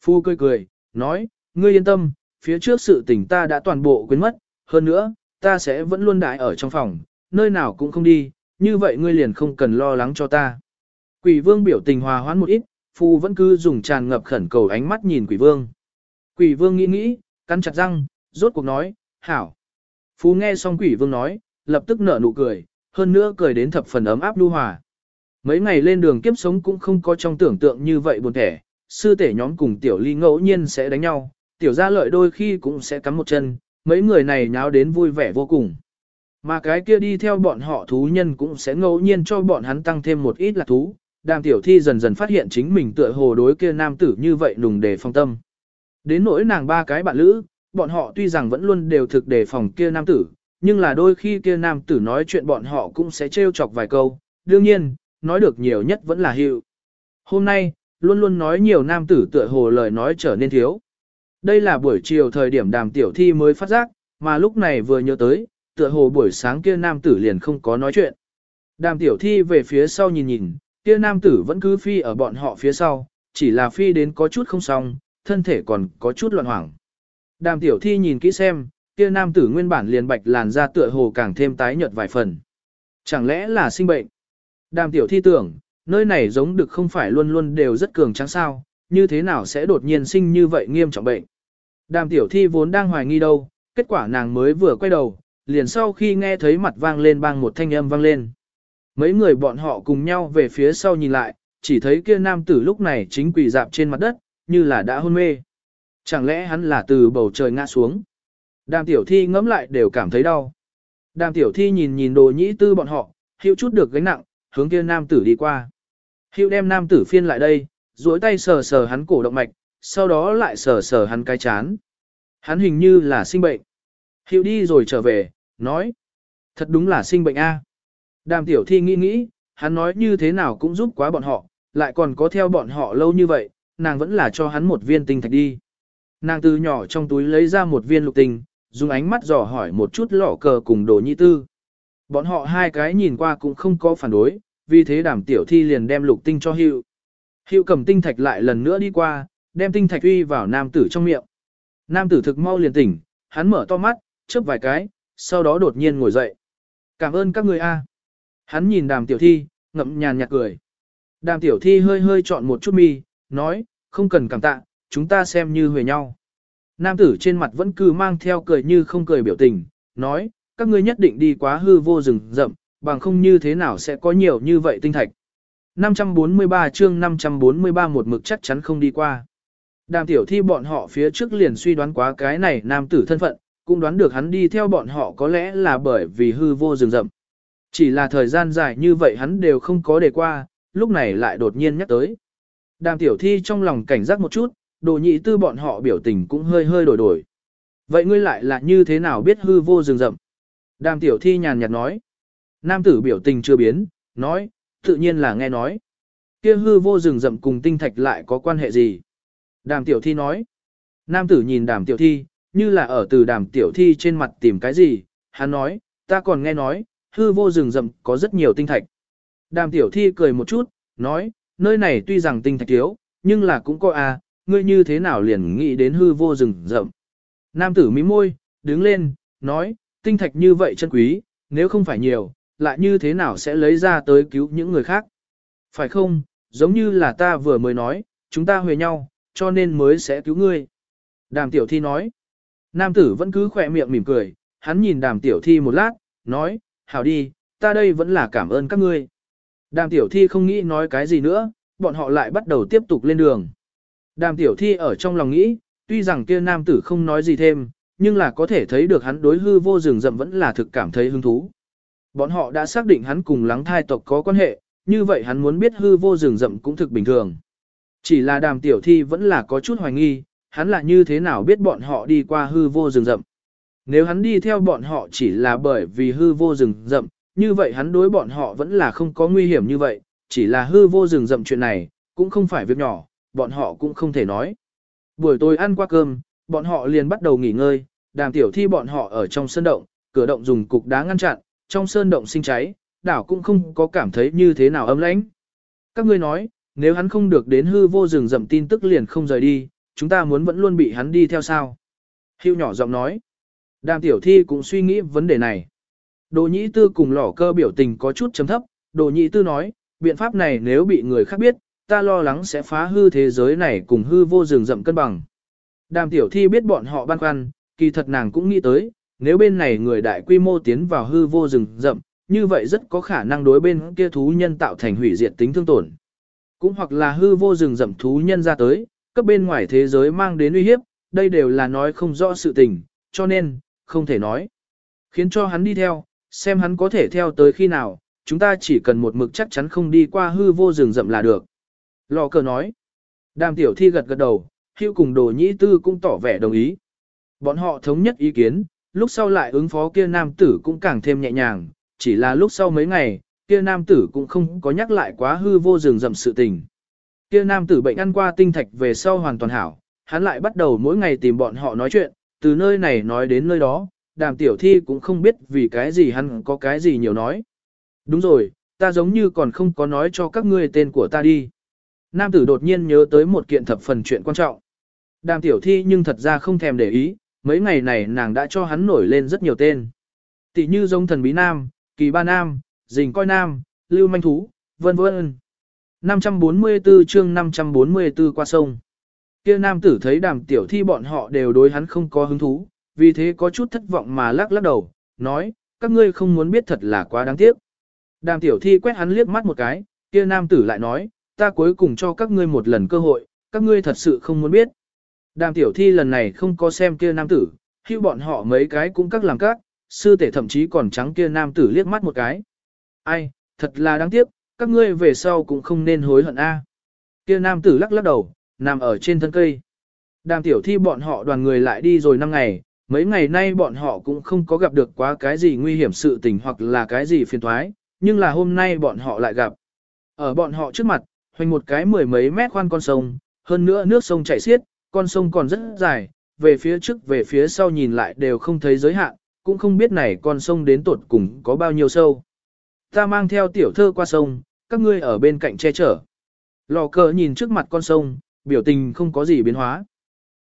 Phu cười cười, nói, ngươi yên tâm, phía trước sự tình ta đã toàn bộ quên mất, hơn nữa, ta sẽ vẫn luôn đại ở trong phòng, nơi nào cũng không đi, như vậy ngươi liền không cần lo lắng cho ta. Quỷ vương biểu tình hòa hoãn một ít, phu vẫn cứ dùng tràn ngập khẩn cầu ánh mắt nhìn quỷ vương. Quỷ vương nghĩ nghĩ, cắn chặt răng, rốt cuộc nói, hảo. Phu nghe xong quỷ vương nói, lập tức nở nụ cười, hơn nữa cười đến thập phần ấm áp lưu hòa. Mấy ngày lên đường kiếp sống cũng không có trong tưởng tượng như vậy buồn thẻ, sư tể nhóm cùng tiểu ly ngẫu nhiên sẽ đánh nhau, tiểu gia lợi đôi khi cũng sẽ cắm một chân, mấy người này nháo đến vui vẻ vô cùng. Mà cái kia đi theo bọn họ thú nhân cũng sẽ ngẫu nhiên cho bọn hắn tăng thêm một ít là thú, đàm tiểu thi dần dần phát hiện chính mình tựa hồ đối kia nam tử như vậy nùng đề phong tâm. Đến nỗi nàng ba cái bạn lữ, bọn họ tuy rằng vẫn luôn đều thực đề phòng kia nam tử, nhưng là đôi khi kia nam tử nói chuyện bọn họ cũng sẽ trêu chọc vài câu, đương nhiên, nói được nhiều nhất vẫn là hiệu. Hôm nay, luôn luôn nói nhiều nam tử tựa hồ lời nói trở nên thiếu. Đây là buổi chiều thời điểm đàm tiểu thi mới phát giác, mà lúc này vừa nhớ tới, tựa hồ buổi sáng kia nam tử liền không có nói chuyện. Đàm tiểu thi về phía sau nhìn nhìn, kia nam tử vẫn cứ phi ở bọn họ phía sau, chỉ là phi đến có chút không xong, thân thể còn có chút loạn hoảng. Đàm tiểu thi nhìn kỹ xem, kia nam tử nguyên bản liền bạch làn da tựa hồ càng thêm tái nhợt vài phần. Chẳng lẽ là sinh bệnh? Đàm tiểu thi tưởng, nơi này giống được không phải luôn luôn đều rất cường trắng sao, như thế nào sẽ đột nhiên sinh như vậy nghiêm trọng bệnh. Đàm tiểu thi vốn đang hoài nghi đâu, kết quả nàng mới vừa quay đầu, liền sau khi nghe thấy mặt vang lên bang một thanh âm vang lên. Mấy người bọn họ cùng nhau về phía sau nhìn lại, chỉ thấy kia nam tử lúc này chính quỳ dạp trên mặt đất, như là đã hôn mê. Chẳng lẽ hắn là từ bầu trời ngã xuống? Đàm tiểu thi ngẫm lại đều cảm thấy đau. Đàm tiểu thi nhìn nhìn đồ nhĩ tư bọn họ, hiệu chút được gánh nặng, hướng kia nam tử đi qua. Hiệu đem nam tử phiên lại đây, duỗi tay sờ sờ hắn cổ động mạch, sau đó lại sờ sờ hắn cái chán. Hắn hình như là sinh bệnh. Hiệu đi rồi trở về, nói. Thật đúng là sinh bệnh a. Đàm tiểu thi nghĩ nghĩ, hắn nói như thế nào cũng giúp quá bọn họ, lại còn có theo bọn họ lâu như vậy, nàng vẫn là cho hắn một viên tinh thạch đi. Nàng từ nhỏ trong túi lấy ra một viên lục tinh, dùng ánh mắt dò hỏi một chút lỏ cờ cùng đồ nhi tư. Bọn họ hai cái nhìn qua cũng không có phản đối, vì thế đàm tiểu thi liền đem lục tinh cho hiệu. Hiệu cầm tinh thạch lại lần nữa đi qua, đem tinh thạch uy vào nam tử trong miệng. Nam tử thực mau liền tỉnh, hắn mở to mắt, chớp vài cái, sau đó đột nhiên ngồi dậy. Cảm ơn các người a. Hắn nhìn đàm tiểu thi, ngậm nhàn nhạt cười. Đàm tiểu thi hơi hơi chọn một chút mi, nói, không cần cảm tạ, chúng ta xem như huề nhau. Nam tử trên mặt vẫn cứ mang theo cười như không cười biểu tình, nói, các ngươi nhất định đi quá hư vô rừng rậm, bằng không như thế nào sẽ có nhiều như vậy tinh thạch. 543 chương 543 một mực chắc chắn không đi qua. Đàm tiểu thi bọn họ phía trước liền suy đoán quá cái này nam tử thân phận, cũng đoán được hắn đi theo bọn họ có lẽ là bởi vì hư vô rừng rậm. Chỉ là thời gian dài như vậy hắn đều không có để qua, lúc này lại đột nhiên nhắc tới. Đàm tiểu thi trong lòng cảnh giác một chút, đồ nhị tư bọn họ biểu tình cũng hơi hơi đổi đổi. Vậy ngươi lại là như thế nào biết hư vô rừng rậm? Đàm tiểu thi nhàn nhạt nói. Nam tử biểu tình chưa biến, nói, tự nhiên là nghe nói. kia hư vô rừng rậm cùng tinh thạch lại có quan hệ gì? Đàm tiểu thi nói. Nam tử nhìn đàm tiểu thi, như là ở từ đàm tiểu thi trên mặt tìm cái gì, hắn nói, ta còn nghe nói, hư vô rừng rậm có rất nhiều tinh thạch. Đàm tiểu thi cười một chút, nói, nơi này tuy rằng tinh thạch thiếu, nhưng là cũng có a, à, ngươi như thế nào liền nghĩ đến hư vô rừng rậm. Nam tử mím môi, đứng lên, nói, tinh thạch như vậy chân quý, nếu không phải nhiều, lại như thế nào sẽ lấy ra tới cứu những người khác. Phải không, giống như là ta vừa mới nói, chúng ta huề nhau, cho nên mới sẽ cứu ngươi. Đàm tiểu thi nói, nam tử vẫn cứ khỏe miệng mỉm cười, hắn nhìn đàm tiểu thi một lát, nói, hảo đi, ta đây vẫn là cảm ơn các ngươi. Đàm tiểu thi không nghĩ nói cái gì nữa, bọn họ lại bắt đầu tiếp tục lên đường. Đàm tiểu thi ở trong lòng nghĩ, tuy rằng kia nam tử không nói gì thêm, nhưng là có thể thấy được hắn đối hư vô rừng rậm vẫn là thực cảm thấy hứng thú. Bọn họ đã xác định hắn cùng lắng thai tộc có quan hệ, như vậy hắn muốn biết hư vô rừng rậm cũng thực bình thường. Chỉ là đàm tiểu thi vẫn là có chút hoài nghi, hắn là như thế nào biết bọn họ đi qua hư vô rừng rậm. Nếu hắn đi theo bọn họ chỉ là bởi vì hư vô rừng rậm, như vậy hắn đối bọn họ vẫn là không có nguy hiểm như vậy, chỉ là hư vô rừng rậm chuyện này, cũng không phải việc nhỏ, bọn họ cũng không thể nói. Buổi tối ăn qua cơm, bọn họ liền bắt đầu nghỉ ngơi, đàm tiểu thi bọn họ ở trong sơn động, cửa động dùng cục đá ngăn chặn, trong sơn động sinh cháy, đảo cũng không có cảm thấy như thế nào ấm lãnh. Các ngươi nói, nếu hắn không được đến hư vô rừng rậm tin tức liền không rời đi, chúng ta muốn vẫn luôn bị hắn đi theo sao. Hưu nhỏ giọng nói. Đàm tiểu thi cũng suy nghĩ vấn đề này. Đồ nhĩ tư cùng lỏ cơ biểu tình có chút chấm thấp, đồ nhĩ tư nói, biện pháp này nếu bị người khác biết, ta lo lắng sẽ phá hư thế giới này cùng hư vô rừng rậm cân bằng. Đàm tiểu thi biết bọn họ băn khoăn, kỳ thật nàng cũng nghĩ tới, nếu bên này người đại quy mô tiến vào hư vô rừng rậm, như vậy rất có khả năng đối bên kia thú nhân tạo thành hủy diệt tính thương tổn. Cũng hoặc là hư vô rừng rậm thú nhân ra tới, cấp bên ngoài thế giới mang đến uy hiếp, đây đều là nói không rõ sự tình, cho nên, không thể nói. Khiến cho hắn đi theo, xem hắn có thể theo tới khi nào, chúng ta chỉ cần một mực chắc chắn không đi qua hư vô rừng rậm là được. Lò cờ nói. Đàm tiểu thi gật gật đầu, hưu cùng đồ nhĩ tư cũng tỏ vẻ đồng ý. Bọn họ thống nhất ý kiến, lúc sau lại ứng phó kia nam tử cũng càng thêm nhẹ nhàng, chỉ là lúc sau mấy ngày, kia nam tử cũng không có nhắc lại quá hư vô rừng rậm sự tình. Kia nam tử bệnh ăn qua tinh thạch về sau hoàn toàn hảo, hắn lại bắt đầu mỗi ngày tìm bọn họ nói chuyện, từ nơi này nói đến nơi đó, đàm tiểu thi cũng không biết vì cái gì hắn có cái gì nhiều nói. Đúng rồi, ta giống như còn không có nói cho các ngươi tên của ta đi. Nam tử đột nhiên nhớ tới một kiện thập phần chuyện quan trọng. Đàm tiểu thi nhưng thật ra không thèm để ý, mấy ngày này nàng đã cho hắn nổi lên rất nhiều tên. Tỷ như giống thần bí nam, kỳ ba nam, dình coi nam, lưu manh thú, vân vân. 544 chương 544 qua sông. Kia nam tử thấy đàm tiểu thi bọn họ đều đối hắn không có hứng thú, vì thế có chút thất vọng mà lắc lắc đầu, nói, các ngươi không muốn biết thật là quá đáng tiếc. Đàm tiểu thi quét hắn liếc mắt một cái, kia nam tử lại nói, ta cuối cùng cho các ngươi một lần cơ hội, các ngươi thật sự không muốn biết. Đàm tiểu thi lần này không có xem kia nam tử, khi bọn họ mấy cái cũng các làm các, sư tể thậm chí còn trắng kia nam tử liếc mắt một cái. Ai, thật là đáng tiếc, các ngươi về sau cũng không nên hối hận a. Kia nam tử lắc lắc đầu, nằm ở trên thân cây. Đàm tiểu thi bọn họ đoàn người lại đi rồi năm ngày, mấy ngày nay bọn họ cũng không có gặp được quá cái gì nguy hiểm sự tình hoặc là cái gì phiền toái, nhưng là hôm nay bọn họ lại gặp. Ở bọn họ trước mặt, hoành một cái mười mấy mét khoan con sông, hơn nữa nước sông chảy xiết, con sông còn rất dài, về phía trước về phía sau nhìn lại đều không thấy giới hạn, cũng không biết này con sông đến tột cùng có bao nhiêu sâu. Ta mang theo tiểu thơ qua sông, các ngươi ở bên cạnh che chở. Lò cờ nhìn trước mặt con sông, biểu tình không có gì biến hóa.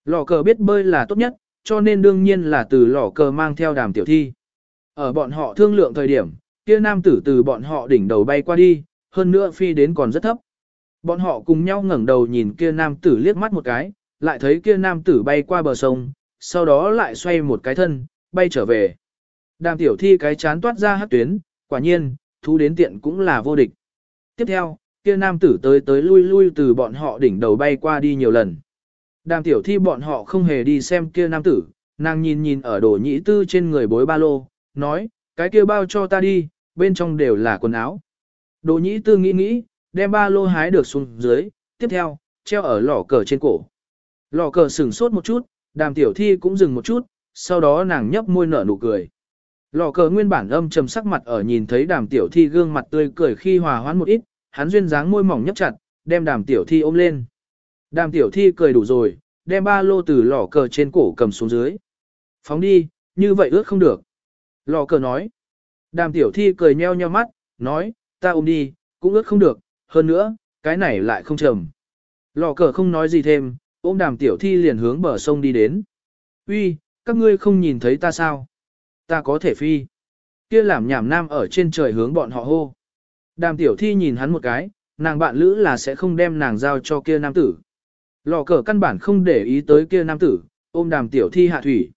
Lò cờ biết bơi là tốt nhất, cho nên đương nhiên là từ lò cờ mang theo đàm tiểu thi. Ở bọn họ thương lượng thời điểm, kia nam tử từ bọn họ đỉnh đầu bay qua đi, hơn nữa phi đến còn rất thấp. Bọn họ cùng nhau ngẩng đầu nhìn kia nam tử liếc mắt một cái, lại thấy kia nam tử bay qua bờ sông, sau đó lại xoay một cái thân, bay trở về. Đàm tiểu thi cái chán toát ra hát tuyến, quả nhiên, thú đến tiện cũng là vô địch. Tiếp theo, kia nam tử tới tới lui lui từ bọn họ đỉnh đầu bay qua đi nhiều lần. Đàm tiểu thi bọn họ không hề đi xem kia nam tử, nàng nhìn nhìn ở đồ nhĩ tư trên người bối ba lô, nói, cái kia bao cho ta đi, bên trong đều là quần áo. Đồ nhĩ tư nghĩ nghĩ, đem ba lô hái được xuống dưới, tiếp theo, treo ở lò cờ trên cổ. Lò cờ sửng sốt một chút, đàm tiểu thi cũng dừng một chút, sau đó nàng nhấp môi nở nụ cười. Lò cờ nguyên bản âm trầm sắc mặt ở nhìn thấy đàm tiểu thi gương mặt tươi cười khi hòa hoãn một ít, hắn duyên dáng môi mỏng nhấp chặt, đem đàm tiểu thi ôm lên. Đàm tiểu thi cười đủ rồi, đem ba lô từ lò cờ trên cổ cầm xuống dưới. Phóng đi, như vậy ướt không được. Lò cờ nói. Đàm tiểu thi cười nheo nheo mắt, nói, ta ôm đi, cũng ướt không được, hơn nữa, cái này lại không trầm. Lò cờ không nói gì thêm, ôm đàm tiểu thi liền hướng bờ sông đi đến. Uy, các ngươi không nhìn thấy ta sao? Ta có thể phi. Kia làm nhảm nam ở trên trời hướng bọn họ hô. Đàm tiểu thi nhìn hắn một cái, nàng bạn lữ là sẽ không đem nàng giao cho kia nam tử. Lò cờ căn bản không để ý tới kia nam tử, ôm đàm tiểu thi hạ thủy.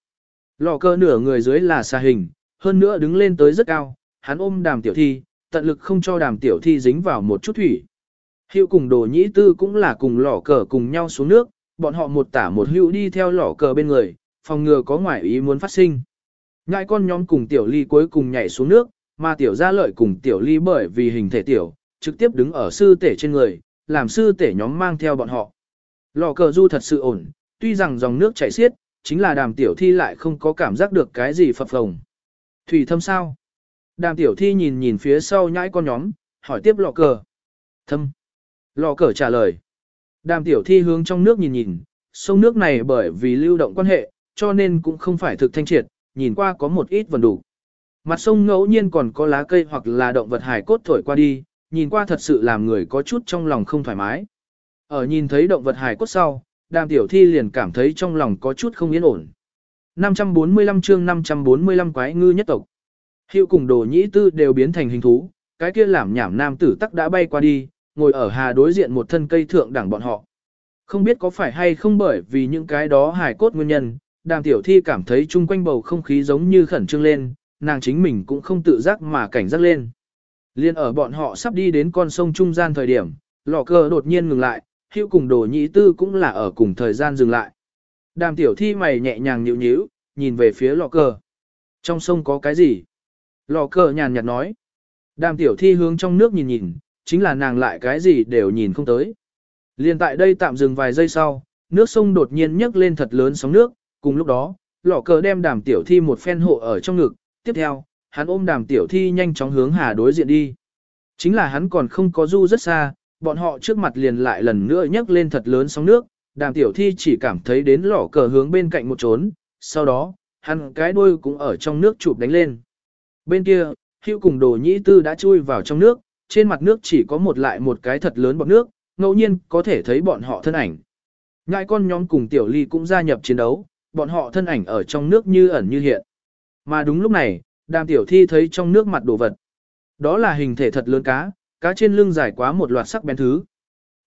Lò cờ nửa người dưới là xa hình, hơn nữa đứng lên tới rất cao, hắn ôm đàm tiểu thi, tận lực không cho đàm tiểu thi dính vào một chút thủy. Hiệu cùng đồ nhĩ tư cũng là cùng lò cờ cùng nhau xuống nước, bọn họ một tả một hữu đi theo lò cờ bên người, phòng ngừa có ngoại ý muốn phát sinh. Ngại con nhóm cùng tiểu ly cuối cùng nhảy xuống nước, mà tiểu gia lợi cùng tiểu ly bởi vì hình thể tiểu, trực tiếp đứng ở sư tể trên người, làm sư tể nhóm mang theo bọn họ. Lò cờ du thật sự ổn, tuy rằng dòng nước chảy xiết, chính là đàm tiểu thi lại không có cảm giác được cái gì phập phồng. Thủy thâm sao? Đàm tiểu thi nhìn nhìn phía sau nhãi con nhóm, hỏi tiếp lò cờ. Thâm. Lò cờ trả lời. Đàm tiểu thi hướng trong nước nhìn nhìn, sông nước này bởi vì lưu động quan hệ, cho nên cũng không phải thực thanh triệt, nhìn qua có một ít vần đủ. Mặt sông ngẫu nhiên còn có lá cây hoặc là động vật hải cốt thổi qua đi, nhìn qua thật sự làm người có chút trong lòng không thoải mái. Ở nhìn thấy động vật hải cốt sau, đàm tiểu thi liền cảm thấy trong lòng có chút không yên ổn. 545 chương 545 quái ngư nhất tộc. Hiệu cùng đồ nhĩ tư đều biến thành hình thú, cái kia làm nhảm nam tử tắc đã bay qua đi, ngồi ở hà đối diện một thân cây thượng đẳng bọn họ. Không biết có phải hay không bởi vì những cái đó hài cốt nguyên nhân, đàm tiểu thi cảm thấy chung quanh bầu không khí giống như khẩn trương lên, nàng chính mình cũng không tự giác mà cảnh giác lên. Liên ở bọn họ sắp đi đến con sông trung gian thời điểm, lò cờ đột nhiên ngừng lại, hữu cùng đồ nhị tư cũng là ở cùng thời gian dừng lại. Đàm tiểu thi mày nhẹ nhàng nhịu nhíu, nhìn về phía lò cờ. Trong sông có cái gì? Lò cờ nhàn nhạt nói. Đàm tiểu thi hướng trong nước nhìn nhìn, chính là nàng lại cái gì đều nhìn không tới. Liên tại đây tạm dừng vài giây sau, nước sông đột nhiên nhấc lên thật lớn sóng nước, cùng lúc đó, lọ cờ đem đàm tiểu thi một phen hộ ở trong ngực, tiếp theo, hắn ôm đàm tiểu thi nhanh chóng hướng hà đối diện đi. Chính là hắn còn không có du rất xa, bọn họ trước mặt liền lại lần nữa nhấc lên thật lớn sóng nước, đàm tiểu thi chỉ cảm thấy đến lọ cờ hướng bên cạnh một trốn, sau đó, hắn cái đuôi cũng ở trong nước chụp đánh lên. Bên kia, hưu cùng đồ nhĩ tư đã chui vào trong nước, trên mặt nước chỉ có một lại một cái thật lớn bọt nước, ngẫu nhiên có thể thấy bọn họ thân ảnh. Ngại con nhóm cùng tiểu ly cũng gia nhập chiến đấu, bọn họ thân ảnh ở trong nước như ẩn như hiện. Mà đúng lúc này, đàm tiểu thi thấy trong nước mặt đồ vật. Đó là hình thể thật lớn cá, cá trên lưng dài quá một loạt sắc bén thứ.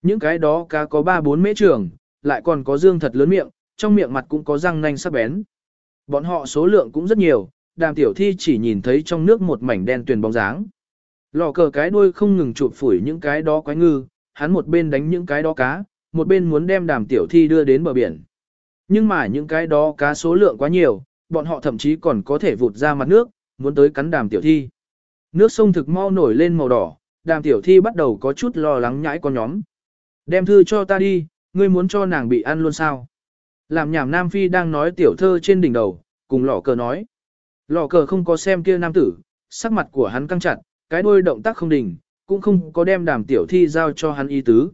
Những cái đó cá có 3-4 mễ trường, lại còn có dương thật lớn miệng, trong miệng mặt cũng có răng nanh sắc bén. Bọn họ số lượng cũng rất nhiều, đàm tiểu thi chỉ nhìn thấy trong nước một mảnh đen tuyền bóng dáng. Lò cờ cái đuôi không ngừng chụp phủi những cái đó quái ngư, hắn một bên đánh những cái đó cá, một bên muốn đem đàm tiểu thi đưa đến bờ biển. Nhưng mà những cái đó cá số lượng quá nhiều, bọn họ thậm chí còn có thể vụt ra mặt nước, muốn tới cắn đàm tiểu thi. Nước sông thực mau nổi lên màu đỏ, đàm tiểu thi bắt đầu có chút lo lắng nhãi con nhóm. Đem thư cho ta đi, ngươi muốn cho nàng bị ăn luôn sao? Làm nhảm Nam Phi đang nói tiểu thơ trên đỉnh đầu, cùng lỏ cờ nói. Lỏ cờ không có xem kia nam tử, sắc mặt của hắn căng chặt, cái đuôi động tác không đỉnh, cũng không có đem đàm tiểu thi giao cho hắn y tứ.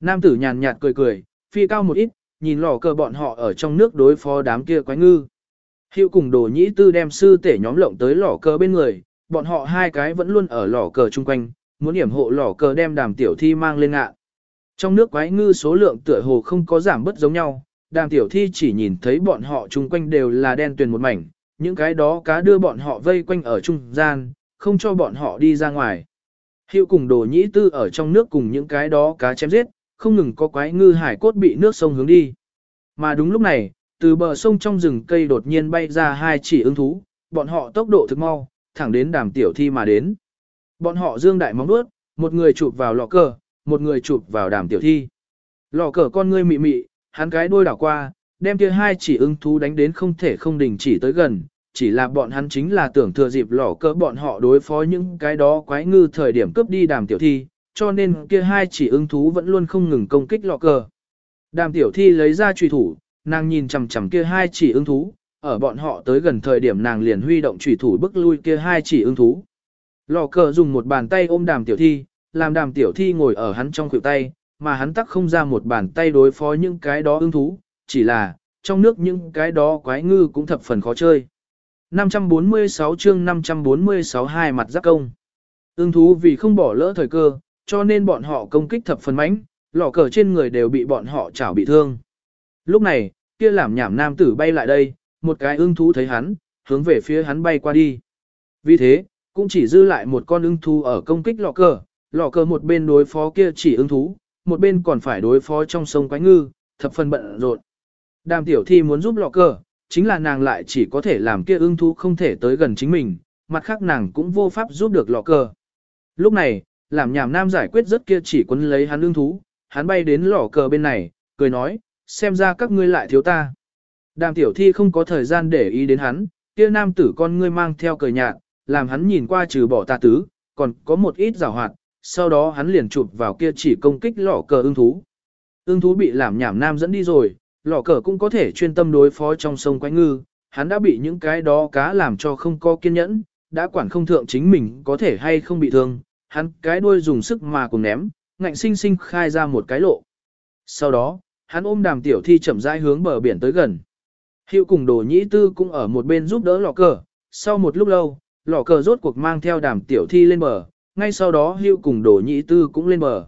Nam tử nhàn nhạt cười cười, phi cao một ít, nhìn lò cờ bọn họ ở trong nước đối phó đám kia quái ngư. Hiệu cùng đồ nhĩ tư đem sư tể nhóm lộng tới lò cờ bên người, bọn họ hai cái vẫn luôn ở lò cờ chung quanh, muốn hiểm hộ lò cờ đem đàm tiểu thi mang lên ngạ. Trong nước quái ngư số lượng tựa hồ không có giảm bất giống nhau, đàm tiểu thi chỉ nhìn thấy bọn họ chung quanh đều là đen tuyền một mảnh, những cái đó cá đưa bọn họ vây quanh ở trung gian, không cho bọn họ đi ra ngoài. Hiệu cùng đồ nhĩ tư ở trong nước cùng những cái đó cá chém giết, không ngừng có quái ngư hải cốt bị nước sông hướng đi. Mà đúng lúc này, từ bờ sông trong rừng cây đột nhiên bay ra hai chỉ ưng thú, bọn họ tốc độ thực mau, thẳng đến đàm tiểu thi mà đến. Bọn họ dương đại móng đuốt, một người chụp vào lọ cờ, một người chụp vào đàm tiểu thi. Lọ cờ con ngươi mị mị, hắn cái đuôi đảo qua, đem kia hai chỉ ưng thú đánh đến không thể không đình chỉ tới gần, chỉ là bọn hắn chính là tưởng thừa dịp lỏ cỡ bọn họ đối phó những cái đó quái ngư thời điểm cướp đi đàm tiểu thi, cho nên kia hai chỉ ưng thú vẫn luôn không ngừng công kích lọ cờ. Đàm tiểu thi lấy ra trùy thủ, nàng nhìn chằm chằm kia hai chỉ ưng thú, ở bọn họ tới gần thời điểm nàng liền huy động trùy thủ bức lui kia hai chỉ ưng thú. Lọ cờ dùng một bàn tay ôm đàm tiểu thi, làm đàm tiểu thi ngồi ở hắn trong khuỷu tay, mà hắn tắc không ra một bàn tay đối phó những cái đó ưng thú, chỉ là, trong nước những cái đó quái ngư cũng thập phần khó chơi. 546 chương 546 hai mặt giáp công. Ưng thú vì không bỏ lỡ thời cơ, cho nên bọn họ công kích thập phần mãnh, lọ cờ trên người đều bị bọn họ chảo bị thương. Lúc này, kia làm nhảm nam tử bay lại đây, một cái ưng thú thấy hắn, hướng về phía hắn bay qua đi. Vì thế, cũng chỉ dư lại một con ưng thú ở công kích lọ cờ, lọ cờ một bên đối phó kia chỉ ưng thú, một bên còn phải đối phó trong sông quái ngư, thập phần bận rộn. Đàm tiểu thi muốn giúp lọ cờ, chính là nàng lại chỉ có thể làm kia ưng thú không thể tới gần chính mình, mặt khác nàng cũng vô pháp giúp được lọ cờ. Lúc này, làm nhảm nam giải quyết rất kia chỉ quấn lấy hắn lương thú, hắn bay đến lỏ cờ bên này, cười nói, xem ra các ngươi lại thiếu ta. Đàm tiểu thi không có thời gian để ý đến hắn, kia nam tử con ngươi mang theo cười nhạt, làm hắn nhìn qua trừ bỏ tà tứ, còn có một ít rào hoạt, sau đó hắn liền chụp vào kia chỉ công kích lọ cờ ưng thú. Ưng thú bị làm nhảm nam dẫn đi rồi, lọ cờ cũng có thể chuyên tâm đối phó trong sông quanh ngư, hắn đã bị những cái đó cá làm cho không có kiên nhẫn, đã quản không thượng chính mình có thể hay không bị thương, hắn cái đuôi dùng sức mà cùng ném, ngạnh sinh sinh khai ra một cái lộ. Sau đó, hắn ôm đàm tiểu thi chậm rãi hướng bờ biển tới gần. Hiệu cùng đồ nhĩ tư cũng ở một bên giúp đỡ lọ cờ, sau một lúc lâu, lọ cờ rốt cuộc mang theo đàm tiểu thi lên bờ, ngay sau đó hiệu cùng đồ nhĩ tư cũng lên bờ.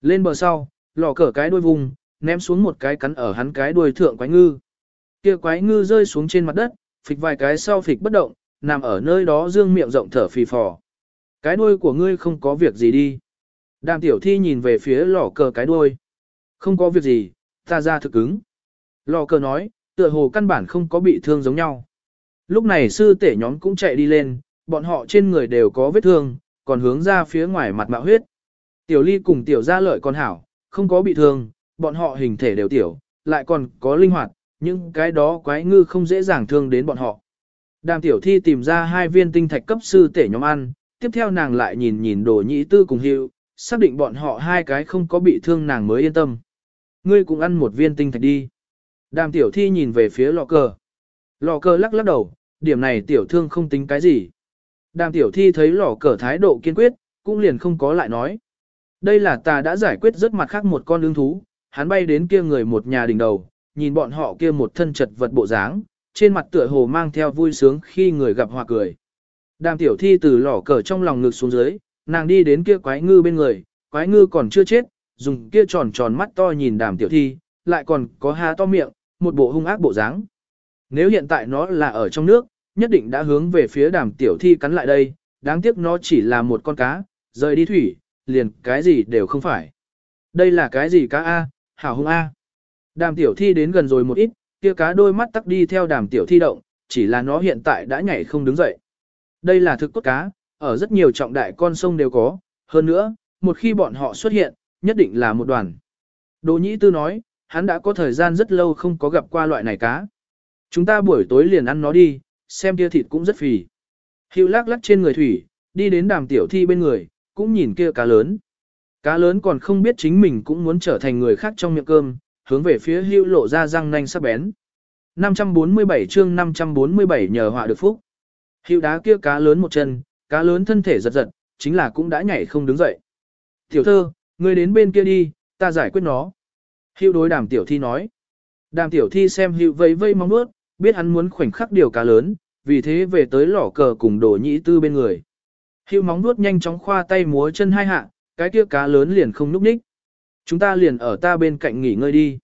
Lên bờ sau, lọ cờ cái đuôi vùng, ném xuống một cái cắn ở hắn cái đuôi thượng quái ngư. Kia quái ngư rơi xuống trên mặt đất, phịch vài cái sau phịch bất động, nằm ở nơi đó dương miệng rộng thở phì phò. Cái đuôi của ngươi không có việc gì đi. Đàm tiểu thi nhìn về phía lò cờ cái đuôi. Không có việc gì, ta ra thực ứng. Lò cờ nói, tựa hồ căn bản không có bị thương giống nhau. Lúc này sư tể nhóm cũng chạy đi lên, bọn họ trên người đều có vết thương, còn hướng ra phía ngoài mặt mạo huyết. Tiểu ly cùng tiểu gia lợi con hảo, không có bị thương, bọn họ hình thể đều tiểu, lại còn có linh hoạt, những cái đó quái ngư không dễ dàng thương đến bọn họ. Đàm tiểu thi tìm ra hai viên tinh thạch cấp sư tể nhóm ăn, tiếp theo nàng lại nhìn nhìn đồ nhị tư cùng hiệu, xác định bọn họ hai cái không có bị thương nàng mới yên tâm. Ngươi cũng ăn một viên tinh thạch đi. Đàm tiểu thi nhìn về phía lọ cờ. Lọ cờ lắc lắc đầu, điểm này tiểu thương không tính cái gì. Đàm tiểu thi thấy lọ cờ thái độ kiên quyết, cũng liền không có lại nói. Đây là ta đã giải quyết rất mặt khác một con lương thú, hắn bay đến kia người một nhà đỉnh đầu, nhìn bọn họ kia một thân chật vật bộ dáng, trên mặt tựa hồ mang theo vui sướng khi người gặp hòa cười. Đàm tiểu thi từ lỏ cờ trong lòng ngực xuống dưới, nàng đi đến kia quái ngư bên người, quái ngư còn chưa chết, dùng kia tròn tròn mắt to nhìn đàm tiểu thi, lại còn có há to miệng, một bộ hung ác bộ dáng. Nếu hiện tại nó là ở trong nước, nhất định đã hướng về phía đàm tiểu thi cắn lại đây, đáng tiếc nó chỉ là một con cá, rời đi thủy, liền cái gì đều không phải. Đây là cái gì cá A, hảo hung A. Đàm tiểu thi đến gần rồi một ít, kia cá đôi mắt tắc đi theo đàm tiểu thi động, chỉ là nó hiện tại đã nhảy không đứng dậy. Đây là thực cốt cá, ở rất nhiều trọng đại con sông đều có, hơn nữa, một khi bọn họ xuất hiện, nhất định là một đoàn. Đỗ Nhĩ Tư nói, hắn đã có thời gian rất lâu không có gặp qua loại này cá. Chúng ta buổi tối liền ăn nó đi, xem kia thịt cũng rất phì. Hữu lắc lắc trên người thủy, đi đến đàm tiểu thi bên người, cũng nhìn kia cá lớn. Cá lớn còn không biết chính mình cũng muốn trở thành người khác trong miệng cơm, hướng về phía hữu lộ ra răng nanh sắc bén. 547 chương 547 nhờ họa được phúc. Hữu đá kia cá lớn một chân, cá lớn thân thể giật giật, chính là cũng đã nhảy không đứng dậy. Tiểu thơ, ngươi đến bên kia đi, ta giải quyết nó. Hữu đối đàm tiểu thi nói. Đàm tiểu thi xem hữu vây vây mong bước, biết hắn muốn khoảnh khắc điều cá lớn, vì thế về tới lỏ cờ cùng đồ nhĩ tư bên người. Hữu móng nuốt nhanh chóng khoa tay múa chân hai hạ, cái kia cá lớn liền không núp ních. Chúng ta liền ở ta bên cạnh nghỉ ngơi đi.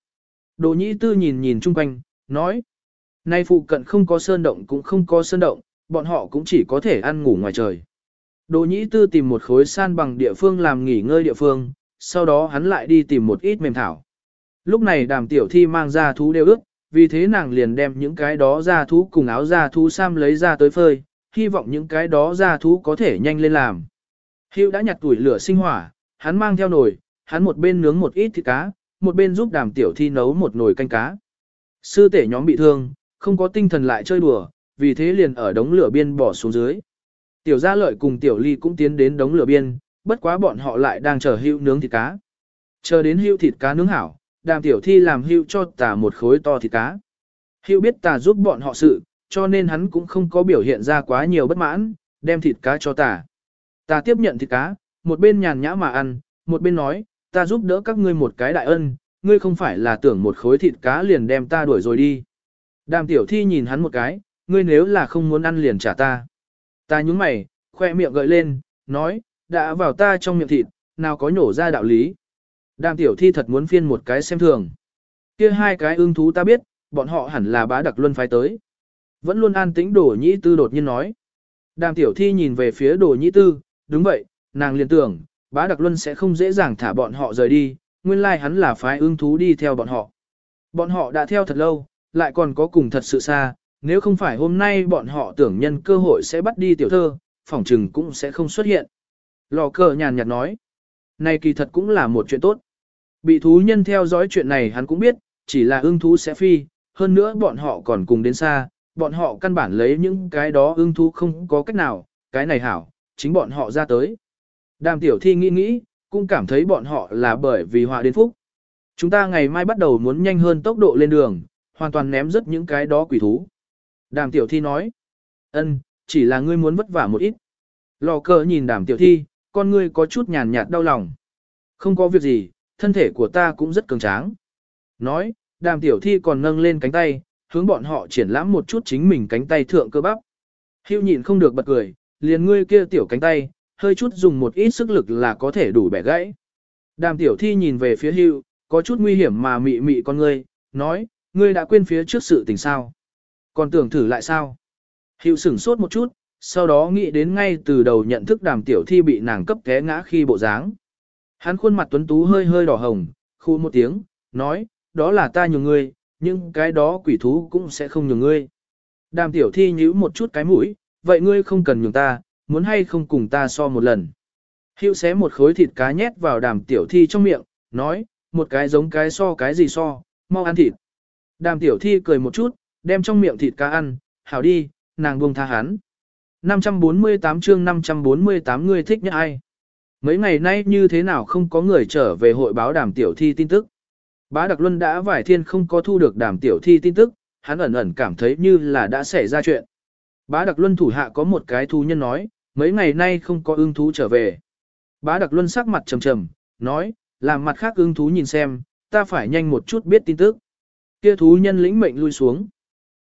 Đồ nhĩ tư nhìn nhìn chung quanh, nói. Nay phụ cận không có sơn động cũng không có sơn động, bọn họ cũng chỉ có thể ăn ngủ ngoài trời. Đồ nhĩ tư tìm một khối san bằng địa phương làm nghỉ ngơi địa phương, sau đó hắn lại đi tìm một ít mềm thảo. Lúc này đàm tiểu thi mang ra thú đều ước, vì thế nàng liền đem những cái đó ra thú cùng áo ra thú sam lấy ra tới phơi, hy vọng những cái đó ra thú có thể nhanh lên làm. Hữu đã nhặt tuổi lửa sinh hỏa, hắn mang theo nồi, hắn một bên nướng một ít thịt cá, một bên giúp đàm tiểu thi nấu một nồi canh cá. Sư tể nhóm bị thương, không có tinh thần lại chơi đùa, vì thế liền ở đống lửa biên bỏ xuống dưới. Tiểu gia lợi cùng tiểu ly cũng tiến đến đống lửa biên, bất quá bọn họ lại đang chờ hưu nướng thịt cá. Chờ đến hưu thịt cá nướng hảo, đàm tiểu thi làm hưu cho tà một khối to thịt cá. Hưu biết tà giúp bọn họ sự, cho nên hắn cũng không có biểu hiện ra quá nhiều bất mãn, đem thịt cá cho tà. Tà tiếp nhận thịt cá, một bên nhàn nhã mà ăn, một bên nói, ta giúp đỡ các ngươi một cái đại ân, ngươi không phải là tưởng một khối thịt cá liền đem ta đuổi rồi đi. Đàm tiểu thi nhìn hắn một cái, ngươi nếu là không muốn ăn liền trả ta. Ta nhúng mày, khoe miệng gợi lên, nói, đã vào ta trong miệng thịt, nào có nhổ ra đạo lý. Đàm tiểu thi thật muốn phiên một cái xem thường. kia hai cái ưng thú ta biết, bọn họ hẳn là bá đặc luân phái tới. Vẫn luôn an tĩnh đổ nhĩ tư đột nhiên nói. Đàm tiểu thi nhìn về phía đồ nhĩ tư, đúng vậy, nàng liền tưởng, bá đặc luân sẽ không dễ dàng thả bọn họ rời đi, nguyên lai like hắn là phái ưng thú đi theo bọn họ. Bọn họ đã theo thật lâu, lại còn có cùng thật sự xa, nếu không phải hôm nay bọn họ tưởng nhân cơ hội sẽ bắt đi tiểu thơ, phỏng trừng cũng sẽ không xuất hiện. Lò cờ nhàn nhạt nói, này kỳ thật cũng là một chuyện tốt. Bị thú nhân theo dõi chuyện này hắn cũng biết, chỉ là ưng thú sẽ phi, hơn nữa bọn họ còn cùng đến xa, bọn họ căn bản lấy những cái đó ưng thú không có cách nào, cái này hảo, chính bọn họ ra tới. Đàm tiểu thi nghĩ nghĩ, cũng cảm thấy bọn họ là bởi vì họa đến phúc. Chúng ta ngày mai bắt đầu muốn nhanh hơn tốc độ lên đường, hoàn toàn ném rất những cái đó quỷ thú. Đàm tiểu thi nói, ân, chỉ là ngươi muốn vất vả một ít. Lò cờ nhìn đàm tiểu thi, con ngươi có chút nhàn nhạt đau lòng. Không có việc gì, thân thể của ta cũng rất cường tráng. Nói, đàm tiểu thi còn nâng lên cánh tay, hướng bọn họ triển lãm một chút chính mình cánh tay thượng cơ bắp. Hưu nhịn không được bật cười, liền ngươi kia tiểu cánh tay, hơi chút dùng một ít sức lực là có thể đủ bẻ gãy. Đàm tiểu thi nhìn về phía hưu, có chút nguy hiểm mà mị mị con ngươi, nói, ngươi đã quên phía trước sự tình sao. Còn tưởng thử lại sao? hiệu sửng sốt một chút, sau đó nghĩ đến ngay từ đầu nhận thức đàm tiểu thi bị nàng cấp té ngã khi bộ dáng. Hắn khuôn mặt tuấn tú hơi hơi đỏ hồng, khu một tiếng, nói, đó là ta nhường ngươi, nhưng cái đó quỷ thú cũng sẽ không nhường ngươi. Đàm tiểu thi nhíu một chút cái mũi, vậy ngươi không cần nhường ta, muốn hay không cùng ta so một lần. hiệu xé một khối thịt cá nhét vào đàm tiểu thi trong miệng, nói, một cái giống cái so cái gì so, mau ăn thịt. Đàm tiểu thi cười một chút, đem trong miệng thịt cá ăn, hảo đi, nàng buông tha hắn. 548 chương 548 người thích nhất ai? Mấy ngày nay như thế nào không có người trở về hội báo đàm tiểu thi tin tức? Bá Đặc Luân đã vài thiên không có thu được đàm tiểu thi tin tức, hắn ẩn ẩn cảm thấy như là đã xảy ra chuyện. Bá Đặc Luân thủ hạ có một cái thú nhân nói, mấy ngày nay không có ưng thú trở về. Bá Đặc Luân sắc mặt trầm trầm, nói, làm mặt khác ưng thú nhìn xem, ta phải nhanh một chút biết tin tức. Kia thú nhân lĩnh mệnh lui xuống.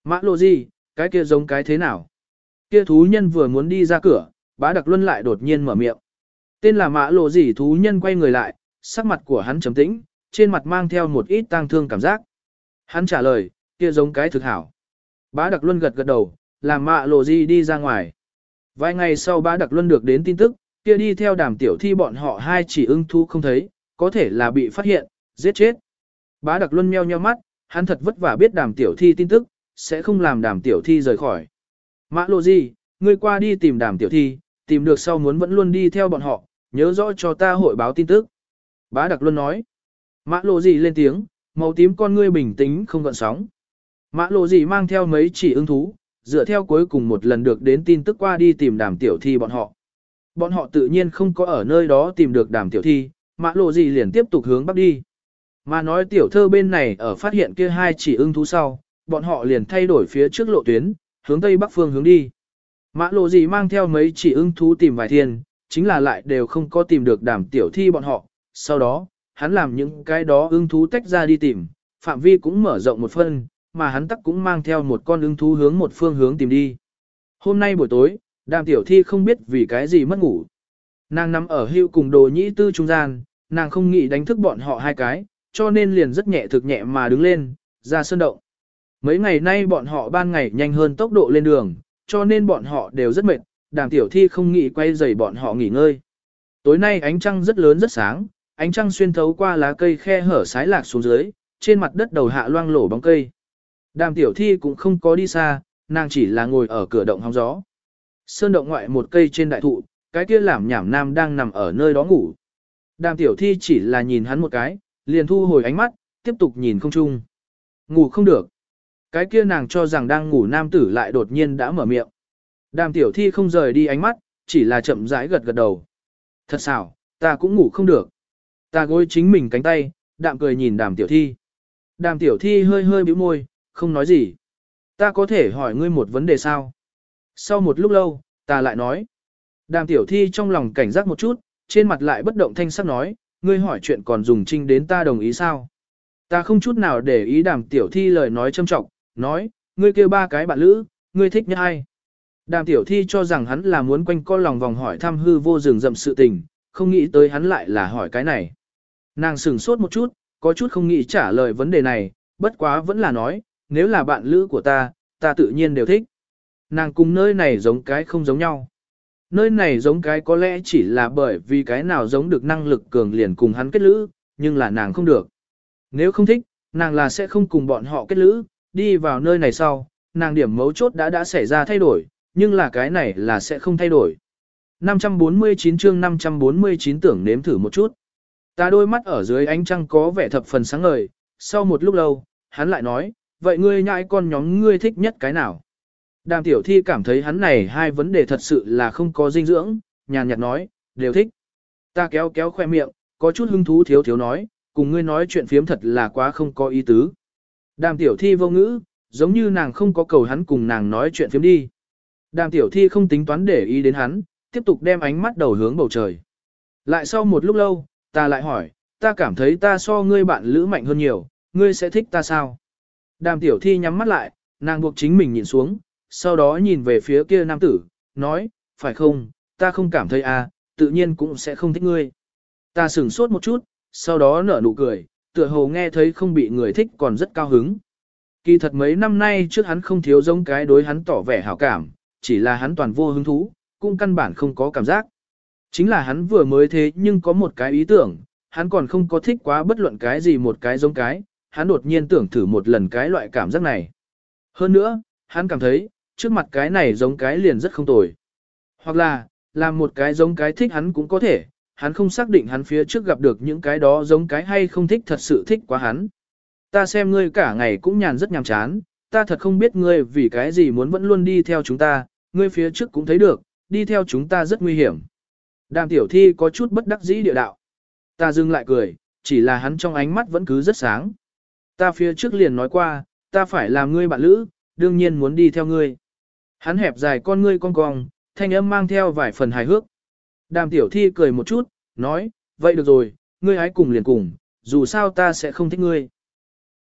Mã lộ gì, cái kia giống cái thế nào? Kia thú nhân vừa muốn đi ra cửa, bá đặc luân lại đột nhiên mở miệng. Tên là mã lộ gì thú nhân quay người lại, sắc mặt của hắn trầm tĩnh, trên mặt mang theo một ít tang thương cảm giác. Hắn trả lời, kia giống cái thực hảo. Bá đặc luân gật gật đầu, làm mã lộ gì đi ra ngoài. Vài ngày sau bá đặc luân được đến tin tức, kia đi theo đàm tiểu thi bọn họ hai chỉ ưng thú không thấy, có thể là bị phát hiện, giết chết. Bá đặc luân meo nheo mắt, hắn thật vất vả biết đàm tiểu thi tin tức, sẽ không làm đàm tiểu thi rời khỏi. Mã lộ gì, ngươi qua đi tìm đàm tiểu thi, tìm được sau muốn vẫn luôn đi theo bọn họ, nhớ rõ cho ta hội báo tin tức. Bá đặc luân nói. Mã lộ gì lên tiếng, màu tím con ngươi bình tĩnh không gợn sóng. Mã lộ gì mang theo mấy chỉ ưng thú, dựa theo cuối cùng một lần được đến tin tức qua đi tìm đàm tiểu thi bọn họ. Bọn họ tự nhiên không có ở nơi đó tìm được đàm tiểu thi, mã lộ gì liền tiếp tục hướng bắc đi. Mà nói tiểu thơ bên này ở phát hiện kia hai chỉ ưng thú sau, bọn họ liền thay đổi phía trước lộ tuyến, hướng tây bắc phương hướng đi. Mã lộ gì mang theo mấy chỉ ưng thú tìm vài thiên, chính là lại đều không có tìm được đàm tiểu thi bọn họ. Sau đó, hắn làm những cái đó ưng thú tách ra đi tìm, phạm vi cũng mở rộng một phân, mà hắn tắc cũng mang theo một con ưng thú hướng một phương hướng tìm đi. Hôm nay buổi tối, đàm tiểu thi không biết vì cái gì mất ngủ. Nàng nằm ở hưu cùng đồ nhĩ tư trung gian, nàng không nghĩ đánh thức bọn họ hai cái, cho nên liền rất nhẹ thực nhẹ mà đứng lên, ra sơn động. Mấy ngày nay bọn họ ban ngày nhanh hơn tốc độ lên đường, cho nên bọn họ đều rất mệt, đàm tiểu thi không nghĩ quay dày bọn họ nghỉ ngơi. Tối nay ánh trăng rất lớn rất sáng, ánh trăng xuyên thấu qua lá cây khe hở sái lạc xuống dưới, trên mặt đất đầu hạ loang lổ bóng cây. Đàm tiểu thi cũng không có đi xa, nàng chỉ là ngồi ở cửa động hóng gió. Sơn động ngoại một cây trên đại thụ, cái kia làm nhảm nam đang nằm ở nơi đó ngủ. Đàm tiểu thi chỉ là nhìn hắn một cái, liền thu hồi ánh mắt, tiếp tục nhìn không chung. Ngủ không được. Cái kia nàng cho rằng đang ngủ nam tử lại đột nhiên đã mở miệng. Đàm tiểu thi không rời đi ánh mắt, chỉ là chậm rãi gật gật đầu. Thật xảo, ta cũng ngủ không được. Ta gối chính mình cánh tay, đạm cười nhìn đàm tiểu thi. Đàm tiểu thi hơi hơi bĩu môi, không nói gì. Ta có thể hỏi ngươi một vấn đề sao? Sau một lúc lâu, ta lại nói. Đàm tiểu thi trong lòng cảnh giác một chút, trên mặt lại bất động thanh sắc nói, ngươi hỏi chuyện còn dùng trinh đến ta đồng ý sao? Ta không chút nào để ý đàm tiểu thi lời nói châm trọng, nói, ngươi kêu ba cái bạn lữ, ngươi thích nhất ai? Đàm tiểu thi cho rằng hắn là muốn quanh co lòng vòng hỏi thăm hư vô rừng rậm sự tình, không nghĩ tới hắn lại là hỏi cái này. Nàng sửng sốt một chút, có chút không nghĩ trả lời vấn đề này, bất quá vẫn là nói, nếu là bạn lữ của ta, ta tự nhiên đều thích. Nàng cùng nơi này giống cái không giống nhau. Nơi này giống cái có lẽ chỉ là bởi vì cái nào giống được năng lực cường liền cùng hắn kết lữ, nhưng là nàng không được. Nếu không thích, nàng là sẽ không cùng bọn họ kết lữ, đi vào nơi này sau, nàng điểm mấu chốt đã đã xảy ra thay đổi, nhưng là cái này là sẽ không thay đổi. 549 chương 549 tưởng nếm thử một chút. Ta đôi mắt ở dưới ánh trăng có vẻ thập phần sáng ngời, sau một lúc lâu, hắn lại nói, vậy ngươi nhãi con nhóm ngươi thích nhất cái nào? Đàm tiểu thi cảm thấy hắn này hai vấn đề thật sự là không có dinh dưỡng, nhàn nhạt nói, đều thích. Ta kéo kéo khoe miệng, có chút hứng thú thiếu thiếu nói, cùng ngươi nói chuyện phiếm thật là quá không có ý tứ. Đàm tiểu thi vô ngữ, giống như nàng không có cầu hắn cùng nàng nói chuyện phiếm đi. Đàm tiểu thi không tính toán để ý đến hắn, tiếp tục đem ánh mắt đầu hướng bầu trời. Lại sau một lúc lâu, ta lại hỏi, ta cảm thấy ta so ngươi bạn lữ mạnh hơn nhiều, ngươi sẽ thích ta sao? Đàm tiểu thi nhắm mắt lại, nàng buộc chính mình nhìn xuống, sau đó nhìn về phía kia nam tử, nói, phải không, ta không cảm thấy à, tự nhiên cũng sẽ không thích ngươi. Ta sửng sốt một chút, sau đó nở nụ cười, tựa hồ nghe thấy không bị người thích còn rất cao hứng. Kỳ thật mấy năm nay trước hắn không thiếu giống cái đối hắn tỏ vẻ hảo cảm, chỉ là hắn toàn vô hứng thú, cũng căn bản không có cảm giác. Chính là hắn vừa mới thế nhưng có một cái ý tưởng, hắn còn không có thích quá bất luận cái gì một cái giống cái, hắn đột nhiên tưởng thử một lần cái loại cảm giác này. Hơn nữa, hắn cảm thấy, trước mặt cái này giống cái liền rất không tồi. Hoặc là, làm một cái giống cái thích hắn cũng có thể, hắn không xác định hắn phía trước gặp được những cái đó giống cái hay không thích thật sự thích quá hắn. Ta xem ngươi cả ngày cũng nhàn rất nhàm chán, ta thật không biết ngươi vì cái gì muốn vẫn luôn đi theo chúng ta, ngươi phía trước cũng thấy được, đi theo chúng ta rất nguy hiểm. Đàm tiểu thi có chút bất đắc dĩ địa đạo. Ta dừng lại cười, chỉ là hắn trong ánh mắt vẫn cứ rất sáng. Ta phía trước liền nói qua, ta phải làm ngươi bạn lữ, đương nhiên muốn đi theo ngươi. Hắn hẹp dài con ngươi cong cong, thanh âm mang theo vài phần hài hước. Đàm tiểu thi cười một chút, nói, vậy được rồi, ngươi hãy cùng liền cùng, dù sao ta sẽ không thích ngươi.